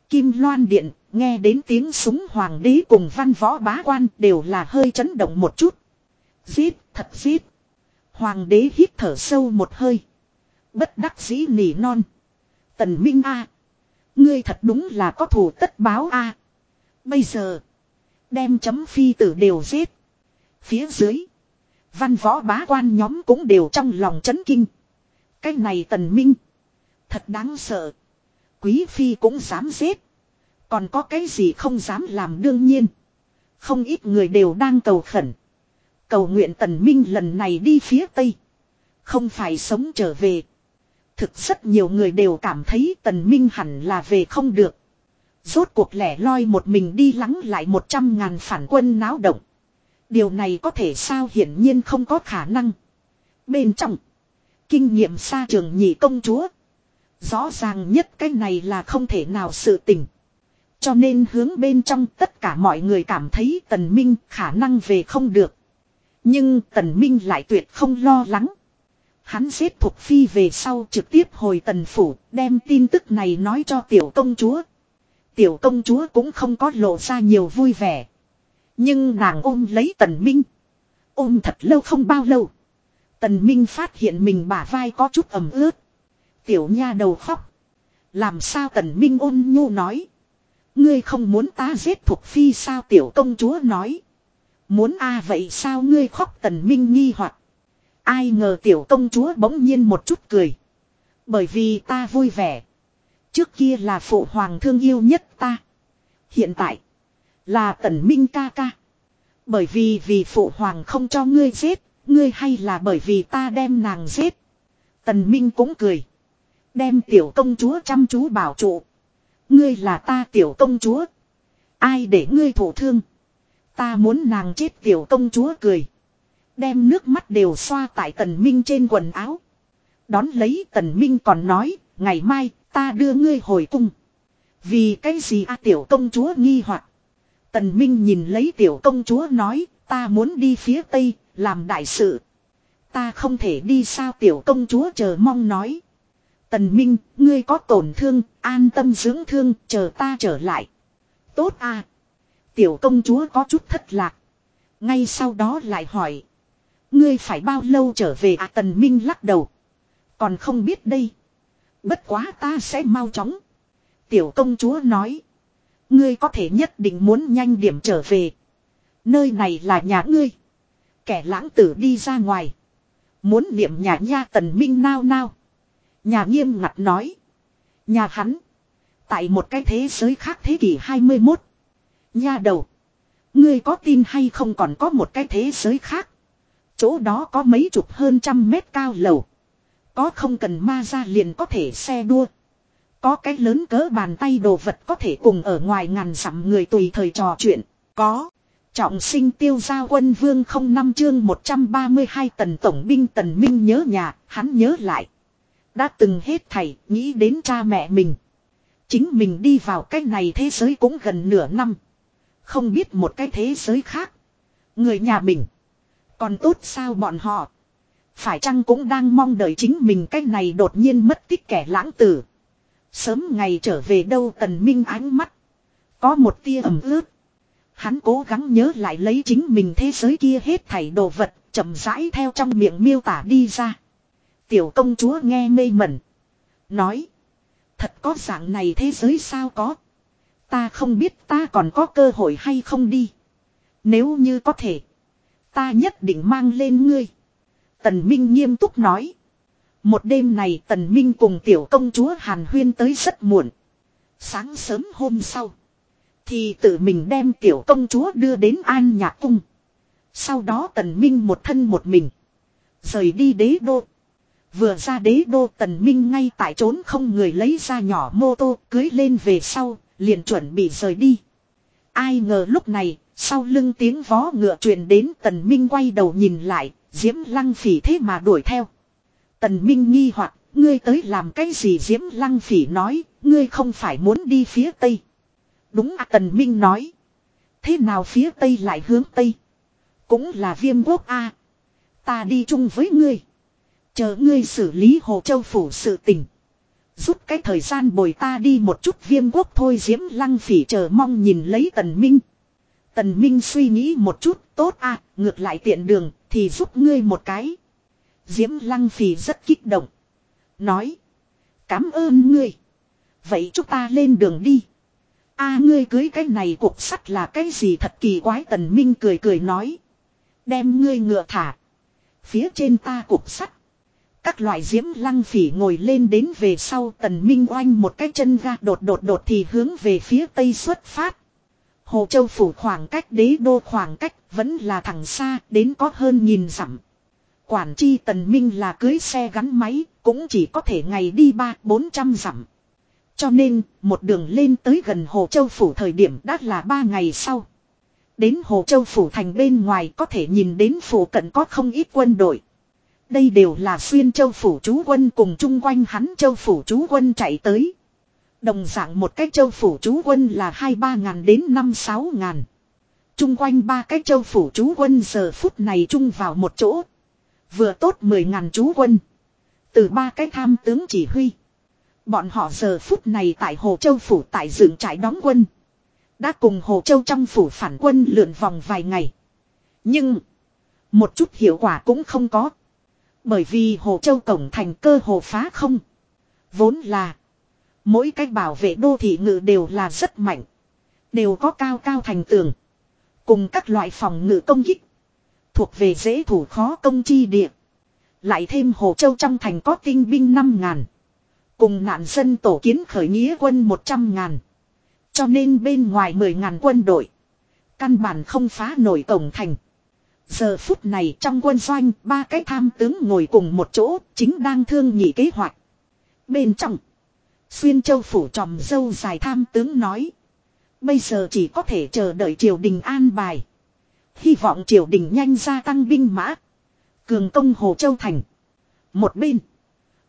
[SPEAKER 1] Kim loan điện, nghe đến tiếng súng hoàng đế cùng văn võ bá quan đều là hơi chấn động một chút. Giết, thật giết. Hoàng đế hít thở sâu một hơi. Bất đắc dĩ nỉ non. Tần Minh A. Ngươi thật đúng là có thủ tất báo A. Bây giờ. Đem chấm phi tử đều giết. Phía dưới. Văn võ bá quan nhóm cũng đều trong lòng chấn kinh. Cái này tần minh. Thật đáng sợ. Quý phi cũng dám giết. Còn có cái gì không dám làm đương nhiên. Không ít người đều đang cầu khẩn. Cầu nguyện tần minh lần này đi phía tây. Không phải sống trở về. Thực rất nhiều người đều cảm thấy tần minh hẳn là về không được. Rốt cuộc lẻ loi một mình đi lắng lại một trăm ngàn phản quân náo động. Điều này có thể sao hiển nhiên không có khả năng. Bên trong. Kinh nghiệm xa trường nhị công chúa. Rõ ràng nhất cái này là không thể nào sự tình. Cho nên hướng bên trong tất cả mọi người cảm thấy tần minh khả năng về không được. Nhưng tần minh lại tuyệt không lo lắng. Hắn giết thuộc phi về sau trực tiếp hồi tần phủ, đem tin tức này nói cho tiểu công chúa. Tiểu công chúa cũng không có lộ ra nhiều vui vẻ. Nhưng nàng ôm lấy tần minh. Ôm thật lâu không bao lâu. Tần minh phát hiện mình bả vai có chút ẩm ướt. Tiểu nha đầu khóc. Làm sao tần minh ôn nhu nói. Ngươi không muốn ta giết thuộc phi sao tiểu công chúa nói. Muốn a à vậy sao ngươi khóc tần minh nghi hoặc Ai ngờ tiểu công chúa bỗng nhiên một chút cười. Bởi vì ta vui vẻ. Trước kia là phụ hoàng thương yêu nhất ta. Hiện tại. Là tần minh ca ca. Bởi vì vì phụ hoàng không cho ngươi giết. Ngươi hay là bởi vì ta đem nàng giết. Tần minh cũng cười. Đem tiểu công chúa chăm chú bảo trụ. Ngươi là ta tiểu công chúa. Ai để ngươi thổ thương. Ta muốn nàng chết tiểu công chúa cười. Đem nước mắt đều xoa tại tần minh trên quần áo. Đón lấy tần minh còn nói, ngày mai ta đưa ngươi hồi cung. Vì cái gì a tiểu công chúa nghi hoặc Tần minh nhìn lấy tiểu công chúa nói, ta muốn đi phía tây, làm đại sự. Ta không thể đi sao tiểu công chúa chờ mong nói. Tần minh, ngươi có tổn thương, an tâm dưỡng thương, chờ ta trở lại. Tốt à. Tiểu công chúa có chút thất lạc. Ngay sau đó lại hỏi. Ngươi phải bao lâu trở về à tần minh lắc đầu. Còn không biết đây. Bất quá ta sẽ mau chóng. Tiểu công chúa nói. Ngươi có thể nhất định muốn nhanh điểm trở về. Nơi này là nhà ngươi. Kẻ lãng tử đi ra ngoài. Muốn niệm nhà nha tần minh nao nao. Nhà nghiêm ngặt nói. Nhà hắn. Tại một cái thế giới khác thế kỷ 21. Nha đầu. Ngươi có tin hay không còn có một cái thế giới khác. Chỗ đó có mấy chục hơn trăm mét cao lầu. Có không cần ma ra liền có thể xe đua. Có cái lớn cỡ bàn tay đồ vật có thể cùng ở ngoài ngàn dặm người tùy thời trò chuyện. Có. Trọng sinh tiêu gia quân vương không năm chương 132 tần tổng binh tần minh nhớ nhà, hắn nhớ lại. Đã từng hết thầy, nghĩ đến cha mẹ mình. Chính mình đi vào cái này thế giới cũng gần nửa năm. Không biết một cái thế giới khác. Người nhà mình. Còn tốt sao bọn họ. Phải chăng cũng đang mong đợi chính mình cái này đột nhiên mất tích kẻ lãng tử. Sớm ngày trở về đâu tần minh ánh mắt. Có một tia ẩm ướt. Hắn cố gắng nhớ lại lấy chính mình thế giới kia hết thảy đồ vật, chậm rãi theo trong miệng miêu tả đi ra. Tiểu công chúa nghe mê mẩn. Nói. Thật có dạng này thế giới sao có. Ta không biết ta còn có cơ hội hay không đi. Nếu như có thể. Ta nhất định mang lên ngươi. Tần Minh nghiêm túc nói. Một đêm này Tần Minh cùng tiểu công chúa Hàn Huyên tới rất muộn. Sáng sớm hôm sau. Thì tự mình đem tiểu công chúa đưa đến An Nhạc Cung. Sau đó Tần Minh một thân một mình. Rời đi đế đô. Vừa ra đế đô Tần Minh ngay tại trốn không người lấy ra nhỏ mô tô, cưới lên về sau. Liền chuẩn bị rời đi. Ai ngờ lúc này sau lưng tiếng vó ngựa truyền đến Tần Minh quay đầu nhìn lại. Diễm lăng phỉ thế mà đuổi theo. Tần Minh nghi hoặc ngươi tới làm cái gì Diễm lăng phỉ nói, ngươi không phải muốn đi phía tây. Đúng à Tần Minh nói. Thế nào phía Tây lại hướng Tây? Cũng là viêm quốc A. Ta đi chung với ngươi. Chờ ngươi xử lý Hồ Châu Phủ sự tình. Giúp cái thời gian bồi ta đi một chút viêm quốc thôi Diễm Lăng Phỉ chờ mong nhìn lấy Tần Minh. Tần Minh suy nghĩ một chút, tốt a, ngược lại tiện đường, thì giúp ngươi một cái. Diễm Lăng Phỉ rất kích động. Nói. Cảm ơn ngươi. Vậy chúng ta lên đường đi. a ngươi cưới cái này cuộc sắt là cái gì thật kỳ quái Tần Minh cười cười nói. Đem ngươi ngựa thả. Phía trên ta cục sắt. Các loại diễm lăng phỉ ngồi lên đến về sau tần minh oanh một cái chân ga đột đột đột thì hướng về phía tây xuất phát. Hồ Châu phủ khoảng cách đế đô khoảng cách vẫn là thẳng xa, đến có hơn nghìn dặm. Quản chi tần minh là cưới xe gắn máy, cũng chỉ có thể ngày đi ba, bốn trăm dặm. Cho nên, một đường lên tới gần Hồ Châu phủ thời điểm đã là ba ngày sau. Đến Hồ Châu phủ thành bên ngoài có thể nhìn đến phủ cận có không ít quân đội. Đây đều là xuyên châu phủ chú quân cùng chung quanh hắn châu phủ chú quân chạy tới. Đồng dạng một cái châu phủ chú quân là hai ba ngàn đến năm sáu ngàn. Chung quanh ba cái châu phủ chú quân giờ phút này chung vào một chỗ. Vừa tốt mười ngàn chú quân. Từ ba cái tham tướng chỉ huy. Bọn họ giờ phút này tại Hồ Châu phủ tại dựng trại đóng quân. Đã cùng Hồ Châu trong phủ phản quân lượn vòng vài ngày. Nhưng. Một chút hiệu quả cũng không có. Bởi vì Hồ Châu cổng thành cơ hồ phá không. Vốn là. Mỗi cách bảo vệ đô thị ngự đều là rất mạnh. Đều có cao cao thành tường. Cùng các loại phòng ngự công kích. Thuộc về dễ thủ khó công chi địa. Lại thêm Hồ Châu trong thành có tinh binh 5 ngàn. Cùng nạn dân tổ kiến khởi nghĩa quân 100 ngàn. Cho nên bên ngoài 10 ngàn quân đội. Căn bản không phá nổi cổng thành. Giờ phút này trong quân doanh, ba cái tham tướng ngồi cùng một chỗ, chính đang thương nghị kế hoạch. Bên trong, xuyên châu phủ tròm dâu dài tham tướng nói. Bây giờ chỉ có thể chờ đợi triều đình an bài. Hy vọng triều đình nhanh gia tăng binh mã. Cường công Hồ Châu Thành. Một bên.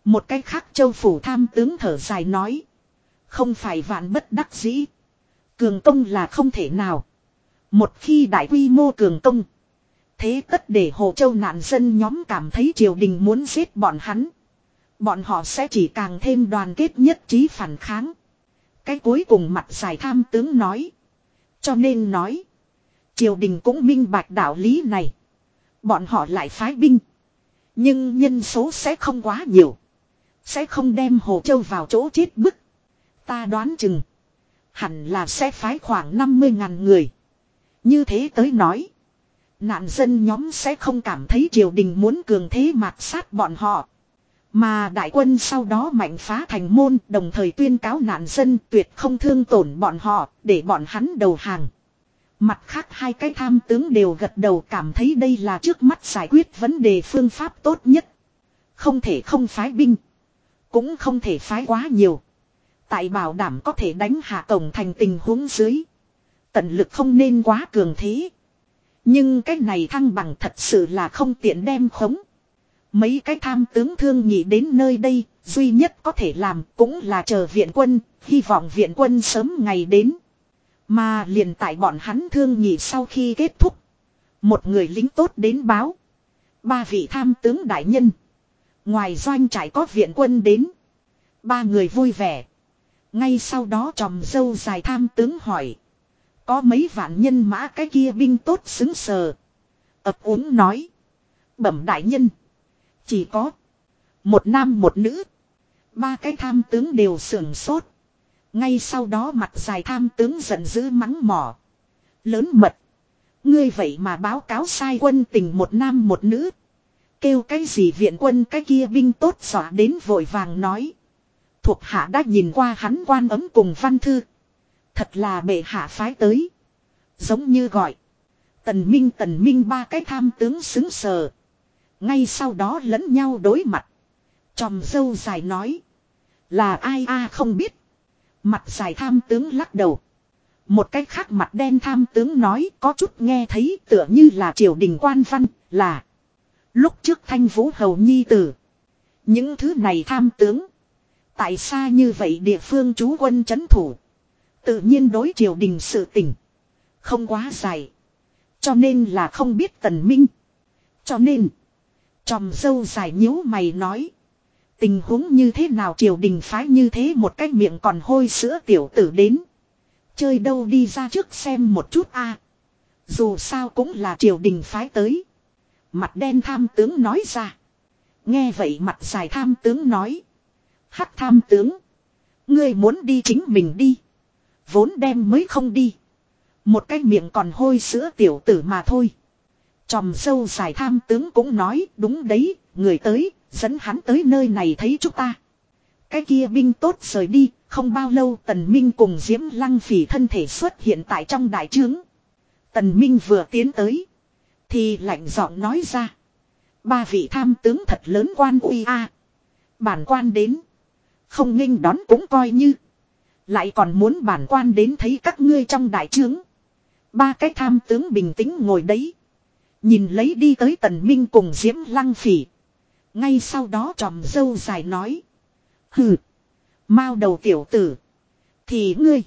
[SPEAKER 1] Một cái khác châu phủ tham tướng thở dài nói. Không phải vạn bất đắc dĩ. Cường công là không thể nào. Một khi đại quy mô cường công. Thế tất để Hồ Châu nạn dân nhóm cảm thấy triều đình muốn giết bọn hắn. Bọn họ sẽ chỉ càng thêm đoàn kết nhất trí phản kháng. Cái cuối cùng mặt giải tham tướng nói. Cho nên nói. Triều đình cũng minh bạch đạo lý này. Bọn họ lại phái binh. Nhưng nhân số sẽ không quá nhiều. Sẽ không đem Hồ Châu vào chỗ chết bức. Ta đoán chừng. Hẳn là sẽ phái khoảng 50 ngàn người. Như thế tới nói. Nạn dân nhóm sẽ không cảm thấy triều đình muốn cường thế mạt sát bọn họ. Mà đại quân sau đó mạnh phá thành môn, đồng thời tuyên cáo nạn dân tuyệt không thương tổn bọn họ, để bọn hắn đầu hàng. Mặt khác hai cái tham tướng đều gật đầu cảm thấy đây là trước mắt giải quyết vấn đề phương pháp tốt nhất. Không thể không phái binh. Cũng không thể phái quá nhiều. Tại bảo đảm có thể đánh hạ tổng thành tình huống dưới. Tận lực không nên quá cường thế. Nhưng cái này thăng bằng thật sự là không tiện đem khống. Mấy cái tham tướng thương nhị đến nơi đây, duy nhất có thể làm cũng là chờ viện quân, hy vọng viện quân sớm ngày đến. Mà liền tại bọn hắn thương nhị sau khi kết thúc. Một người lính tốt đến báo. Ba vị tham tướng đại nhân. Ngoài doanh trại có viện quân đến. Ba người vui vẻ. Ngay sau đó tròm dâu dài tham tướng hỏi. Có mấy vạn nhân mã cái kia binh tốt xứng sờ. ập uống nói. Bẩm đại nhân. Chỉ có. Một nam một nữ. Ba cái tham tướng đều sưởng sốt. Ngay sau đó mặt dài tham tướng giận dữ mắng mỏ. Lớn mật. Ngươi vậy mà báo cáo sai quân tình một nam một nữ. Kêu cái gì viện quân cái kia binh tốt dọa đến vội vàng nói. Thuộc hạ đã nhìn qua hắn quan ấm cùng văn thư. Thật là bệ hạ phái tới. Giống như gọi. Tần Minh Tần Minh ba cái tham tướng xứng sờ. Ngay sau đó lẫn nhau đối mặt. Chòm dâu dài nói. Là ai a không biết. Mặt dài tham tướng lắc đầu. Một cái khác mặt đen tham tướng nói có chút nghe thấy tựa như là triều đình quan văn là. Lúc trước thanh vũ hầu nhi tử. Những thứ này tham tướng. Tại sao như vậy địa phương chú quân chấn thủ. Tự nhiên đối triều đình sự tình Không quá dài. Cho nên là không biết tần minh. Cho nên. Chòm dâu dài nhíu mày nói. Tình huống như thế nào triều đình phái như thế một cái miệng còn hôi sữa tiểu tử đến. Chơi đâu đi ra trước xem một chút a. Dù sao cũng là triều đình phái tới. Mặt đen tham tướng nói ra. Nghe vậy mặt dài tham tướng nói. Hắc tham tướng. Ngươi muốn đi chính mình đi. Vốn đem mới không đi. Một cái miệng còn hôi sữa tiểu tử mà thôi. Chòm sâu dài tham tướng cũng nói đúng đấy, người tới, dẫn hắn tới nơi này thấy chúng ta. Cái kia binh tốt rời đi, không bao lâu tần minh cùng diễm lăng phỉ thân thể xuất hiện tại trong đại trướng. Tần minh vừa tiến tới. Thì lạnh giọng nói ra. Ba vị tham tướng thật lớn quan uy a Bản quan đến. Không nghênh đón cũng coi như. Lại còn muốn bản quan đến thấy các ngươi trong đại trướng. Ba cái tham tướng bình tĩnh ngồi đấy. Nhìn lấy đi tới tần minh cùng diễm lăng phỉ. Ngay sau đó tròm dâu dài nói. Hừ. Mao đầu tiểu tử. Thì ngươi.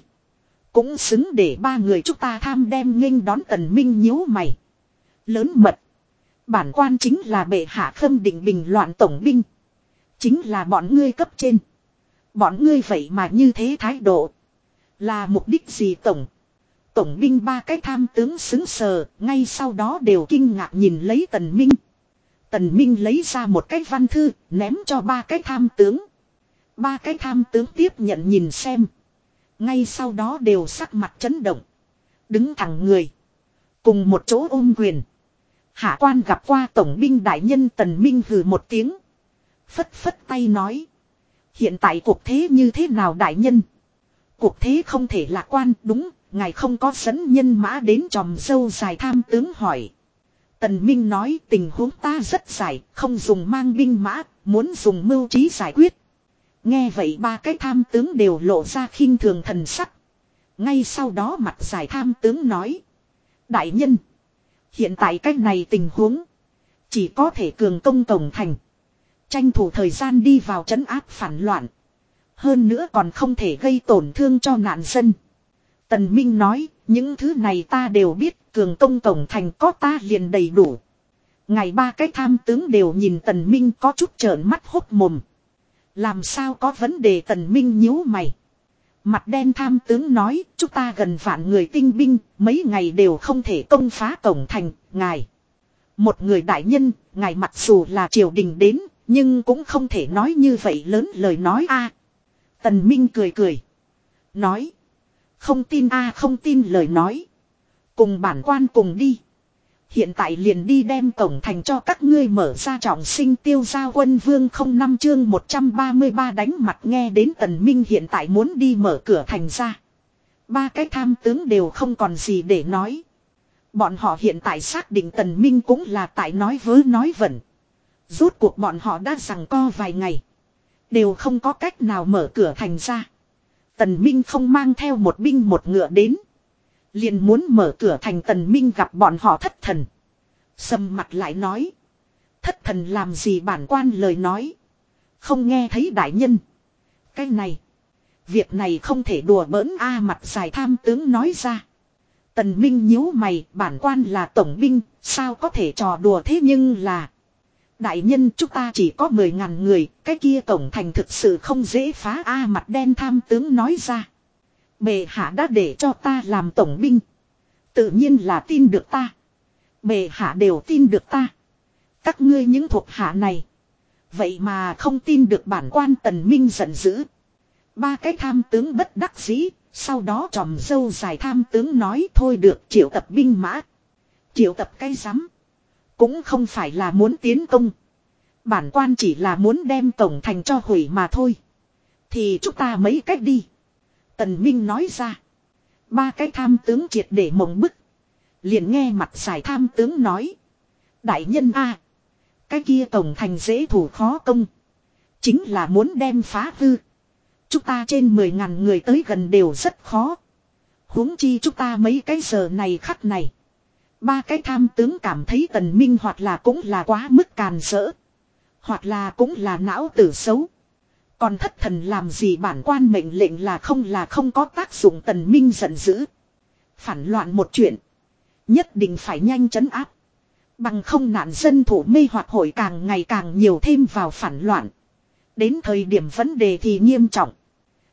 [SPEAKER 1] Cũng xứng để ba người chúng ta tham đem nghênh đón tần minh nhíu mày. Lớn mật. Bản quan chính là bệ hạ khâm định bình loạn tổng binh. Chính là bọn ngươi cấp trên. Bọn ngươi vậy mà như thế thái độ. Là mục đích gì tổng? Tổng binh ba cái tham tướng xứng sờ, ngay sau đó đều kinh ngạc nhìn lấy tần minh. Tần minh lấy ra một cái văn thư, ném cho ba cái tham tướng. Ba cái tham tướng tiếp nhận nhìn xem. Ngay sau đó đều sắc mặt chấn động. Đứng thẳng người. Cùng một chỗ ôm quyền. Hạ quan gặp qua tổng binh đại nhân tần minh hừ một tiếng. Phất phất tay nói. Hiện tại cuộc thế như thế nào đại nhân? Cuộc thế không thể lạc quan đúng, ngài không có dẫn nhân mã đến tròm dâu dài tham tướng hỏi. Tần Minh nói tình huống ta rất dài, không dùng mang binh mã, muốn dùng mưu trí giải quyết. Nghe vậy ba cái tham tướng đều lộ ra khinh thường thần sắc. Ngay sau đó mặt giải tham tướng nói. Đại nhân, hiện tại cách này tình huống, chỉ có thể cường công tổng thành. Tranh thủ thời gian đi vào trấn áp phản loạn. Hơn nữa còn không thể gây tổn thương cho nạn dân. Tần Minh nói, những thứ này ta đều biết, cường công tổng thành có ta liền đầy đủ. Ngày ba cái tham tướng đều nhìn Tần Minh có chút trợn mắt hốt mồm. Làm sao có vấn đề Tần Minh nhíu mày. Mặt đen tham tướng nói, chúng ta gần vạn người tinh binh, mấy ngày đều không thể công phá cổng thành, ngài. Một người đại nhân, ngài mặc dù là triều đình đến, nhưng cũng không thể nói như vậy lớn lời nói a. Tần Minh cười cười. Nói. Không tin a, không tin lời nói. Cùng bản quan cùng đi. Hiện tại liền đi đem cổng thành cho các ngươi mở ra trọng sinh tiêu giao quân vương không năm chương 133 đánh mặt nghe đến tần minh hiện tại muốn đi mở cửa thành ra. Ba cái tham tướng đều không còn gì để nói. Bọn họ hiện tại xác định tần minh cũng là tại nói vớ nói vẩn. Rốt cuộc bọn họ đã rằng co vài ngày. Đều không có cách nào mở cửa thành ra. Tần Minh không mang theo một binh một ngựa đến. Liền muốn mở cửa thành Tần Minh gặp bọn họ thất thần. Sầm mặt lại nói. Thất thần làm gì bản quan lời nói. Không nghe thấy đại nhân. Cái này. Việc này không thể đùa bỡn a mặt dài tham tướng nói ra. Tần Minh nhíu mày, bản quan là tổng binh. Sao có thể trò đùa thế nhưng là. Đại nhân chúng ta chỉ có 10 ngàn người, cái kia tổng thành thực sự không dễ phá A mặt đen tham tướng nói ra. Bề hạ đã để cho ta làm tổng binh. Tự nhiên là tin được ta. Bề hạ đều tin được ta. Các ngươi những thuộc hạ này. Vậy mà không tin được bản quan tần minh giận dữ. Ba cái tham tướng bất đắc dĩ, sau đó tròm dâu dài tham tướng nói thôi được triệu tập binh mã. Triệu tập cái rắm cũng không phải là muốn tiến công. Bản quan chỉ là muốn đem tổng thành cho hủy mà thôi. Thì chúng ta mấy cách đi. Tần Minh nói ra. Ba cái tham tướng triệt để mộng bức. Liền nghe mặt giải tham tướng nói. Đại nhân A. Cái kia tổng thành dễ thủ khó công. Chính là muốn đem phá hư. Chúng ta trên 10 ngàn người tới gần đều rất khó. huống chi chúng ta mấy cái giờ này khắc này. Ba cái tham tướng cảm thấy tần minh hoặc là cũng là quá mức càn rỡ. Hoặc là cũng là não tử xấu. Còn thất thần làm gì bản quan mệnh lệnh là không là không có tác dụng tần minh giận dữ. Phản loạn một chuyện. Nhất định phải nhanh chấn áp. Bằng không nạn dân thủ mê hoặc hội càng ngày càng nhiều thêm vào phản loạn. Đến thời điểm vấn đề thì nghiêm trọng.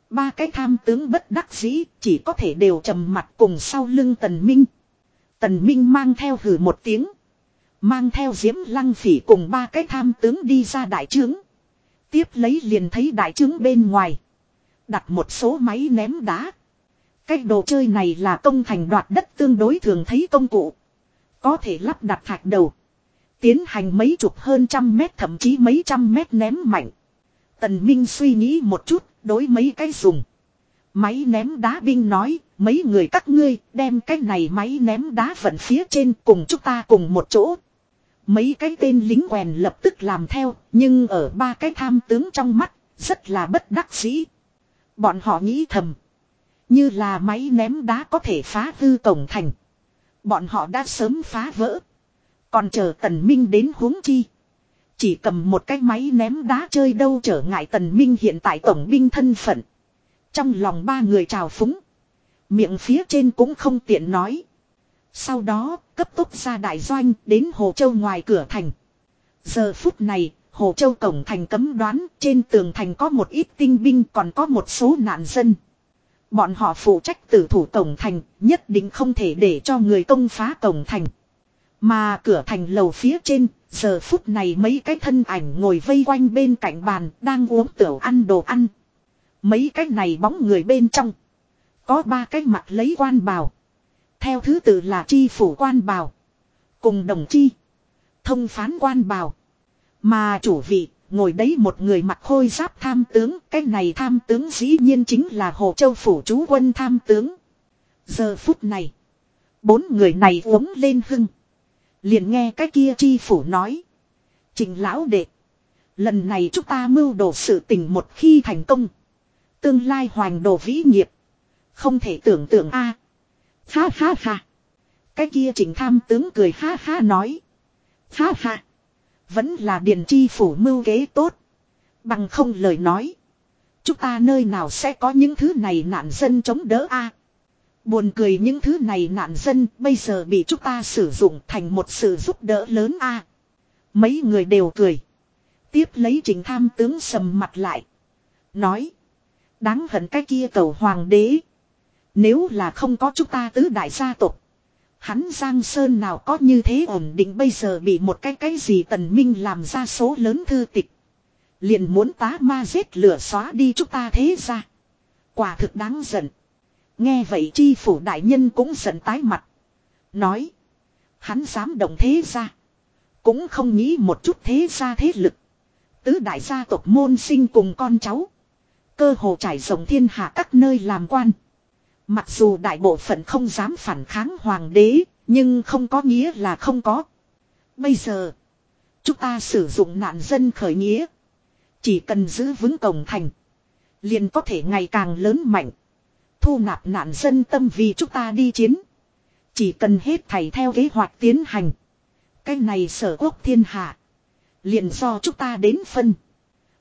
[SPEAKER 1] Ba cái tham tướng bất đắc dĩ chỉ có thể đều trầm mặt cùng sau lưng tần minh. Tần Minh mang theo hử một tiếng. Mang theo diễm lăng phỉ cùng ba cái tham tướng đi ra đại trướng. Tiếp lấy liền thấy đại trướng bên ngoài. Đặt một số máy ném đá. Cái đồ chơi này là công thành đoạt đất tương đối thường thấy công cụ. Có thể lắp đặt thạch đầu. Tiến hành mấy chục hơn trăm mét thậm chí mấy trăm mét ném mạnh. Tần Minh suy nghĩ một chút, đối mấy cái dùng. Máy ném đá binh nói, mấy người các ngươi đem cái này máy ném đá vận phía trên cùng chúng ta cùng một chỗ. Mấy cái tên lính quèn lập tức làm theo, nhưng ở ba cái tham tướng trong mắt, rất là bất đắc dĩ. Bọn họ nghĩ thầm. Như là máy ném đá có thể phá hư cổng thành. Bọn họ đã sớm phá vỡ. Còn chờ tần minh đến huống chi. Chỉ cầm một cái máy ném đá chơi đâu trở ngại tần minh hiện tại tổng binh thân phận. Trong lòng ba người trào phúng. Miệng phía trên cũng không tiện nói. Sau đó, cấp tốc ra đại doanh đến Hồ Châu ngoài cửa thành. Giờ phút này, Hồ Châu cổng thành cấm đoán, trên tường thành có một ít tinh binh còn có một số nạn dân. Bọn họ phụ trách tử thủ cổng thành, nhất định không thể để cho người công phá cổng thành. Mà cửa thành lầu phía trên, giờ phút này mấy cái thân ảnh ngồi vây quanh bên cạnh bàn, đang uống tiểu ăn đồ ăn. Mấy cái này bóng người bên trong. Có ba cái mặt lấy quan bào. Theo thứ tự là chi phủ quan bào. Cùng đồng chi. Thông phán quan bào. Mà chủ vị, ngồi đấy một người mặc khôi giáp tham tướng. Cái này tham tướng dĩ nhiên chính là Hồ Châu Phủ chú quân tham tướng. Giờ phút này. Bốn người này uống lên hưng. Liền nghe cái kia chi phủ nói. Trình lão đệ. Lần này chúng ta mưu đồ sự tình một khi thành công. Tương lai hoành đồ vĩ nghiệp. Không thể tưởng tượng a. Ha ha ha. Cái kia trình tham tướng cười ha ha nói. Ha ha. Vẫn là điền chi phủ mưu kế tốt. Bằng không lời nói. Chúng ta nơi nào sẽ có những thứ này nạn dân chống đỡ a Buồn cười những thứ này nạn dân bây giờ bị chúng ta sử dụng thành một sự giúp đỡ lớn a Mấy người đều cười. Tiếp lấy trình tham tướng sầm mặt lại. Nói. Đáng hận cái kia cầu hoàng đế. Nếu là không có chúng ta tứ đại gia tộc, Hắn Giang Sơn nào có như thế ổn định bây giờ bị một cái cái gì tần minh làm ra số lớn thư tịch. Liền muốn tá ma giết lửa xóa đi chúng ta thế ra. Quả thực đáng giận. Nghe vậy chi phủ đại nhân cũng giận tái mặt. Nói. Hắn dám động thế ra. Cũng không nghĩ một chút thế ra thế lực. Tứ đại gia tộc môn sinh cùng con cháu. Cơ hồ trải rộng thiên hạ các nơi làm quan. Mặc dù đại bộ phận không dám phản kháng hoàng đế, nhưng không có nghĩa là không có. Bây giờ, chúng ta sử dụng nạn dân khởi nghĩa. Chỉ cần giữ vững cổng thành, liền có thể ngày càng lớn mạnh. Thu nạp nạn dân tâm vì chúng ta đi chiến. Chỉ cần hết thầy theo kế hoạch tiến hành. Cái này sở quốc thiên hạ. Liền do chúng ta đến phân.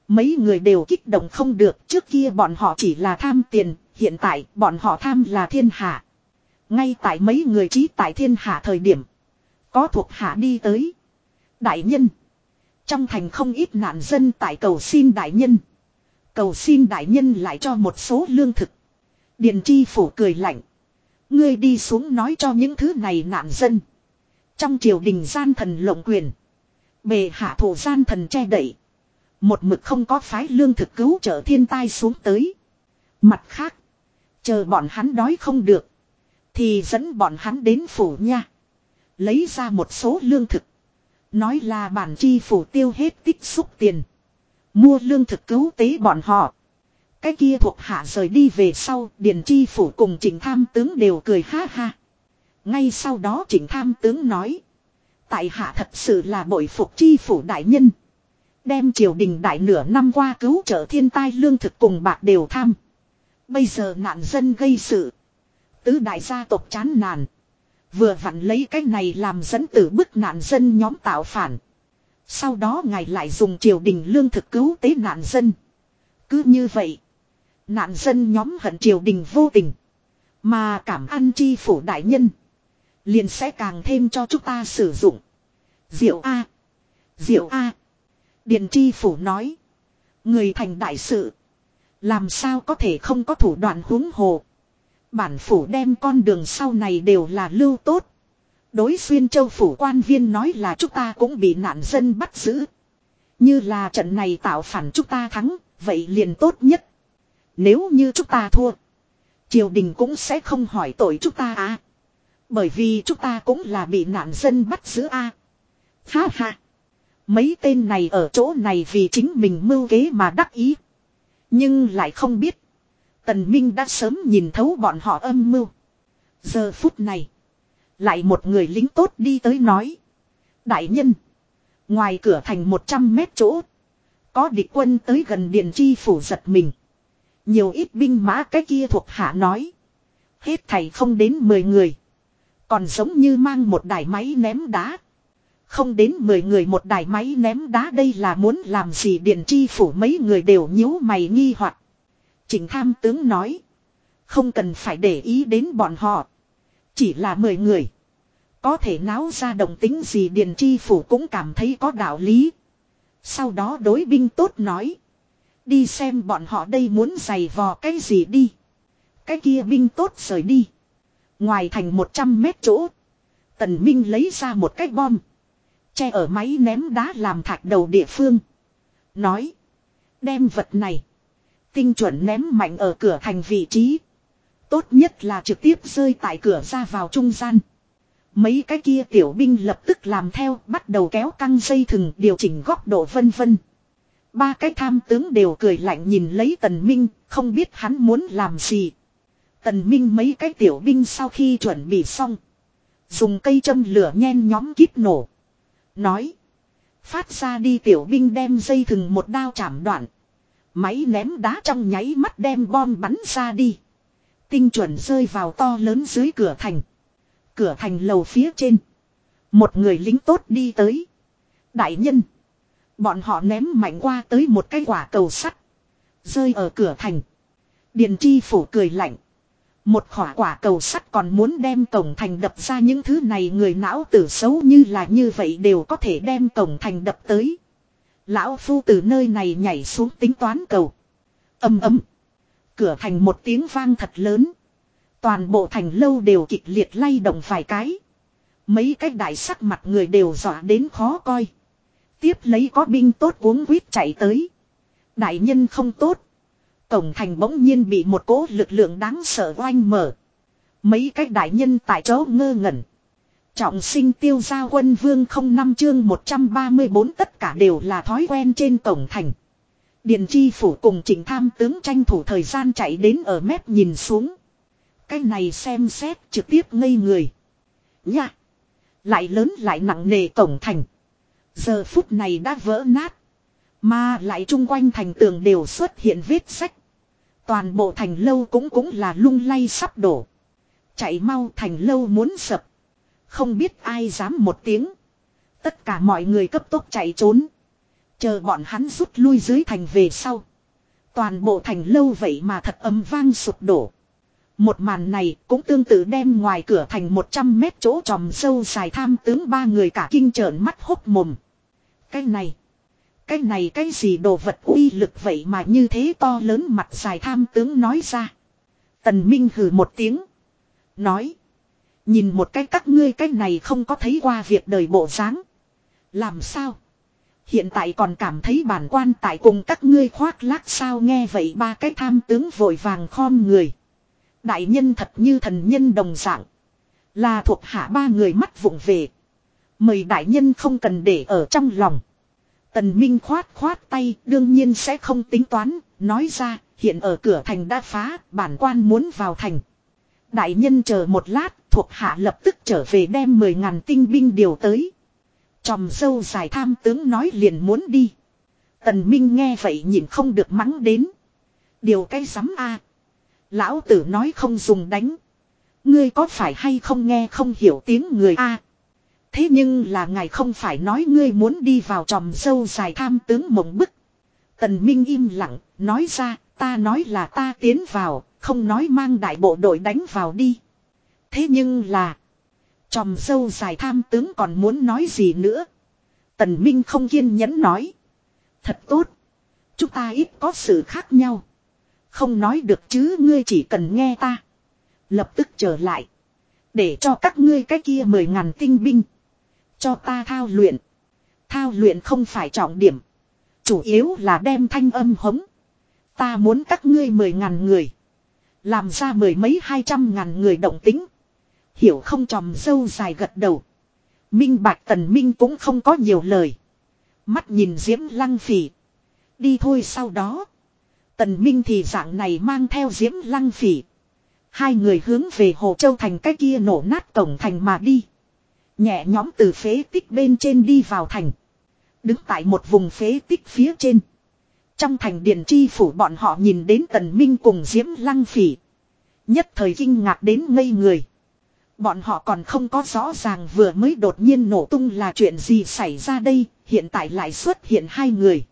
[SPEAKER 1] Mấy người đều kích động không được trước kia bọn họ chỉ là tham tiền, hiện tại bọn họ tham là thiên hạ. Ngay tại mấy người trí tại thiên hạ thời điểm. Có thuộc hạ đi tới. Đại nhân. Trong thành không ít nạn dân tại cầu xin đại nhân. Cầu xin đại nhân lại cho một số lương thực. Điền tri phủ cười lạnh. Ngươi đi xuống nói cho những thứ này nạn dân. Trong triều đình gian thần lộng quyền. Bề hạ thủ gian thần che đậy. Một mực không có phái lương thực cứu trợ thiên tai xuống tới. Mặt khác. Chờ bọn hắn đói không được. Thì dẫn bọn hắn đến phủ nha. Lấy ra một số lương thực. Nói là bản chi phủ tiêu hết tích xúc tiền. Mua lương thực cứu tế bọn họ. Cái kia thuộc hạ rời đi về sau, Điền Chi Phủ cùng Trịnh Tham Tướng đều cười ha ha. Ngay sau đó Trịnh Tham Tướng nói. Tại hạ thật sự là bội phục Chi Phủ Đại Nhân. Đem triều đình đại nửa năm qua cứu trợ thiên tai lương thực cùng bạc đều tham. Bây giờ nạn dân gây sự. Tứ đại gia tộc chán nản. Vừa vặn lấy cái này làm dẫn tử bức nạn dân nhóm tạo phản. Sau đó ngài lại dùng triều đình lương thực cứu tế nạn dân. Cứ như vậy. Nạn dân nhóm hận triều đình vô tình. Mà cảm ăn chi phủ đại nhân. Liền sẽ càng thêm cho chúng ta sử dụng. Diệu A. Diệu A. Điền chi phủ nói. Người thành đại sự. Làm sao có thể không có thủ đoạn huống hồ. Bản phủ đem con đường sau này đều là lưu tốt. Đối xuyên châu phủ quan viên nói là chúng ta cũng bị nạn dân bắt giữ. Như là trận này tạo phản chúng ta thắng, vậy liền tốt nhất. Nếu như chúng ta thua, triều đình cũng sẽ không hỏi tội chúng ta à. Bởi vì chúng ta cũng là bị nạn dân bắt giữ a. À. Ha ha. Mấy tên này ở chỗ này vì chính mình mưu kế mà đắc ý. Nhưng lại không biết. Tần Minh đã sớm nhìn thấu bọn họ âm mưu. Giờ phút này. Lại một người lính tốt đi tới nói. Đại nhân. Ngoài cửa thành 100 mét chỗ. Có địch quân tới gần Điền Chi phủ giật mình. Nhiều ít binh mã cái kia thuộc hạ nói. Hết thầy không đến 10 người. Còn giống như mang một đài máy ném đá. Không đến 10 người một đài máy ném đá đây là muốn làm gì điện tri phủ mấy người đều nhíu mày nghi hoặc Trình tham tướng nói. Không cần phải để ý đến bọn họ. Chỉ là 10 người. Có thể náo ra động tính gì Điền tri Phủ cũng cảm thấy có đạo lý. Sau đó đối binh tốt nói. Đi xem bọn họ đây muốn giày vò cái gì đi. Cái kia binh tốt rời đi. Ngoài thành 100 mét chỗ. Tần Minh lấy ra một cái bom. Che ở máy ném đá làm thạch đầu địa phương. Nói. Đem vật này. Tinh chuẩn ném mạnh ở cửa thành vị trí. Tốt nhất là trực tiếp rơi tại cửa ra vào trung gian. Mấy cái kia tiểu binh lập tức làm theo, bắt đầu kéo căng dây thừng điều chỉnh góc độ vân vân. Ba cái tham tướng đều cười lạnh nhìn lấy tần minh, không biết hắn muốn làm gì. Tần minh mấy cái tiểu binh sau khi chuẩn bị xong. Dùng cây châm lửa nhen nhóm kíp nổ. Nói. Phát ra đi tiểu binh đem dây thừng một đao chạm đoạn. Máy ném đá trong nháy mắt đem bom bắn ra đi. Tinh chuẩn rơi vào to lớn dưới cửa thành. Cửa thành lầu phía trên. Một người lính tốt đi tới. Đại nhân. Bọn họ ném mạnh qua tới một cái quả cầu sắt. Rơi ở cửa thành. Điền chi phủ cười lạnh. Một khỏa quả cầu sắt còn muốn đem cổng thành đập ra những thứ này người não tử xấu như là như vậy đều có thể đem cổng thành đập tới. Lão phu từ nơi này nhảy xuống tính toán cầu. Âm ấm. Cửa thành một tiếng vang thật lớn. Toàn bộ thành lâu đều kịch liệt lay động vài cái. Mấy cái đại sắc mặt người đều dọa đến khó coi. Tiếp lấy có binh tốt uống quýt chạy tới. Đại nhân không tốt. Cổng thành bỗng nhiên bị một cỗ lực lượng đáng sợ oanh mở. Mấy cái đại nhân tại chỗ ngơ ngẩn. Trọng sinh tiêu gia quân vương không năm chương 134 tất cả đều là thói quen trên cổng thành. điền chi phủ cùng trình tham tướng tranh thủ thời gian chạy đến ở mép nhìn xuống. Cái này xem xét trực tiếp ngây người. Nha! Lại lớn lại nặng nề cổng thành. Giờ phút này đã vỡ nát. Mà lại chung quanh thành tường đều xuất hiện vết sách. Toàn bộ thành lâu cũng cũng là lung lay sắp đổ. Chạy mau thành lâu muốn sập. Không biết ai dám một tiếng. Tất cả mọi người cấp tốc chạy trốn. Chờ bọn hắn rút lui dưới thành về sau. Toàn bộ thành lâu vậy mà thật âm vang sụp đổ. Một màn này cũng tương tự đem ngoài cửa thành 100 mét chỗ tròm sâu dài tham tướng ba người cả kinh trợn mắt hốc mồm. Cái này. Cái này cái gì đồ vật uy lực vậy mà như thế to lớn mặt dài tham tướng nói ra. Tần Minh hừ một tiếng. Nói. Nhìn một cái các ngươi cái này không có thấy qua việc đời bộ dáng Làm sao? Hiện tại còn cảm thấy bản quan tại cùng các ngươi khoác lác sao nghe vậy ba cái tham tướng vội vàng khom người. Đại nhân thật như thần nhân đồng dạng. Là thuộc hạ ba người mắt vụng về. Mời đại nhân không cần để ở trong lòng. Tần Minh khoát khoát tay đương nhiên sẽ không tính toán, nói ra hiện ở cửa thành đã phá, bản quan muốn vào thành. Đại nhân chờ một lát, thuộc hạ lập tức trở về đem 10.000 tinh binh điều tới. Chòm sâu dài tham tướng nói liền muốn đi. Tần Minh nghe vậy nhìn không được mắng đến. Điều cái sắm a Lão tử nói không dùng đánh. Ngươi có phải hay không nghe không hiểu tiếng người a Thế nhưng là ngài không phải nói ngươi muốn đi vào tròm sâu dài tham tướng mộng bức. Tần Minh im lặng, nói ra, ta nói là ta tiến vào, không nói mang đại bộ đội đánh vào đi. Thế nhưng là, tròm sâu dài tham tướng còn muốn nói gì nữa. Tần Minh không kiên nhẫn nói. Thật tốt. Chúng ta ít có sự khác nhau. Không nói được chứ ngươi chỉ cần nghe ta. Lập tức trở lại. Để cho các ngươi cái kia mười ngàn tinh binh. Cho ta thao luyện. Thao luyện không phải trọng điểm. Chủ yếu là đem thanh âm hống. Ta muốn các ngươi mười ngàn người. Làm ra mười mấy hai trăm ngàn người động tính. Hiểu không tròm sâu dài gật đầu. Minh Bạch Tần Minh cũng không có nhiều lời. Mắt nhìn Diễm Lăng Phỉ. Đi thôi sau đó. Tần Minh thì dạng này mang theo Diễm Lăng Phỉ. Hai người hướng về Hồ Châu Thành cái kia nổ nát cổng thành mà đi. Nhẹ nhóm từ phế tích bên trên đi vào thành. Đứng tại một vùng phế tích phía trên. Trong thành điện chi phủ bọn họ nhìn đến tần minh cùng diễm lăng phỉ. Nhất thời kinh ngạc đến ngây người. Bọn họ còn không có rõ ràng vừa mới đột nhiên nổ tung là chuyện gì xảy ra đây, hiện tại lại xuất hiện hai người.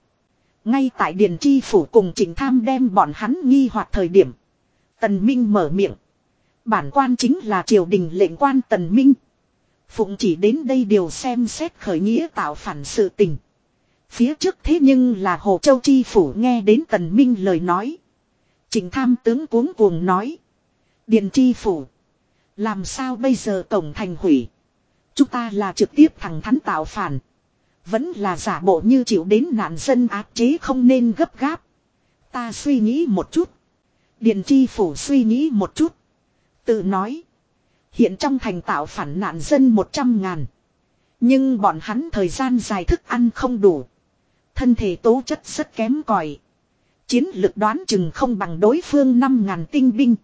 [SPEAKER 1] Ngay tại Điền tri Phủ cùng Trình Tham đem bọn hắn nghi hoặc thời điểm. Tần Minh mở miệng. Bản quan chính là triều đình lệnh quan Tần Minh. Phụng chỉ đến đây điều xem xét khởi nghĩa tạo phản sự tình. Phía trước thế nhưng là Hồ Châu Chi Phủ nghe đến Tần Minh lời nói. Trình tham tướng cuống cuồng nói. Điền Chi Phủ. Làm sao bây giờ cổng thành hủy. Chúng ta là trực tiếp thẳng thắn tạo phản. Vẫn là giả bộ như chịu đến nạn dân áp chế không nên gấp gáp. Ta suy nghĩ một chút. Điền Chi Phủ suy nghĩ một chút. Tự nói. Hiện trong thành tạo phản nạn dân 100 ngàn. Nhưng bọn hắn thời gian dài thức ăn không đủ. Thân thể tố chất rất kém cỏi Chiến lực đoán chừng không bằng đối phương 5 ngàn tinh binh.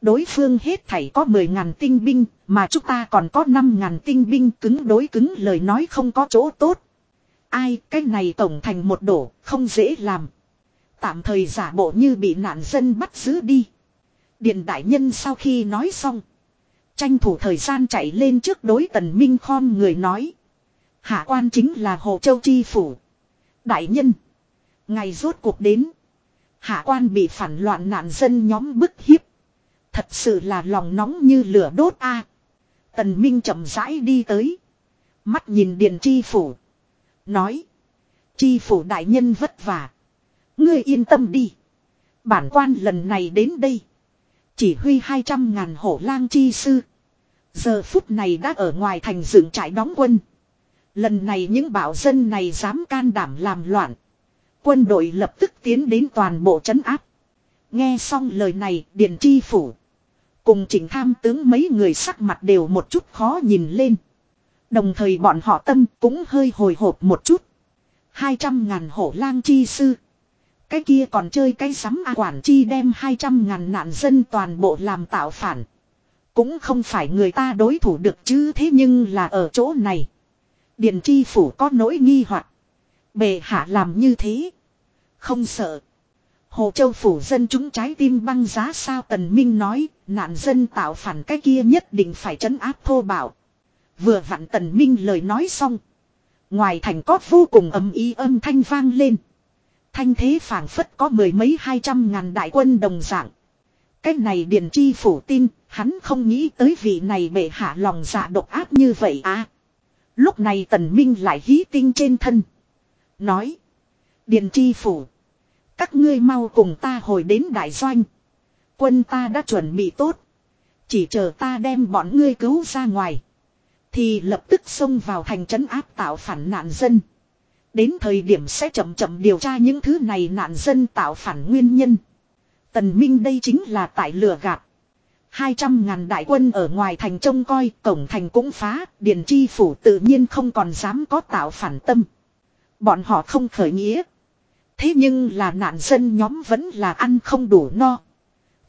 [SPEAKER 1] Đối phương hết thảy có 10 ngàn tinh binh, mà chúng ta còn có 5 ngàn tinh binh cứng đối cứng lời nói không có chỗ tốt. Ai cái này tổng thành một đổ, không dễ làm. Tạm thời giả bộ như bị nạn dân bắt giữ đi. Điện đại nhân sau khi nói xong. Tranh thủ thời gian chạy lên trước đối tần minh khom người nói. Hạ quan chính là Hồ Châu Chi Phủ. Đại nhân. Ngày rốt cuộc đến. Hạ quan bị phản loạn nạn dân nhóm bức hiếp. Thật sự là lòng nóng như lửa đốt a. Tần Minh chậm rãi đi tới. Mắt nhìn Điền Chi Phủ. Nói. Chi Phủ đại nhân vất vả. Ngươi yên tâm đi. Bản quan lần này đến đây. Chỉ huy 200 ngàn hổ lang chi sư. Giờ phút này đã ở ngoài thành dựng trại đóng quân. Lần này những bảo dân này dám can đảm làm loạn. Quân đội lập tức tiến đến toàn bộ trấn áp. Nghe xong lời này, Điền Chi Phủ. Cùng chỉnh tham tướng mấy người sắc mặt đều một chút khó nhìn lên. Đồng thời bọn họ tâm cũng hơi hồi hộp một chút. 200 ngàn hổ lang chi sư. Cái kia còn chơi cái sắm A quản chi đem 200 ngàn nạn dân toàn bộ làm tạo phản. Cũng không phải người ta đối thủ được chứ thế nhưng là ở chỗ này. Điền chi phủ có nỗi nghi hoặc Bệ hạ làm như thế. Không sợ. Hồ Châu phủ dân chúng trái tim băng giá sao Tần Minh nói, nạn dân tạo phản cái kia nhất định phải trấn áp thô bạo. Vừa vặn Tần Minh lời nói xong. Ngoài thành có vô cùng ấm ý âm thanh vang lên. Thanh thế phảng phất có mười mấy hai trăm ngàn đại quân đồng dạng. Cái này Điền Chi phủ tin, hắn không nghĩ tới vị này bệ hạ lòng dạ độc ác như vậy à. Lúc này Tần Minh lại hí tinh trên thân. Nói. Điền Chi phủ. Các ngươi mau cùng ta hồi đến đại doanh. Quân ta đã chuẩn bị tốt. Chỉ chờ ta đem bọn ngươi cứu ra ngoài. Thì lập tức xông vào thành trấn áp tạo phản nạn dân. Đến thời điểm sẽ chậm chậm điều tra những thứ này nạn dân tạo phản nguyên nhân. Tần Minh đây chính là tại lừa gạt. 200 ngàn đại quân ở ngoài thành trông coi, cổng thành cũng phá, Điền Chi Phủ tự nhiên không còn dám có tạo phản tâm. Bọn họ không khởi nghĩa. Thế nhưng là nạn dân nhóm vẫn là ăn không đủ no.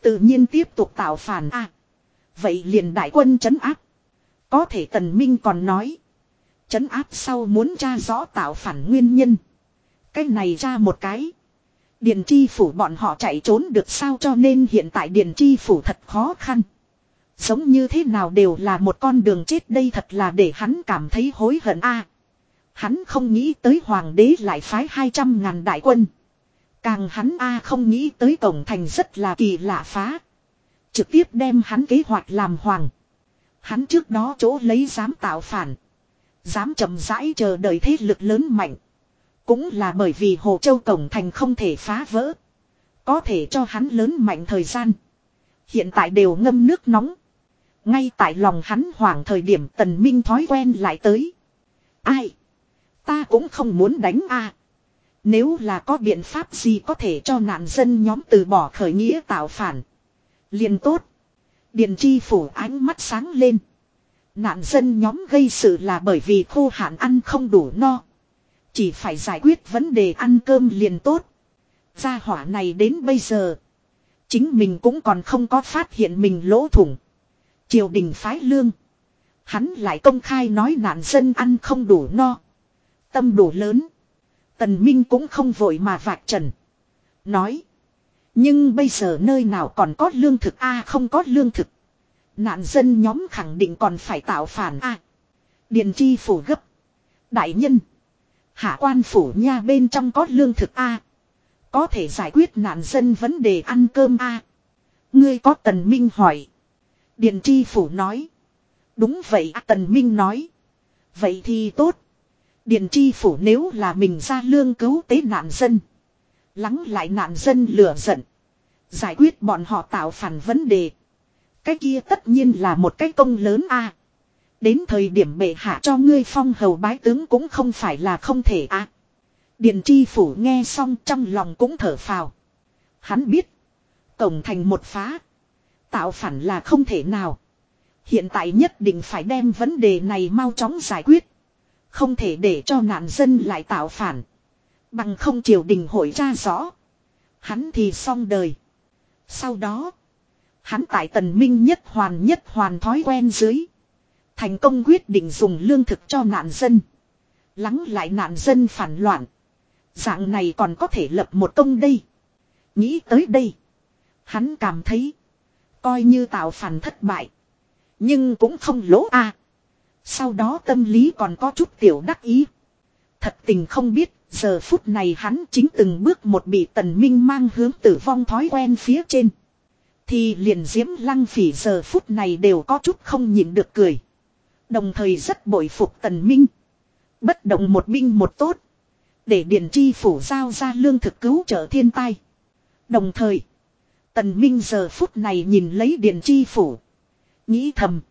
[SPEAKER 1] Tự nhiên tiếp tục tạo phản à. Vậy liền đại quân chấn áp. Có thể Tần Minh còn nói chấn áp sau muốn tra rõ tạo phản nguyên nhân. Cái này ra một cái. Điền Tri phủ bọn họ chạy trốn được sao cho nên hiện tại điền Tri phủ thật khó khăn. Giống như thế nào đều là một con đường chết đây thật là để hắn cảm thấy hối hận a. hắn không nghĩ tới hoàng đế lại phái 200 ngàn đại quân. Càng hắn a không nghĩ tới tổng thành rất là kỳ lạ phá. Trực tiếp đem hắn kế hoạch làm hoàng. Hắn trước đó chỗ lấy dám tạo phản. Dám chậm rãi chờ đợi thế lực lớn mạnh. Cũng là bởi vì Hồ Châu Cổng Thành không thể phá vỡ. Có thể cho hắn lớn mạnh thời gian. Hiện tại đều ngâm nước nóng. Ngay tại lòng hắn hoảng thời điểm tần minh thói quen lại tới. Ai? Ta cũng không muốn đánh a. Nếu là có biện pháp gì có thể cho nạn dân nhóm từ bỏ khởi nghĩa tạo phản. liền tốt. Điền chi phủ ánh mắt sáng lên. Nạn dân nhóm gây sự là bởi vì khô hạn ăn không đủ no. Chỉ phải giải quyết vấn đề ăn cơm liền tốt. Gia hỏa này đến bây giờ. Chính mình cũng còn không có phát hiện mình lỗ thủng. Triều đình phái lương. Hắn lại công khai nói nạn dân ăn không đủ no. Tâm đủ lớn. Tần Minh cũng không vội mà vạch trần. Nói. Nhưng bây giờ nơi nào còn có lương thực a, không có lương thực. Nạn dân nhóm khẳng định còn phải tạo phản a Điền chi phủ gấp. Đại nhân. Hạ quan phủ nha bên trong có lương thực A. Có thể giải quyết nạn dân vấn đề ăn cơm A. Ngươi có tần minh hỏi. Điền tri phủ nói. Đúng vậy tần minh nói. Vậy thì tốt. Điền tri phủ nếu là mình ra lương cứu tế nạn dân. Lắng lại nạn dân lửa giận. Giải quyết bọn họ tạo phản vấn đề. Cái kia tất nhiên là một cái công lớn a. Đến thời điểm bệ hạ cho ngươi phong hầu bái tướng cũng không phải là không thể a À. Điền tri phủ nghe xong trong lòng cũng thở phào. Hắn biết. Cổng thành một phá. Tạo phản là không thể nào. Hiện tại nhất định phải đem vấn đề này mau chóng giải quyết. Không thể để cho nạn dân lại tạo phản. Bằng không triều đình hội tra rõ. Hắn thì xong đời. Sau đó. Hắn tại tần minh nhất hoàn nhất hoàn thói quen dưới. Thành công quyết định dùng lương thực cho nạn dân. Lắng lại nạn dân phản loạn. Dạng này còn có thể lập một công đây. Nghĩ tới đây. Hắn cảm thấy. Coi như tạo phản thất bại. Nhưng cũng không lỗ a. Sau đó tâm lý còn có chút tiểu đắc ý. Thật tình không biết, giờ phút này hắn chính từng bước một bị tần minh mang hướng tử vong thói quen phía trên. Thì liền diễm lăng phỉ giờ phút này đều có chút không nhịn được cười. Đồng thời rất bội phục tần minh. Bất động một binh một tốt. Để điện chi phủ giao ra lương thực cứu trợ thiên tai. Đồng thời. Tần minh giờ phút này nhìn lấy điện chi phủ. Nghĩ thầm.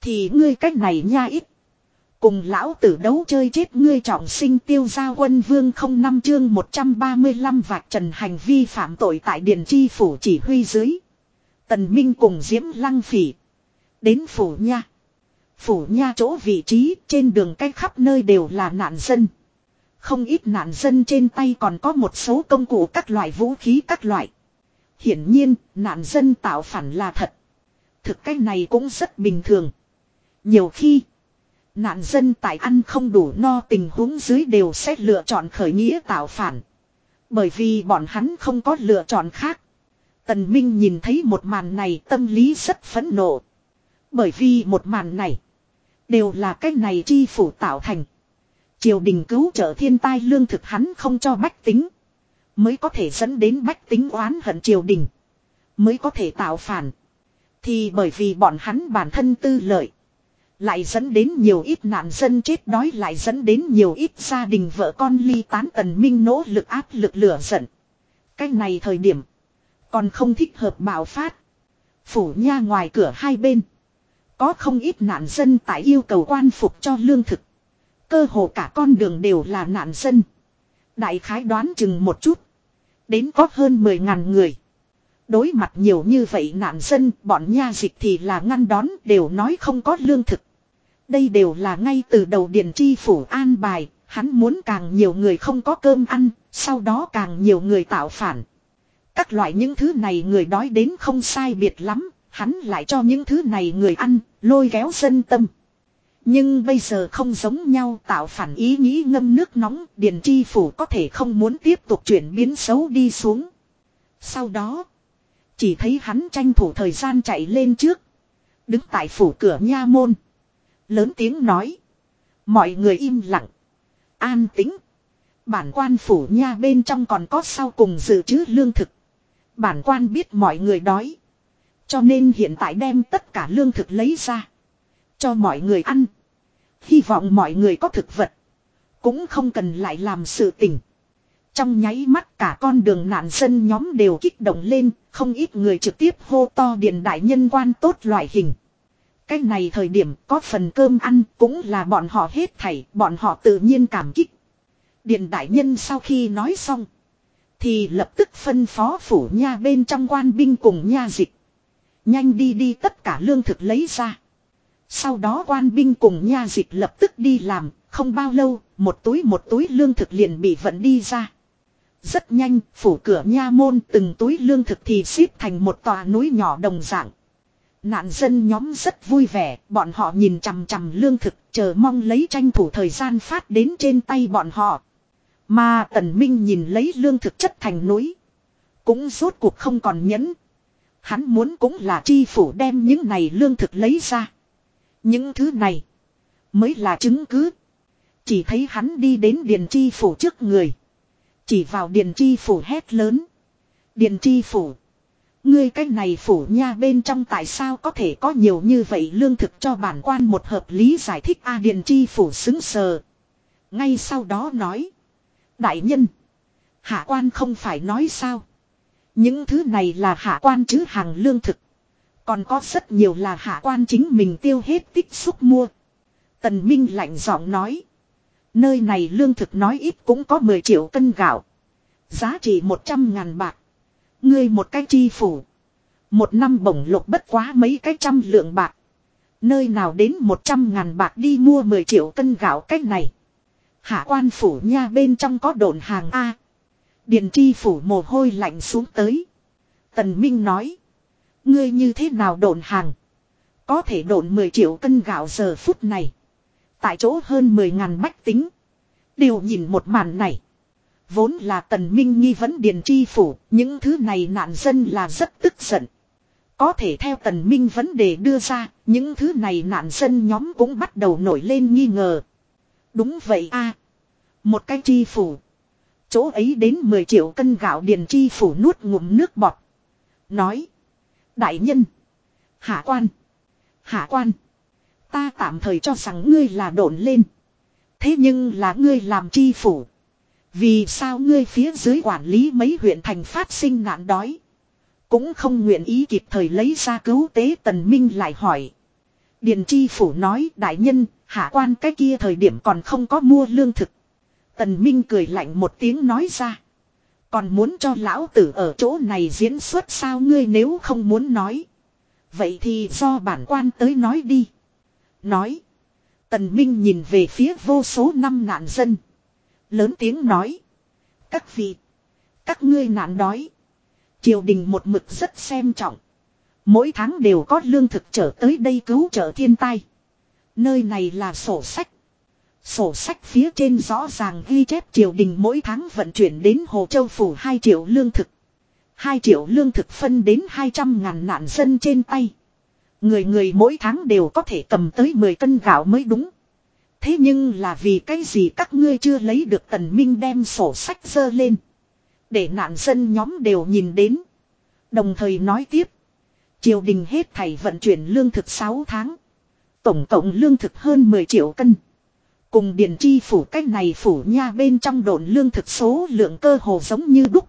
[SPEAKER 1] Thì ngươi cách này nha ít. Cùng lão tử đấu chơi chết ngươi trọng sinh tiêu gia quân vương không năm chương 135 vạch trần hành vi phạm tội tại điện chi phủ chỉ huy dưới. Tần Minh cùng Diễm Lăng Phỉ. Đến phủ nha. Phủ nha chỗ vị trí trên đường cách khắp nơi đều là nạn dân. Không ít nạn dân trên tay còn có một số công cụ các loại vũ khí các loại. Hiển nhiên, nạn dân tạo phản là thật. Thực cách này cũng rất bình thường. Nhiều khi, nạn dân tại ăn không đủ no tình huống dưới đều sẽ lựa chọn khởi nghĩa tạo phản. Bởi vì bọn hắn không có lựa chọn khác. Tần Minh nhìn thấy một màn này tâm lý rất phẫn nộ. Bởi vì một màn này, đều là cái này chi phủ tạo thành. Triều đình cứu trợ thiên tai lương thực hắn không cho bách tính. Mới có thể dẫn đến bách tính oán hận triều đình. Mới có thể tạo phản. Thì bởi vì bọn hắn bản thân tư lợi. Lại dẫn đến nhiều ít nạn dân chết đói lại dẫn đến nhiều ít gia đình vợ con ly tán tần minh nỗ lực áp lực lửa giận. cách này thời điểm. Còn không thích hợp bạo phát. Phủ nha ngoài cửa hai bên. Có không ít nạn dân tại yêu cầu quan phục cho lương thực. Cơ hồ cả con đường đều là nạn dân. Đại khái đoán chừng một chút. Đến có hơn 10.000 người. Đối mặt nhiều như vậy nạn dân, bọn nha dịch thì là ngăn đón đều nói không có lương thực. Đây đều là ngay từ đầu điện Tri phủ an bài, hắn muốn càng nhiều người không có cơm ăn, sau đó càng nhiều người tạo phản. Các loại những thứ này người đói đến không sai biệt lắm, hắn lại cho những thứ này người ăn, lôi kéo dân tâm. Nhưng bây giờ không giống nhau tạo phản ý nghĩ ngâm nước nóng, Điền Chi Phủ có thể không muốn tiếp tục chuyển biến xấu đi xuống. Sau đó, chỉ thấy hắn tranh thủ thời gian chạy lên trước. Đứng tại phủ cửa nha môn. Lớn tiếng nói. Mọi người im lặng. An tĩnh Bản quan phủ nha bên trong còn có sau cùng dự trữ lương thực. Bản quan biết mọi người đói. Cho nên hiện tại đem tất cả lương thực lấy ra. Cho mọi người ăn. Hy vọng mọi người có thực vật. Cũng không cần lại làm sự tình. Trong nháy mắt cả con đường nạn dân nhóm đều kích động lên, không ít người trực tiếp hô to điện đại nhân quan tốt loại hình. Cái này thời điểm có phần cơm ăn cũng là bọn họ hết thảy, bọn họ tự nhiên cảm kích. Điện đại nhân sau khi nói xong, thì lập tức phân phó phủ nha bên trong quan binh cùng nha dịch. Nhanh đi đi tất cả lương thực lấy ra. Sau đó quan binh cùng nha dịch lập tức đi làm, không bao lâu, một túi một túi lương thực liền bị vận đi ra. Rất nhanh, phủ cửa nha môn từng túi lương thực thì xếp thành một tòa núi nhỏ đồng dạng. Nạn dân nhóm rất vui vẻ, bọn họ nhìn chằm chằm lương thực, chờ mong lấy tranh thủ thời gian phát đến trên tay bọn họ. Mà tần minh nhìn lấy lương thực chất thành núi. Cũng rốt cuộc không còn nhẫn. Hắn muốn cũng là chi phủ đem những này lương thực lấy ra. Những thứ này mới là chứng cứ. Chỉ thấy hắn đi đến điền chi phủ trước người. Chỉ vào điền chi phủ hét lớn. Điền chi phủ. Ngươi cái này phủ nha bên trong tại sao có thể có nhiều như vậy lương thực cho bản quan một hợp lý giải thích A điền chi phủ xứng sờ. Ngay sau đó nói. Đại nhân. Hạ quan không phải nói sao. Những thứ này là hạ quan chứ hàng lương thực. Còn có rất nhiều là hạ quan chính mình tiêu hết tích xúc mua. Tần Minh lạnh giọng nói. Nơi này lương thực nói ít cũng có 10 triệu cân gạo. Giá trị 100 ngàn bạc. Ngươi một cái chi phủ. Một năm bổng lục bất quá mấy cái trăm lượng bạc. Nơi nào đến 100 ngàn bạc đi mua 10 triệu cân gạo cách này. Hạ quan phủ nha bên trong có đồn hàng A. Điền tri phủ mồ hôi lạnh xuống tới. Tần Minh nói. Ngươi như thế nào đồn hàng. Có thể đồn 10 triệu cân gạo giờ phút này. Tại chỗ hơn 10 ngàn bách tính. Đều nhìn một màn này. Vốn là tần minh nghi vấn điền tri phủ. Những thứ này nạn dân là rất tức giận. Có thể theo tần minh vấn đề đưa ra. Những thứ này nạn dân nhóm cũng bắt đầu nổi lên nghi ngờ. Đúng vậy a Một cái chi phủ. Chỗ ấy đến 10 triệu cân gạo điền chi phủ nuốt ngụm nước bọt. Nói. Đại nhân. Hạ quan. Hạ quan. Ta tạm thời cho rằng ngươi là đổn lên. Thế nhưng là ngươi làm chi phủ. Vì sao ngươi phía dưới quản lý mấy huyện thành phát sinh nạn đói. Cũng không nguyện ý kịp thời lấy ra cứu tế tần minh lại hỏi. Điền chi phủ nói đại nhân, hạ quan cái kia thời điểm còn không có mua lương thực. Tần minh cười lạnh một tiếng nói ra. Còn muốn cho lão tử ở chỗ này diễn xuất sao ngươi nếu không muốn nói. Vậy thì do bản quan tới nói đi. Nói. Tần Minh nhìn về phía vô số năm nạn dân. Lớn tiếng nói. Các vị. Các ngươi nạn đói. Triều đình một mực rất xem trọng. Mỗi tháng đều có lương thực trở tới đây cứu trợ thiên tai. Nơi này là sổ sách. Sổ sách phía trên rõ ràng ghi chép triều đình mỗi tháng vận chuyển đến Hồ Châu Phủ 2 triệu lương thực. 2 triệu lương thực phân đến 200 ngàn nạn dân trên tay. Người người mỗi tháng đều có thể cầm tới 10 cân gạo mới đúng. Thế nhưng là vì cái gì các ngươi chưa lấy được tần minh đem sổ sách dơ lên. Để nạn dân nhóm đều nhìn đến. Đồng thời nói tiếp. Triều đình hết thảy vận chuyển lương thực 6 tháng. Tổng cộng lương thực hơn 10 triệu cân. Cùng điền chi phủ cách này phủ nha bên trong đồn lương thực số lượng cơ hồ giống như đúc.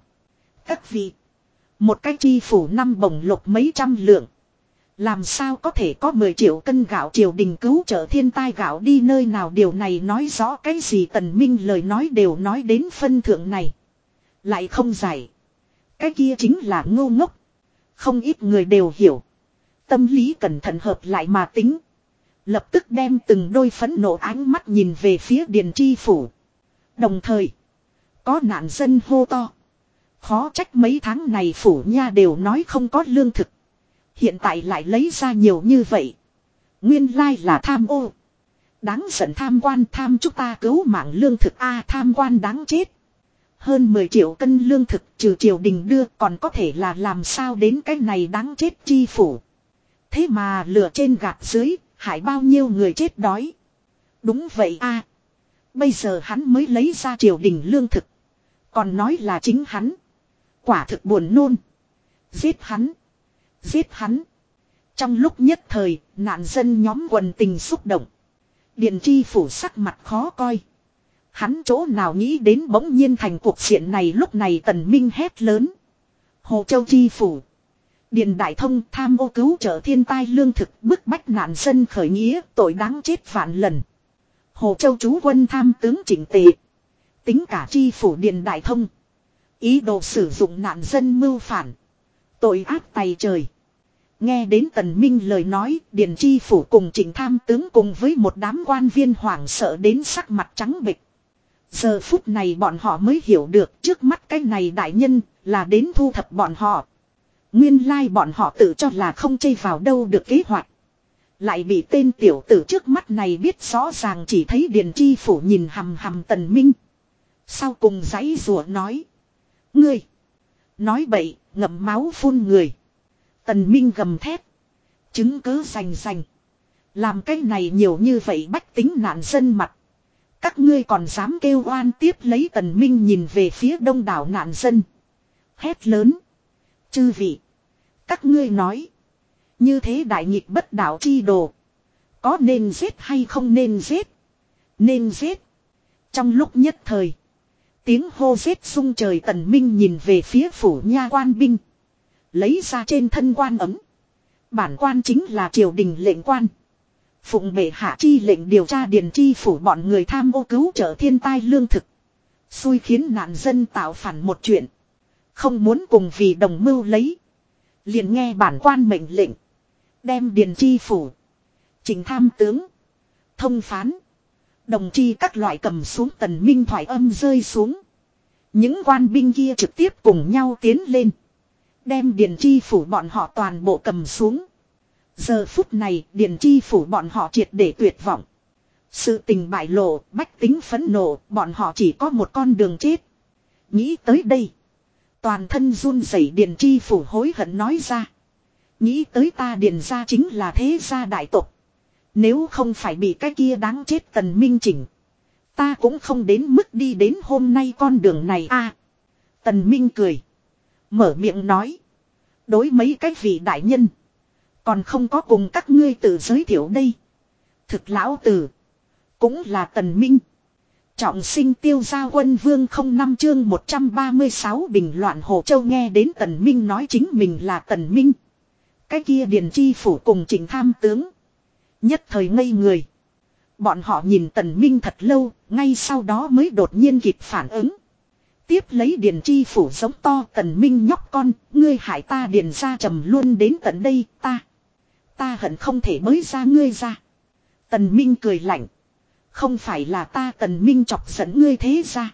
[SPEAKER 1] Các vị. Một cái chi phủ năm bồng lục mấy trăm lượng. Làm sao có thể có 10 triệu cân gạo triều đình cứu trợ thiên tai gạo đi nơi nào điều này nói rõ cái gì tần minh lời nói đều nói đến phân thượng này. Lại không giải. Cái kia chính là ngu ngốc. Không ít người đều hiểu. Tâm lý cẩn thận hợp lại mà tính. Lập tức đem từng đôi phấn nộ ánh mắt nhìn về phía Điền Tri Phủ. Đồng thời, có nạn dân hô to. Khó trách mấy tháng này Phủ Nha đều nói không có lương thực. Hiện tại lại lấy ra nhiều như vậy. Nguyên lai là tham ô. Đáng giận tham quan tham chúng ta cứu mạng lương thực A tham quan đáng chết. Hơn 10 triệu cân lương thực trừ triều đình đưa còn có thể là làm sao đến cái này đáng chết chi phủ. Thế mà lửa trên gạt dưới Hại bao nhiêu người chết đói. Đúng vậy a Bây giờ hắn mới lấy ra triều đình lương thực. Còn nói là chính hắn. Quả thực buồn nôn. Giết hắn. Giết hắn. Trong lúc nhất thời, nạn dân nhóm quần tình xúc động. Điện tri phủ sắc mặt khó coi. Hắn chỗ nào nghĩ đến bỗng nhiên thành cuộc diện này lúc này tần minh hét lớn. Hồ Châu chi phủ. Điền Đại Thông tham ô cứu trợ thiên tai lương thực bức bách nạn dân khởi nghĩa tội đáng chết vạn lần. Hồ Châu chú quân tham tướng chỉnh tề. Tính cả chi phủ Điền Đại Thông. Ý đồ sử dụng nạn dân mưu phản. Tội ác tay trời. Nghe đến Tần Minh lời nói, Điền Chi Phủ cùng chỉnh tham tướng cùng với một đám quan viên hoảng sợ đến sắc mặt trắng bệch. Giờ phút này bọn họ mới hiểu được trước mắt cái này đại nhân là đến thu thập bọn họ. Nguyên lai bọn họ tự cho là không chây vào đâu được kế hoạch. Lại bị tên tiểu tử trước mắt này biết rõ ràng chỉ thấy Điền Chi Phủ nhìn hầm hầm tần minh. Sau cùng giấy rùa nói. Ngươi. Nói bậy, ngậm máu phun người. Tần minh gầm thét. Chứng cứ rành rành. Làm cái này nhiều như vậy bách tính nạn dân mặt. Các ngươi còn dám kêu oan tiếp lấy tần minh nhìn về phía đông đảo nạn dân. Hét lớn. Chư vị. Các ngươi nói. Như thế đại nghịch bất đạo chi đồ. Có nên giết hay không nên giết. Nên giết. Trong lúc nhất thời. Tiếng hô giết sung trời tần minh nhìn về phía phủ nha quan binh. Lấy ra trên thân quan ấm. Bản quan chính là triều đình lệnh quan. Phụng bệ hạ chi lệnh điều tra điền chi phủ bọn người tham ô cứu trợ thiên tai lương thực. Xui khiến nạn dân tạo phản một chuyện. Không muốn cùng vì đồng mưu lấy. Liền nghe bản quan mệnh lệnh. Đem điền chi phủ. Trình tham tướng. Thông phán. Đồng chi các loại cầm xuống tần minh thoại âm rơi xuống. Những quan binh kia trực tiếp cùng nhau tiến lên. Đem Điền Chi phủ bọn họ toàn bộ cầm xuống. Giờ phút này Điền Chi phủ bọn họ triệt để tuyệt vọng. Sự tình bại lộ, bách tính phẫn nộ, bọn họ chỉ có một con đường chết. Nghĩ tới đây. Toàn thân run rẩy Điền Chi phủ hối hận nói ra. Nghĩ tới ta Điền gia chính là thế gia đại tộc. Nếu không phải bị cái kia đáng chết tần minh chỉnh. Ta cũng không đến mức đi đến hôm nay con đường này a. tần minh cười. Mở miệng nói. Đối mấy cái vị đại nhân. Còn không có cùng các ngươi tự giới thiệu đây. Thực lão tử. Cũng là tần minh. Trọng sinh tiêu gia quân vương không năm chương 136 bình loạn Hồ Châu nghe đến tần minh nói chính mình là tần minh. Cái kia điền chi phủ cùng trình tham tướng. Nhất thời ngây người. Bọn họ nhìn tần minh thật lâu, ngay sau đó mới đột nhiên kịp phản ứng. Tiếp lấy điền chi phủ giống to tần minh nhóc con, ngươi hại ta điền ra trầm luôn đến tận đây, ta. Ta hận không thể mới ra ngươi ra. Tần minh cười lạnh. Không phải là ta tần minh chọc giận ngươi thế ra.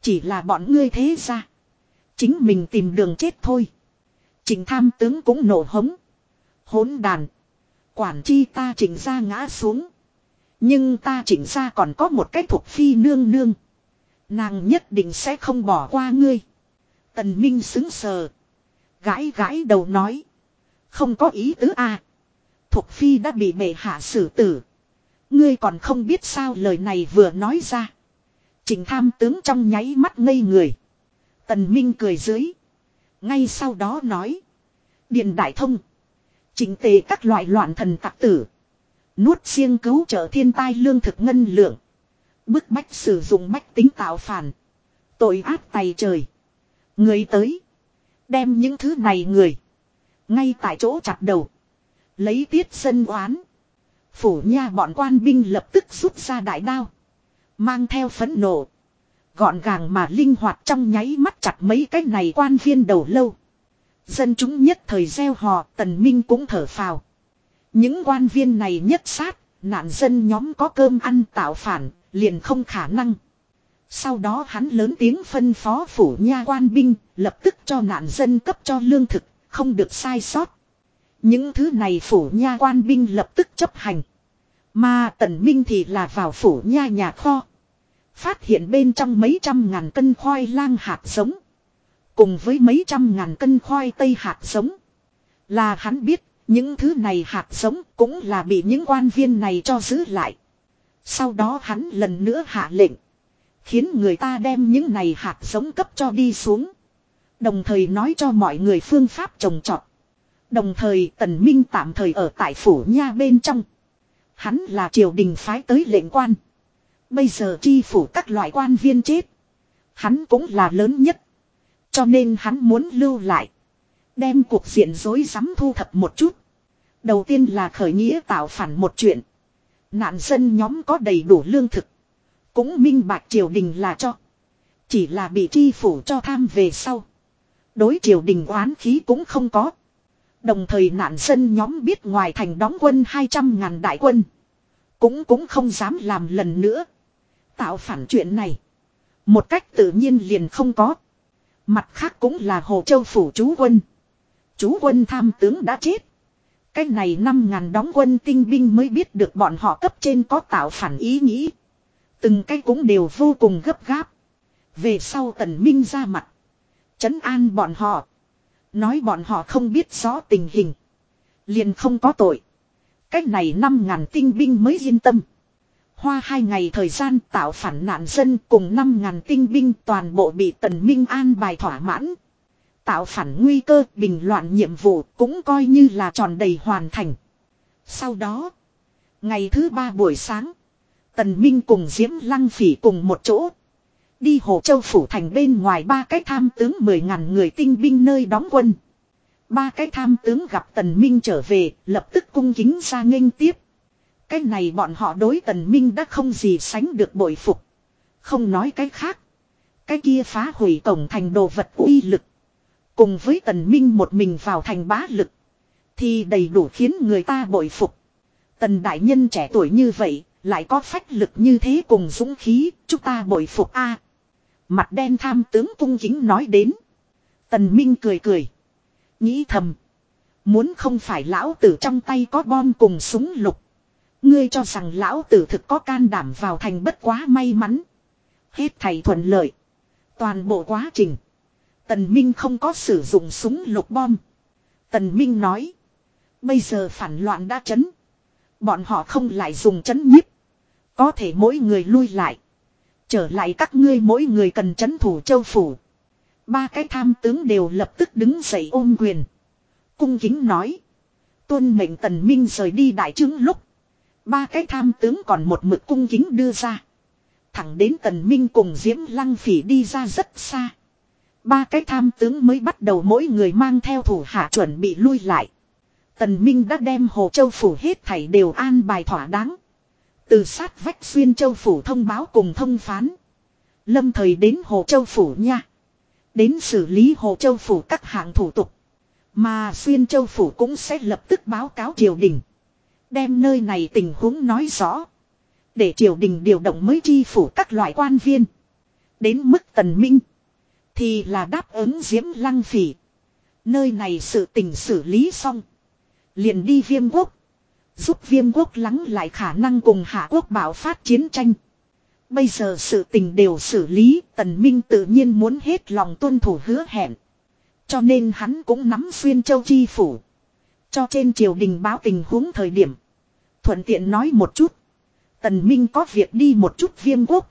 [SPEAKER 1] Chỉ là bọn ngươi thế ra. Chính mình tìm đường chết thôi. Trình tham tướng cũng nổ hống. Hỗn đàn. Quản chi ta chỉnh ra ngã xuống. Nhưng ta chỉnh ra còn có một cái thuộc phi nương nương. Nàng nhất định sẽ không bỏ qua ngươi. Tần Minh xứng sờ. Gãi gãi đầu nói. Không có ý tứ a. À. Thục phi đã bị bệ hạ xử tử. Ngươi còn không biết sao lời này vừa nói ra. Trình tham tướng trong nháy mắt ngây người. Tần Minh cười dưới. Ngay sau đó nói. Điện đại thông. chính tề các loại loạn thần tặc tử. Nuốt siêng cứu trợ thiên tai lương thực ngân lượng. Bức bách sử dụng bách tính tạo phản. Tội ác tay trời. Người tới. Đem những thứ này người. Ngay tại chỗ chặt đầu. Lấy tiết sân oán. Phủ nha bọn quan binh lập tức rút ra đại đao. Mang theo phẫn nộ. Gọn gàng mà linh hoạt trong nháy mắt chặt mấy cái này quan viên đầu lâu. Dân chúng nhất thời gieo hò tần minh cũng thở phào. Những quan viên này nhất sát, nạn dân nhóm có cơm ăn tạo phản, liền không khả năng. Sau đó hắn lớn tiếng phân phó phủ nha quan binh, lập tức cho nạn dân cấp cho lương thực, không được sai sót. Những thứ này phủ nha quan binh lập tức chấp hành. Mà tần minh thì là vào phủ nha nhà kho. Phát hiện bên trong mấy trăm ngàn cân khoai lang hạt giống. Cùng với mấy trăm ngàn cân khoai tây hạt giống. Là hắn biết, những thứ này hạt giống cũng là bị những quan viên này cho giữ lại. Sau đó hắn lần nữa hạ lệnh. Khiến người ta đem những này hạt giống cấp cho đi xuống. Đồng thời nói cho mọi người phương pháp trồng trọt. Đồng thời tần minh tạm thời ở tại phủ nha bên trong. Hắn là triều đình phái tới lệnh quan. Bây giờ chi phủ các loại quan viên chết. Hắn cũng là lớn nhất. Cho nên hắn muốn lưu lại. Đem cuộc diện dối rắm thu thập một chút. Đầu tiên là khởi nghĩa tạo phản một chuyện. Nạn dân nhóm có đầy đủ lương thực. Cũng minh bạch triều đình là cho. Chỉ là bị tri phủ cho tham về sau. Đối triều đình oán khí cũng không có. Đồng thời nạn dân nhóm biết ngoài thành đóng quân 200 ngàn đại quân. Cũng cũng không dám làm lần nữa. Tạo phản chuyện này. Một cách tự nhiên liền không có. Mặt khác cũng là Hồ Châu Phủ chú quân. Chú quân tham tướng đã chết. Cái này năm ngàn đóng quân tinh binh mới biết được bọn họ cấp trên có tạo phản ý nghĩ. Từng cái cũng đều vô cùng gấp gáp. Về sau tần minh ra mặt. Chấn an bọn họ. Nói bọn họ không biết rõ tình hình. Liền không có tội. Cách này năm ngàn tinh binh mới yên tâm. Hoa hai ngày thời gian tạo phản nạn dân cùng năm ngàn tinh binh toàn bộ bị tần minh an bài thỏa mãn. Tạo phản nguy cơ bình loạn nhiệm vụ cũng coi như là tròn đầy hoàn thành. Sau đó, ngày thứ ba buổi sáng, tần minh cùng Diễm Lăng Phỉ cùng một chỗ. Đi Hồ Châu Phủ Thành bên ngoài ba cái tham tướng mười ngàn người tinh binh nơi đóng quân. Ba cái tham tướng gặp tần minh trở về, lập tức cung kính ra nghênh tiếp. Cái này bọn họ đối tần minh đã không gì sánh được bội phục. Không nói cái khác. Cái kia phá hủy cổng thành đồ vật uy lực. Cùng với tần minh một mình vào thành bá lực. Thì đầy đủ khiến người ta bội phục. Tần đại nhân trẻ tuổi như vậy, lại có phách lực như thế cùng dũng khí, chúng ta bội phục a mặt đen tham tướng cung kính nói đến. Tần Minh cười cười. Nghĩ thầm. Muốn không phải lão tử trong tay có bom cùng súng lục. Ngươi cho rằng lão tử thực có can đảm vào thành bất quá may mắn. Hết thầy thuận lợi. Toàn bộ quá trình. Tần Minh không có sử dụng súng lục bom. Tần Minh nói. Bây giờ phản loạn đã chấn. Bọn họ không lại dùng chấn nhiếp. Có thể mỗi người lui lại. Trở lại các ngươi mỗi người cần chấn thủ châu phủ. Ba cái tham tướng đều lập tức đứng dậy ôm quyền. Cung kính nói. Tuân mệnh tần minh rời đi đại trướng lúc. Ba cái tham tướng còn một mực cung kính đưa ra. Thẳng đến tần minh cùng diễm lăng phỉ đi ra rất xa. Ba cái tham tướng mới bắt đầu mỗi người mang theo thủ hạ chuẩn bị lui lại. Tần Minh đã đem Hồ Châu Phủ hết thảy đều an bài thỏa đáng. Từ sát vách xuyên Châu Phủ thông báo cùng thông phán. Lâm thời đến Hồ Châu Phủ nha. Đến xử lý Hồ Châu Phủ các hạng thủ tục. Mà xuyên Châu Phủ cũng sẽ lập tức báo cáo triều đình. Đem nơi này tình huống nói rõ. Để triều đình điều động mới chi phủ các loại quan viên. Đến mức tần minh. Thì là đáp ứng diễm lăng phỉ. Nơi này sự tình xử lý xong. Liền đi viêm quốc. Giúp viêm quốc lắng lại khả năng cùng hạ quốc bảo phát chiến tranh. Bây giờ sự tình đều xử lý, tần minh tự nhiên muốn hết lòng tuân thủ hứa hẹn. Cho nên hắn cũng nắm xuyên châu chi phủ. Cho trên triều đình báo tình huống thời điểm. Thuận tiện nói một chút. Tần Minh có việc đi một chút viêm quốc.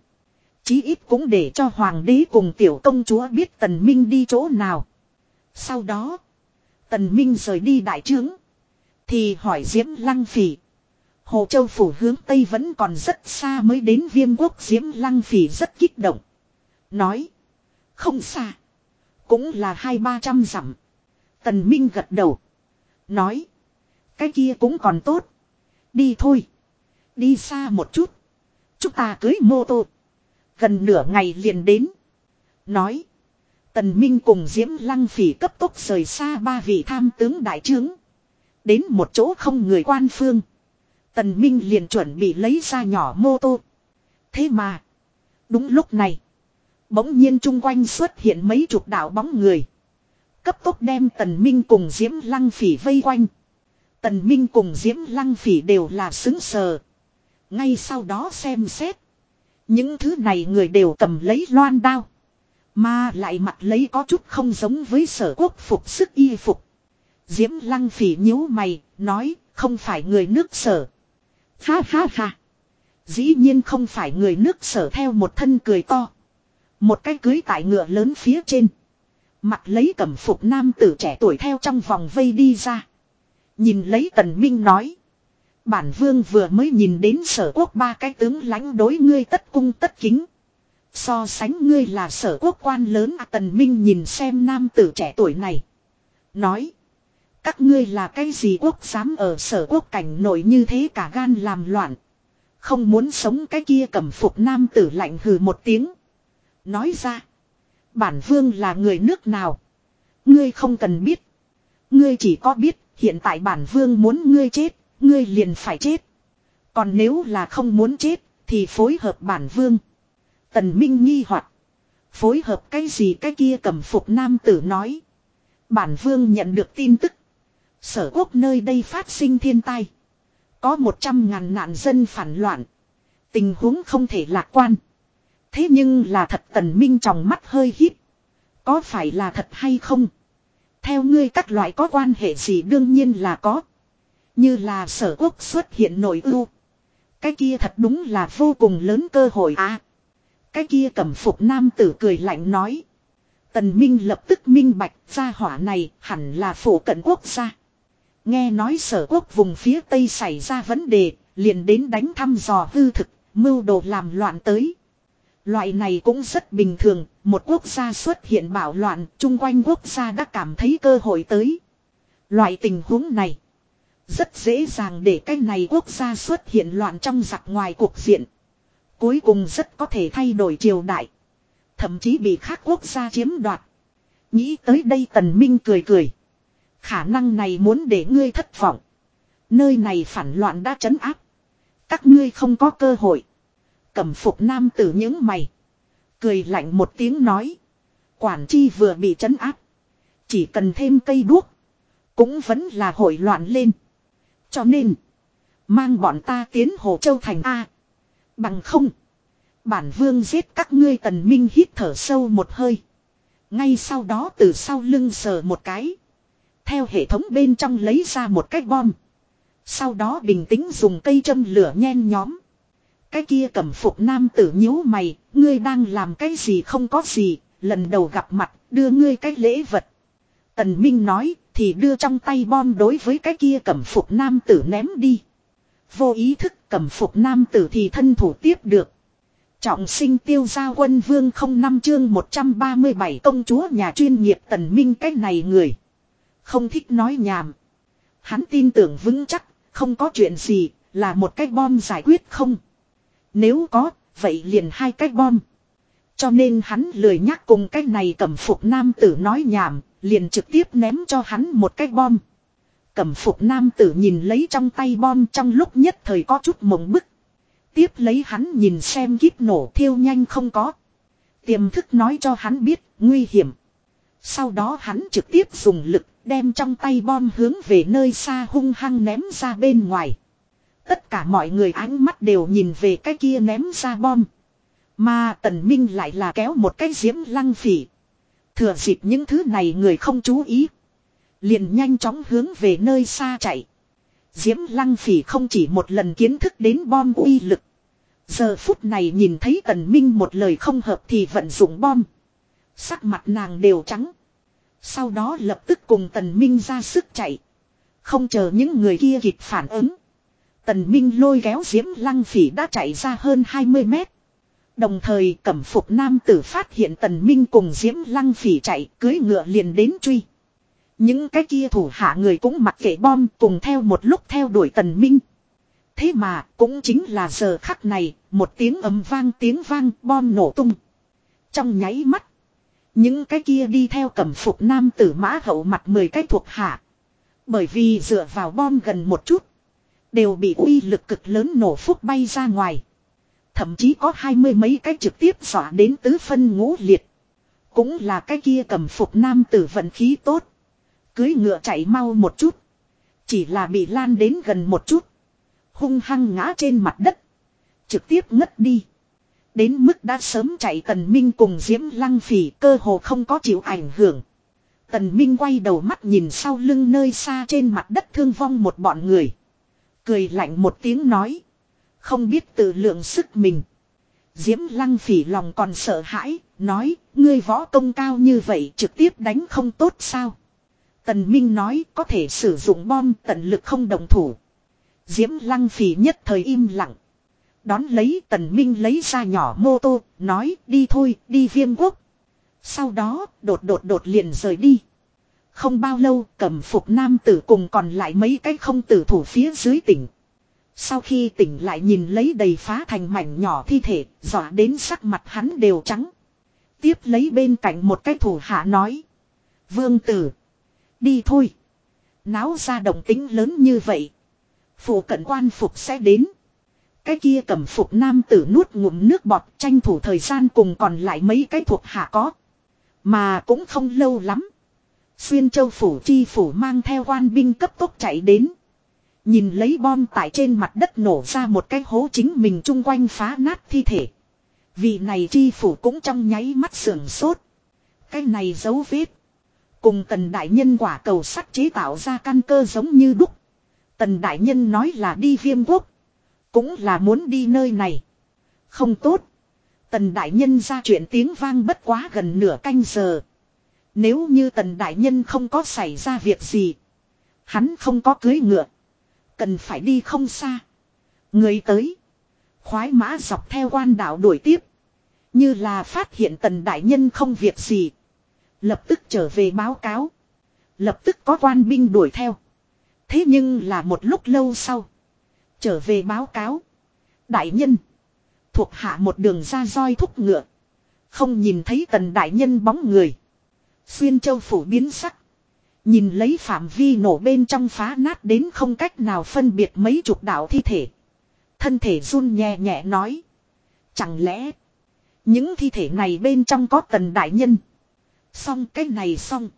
[SPEAKER 1] Chí ít cũng để cho hoàng đế cùng tiểu công chúa biết Tần Minh đi chỗ nào. Sau đó. Tần Minh rời đi đại trướng. Thì hỏi Diễm Lăng Phỉ. Hồ Châu Phủ hướng Tây vẫn còn rất xa mới đến viêm quốc, Diễm Lăng Phỉ rất kích động. Nói. Không xa. Cũng là hai ba trăm dặm. Tần Minh gật đầu. Nói. Cái kia cũng còn tốt. Đi thôi. Đi xa một chút. Chúng ta cưới mô tô. Gần nửa ngày liền đến. Nói. Tần Minh cùng Diễm Lăng Phỉ cấp tốc rời xa ba vị tham tướng đại trướng. Đến một chỗ không người quan phương. Tần Minh liền chuẩn bị lấy ra nhỏ mô tô. Thế mà. Đúng lúc này. Bỗng nhiên chung quanh xuất hiện mấy chục đạo bóng người. Cấp tốc đem Tần Minh cùng Diễm Lăng Phỉ vây quanh. Tần Minh cùng Diễm Lăng Phỉ đều là xứng sờ. Ngay sau đó xem xét. Những thứ này người đều cầm lấy loan đao. Mà lại mặt lấy có chút không giống với sở quốc phục sức y phục. Diễm lăng phỉ nhíu mày, nói, không phải người nước sở. Ha ha ha. Dĩ nhiên không phải người nước sở theo một thân cười to. Một cái cưới tại ngựa lớn phía trên. Mặt lấy cẩm phục nam tử trẻ tuổi theo trong vòng vây đi ra. Nhìn lấy tần minh nói. Bản vương vừa mới nhìn đến sở quốc ba cái tướng lãnh đối ngươi tất cung tất kính. So sánh ngươi là sở quốc quan lớn à tần minh nhìn xem nam tử trẻ tuổi này. Nói. Các ngươi là cái gì quốc dám ở sở quốc cảnh nổi như thế cả gan làm loạn. Không muốn sống cái kia cầm phục nam tử lạnh hừ một tiếng. Nói ra. Bản vương là người nước nào. Ngươi không cần biết. Ngươi chỉ có biết, hiện tại bản vương muốn ngươi chết. Ngươi liền phải chết. Còn nếu là không muốn chết, thì phối hợp bản vương. Tần Minh nghi hoặc, Phối hợp cái gì cái kia cầm phục nam tử nói. Bản vương nhận được tin tức. Sở quốc nơi đây phát sinh thiên tai. Có một trăm ngàn nạn dân phản loạn. Tình huống không thể lạc quan. Thế nhưng là thật tần minh trong mắt hơi hít. Có phải là thật hay không? Theo ngươi các loại có quan hệ gì đương nhiên là có. Như là sở quốc xuất hiện nội ưu. Cái kia thật đúng là vô cùng lớn cơ hội à. Cái kia cẩm phục nam tử cười lạnh nói. Tần Minh lập tức minh bạch ra hỏa này hẳn là phổ cận quốc gia. Nghe nói sở quốc vùng phía Tây xảy ra vấn đề, liền đến đánh thăm dò hư thực, mưu đồ làm loạn tới. Loại này cũng rất bình thường, một quốc gia xuất hiện bạo loạn, chung quanh quốc gia đã cảm thấy cơ hội tới. Loại tình huống này, rất dễ dàng để cái này quốc gia xuất hiện loạn trong giặc ngoài cuộc diện. Cuối cùng rất có thể thay đổi triều đại. Thậm chí bị khác quốc gia chiếm đoạt. Nghĩ tới đây tần minh cười cười. Khả năng này muốn để ngươi thất vọng. Nơi này phản loạn đã chấn áp. Các ngươi không có cơ hội. Cẩm phục nam tử những mày. Cười lạnh một tiếng nói. Quản chi vừa bị chấn áp. Chỉ cần thêm cây đuốc. Cũng vẫn là hội loạn lên. Cho nên. Mang bọn ta tiến Hồ Châu Thành A. Bằng không. Bản vương giết các ngươi tần minh hít thở sâu một hơi. Ngay sau đó từ sau lưng sờ một cái. Theo hệ thống bên trong lấy ra một cái bom. Sau đó bình tĩnh dùng cây châm lửa nhen nhóm. Cái kia cẩm phục nam tử nhíu mày, ngươi đang làm cái gì không có gì, lần đầu gặp mặt, đưa ngươi cái lễ vật. Tần Minh nói, thì đưa trong tay bom đối với cái kia cẩm phục nam tử ném đi. Vô ý thức cẩm phục nam tử thì thân thủ tiếp được. Trọng sinh tiêu gia quân vương không năm chương 137 công chúa nhà chuyên nghiệp tần minh cái này người. Không thích nói nhảm. Hắn tin tưởng vững chắc, không có chuyện gì, là một cái bom giải quyết không. Nếu có, vậy liền hai cái bom. Cho nên hắn lười nhắc cùng cái này cẩm phục nam tử nói nhảm, liền trực tiếp ném cho hắn một cái bom. Cẩm phục nam tử nhìn lấy trong tay bom trong lúc nhất thời có chút mộng bức. Tiếp lấy hắn nhìn xem kíp nổ thiêu nhanh không có. Tiềm thức nói cho hắn biết nguy hiểm. Sau đó hắn trực tiếp dùng lực đem trong tay bom hướng về nơi xa hung hăng ném ra bên ngoài. Tất cả mọi người ánh mắt đều nhìn về cái kia ném ra bom. Mà tần minh lại là kéo một cái diễm lăng phỉ. Thừa dịp những thứ này người không chú ý. Liền nhanh chóng hướng về nơi xa chạy. Diễm lăng phỉ không chỉ một lần kiến thức đến bom uy lực. Giờ phút này nhìn thấy tần minh một lời không hợp thì vận dụng bom. Sắc mặt nàng đều trắng. Sau đó lập tức cùng tần minh ra sức chạy. Không chờ những người kia kịp phản ứng. Tần minh lôi kéo diễm lăng phỉ đã chạy ra hơn 20 mét. Đồng thời cẩm phục nam tử phát hiện tần minh cùng diễm lăng phỉ chạy cưới ngựa liền đến truy. Những cái kia thủ hạ người cũng mặc kệ bom cùng theo một lúc theo đuổi tần minh. Thế mà cũng chính là giờ khắc này, một tiếng ấm vang tiếng vang bom nổ tung. Trong nháy mắt, những cái kia đi theo cẩm phục nam tử mã hậu mặt 10 cái thuộc hạ. Bởi vì dựa vào bom gần một chút, đều bị uy lực cực lớn nổ phúc bay ra ngoài. Thậm chí có hai mươi mấy cái trực tiếp dọa đến tứ phân ngũ liệt. Cũng là cái kia cầm phục nam tử vận khí tốt. Cưới ngựa chạy mau một chút. Chỉ là bị lan đến gần một chút. Hung hăng ngã trên mặt đất. Trực tiếp ngất đi. Đến mức đã sớm chạy Tần Minh cùng Diễm Lăng Phỉ cơ hồ không có chịu ảnh hưởng. Tần Minh quay đầu mắt nhìn sau lưng nơi xa trên mặt đất thương vong một bọn người. Cười lạnh một tiếng nói. Không biết tự lượng sức mình. Diễm Lăng Phỉ lòng còn sợ hãi, nói, ngươi võ công cao như vậy trực tiếp đánh không tốt sao? Tần Minh nói có thể sử dụng bom tận lực không đồng thủ. Diễm Lăng Phỉ nhất thời im lặng. Đón lấy Tần Minh lấy ra nhỏ mô tô, nói đi thôi, đi viêm quốc. Sau đó, đột đột đột liền rời đi. Không bao lâu, cầm phục nam tử cùng còn lại mấy cái không tử thủ phía dưới tỉnh. Sau khi tỉnh lại nhìn lấy đầy phá thành mảnh nhỏ thi thể, dọa đến sắc mặt hắn đều trắng. Tiếp lấy bên cạnh một cái thủ hạ nói. Vương tử. Đi thôi. Náo ra động tính lớn như vậy. Phủ cận quan phục sẽ đến. Cái kia cầm phục nam tử nuốt ngụm nước bọt tranh thủ thời gian cùng còn lại mấy cái thuộc hạ có. Mà cũng không lâu lắm. Xuyên châu phủ chi phủ mang theo quan binh cấp tốc chạy đến. Nhìn lấy bom tại trên mặt đất nổ ra một cái hố chính mình chung quanh phá nát thi thể. Vị này chi phủ cũng trong nháy mắt sưởng sốt. Cái này dấu vết. Cùng tần đại nhân quả cầu sắt chế tạo ra căn cơ giống như đúc. Tần đại nhân nói là đi viêm quốc. Cũng là muốn đi nơi này. Không tốt. Tần đại nhân ra chuyện tiếng vang bất quá gần nửa canh giờ. Nếu như tần đại nhân không có xảy ra việc gì. Hắn không có cưới ngựa. Cần phải đi không xa. Người tới. Khoái mã dọc theo quan đạo đuổi tiếp. Như là phát hiện tần đại nhân không việc gì. Lập tức trở về báo cáo. Lập tức có quan binh đuổi theo. Thế nhưng là một lúc lâu sau. Trở về báo cáo. Đại nhân. Thuộc hạ một đường ra roi thúc ngựa. Không nhìn thấy tần đại nhân bóng người. Xuyên châu phủ biến sắc. Nhìn lấy phạm vi nổ bên trong phá nát đến không cách nào phân biệt mấy chục đạo thi thể. Thân thể run nhẹ nhẹ nói. Chẳng lẽ. Những thi thể này bên trong có tần đại nhân. Xong cái này xong.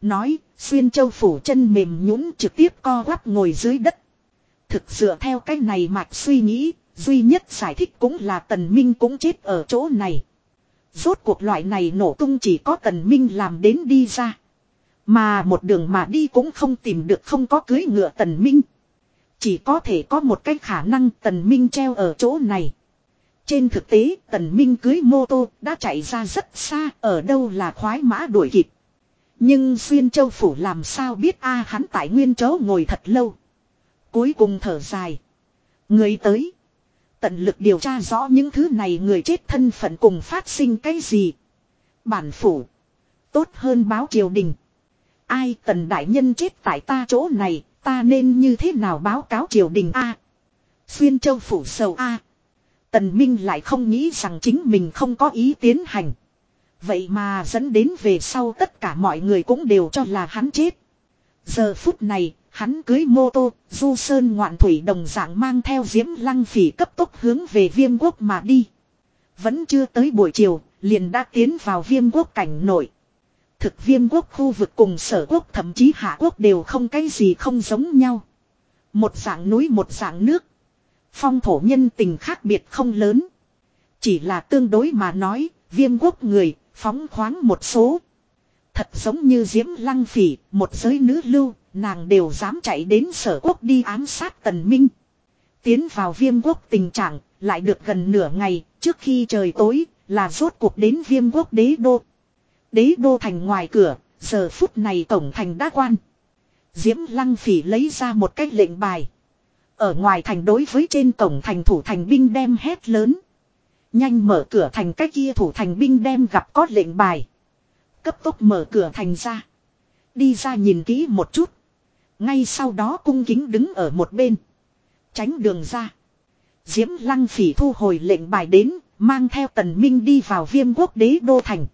[SPEAKER 1] Nói, xuyên châu phủ chân mềm nhũn trực tiếp co quắp ngồi dưới đất. Thực dựa theo cái này mạch suy nghĩ, duy nhất giải thích cũng là tần minh cũng chết ở chỗ này. Rốt cuộc loại này nổ tung chỉ có tần minh làm đến đi ra. Mà một đường mà đi cũng không tìm được không có cưới ngựa tần minh. Chỉ có thể có một cái khả năng tần minh treo ở chỗ này. Trên thực tế tần minh cưới mô tô đã chạy ra rất xa ở đâu là khoái mã đuổi kịp. Nhưng xuyên châu phủ làm sao biết a à, hắn tại nguyên chỗ ngồi thật lâu. Cuối cùng thở dài. Người tới. Tận lực điều tra rõ những thứ này người chết thân phận cùng phát sinh cái gì. Bản phủ. Tốt hơn báo triều đình. Ai tần đại nhân chết tại ta chỗ này, ta nên như thế nào báo cáo triều đình A. Xuyên châu phủ sầu A. Tần Minh lại không nghĩ rằng chính mình không có ý tiến hành. Vậy mà dẫn đến về sau tất cả mọi người cũng đều cho là hắn chết. Giờ phút này, hắn cưới mô tô, du sơn ngoạn thủy đồng dạng mang theo diễm lăng phỉ cấp tốc hướng về viêm quốc mà đi. Vẫn chưa tới buổi chiều, liền đã tiến vào viêm quốc cảnh nội. Thực viêm quốc khu vực cùng sở quốc thậm chí hạ quốc đều không cái gì không giống nhau. Một dạng núi một dạng nước. Phong thổ nhân tình khác biệt không lớn. Chỉ là tương đối mà nói, viêm quốc người, phóng khoáng một số. Thật giống như diễm lăng phỉ, một giới nữ lưu, nàng đều dám chạy đến sở quốc đi ám sát tần minh. Tiến vào viêm quốc tình trạng, lại được gần nửa ngày, trước khi trời tối, là rốt cuộc đến viêm quốc đế đô. Đế đô thành ngoài cửa, giờ phút này tổng thành đã quan. Diễm lăng phỉ lấy ra một cái lệnh bài. Ở ngoài thành đối với trên tổng thành thủ thành binh đem hét lớn. Nhanh mở cửa thành cách kia thủ thành binh đem gặp có lệnh bài. Cấp tốc mở cửa thành ra. Đi ra nhìn kỹ một chút. Ngay sau đó cung kính đứng ở một bên. Tránh đường ra. Diễm lăng phỉ thu hồi lệnh bài đến, mang theo tần minh đi vào viêm quốc đế đô thành.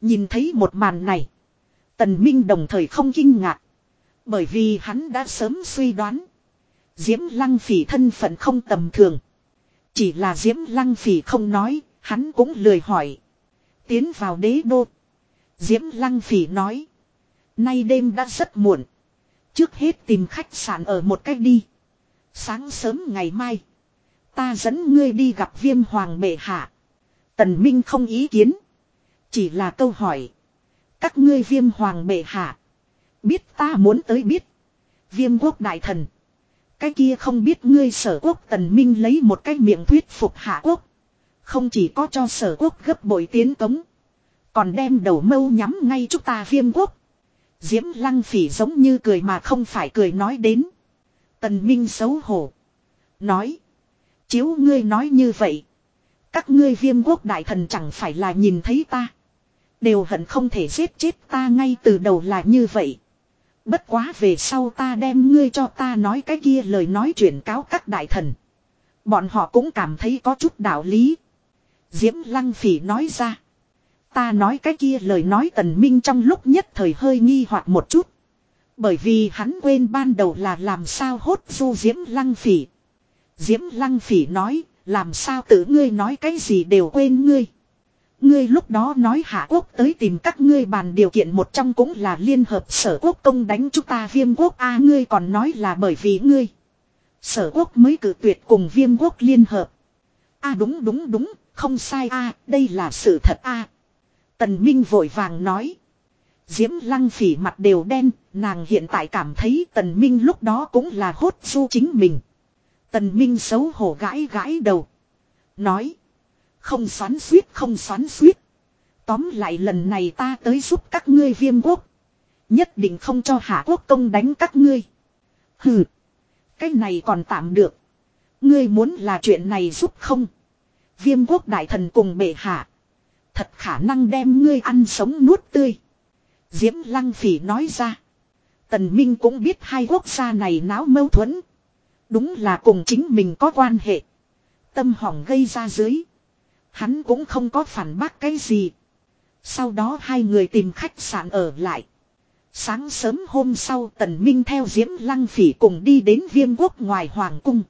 [SPEAKER 1] Nhìn thấy một màn này. Tần minh đồng thời không kinh ngạc. Bởi vì hắn đã sớm suy đoán. Diễm lăng phỉ thân phận không tầm thường. Chỉ là Diễm lăng phỉ không nói, hắn cũng lười hỏi. Tiến vào đế đô. Diễm lăng phỉ nói. Nay đêm đã rất muộn. Trước hết tìm khách sạn ở một cách đi. Sáng sớm ngày mai. Ta dẫn ngươi đi gặp viêm hoàng bệ hạ. Tần Minh không ý kiến. Chỉ là câu hỏi. Các ngươi viêm hoàng bệ hạ. Biết ta muốn tới biết. Viêm quốc đại thần. Cái kia không biết ngươi sở quốc tần minh lấy một cái miệng thuyết phục hạ quốc. Không chỉ có cho sở quốc gấp bội tiến cống. Còn đem đầu mâu nhắm ngay chúng ta viêm quốc. Diễm lăng phỉ giống như cười mà không phải cười nói đến. Tần Minh xấu hổ. Nói. Chiếu ngươi nói như vậy. Các ngươi viêm quốc đại thần chẳng phải là nhìn thấy ta. Đều hận không thể giết chết ta ngay từ đầu là như vậy. Bất quá về sau ta đem ngươi cho ta nói cái kia lời nói chuyển cáo các đại thần. Bọn họ cũng cảm thấy có chút đạo lý. Diễm Lăng Phỉ nói ra. Ta nói cái kia lời nói tần minh trong lúc nhất thời hơi nghi hoặc một chút. Bởi vì hắn quên ban đầu là làm sao hốt du Diễm Lăng Phỉ. Diễm Lăng Phỉ nói, làm sao tự ngươi nói cái gì đều quên ngươi. Ngươi lúc đó nói hạ quốc tới tìm các ngươi bàn điều kiện một trong cũng là liên hợp sở quốc công đánh chúng ta viêm quốc a ngươi còn nói là bởi vì ngươi. Sở quốc mới cử tuyệt cùng viêm quốc liên hợp. a đúng đúng đúng, không sai a đây là sự thật a Tần Minh vội vàng nói. Diễm lăng phỉ mặt đều đen, nàng hiện tại cảm thấy tần Minh lúc đó cũng là hốt du chính mình. Tần Minh xấu hổ gãi gãi đầu. Nói. Không xoắn suýt không xoắn suýt. Tóm lại lần này ta tới giúp các ngươi viêm quốc. Nhất định không cho hạ quốc công đánh các ngươi. Hừ. Cái này còn tạm được. Ngươi muốn là chuyện này giúp không. Viêm quốc đại thần cùng bệ hạ. Thật khả năng đem ngươi ăn sống nuốt tươi. Diễm Lăng Phỉ nói ra. Tần Minh cũng biết hai quốc gia này náo mâu thuẫn. Đúng là cùng chính mình có quan hệ. Tâm hỏng gây ra dưới. Hắn cũng không có phản bác cái gì. Sau đó hai người tìm khách sạn ở lại. Sáng sớm hôm sau tần minh theo diễm lăng phỉ cùng đi đến viêm quốc ngoài hoàng cung.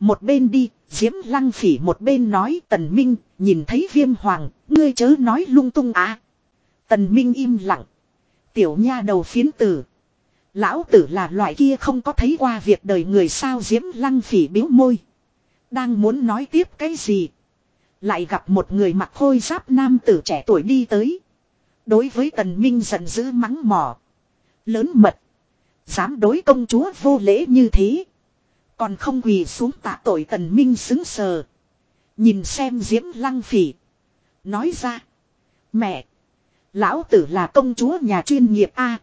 [SPEAKER 1] Một bên đi, diễm lăng phỉ một bên nói tần minh, nhìn thấy viêm hoàng, ngươi chớ nói lung tung à. Tần minh im lặng. Tiểu nha đầu phiến tử. Lão tử là loại kia không có thấy qua việc đời người sao diễm lăng phỉ biếu môi. Đang muốn nói tiếp cái gì. Lại gặp một người mặc khôi giáp nam tử trẻ tuổi đi tới. Đối với tần minh giận dữ mắng mỏ. Lớn mật. Dám đối công chúa vô lễ như thế. Còn không quỳ xuống tạ tội tần minh xứng sờ. Nhìn xem diễm lăng phỉ. Nói ra. Mẹ. Lão tử là công chúa nhà chuyên nghiệp A.